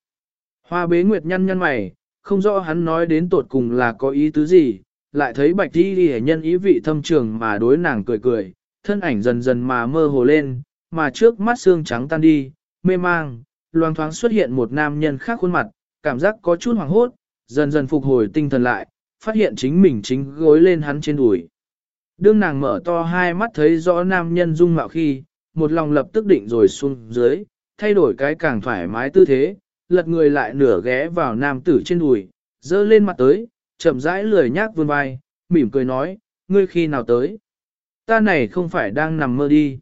Hoa bế nguyệt nhăn nhăn mày, không rõ hắn nói đến tột cùng là có ý tứ gì, lại thấy bạch y ghi nhân ý vị thâm trường mà đối nàng cười cười, thân ảnh dần dần mà mơ hồ lên, mà trước mắt xương trắng tan đi, mê mang, loang thoáng xuất hiện một nam nhân khác khuôn mặt, cảm giác có chút hoảng hốt, dần dần phục hồi tinh thần lại, phát hiện chính mình chính gối lên hắn trên đùi. Đương nàng mở to hai mắt thấy rõ nam nhân dung mạo khi, một lòng lập tức định rồi xuống dưới, thay đổi cái càng thoải mái tư thế, lật người lại nửa ghé vào nam tử trên đùi, dơ lên mặt tới, chậm rãi lười nhác vươn vai, mỉm cười nói, ngươi khi nào tới? Ta này không phải đang nằm mơ đi.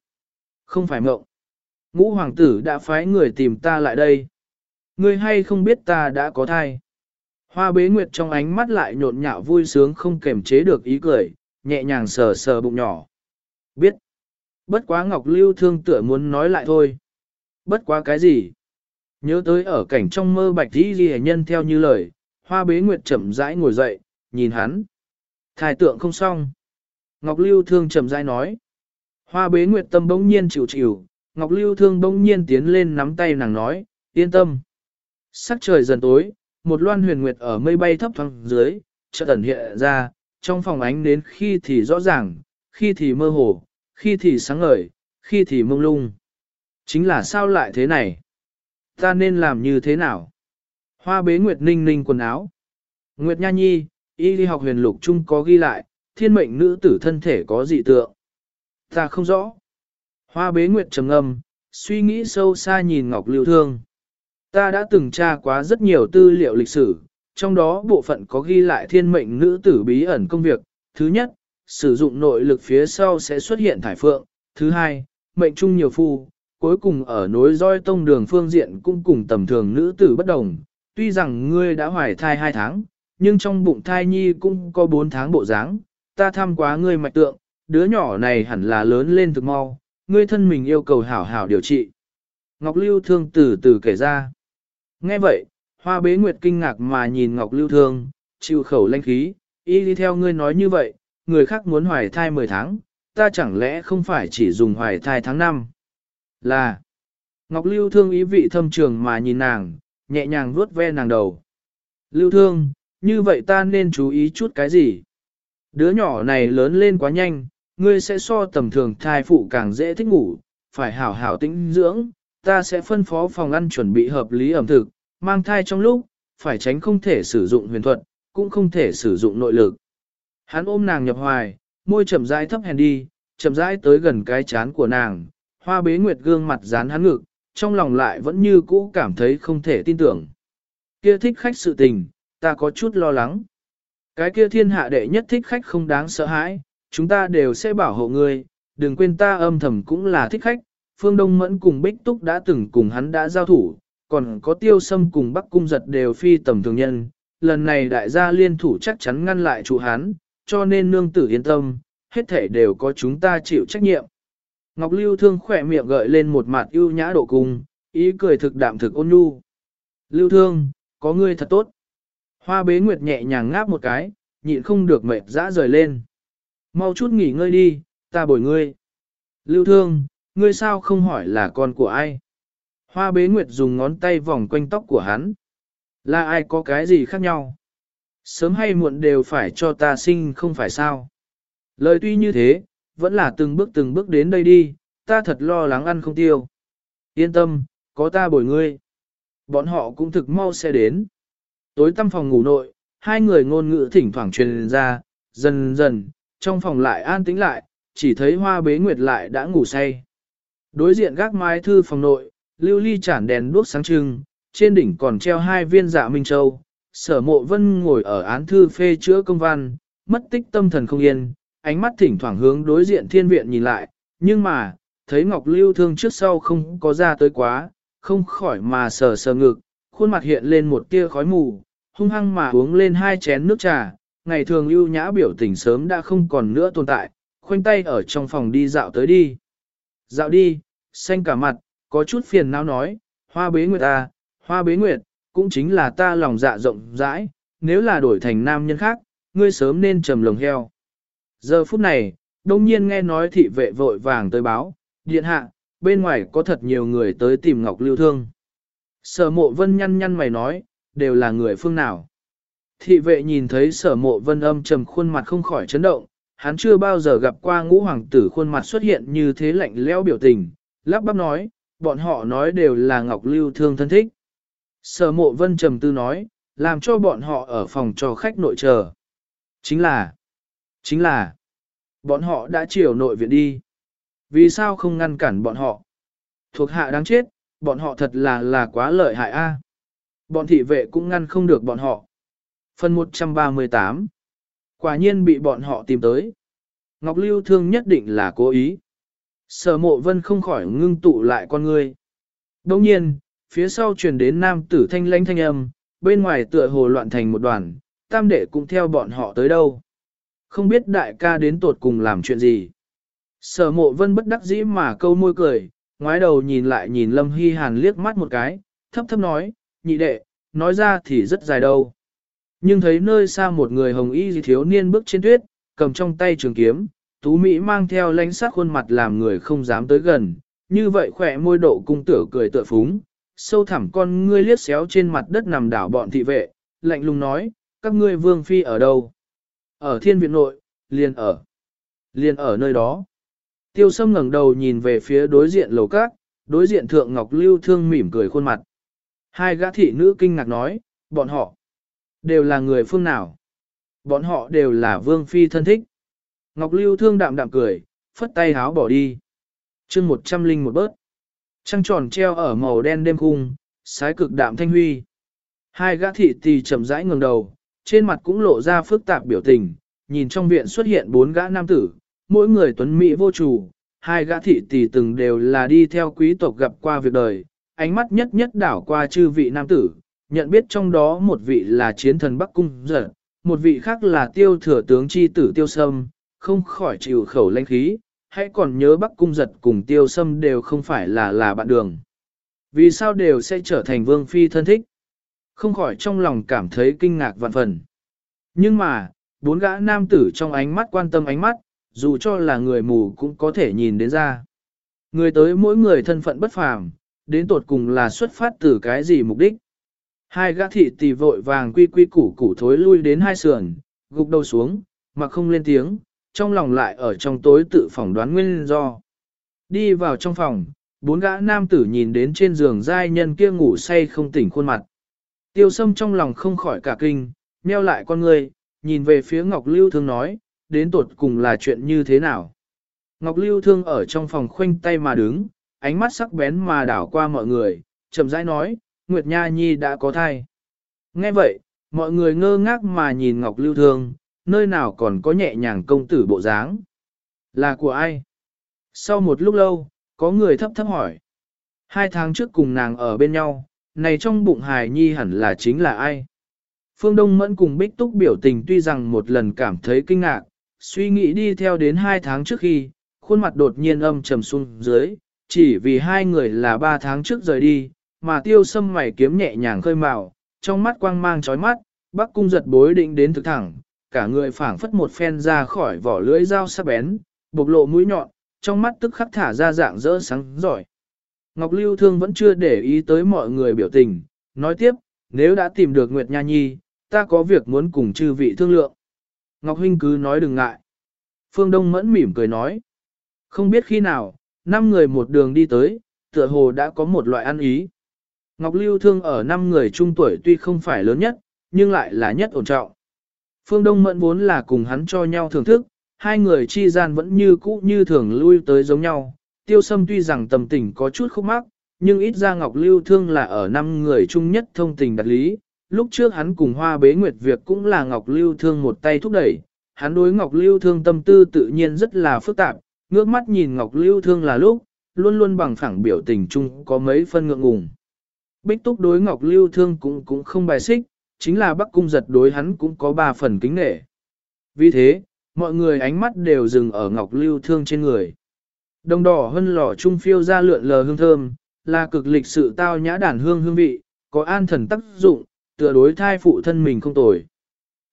Không phải mộng. Ngũ hoàng tử đã phái người tìm ta lại đây. Ngươi hay không biết ta đã có thai. Hoa bế nguyệt trong ánh mắt lại nhộn nhạo vui sướng không kềm chế được ý cười, nhẹ nhàng sờ sờ bụng nhỏ. Biết. Bất quá Ngọc Lưu thương tựa muốn nói lại thôi. Bất quá cái gì? Nhớ tới ở cảnh trong mơ bạch thí ghi nhân theo như lời, hoa bế nguyệt chậm rãi ngồi dậy, nhìn hắn. Thái tượng không xong. Ngọc Lưu thương chậm rãi nói. Hoa bế nguyệt tâm bỗng nhiên chịu chịu, Ngọc Lưu thương bỗng nhiên tiến lên nắm tay nàng nói, yên tâm. Sắc trời dần tối, một loan huyền nguyệt ở mây bay thấp thoáng dưới, chợt ẩn hiện ra, trong phòng ánh đến khi thì rõ ràng, khi thì mơ hồ, khi thì sáng ngời, khi thì mông lung. Chính là sao lại thế này? Ta nên làm như thế nào? Hoa bế Nguyệt ninh ninh quần áo. Nguyệt Nha Nhi, y đi học huyền lục chung có ghi lại, thiên mệnh nữ tử thân thể có dị tượng. Ta không rõ. Hoa bế Nguyệt trầm ngâm, suy nghĩ sâu xa nhìn Ngọc Lưu Thương. Ta đã từng tra quá rất nhiều tư liệu lịch sử, trong đó bộ phận có ghi lại thiên mệnh nữ tử bí ẩn công việc. Thứ nhất, sử dụng nội lực phía sau sẽ xuất hiện thải phượng. Thứ hai, mệnh trung nhiều phu, cuối cùng ở nối roi tông đường phương diện cũng cùng tầm thường nữ tử bất đồng. Tuy rằng ngươi đã hoài thai hai tháng, nhưng trong bụng thai nhi cũng có bốn tháng bộ dáng. Ta thăm quá ngươi mạch tượng, đứa nhỏ này hẳn là lớn lên thực mau, ngươi thân mình yêu cầu hảo hảo điều trị. Ngọc Lưu Thương từ từ kể ra. Nghe vậy, Hoa Bế Nguyệt kinh ngạc mà nhìn Ngọc Lưu Thương, chịu khẩu lanh khí, y đi theo ngươi nói như vậy, người khác muốn hoài thai 10 tháng, ta chẳng lẽ không phải chỉ dùng hoài thai tháng 5? Là, Ngọc Lưu Thương ý vị thâm trường mà nhìn nàng, nhẹ nhàng vuốt ve nàng đầu. Lưu Thương, như vậy ta nên chú ý chút cái gì? Đứa nhỏ này lớn lên quá nhanh, ngươi sẽ so tầm thường thai phụ càng dễ thích ngủ, phải hảo hảo tĩnh dưỡng, ta sẽ phân phó phòng ăn chuẩn bị hợp lý ẩm thực, mang thai trong lúc, phải tránh không thể sử dụng huyền thuật, cũng không thể sử dụng nội lực. Hắn ôm nàng nhập hoài, môi chậm rãi thấp hèn đi, chậm rãi tới gần cái chán của nàng, hoa bế nguyệt gương mặt dán hắn ngực, trong lòng lại vẫn như cũ cảm thấy không thể tin tưởng. Kia thích khách sự tình, ta có chút lo lắng. Cái kia thiên hạ đệ nhất thích khách không đáng sợ hãi, chúng ta đều sẽ bảo hộ ngươi, đừng quên ta âm thầm cũng là thích khách, Phương Đông Mẫn cùng Bích Túc đã từng cùng hắn đã giao thủ, còn có tiêu sâm cùng Bắc Cung giật đều phi tầm thường nhân, lần này đại gia liên thủ chắc chắn ngăn lại chủ hắn, cho nên nương tử yên tâm, hết thể đều có chúng ta chịu trách nhiệm. Ngọc Lưu Thương khỏe miệng gợi lên một mặt ưu nhã độ cùng, ý cười thực đạm thực ôn nhu. Lưu Thương, có ngươi thật tốt. Hoa bế nguyệt nhẹ nhàng ngáp một cái, nhịn không được mệt dã rời lên. Mau chút nghỉ ngơi đi, ta bồi ngươi. Lưu Thương, ngươi sao không hỏi là con của ai? Hoa bế nguyệt dùng ngón tay vòng quanh tóc của hắn. Là ai có cái gì khác nhau? Sớm hay muộn đều phải cho ta sinh không phải sao? Lời tuy như thế, vẫn là từng bước từng bước đến đây đi, ta thật lo lắng ăn không tiêu. Yên tâm, có ta bồi ngươi. Bọn họ cũng thực mau sẽ đến. Tối tăm phòng ngủ nội, hai người ngôn ngữ thỉnh thoảng truyền ra, dần dần, trong phòng lại an tĩnh lại, chỉ thấy hoa bế nguyệt lại đã ngủ say. Đối diện gác mái thư phòng nội, lưu ly chản đèn đuốc sáng trưng, trên đỉnh còn treo hai viên dạ minh châu. Sở mộ vân ngồi ở án thư phê chữa công văn, mất tích tâm thần không yên, ánh mắt thỉnh thoảng hướng đối diện thiên viện nhìn lại, nhưng mà, thấy Ngọc Lưu thương trước sau không có ra tới quá, không khỏi mà sờ sờ ngực, khuôn mặt hiện lên một tia khói mù, hung hăng mà uống lên hai chén nước trà, ngày thường ưu nhã biểu tình sớm đã không còn nữa tồn tại, khoanh tay ở trong phòng đi dạo tới đi. Dạo đi, xanh cả mặt, có chút phiền não nói, hoa bế nguyệt ta, hoa bế nguyệt, cũng chính là ta lòng dạ rộng rãi, nếu là đổi thành nam nhân khác, ngươi sớm nên trầm lồng heo. Giờ phút này, đông nhiên nghe nói thị vệ vội vàng tới báo, điện hạ, bên ngoài có thật nhiều người tới tìm Ngọc Lưu Thương. Sở mộ vân nhăn nhăn mày nói, đều là người phương nào. Thị vệ nhìn thấy sở mộ vân âm trầm khuôn mặt không khỏi chấn động, hắn chưa bao giờ gặp qua ngũ hoàng tử khuôn mặt xuất hiện như thế lạnh lẽo biểu tình, lắp bắp nói, bọn họ nói đều là Ngọc Lưu Thương thân thích. Sở mộ vân trầm tư nói, làm cho bọn họ ở phòng cho khách nội chờ. Chính là, chính là, bọn họ đã chiều nội viện đi. Vì sao không ngăn cản bọn họ? Thuộc hạ đáng chết, bọn họ thật là là quá lợi hại a. Bọn thị vệ cũng ngăn không được bọn họ. Phần 138 Quả nhiên bị bọn họ tìm tới. Ngọc Lưu Thương nhất định là cố ý. Sở mộ vân không khỏi ngưng tụ lại con người. Đồng nhiên, phía sau truyền đến nam tử thanh lãnh thanh âm, bên ngoài tựa hồ loạn thành một đoàn, tam đệ cũng theo bọn họ tới đâu. Không biết đại ca đến tột cùng làm chuyện gì. Sở mộ vân bất đắc dĩ mà câu môi cười, ngoái đầu nhìn lại nhìn Lâm Hy Hàn liếc mắt một cái, thấp thấp nói, nhị đệ, nói ra thì rất dài đâu. Nhưng thấy nơi xa một người hồng y thiếu niên bước trên tuyết, cầm trong tay trường kiếm, Tú Mỹ mang theo lánh sát khuôn mặt làm người không dám tới gần, như vậy khỏe môi độ cung tử cười tựa phúng, sâu thẳm con ngươi liếc xéo trên mặt đất nằm đảo bọn thị vệ, lạnh lùng nói, các ngươi vương phi ở đâu? Ở thiên viện nội, liền ở. Liền ở nơi đó. Tiêu sâm ngẩng đầu nhìn về phía đối diện lầu cát, đối diện thượng ngọc lưu thương mỉm cười khuôn mặt. Hai gã thị nữ kinh ngạc nói, bọn họ đều là người phương nào? Bọn họ đều là vương phi thân thích. Ngọc lưu thương đạm đạm cười, phất tay háo bỏ đi. chương một trăm linh một bớt. Trăng tròn treo ở màu đen đêm khung, sái cực đạm thanh huy. Hai gã thị tỳ chậm rãi ngẩng đầu, trên mặt cũng lộ ra phức tạp biểu tình, nhìn trong viện xuất hiện bốn gã nam tử, mỗi người tuấn mỹ vô chủ, hai gã thị tỷ từng đều là đi theo quý tộc gặp qua việc đời, ánh mắt nhất nhất đảo qua chư vị nam tử, nhận biết trong đó một vị là chiến thần Bắc Cung giật, một vị khác là tiêu thừa tướng chi tử tiêu sâm, không khỏi chịu khẩu lanh khí, hãy còn nhớ Bắc Cung giật cùng tiêu sâm đều không phải là là bạn đường. Vì sao đều sẽ trở thành vương phi thân thích? Không khỏi trong lòng cảm thấy kinh ngạc vạn phần. Nhưng mà, bốn gã nam tử trong ánh mắt quan tâm ánh mắt, dù cho là người mù cũng có thể nhìn đến ra. Người tới mỗi người thân phận bất phàm, đến tột cùng là xuất phát từ cái gì mục đích. Hai gã thị tỷ vội vàng quy quy củ củ thối lui đến hai sườn, gục đầu xuống, mà không lên tiếng, trong lòng lại ở trong tối tự phỏng đoán nguyên do. Đi vào trong phòng, bốn gã nam tử nhìn đến trên giường giai nhân kia ngủ say không tỉnh khuôn mặt. Tiêu sâm trong lòng không khỏi cả kinh, meo lại con người, nhìn về phía Ngọc Lưu Thương nói, đến tột cùng là chuyện như thế nào. Ngọc Lưu Thương ở trong phòng khoanh tay mà đứng, ánh mắt sắc bén mà đảo qua mọi người, chậm rãi nói, Nguyệt Nha Nhi đã có thai. Nghe vậy, mọi người ngơ ngác mà nhìn Ngọc Lưu Thương, nơi nào còn có nhẹ nhàng công tử bộ dáng. Là của ai? Sau một lúc lâu, có người thấp thấp hỏi. Hai tháng trước cùng nàng ở bên nhau, này trong bụng hài nhi hẳn là chính là ai? Phương Đông Mẫn cùng Bích Túc biểu tình tuy rằng một lần cảm thấy kinh ngạc, suy nghĩ đi theo đến hai tháng trước khi, khuôn mặt đột nhiên âm trầm xuống dưới, chỉ vì hai người là ba tháng trước rời đi, mà tiêu sâm mày kiếm nhẹ nhàng khơi màu, trong mắt quang mang chói mắt, bắc cung giật bối định đến thực thẳng, cả người phảng phất một phen ra khỏi vỏ lưỡi dao sắc bén, bộc lộ mũi nhọn, trong mắt tức khắc thả ra dạng rỡ sáng giỏi. Ngọc Lưu Thương vẫn chưa để ý tới mọi người biểu tình, nói tiếp, nếu đã tìm được Nguyệt Nha Nhi, ta có việc muốn cùng chư vị thương lượng. Ngọc Huynh cứ nói đừng ngại. Phương Đông mẫn mỉm cười nói. Không biết khi nào, năm người một đường đi tới, tựa hồ đã có một loại ăn ý. Ngọc Lưu Thương ở năm người trung tuổi tuy không phải lớn nhất, nhưng lại là nhất ổn trọng. Phương Đông Mẫn vốn là cùng hắn cho nhau thưởng thức, hai người chi gian vẫn như cũ như thường lui tới giống nhau. Tiêu Sâm tuy rằng tầm tình có chút khúc mắc, nhưng ít ra Ngọc Lưu Thương là ở năm người chung nhất thông tình đặt lý. Lúc trước hắn cùng Hoa Bế Nguyệt việc cũng là Ngọc Lưu Thương một tay thúc đẩy, hắn đối Ngọc Lưu Thương tâm tư tự nhiên rất là phức tạp, ngước mắt nhìn Ngọc Lưu Thương là lúc, luôn luôn bằng phẳng biểu tình chung có mấy phân ngượng ngùng. Bích Túc đối Ngọc Lưu Thương cũng cũng không bài xích, chính là Bắc Cung giật đối hắn cũng có ba phần kính nể. Vì thế, mọi người ánh mắt đều dừng ở Ngọc Lưu Thương trên người. Đồng đỏ hơn lò trung phiêu ra lượn lờ hương thơm, là cực lịch sự tao nhã đàn hương hương vị, có an thần tác dụng, tựa đối thai phụ thân mình không tồi.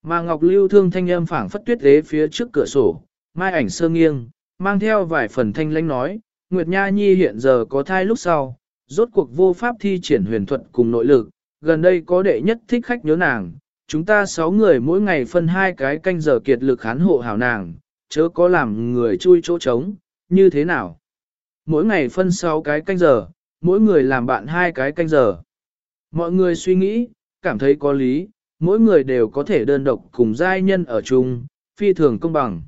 Mà Ngọc Lưu Thương thanh âm phảng phất tuyết đế phía trước cửa sổ, mai ảnh sơ nghiêng, mang theo vài phần thanh lãnh nói, Nguyệt Nha Nhi hiện giờ có thai lúc sau, rốt cuộc vô pháp thi triển huyền thuật cùng nội lực, gần đây có đệ nhất thích khách nhớ nàng, chúng ta sáu người mỗi ngày phân hai cái canh giờ kiệt lực khán hộ hảo nàng, chớ có làm người chui chỗ trống, như thế nào? Mỗi ngày phân sáu cái canh giờ, mỗi người làm bạn hai cái canh giờ. Mọi người suy nghĩ, cảm thấy có lý, mỗi người đều có thể đơn độc cùng giai nhân ở chung, phi thường công bằng.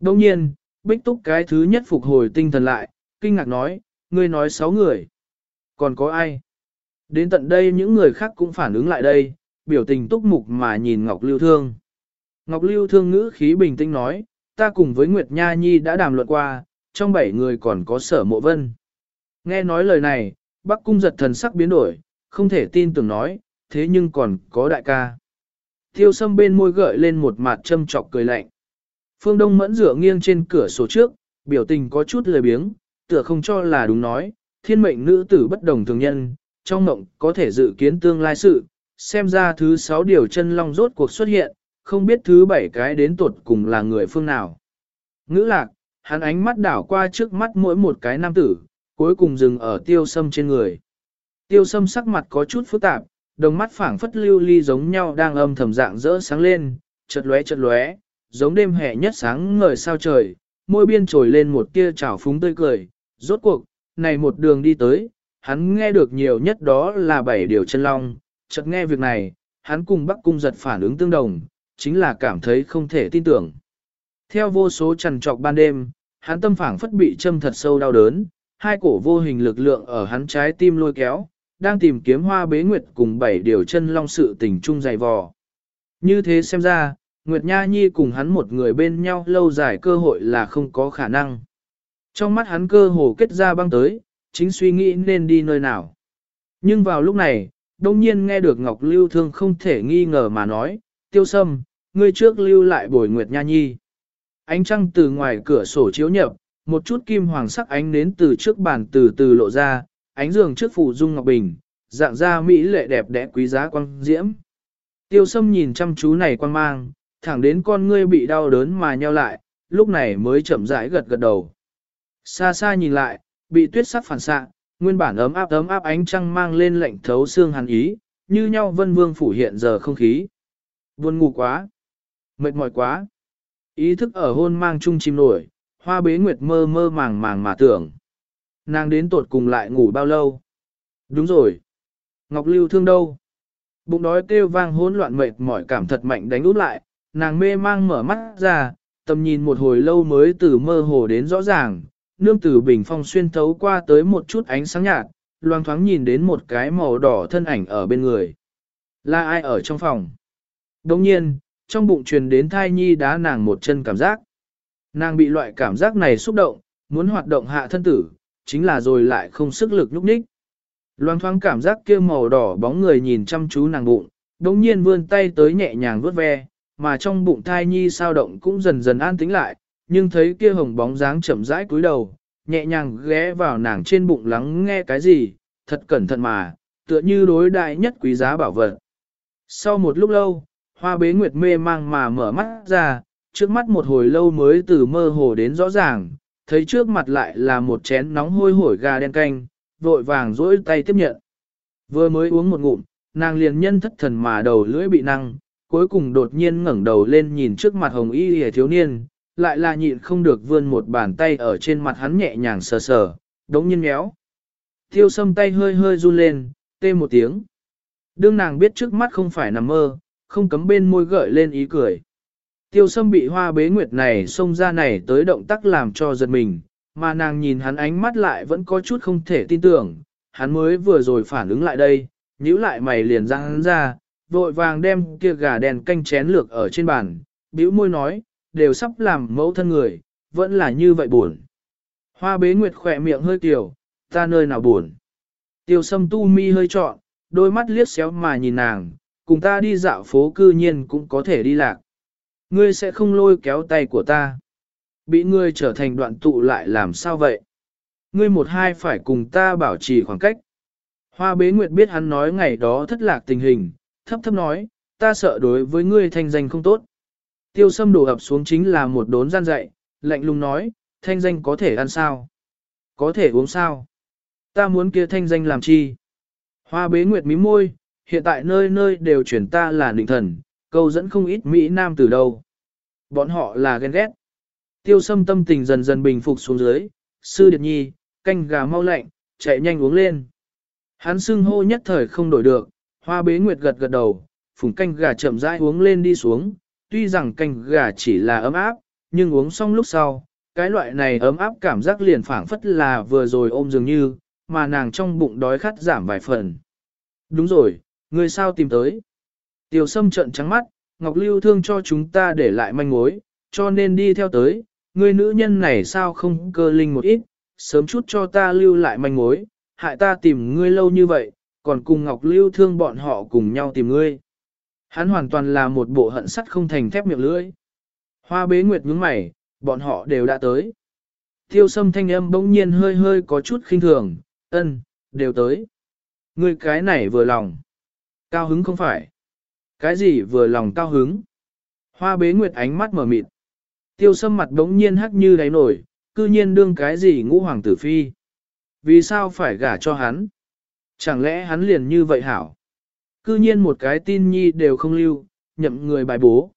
Đồng nhiên, Bích Túc cái thứ nhất phục hồi tinh thần lại, kinh ngạc nói, ngươi nói sáu người. Còn có ai? Đến tận đây những người khác cũng phản ứng lại đây, biểu tình túc mục mà nhìn Ngọc Lưu Thương. Ngọc Lưu Thương ngữ khí bình tĩnh nói, ta cùng với Nguyệt Nha Nhi đã đàm luận qua, trong bảy người còn có sở mộ vân. Nghe nói lời này, Bắc Cung giật thần sắc biến đổi, không thể tin tưởng nói, thế nhưng còn có đại ca. Tiêu sâm bên môi gợi lên một mặt châm trọc cười lạnh. Phương Đông mẫn rửa nghiêng trên cửa sổ trước, biểu tình có chút lười biếng, tựa không cho là đúng nói, thiên mệnh nữ tử bất đồng thường nhân, trong mộng có thể dự kiến tương lai sự, xem ra thứ sáu điều chân long rốt cuộc xuất hiện, không biết thứ bảy cái đến tuột cùng là người phương nào. Ngữ lạc, hắn ánh mắt đảo qua trước mắt mỗi một cái nam tử, cuối cùng dừng ở tiêu sâm trên người. Tiêu sâm sắc mặt có chút phức tạp, đồng mắt phảng phất lưu ly giống nhau đang âm thầm dạng rỡ sáng lên, chợt lóe chợt lóe, giống đêm hè nhất sáng ngời sao trời, môi biên trồi lên một tia trào phúng tươi cười, rốt cuộc, này một đường đi tới, hắn nghe được nhiều nhất đó là bảy điều chân long, chợt nghe việc này, hắn cùng Bắc Cung giật phản ứng tương đồng, chính là cảm thấy không thể tin tưởng. Theo vô số trằn trọc ban đêm, hắn tâm phảng phất bị châm thật sâu đau đớn, hai cổ vô hình lực lượng ở hắn trái tim lôi kéo, đang tìm kiếm hoa bế nguyệt cùng bảy điều chân long sự tình chung dày vò. Như thế xem ra, Nguyệt Nha Nhi cùng hắn một người bên nhau lâu dài cơ hội là không có khả năng. Trong mắt hắn cơ hồ kết ra băng tới, chính suy nghĩ nên đi nơi nào. Nhưng vào lúc này, đông nhiên nghe được Ngọc Lưu Thương không thể nghi ngờ mà nói, tiêu sâm, ngươi trước lưu lại bồi Nguyệt Nha Nhi. Ánh trăng từ ngoài cửa sổ chiếu nhập, một chút kim hoàng sắc ánh nến từ trước bàn từ từ lộ ra, ánh giường trước phủ dung ngọc bình, dạng ra mỹ lệ đẹp đẽ quý giá quang diễm. Tiêu sâm nhìn chăm chú này quan mang, thẳng đến con ngươi bị đau đớn mà nheo lại, lúc này mới chậm rãi gật gật đầu. Xa xa nhìn lại, bị tuyết sắc phản xạ, nguyên bản ấm áp ấm áp ánh trăng mang lên lạnh thấu xương hàn ý, như nhau vân vương phủ hiện giờ không khí. Buồn ngủ quá, mệt mỏi quá. Ý thức ở hôn mang chung chim nổi, hoa bế nguyệt mơ mơ màng màng mà tưởng. Nàng đến tột cùng lại ngủ bao lâu? Đúng rồi. Ngọc Lưu thương đâu? Bụng đói kêu vang hỗn loạn mệt mỏi cảm thật mạnh đánh út lại, nàng mê mang mở mắt ra, tầm nhìn một hồi lâu mới từ mơ hồ đến rõ ràng, nương tử bình phong xuyên thấu qua tới một chút ánh sáng nhạt, loang thoáng nhìn đến một cái màu đỏ thân ảnh ở bên người. Là ai ở trong phòng? Đồng nhiên, trong bụng truyền đến thai nhi đá nàng một chân cảm giác. Nàng bị loại cảm giác này xúc động, muốn hoạt động hạ thân tử, chính là rồi lại không sức lực nhúc nhích. Loang thoáng cảm giác kia màu đỏ bóng người nhìn chăm chú nàng bụng, đồng nhiên vươn tay tới nhẹ nhàng vuốt ve, mà trong bụng thai nhi sao động cũng dần dần an tĩnh lại, nhưng thấy kia hồng bóng dáng chậm rãi cúi đầu, nhẹ nhàng ghé vào nàng trên bụng lắng nghe cái gì, thật cẩn thận mà, tựa như đối đại nhất quý giá bảo vật. Sau một lúc lâu, hoa bế nguyệt mê mang mà mở mắt ra, trước mắt một hồi lâu mới từ mơ hồ đến rõ ràng, thấy trước mặt lại là một chén nóng hôi hổi gà đen canh, vội vàng rỗi tay tiếp nhận. Vừa mới uống một ngụm, nàng liền nhân thất thần mà đầu lưỡi bị năng, cuối cùng đột nhiên ngẩng đầu lên nhìn trước mặt hồng y hề thiếu niên, lại là nhịn không được vươn một bàn tay ở trên mặt hắn nhẹ nhàng sờ sờ, đống nhiên méo. Tiêu sâm tay hơi hơi run lên, tê một tiếng. Đương nàng biết trước mắt không phải nằm mơ, không cấm bên môi gợi lên ý cười. Tiêu sâm bị hoa bế nguyệt này xông ra này tới động tác làm cho giật mình, mà nàng nhìn hắn ánh mắt lại vẫn có chút không thể tin tưởng, hắn mới vừa rồi phản ứng lại đây, nhíu lại mày liền ra hắn ra, vội vàng đem kia gà đèn canh chén lược ở trên bàn, bĩu môi nói, đều sắp làm mẫu thân người, vẫn là như vậy buồn. Hoa bế nguyệt khỏe miệng hơi tiểu, ta nơi nào buồn. Tiêu sâm tu mi hơi trọn, đôi mắt liếc xéo mà nhìn nàng, cùng ta đi dạo phố cư nhiên cũng có thể đi lạc. Ngươi sẽ không lôi kéo tay của ta. Bị ngươi trở thành đoạn tụ lại làm sao vậy? Ngươi một hai phải cùng ta bảo trì khoảng cách. Hoa bế nguyệt biết hắn nói ngày đó thất lạc tình hình, thấp thấp nói, ta sợ đối với ngươi thanh danh không tốt. Tiêu sâm đổ ập xuống chính là một đốn gian dậy, lạnh lùng nói, thanh danh có thể ăn sao? Có thể uống sao? Ta muốn kia thanh danh làm chi? Hoa bế nguyệt mí môi, hiện tại nơi nơi đều chuyển ta là định thần, câu dẫn không ít Mỹ Nam từ đâu. Bọn họ là ghen ghét. Tiêu sâm tâm tình dần dần bình phục xuống dưới, sư điệt nhi, canh gà mau lạnh, chạy nhanh uống lên. Hắn xưng hô nhất thời không đổi được, hoa bế nguyệt gật gật đầu, phùng canh gà chậm rãi uống lên đi xuống, tuy rằng canh gà chỉ là ấm áp, nhưng uống xong lúc sau, cái loại này ấm áp cảm giác liền phảng phất là vừa rồi ôm dường như, mà nàng trong bụng đói khát giảm vài phần. Đúng rồi, người sao tìm tới? Tiểu sâm trận trắng mắt, Ngọc Lưu thương cho chúng ta để lại manh mối, cho nên đi theo tới, người nữ nhân này sao không cơ linh một ít, sớm chút cho ta lưu lại manh mối, hại ta tìm ngươi lâu như vậy, còn cùng Ngọc Lưu thương bọn họ cùng nhau tìm ngươi. Hắn hoàn toàn là một bộ hận sắt không thành thép miệng lưỡi. Hoa bế nguyệt nhướng mày, bọn họ đều đã tới. Tiêu sâm thanh âm bỗng nhiên hơi hơi có chút khinh thường, ân, đều tới. người cái này vừa lòng. Cao hứng không phải. Cái gì vừa lòng cao hứng? Hoa bế nguyệt ánh mắt mở mịt. Tiêu sâm mặt bỗng nhiên hắc như đáy nổi, cư nhiên đương cái gì ngũ hoàng tử phi. Vì sao phải gả cho hắn? Chẳng lẽ hắn liền như vậy hảo? Cư nhiên một cái tin nhi đều không lưu, nhậm người bài bố.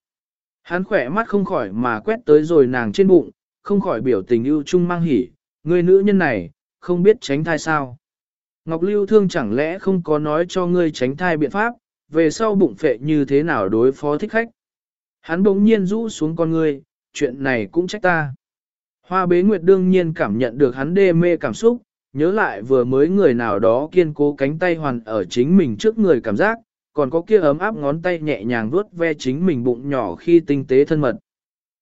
Hắn khỏe mắt không khỏi mà quét tới rồi nàng trên bụng, không khỏi biểu tình ưu trung mang hỉ, người nữ nhân này, không biết tránh thai sao. Ngọc Lưu Thương chẳng lẽ không có nói cho ngươi tránh thai biện pháp, về sau bụng phệ như thế nào đối phó thích khách. Hắn bỗng nhiên rũ xuống con ngươi, chuyện này cũng trách ta. Hoa bế nguyệt đương nhiên cảm nhận được hắn đê mê cảm xúc, nhớ lại vừa mới người nào đó kiên cố cánh tay hoàn ở chính mình trước người cảm giác, còn có kia ấm áp ngón tay nhẹ nhàng vuốt ve chính mình bụng nhỏ khi tinh tế thân mật.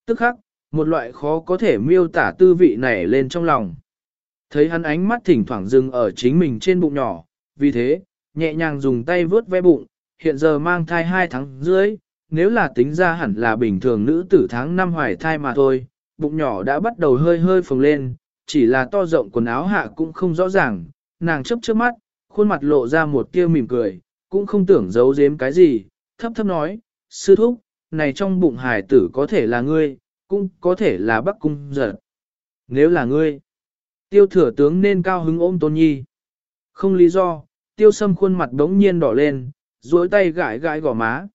Tức khắc, một loại khó có thể miêu tả tư vị này lên trong lòng. Thấy hắn ánh mắt thỉnh thoảng dừng ở chính mình trên bụng nhỏ, vì thế, nhẹ nhàng dùng tay vuốt ve bụng, hiện giờ mang thai 2 tháng dưới, nếu là tính ra hẳn là bình thường nữ tử tháng năm hoài thai mà thôi, bụng nhỏ đã bắt đầu hơi hơi phồng lên, chỉ là to rộng quần áo hạ cũng không rõ ràng, nàng chấp trước mắt, khuôn mặt lộ ra một tia mỉm cười, cũng không tưởng giấu giếm cái gì, thấp thấp nói, sư thúc, này trong bụng hải tử có thể là ngươi, cũng có thể là bắc cung giật. Nếu là ngươi, tiêu thừa tướng nên cao hứng ôm tôn nhi. Không lý do, tiêu sâm khuôn mặt đống nhiên đỏ lên, duỗi tay gãi gãi gò má.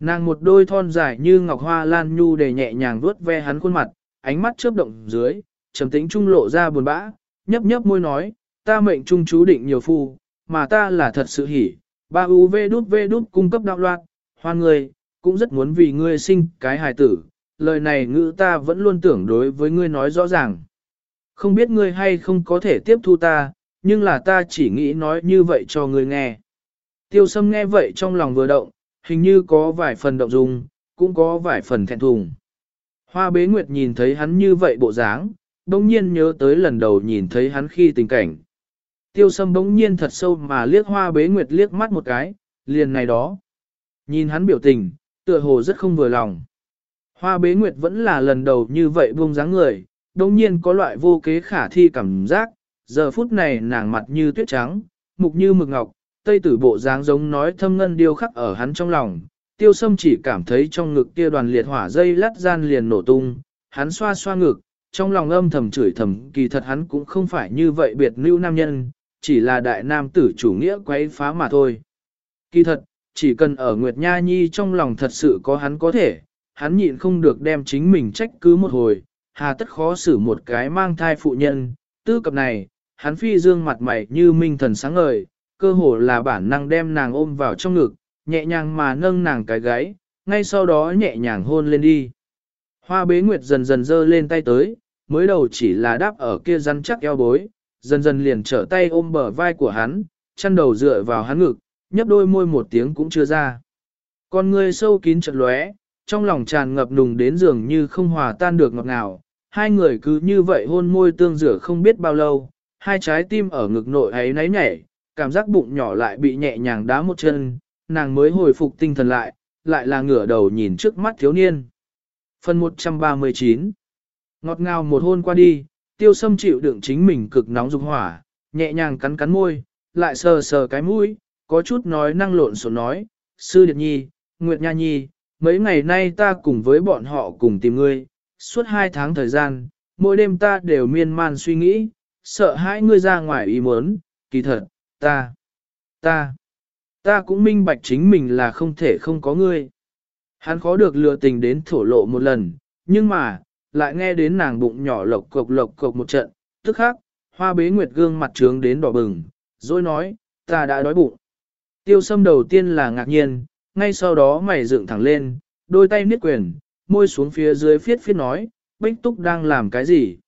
Nàng một đôi thon dài như ngọc hoa lan nhu để nhẹ nhàng vuốt ve hắn khuôn mặt, ánh mắt chớp động dưới, trầm tĩnh trung lộ ra buồn bã, nhấp nhấp môi nói, ta mệnh trung chú định nhiều phu, mà ta là thật sự hỉ, ba u v đút v đút cung cấp đạo loạt, hoan người, cũng rất muốn vì ngươi sinh cái hài tử, lời này ngữ ta vẫn luôn tưởng đối với ngươi nói rõ ràng. Không biết ngươi hay không có thể tiếp thu ta, nhưng là ta chỉ nghĩ nói như vậy cho ngươi nghe. Tiêu sâm nghe vậy trong lòng vừa động, hình như có vài phần động dung, cũng có vài phần thẹn thùng. Hoa bế nguyệt nhìn thấy hắn như vậy bộ dáng, bỗng nhiên nhớ tới lần đầu nhìn thấy hắn khi tình cảnh. Tiêu sâm bỗng nhiên thật sâu mà liếc hoa bế nguyệt liếc mắt một cái, liền này đó. Nhìn hắn biểu tình, tựa hồ rất không vừa lòng. Hoa bế nguyệt vẫn là lần đầu như vậy buông dáng người, đồng nhiên có loại vô kế khả thi cảm giác, giờ phút này nàng mặt như tuyết trắng, mục như mực ngọc, tây tử bộ dáng giống nói thâm ngân điêu khắc ở hắn trong lòng. Tiêu sâm chỉ cảm thấy trong ngực kia đoàn liệt hỏa dây lát gian liền nổ tung, hắn xoa xoa ngực, trong lòng âm thầm chửi thầm kỳ thật hắn cũng không phải như vậy biệt lưu nam nhân, chỉ là đại nam tử chủ nghĩa quấy phá mà thôi. Kỳ thật, chỉ cần ở Nguyệt Nha Nhi trong lòng thật sự có hắn có thể, hắn nhịn không được đem chính mình trách cứ một hồi, hà tất khó xử một cái mang thai phụ nhân, tư cập này, hắn phi dương mặt mày như minh thần sáng ngời, cơ hồ là bản năng đem nàng ôm vào trong ngực, nhẹ nhàng mà nâng nàng cái gáy, ngay sau đó nhẹ nhàng hôn lên đi. Hoa bế nguyệt dần dần dơ lên tay tới, mới đầu chỉ là đáp ở kia rắn chắc eo bối, dần dần liền trở tay ôm bờ vai của hắn, chăn đầu dựa vào hắn ngực, nhấp đôi môi một tiếng cũng chưa ra. Con người sâu kín chật lóe, trong lòng tràn ngập nùng đến dường như không hòa tan được ngọt ngào, hai người cứ như vậy hôn môi tương rửa không biết bao lâu, hai trái tim ở ngực nội ấy náy nhảy, cảm giác bụng nhỏ lại bị nhẹ nhàng đá một chân, nàng mới hồi phục tinh thần lại, lại là ngửa đầu nhìn trước mắt thiếu niên. Phần 139 Ngọt ngào một hôn qua đi, tiêu sâm chịu đựng chính mình cực nóng dục hỏa, nhẹ nhàng cắn cắn môi, lại sờ sờ cái mũi, có chút nói năng lộn xộn nói, Sư Điệt Nhi, Nguyệt Nha Nhi, mấy ngày nay ta cùng với bọn họ cùng tìm ngươi, suốt hai tháng thời gian, mỗi đêm ta đều miên man suy nghĩ, sợ hãi ngươi ra ngoài ý muốn, kỳ thật, ta, ta, ta cũng minh bạch chính mình là không thể không có ngươi. Hắn khó được lừa tình đến thổ lộ một lần, nhưng mà, lại nghe đến nàng bụng nhỏ lộc cộc lộc cộc một trận, tức khắc, hoa bế nguyệt gương mặt trướng đến đỏ bừng, rồi nói, ta đã đói bụng. Tiêu sâm đầu tiên là ngạc nhiên, ngay sau đó mày dựng thẳng lên, đôi tay niết quyền, môi xuống phía dưới phiết phiết nói, Bích Túc đang làm cái gì?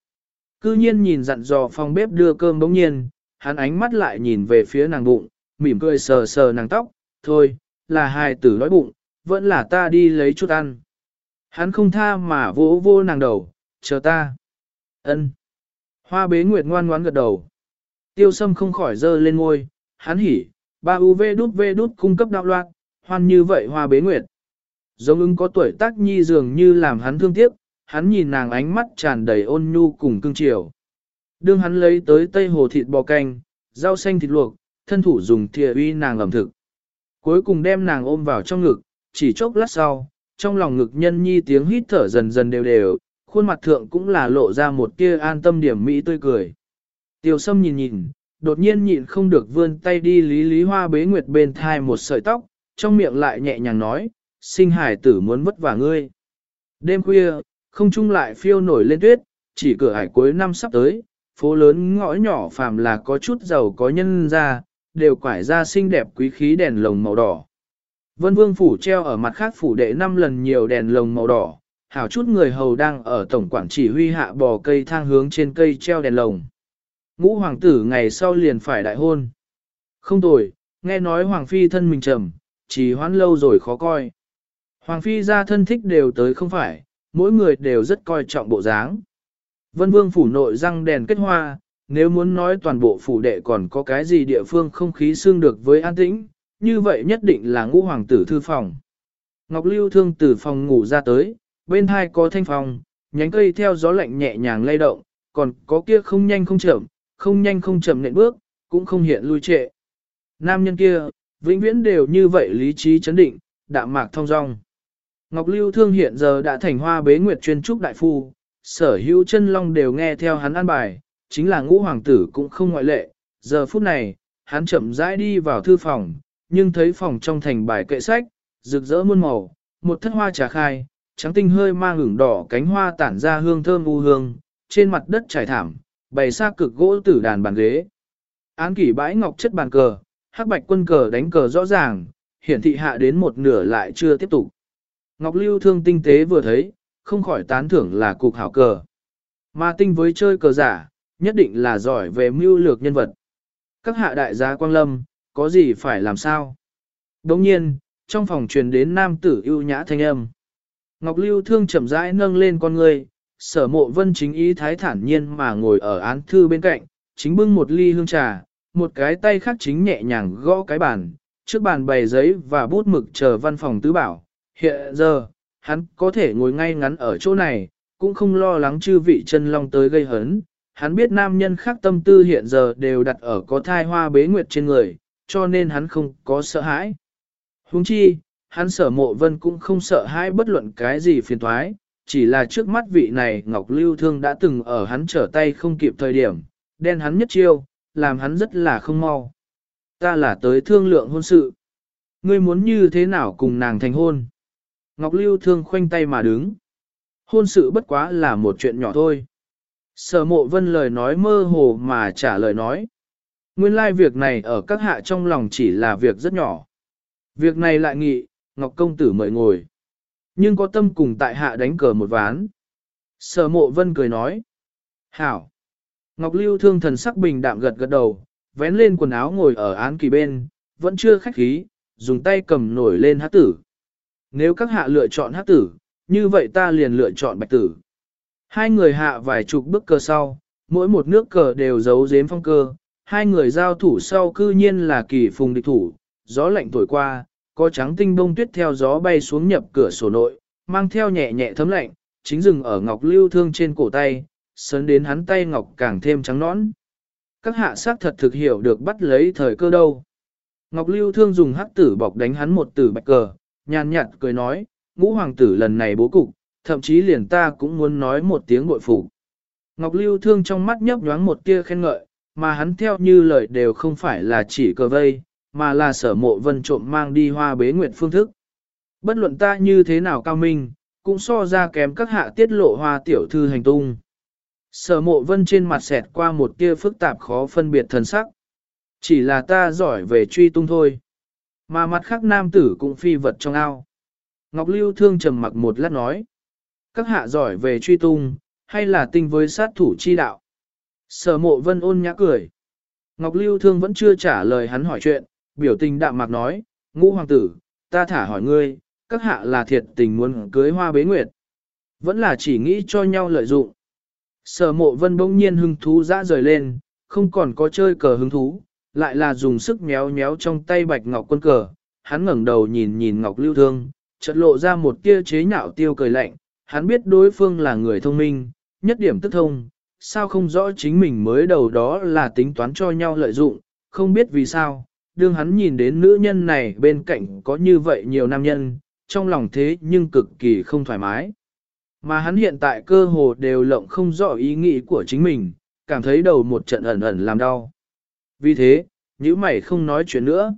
Cư nhiên nhìn dặn dò phòng bếp đưa cơm bỗng nhiên, hắn ánh mắt lại nhìn về phía nàng bụng, mỉm cười sờ sờ nàng tóc, thôi, là hài tử đói bụng, vẫn là ta đi lấy chút ăn. Hắn không tha mà vỗ vô nàng đầu, chờ ta. ân Hoa bế nguyệt ngoan ngoãn gật đầu. Tiêu sâm không khỏi dơ lên ngôi, hắn hỉ, ba UV đút V đút cung cấp đạo loạn, hoan như vậy hoa bế nguyệt. Giống ứng có tuổi tác nhi dường như làm hắn thương tiếc, hắn nhìn nàng ánh mắt tràn đầy ôn nhu cùng cương chiều. Đương hắn lấy tới tây hồ thịt bò canh, rau xanh thịt luộc, thân thủ dùng thìa uy nàng ẩm thực. Cuối cùng đem nàng ôm vào trong ngực, chỉ chốc lát sau, trong lòng ngực nhân nhi tiếng hít thở dần dần đều đều, khuôn mặt thượng cũng là lộ ra một tia an tâm điểm mỹ tươi cười. Tiêu sâm nhìn nhìn, đột nhiên nhịn không được vươn tay đi lý lý hoa bế nguyệt bên thai một sợi tóc, trong miệng lại nhẹ nhàng nói, sinh hải tử muốn vất vả ngươi. Đêm khuya, không trung lại phiêu nổi lên tuyết, chỉ cửa hải cuối năm sắp tới, phố lớn ngõ nhỏ phàm là có chút giàu có nhân ra, đều quải ra xinh đẹp quý khí đèn lồng màu đỏ. Vân vương phủ treo ở mặt khác phủ đệ năm lần nhiều đèn lồng màu đỏ, hảo chút người hầu đang ở tổng quản chỉ huy hạ bò cây thang hướng trên cây treo đèn lồng. Ngũ hoàng tử ngày sau liền phải đại hôn. Không tồi, nghe nói hoàng phi thân mình trầm, chỉ hoãn lâu rồi khó coi. Hoàng phi ra thân thích đều tới không phải, mỗi người đều rất coi trọng bộ dáng. Vân vương phủ nội răng đèn kết hoa, nếu muốn nói toàn bộ phủ đệ còn có cái gì địa phương không khí xương được với an tĩnh, như vậy nhất định là ngũ hoàng tử thư phòng. Ngọc Lưu thương từ phòng ngủ ra tới, bên hai có thanh phòng, nhánh cây theo gió lạnh nhẹ nhàng lay động, còn có kia không nhanh không chậm, không nhanh không chậm nện bước, cũng không hiện lui trệ. Nam nhân kia, vĩnh viễn đều như vậy lý trí chấn định, đạm mạc thông dong. Ngọc Lưu Thương hiện giờ đã thành hoa bế nguyệt chuyên trúc đại phu, sở hữu chân long đều nghe theo hắn an bài, chính là ngũ hoàng tử cũng không ngoại lệ. Giờ phút này, hắn chậm rãi đi vào thư phòng, nhưng thấy phòng trong thành bài kệ sách, rực rỡ muôn màu, một thất hoa trà khai, trắng tinh hơi mang ửng đỏ cánh hoa tản ra hương thơm u hương, trên mặt đất trải thảm, bày xa cực gỗ tử đàn bàn ghế. Án kỷ bãi ngọc chất bàn cờ, hắc bạch quân cờ đánh cờ rõ ràng, hiển thị hạ đến một nửa lại chưa tiếp tục. Ngọc Lưu thương tinh tế vừa thấy, không khỏi tán thưởng là cục hảo cờ. Mà tinh với chơi cờ giả, nhất định là giỏi về mưu lược nhân vật. Các hạ đại gia Quang Lâm, có gì phải làm sao? Đồng nhiên, trong phòng truyền đến nam tử ưu nhã thanh âm. Ngọc Lưu thương chậm rãi nâng lên con người, sở mộ vân chính ý thái thản nhiên mà ngồi ở án thư bên cạnh, chính bưng một ly hương trà, một cái tay khác chính nhẹ nhàng gõ cái bàn, trước bàn bày giấy và bút mực chờ văn phòng tứ bảo. Hiện giờ, hắn có thể ngồi ngay ngắn ở chỗ này, cũng không lo lắng chư vị chân long tới gây hấn. Hắn biết nam nhân khác tâm tư hiện giờ đều đặt ở có thai hoa bế nguyệt trên người, cho nên hắn không có sợ hãi. Huống chi, hắn sở mộ vân cũng không sợ hãi bất luận cái gì phiền thoái, chỉ là trước mắt vị này Ngọc Lưu Thương đã từng ở hắn trở tay không kịp thời điểm, đen hắn nhất chiêu, làm hắn rất là không mau. Ta là tới thương lượng hôn sự. Ngươi muốn như thế nào cùng nàng thành hôn? Ngọc Lưu Thương khoanh tay mà đứng. Hôn sự bất quá là một chuyện nhỏ thôi. Sở mộ vân lời nói mơ hồ mà trả lời nói. Nguyên lai việc này ở các hạ trong lòng chỉ là việc rất nhỏ. Việc này lại nghị, Ngọc Công Tử mời ngồi. Nhưng có tâm cùng tại hạ đánh cờ một ván. Sở mộ vân cười nói. Hảo. Ngọc Lưu thương thần sắc bình đạm gật gật đầu, vén lên quần áo ngồi ở án kỳ bên, vẫn chưa khách khí, dùng tay cầm nổi lên hát tử. Nếu các hạ lựa chọn hát tử, như vậy ta liền lựa chọn bạch tử. Hai người hạ vài chục bước cờ sau, mỗi một nước cờ đều giấu giếm phong cơ, hai người giao thủ sau cư nhiên là kỳ phùng địch thủ, gió lạnh thổi qua, có trắng tinh bông tuyết theo gió bay xuống nhập cửa sổ nội, mang theo nhẹ nhẹ thấm lạnh, chính dừng ở ngọc lưu thương trên cổ tay, sấn đến hắn tay ngọc càng thêm trắng nõn. Các hạ sát thật thực hiểu được bắt lấy thời cơ đâu. Ngọc lưu thương dùng hắc tử bọc đánh hắn một tử bạch cờ, nhàn nhạt cười nói, ngũ hoàng tử lần này bố cục, thậm chí liền ta cũng muốn nói một tiếng bội phục. Ngọc lưu thương trong mắt nhấp nhoáng một tia khen ngợi, mà hắn theo như lời đều không phải là chỉ cờ vây, mà là sở mộ vân trộm mang đi hoa bế nguyệt phương thức. Bất luận ta như thế nào cao minh, cũng so ra kém các hạ tiết lộ hoa tiểu thư hành tung. Sở mộ vân trên mặt xẹt qua một tia phức tạp khó phân biệt thần sắc. Chỉ là ta giỏi về truy tung thôi. Mà mặt khác nam tử cũng phi vật trong ao. Ngọc Lưu thương trầm mặc một lát nói. Các hạ giỏi về truy tung, hay là tinh với sát thủ chi đạo. Sở mộ vân ôn nhã cười. Ngọc Lưu thương vẫn chưa trả lời hắn hỏi chuyện, biểu tình đạm mạc nói, ngũ hoàng tử, ta thả hỏi ngươi, các hạ là thiệt tình muốn cưới hoa bế nguyệt. Vẫn là chỉ nghĩ cho nhau lợi dụng. Sở mộ vân bỗng nhiên hứng thú dã rời lên, không còn có chơi cờ hứng thú, lại là dùng sức méo méo trong tay bạch ngọc quân cờ. Hắn ngẩng đầu nhìn nhìn ngọc lưu thương, chợt lộ ra một tia chế nhạo tiêu cười lạnh, hắn biết đối phương là người thông minh, nhất điểm tức thông, sao không rõ chính mình mới đầu đó là tính toán cho nhau lợi dụng, không biết vì sao, đương hắn nhìn đến nữ nhân này bên cạnh có như vậy nhiều nam nhân, trong lòng thế nhưng cực kỳ không thoải mái. Mà hắn hiện tại cơ hồ đều lộng không rõ ý nghĩ của chính mình, cảm thấy đầu một trận ẩn ẩn làm đau. Vì thế, nhíu mày không nói chuyện nữa.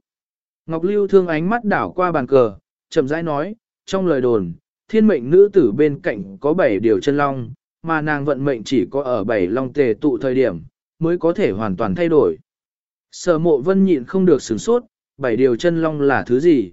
Ngọc Lưu thương ánh mắt đảo qua bàn cờ, chậm rãi nói, trong lời đồn, thiên mệnh nữ tử bên cạnh có bảy điều chân long, mà nàng vận mệnh chỉ có ở bảy long tề tụ thời điểm, mới có thể hoàn toàn thay đổi. Sở mộ vân nhịn không được sửng sốt, bảy điều chân long là thứ gì?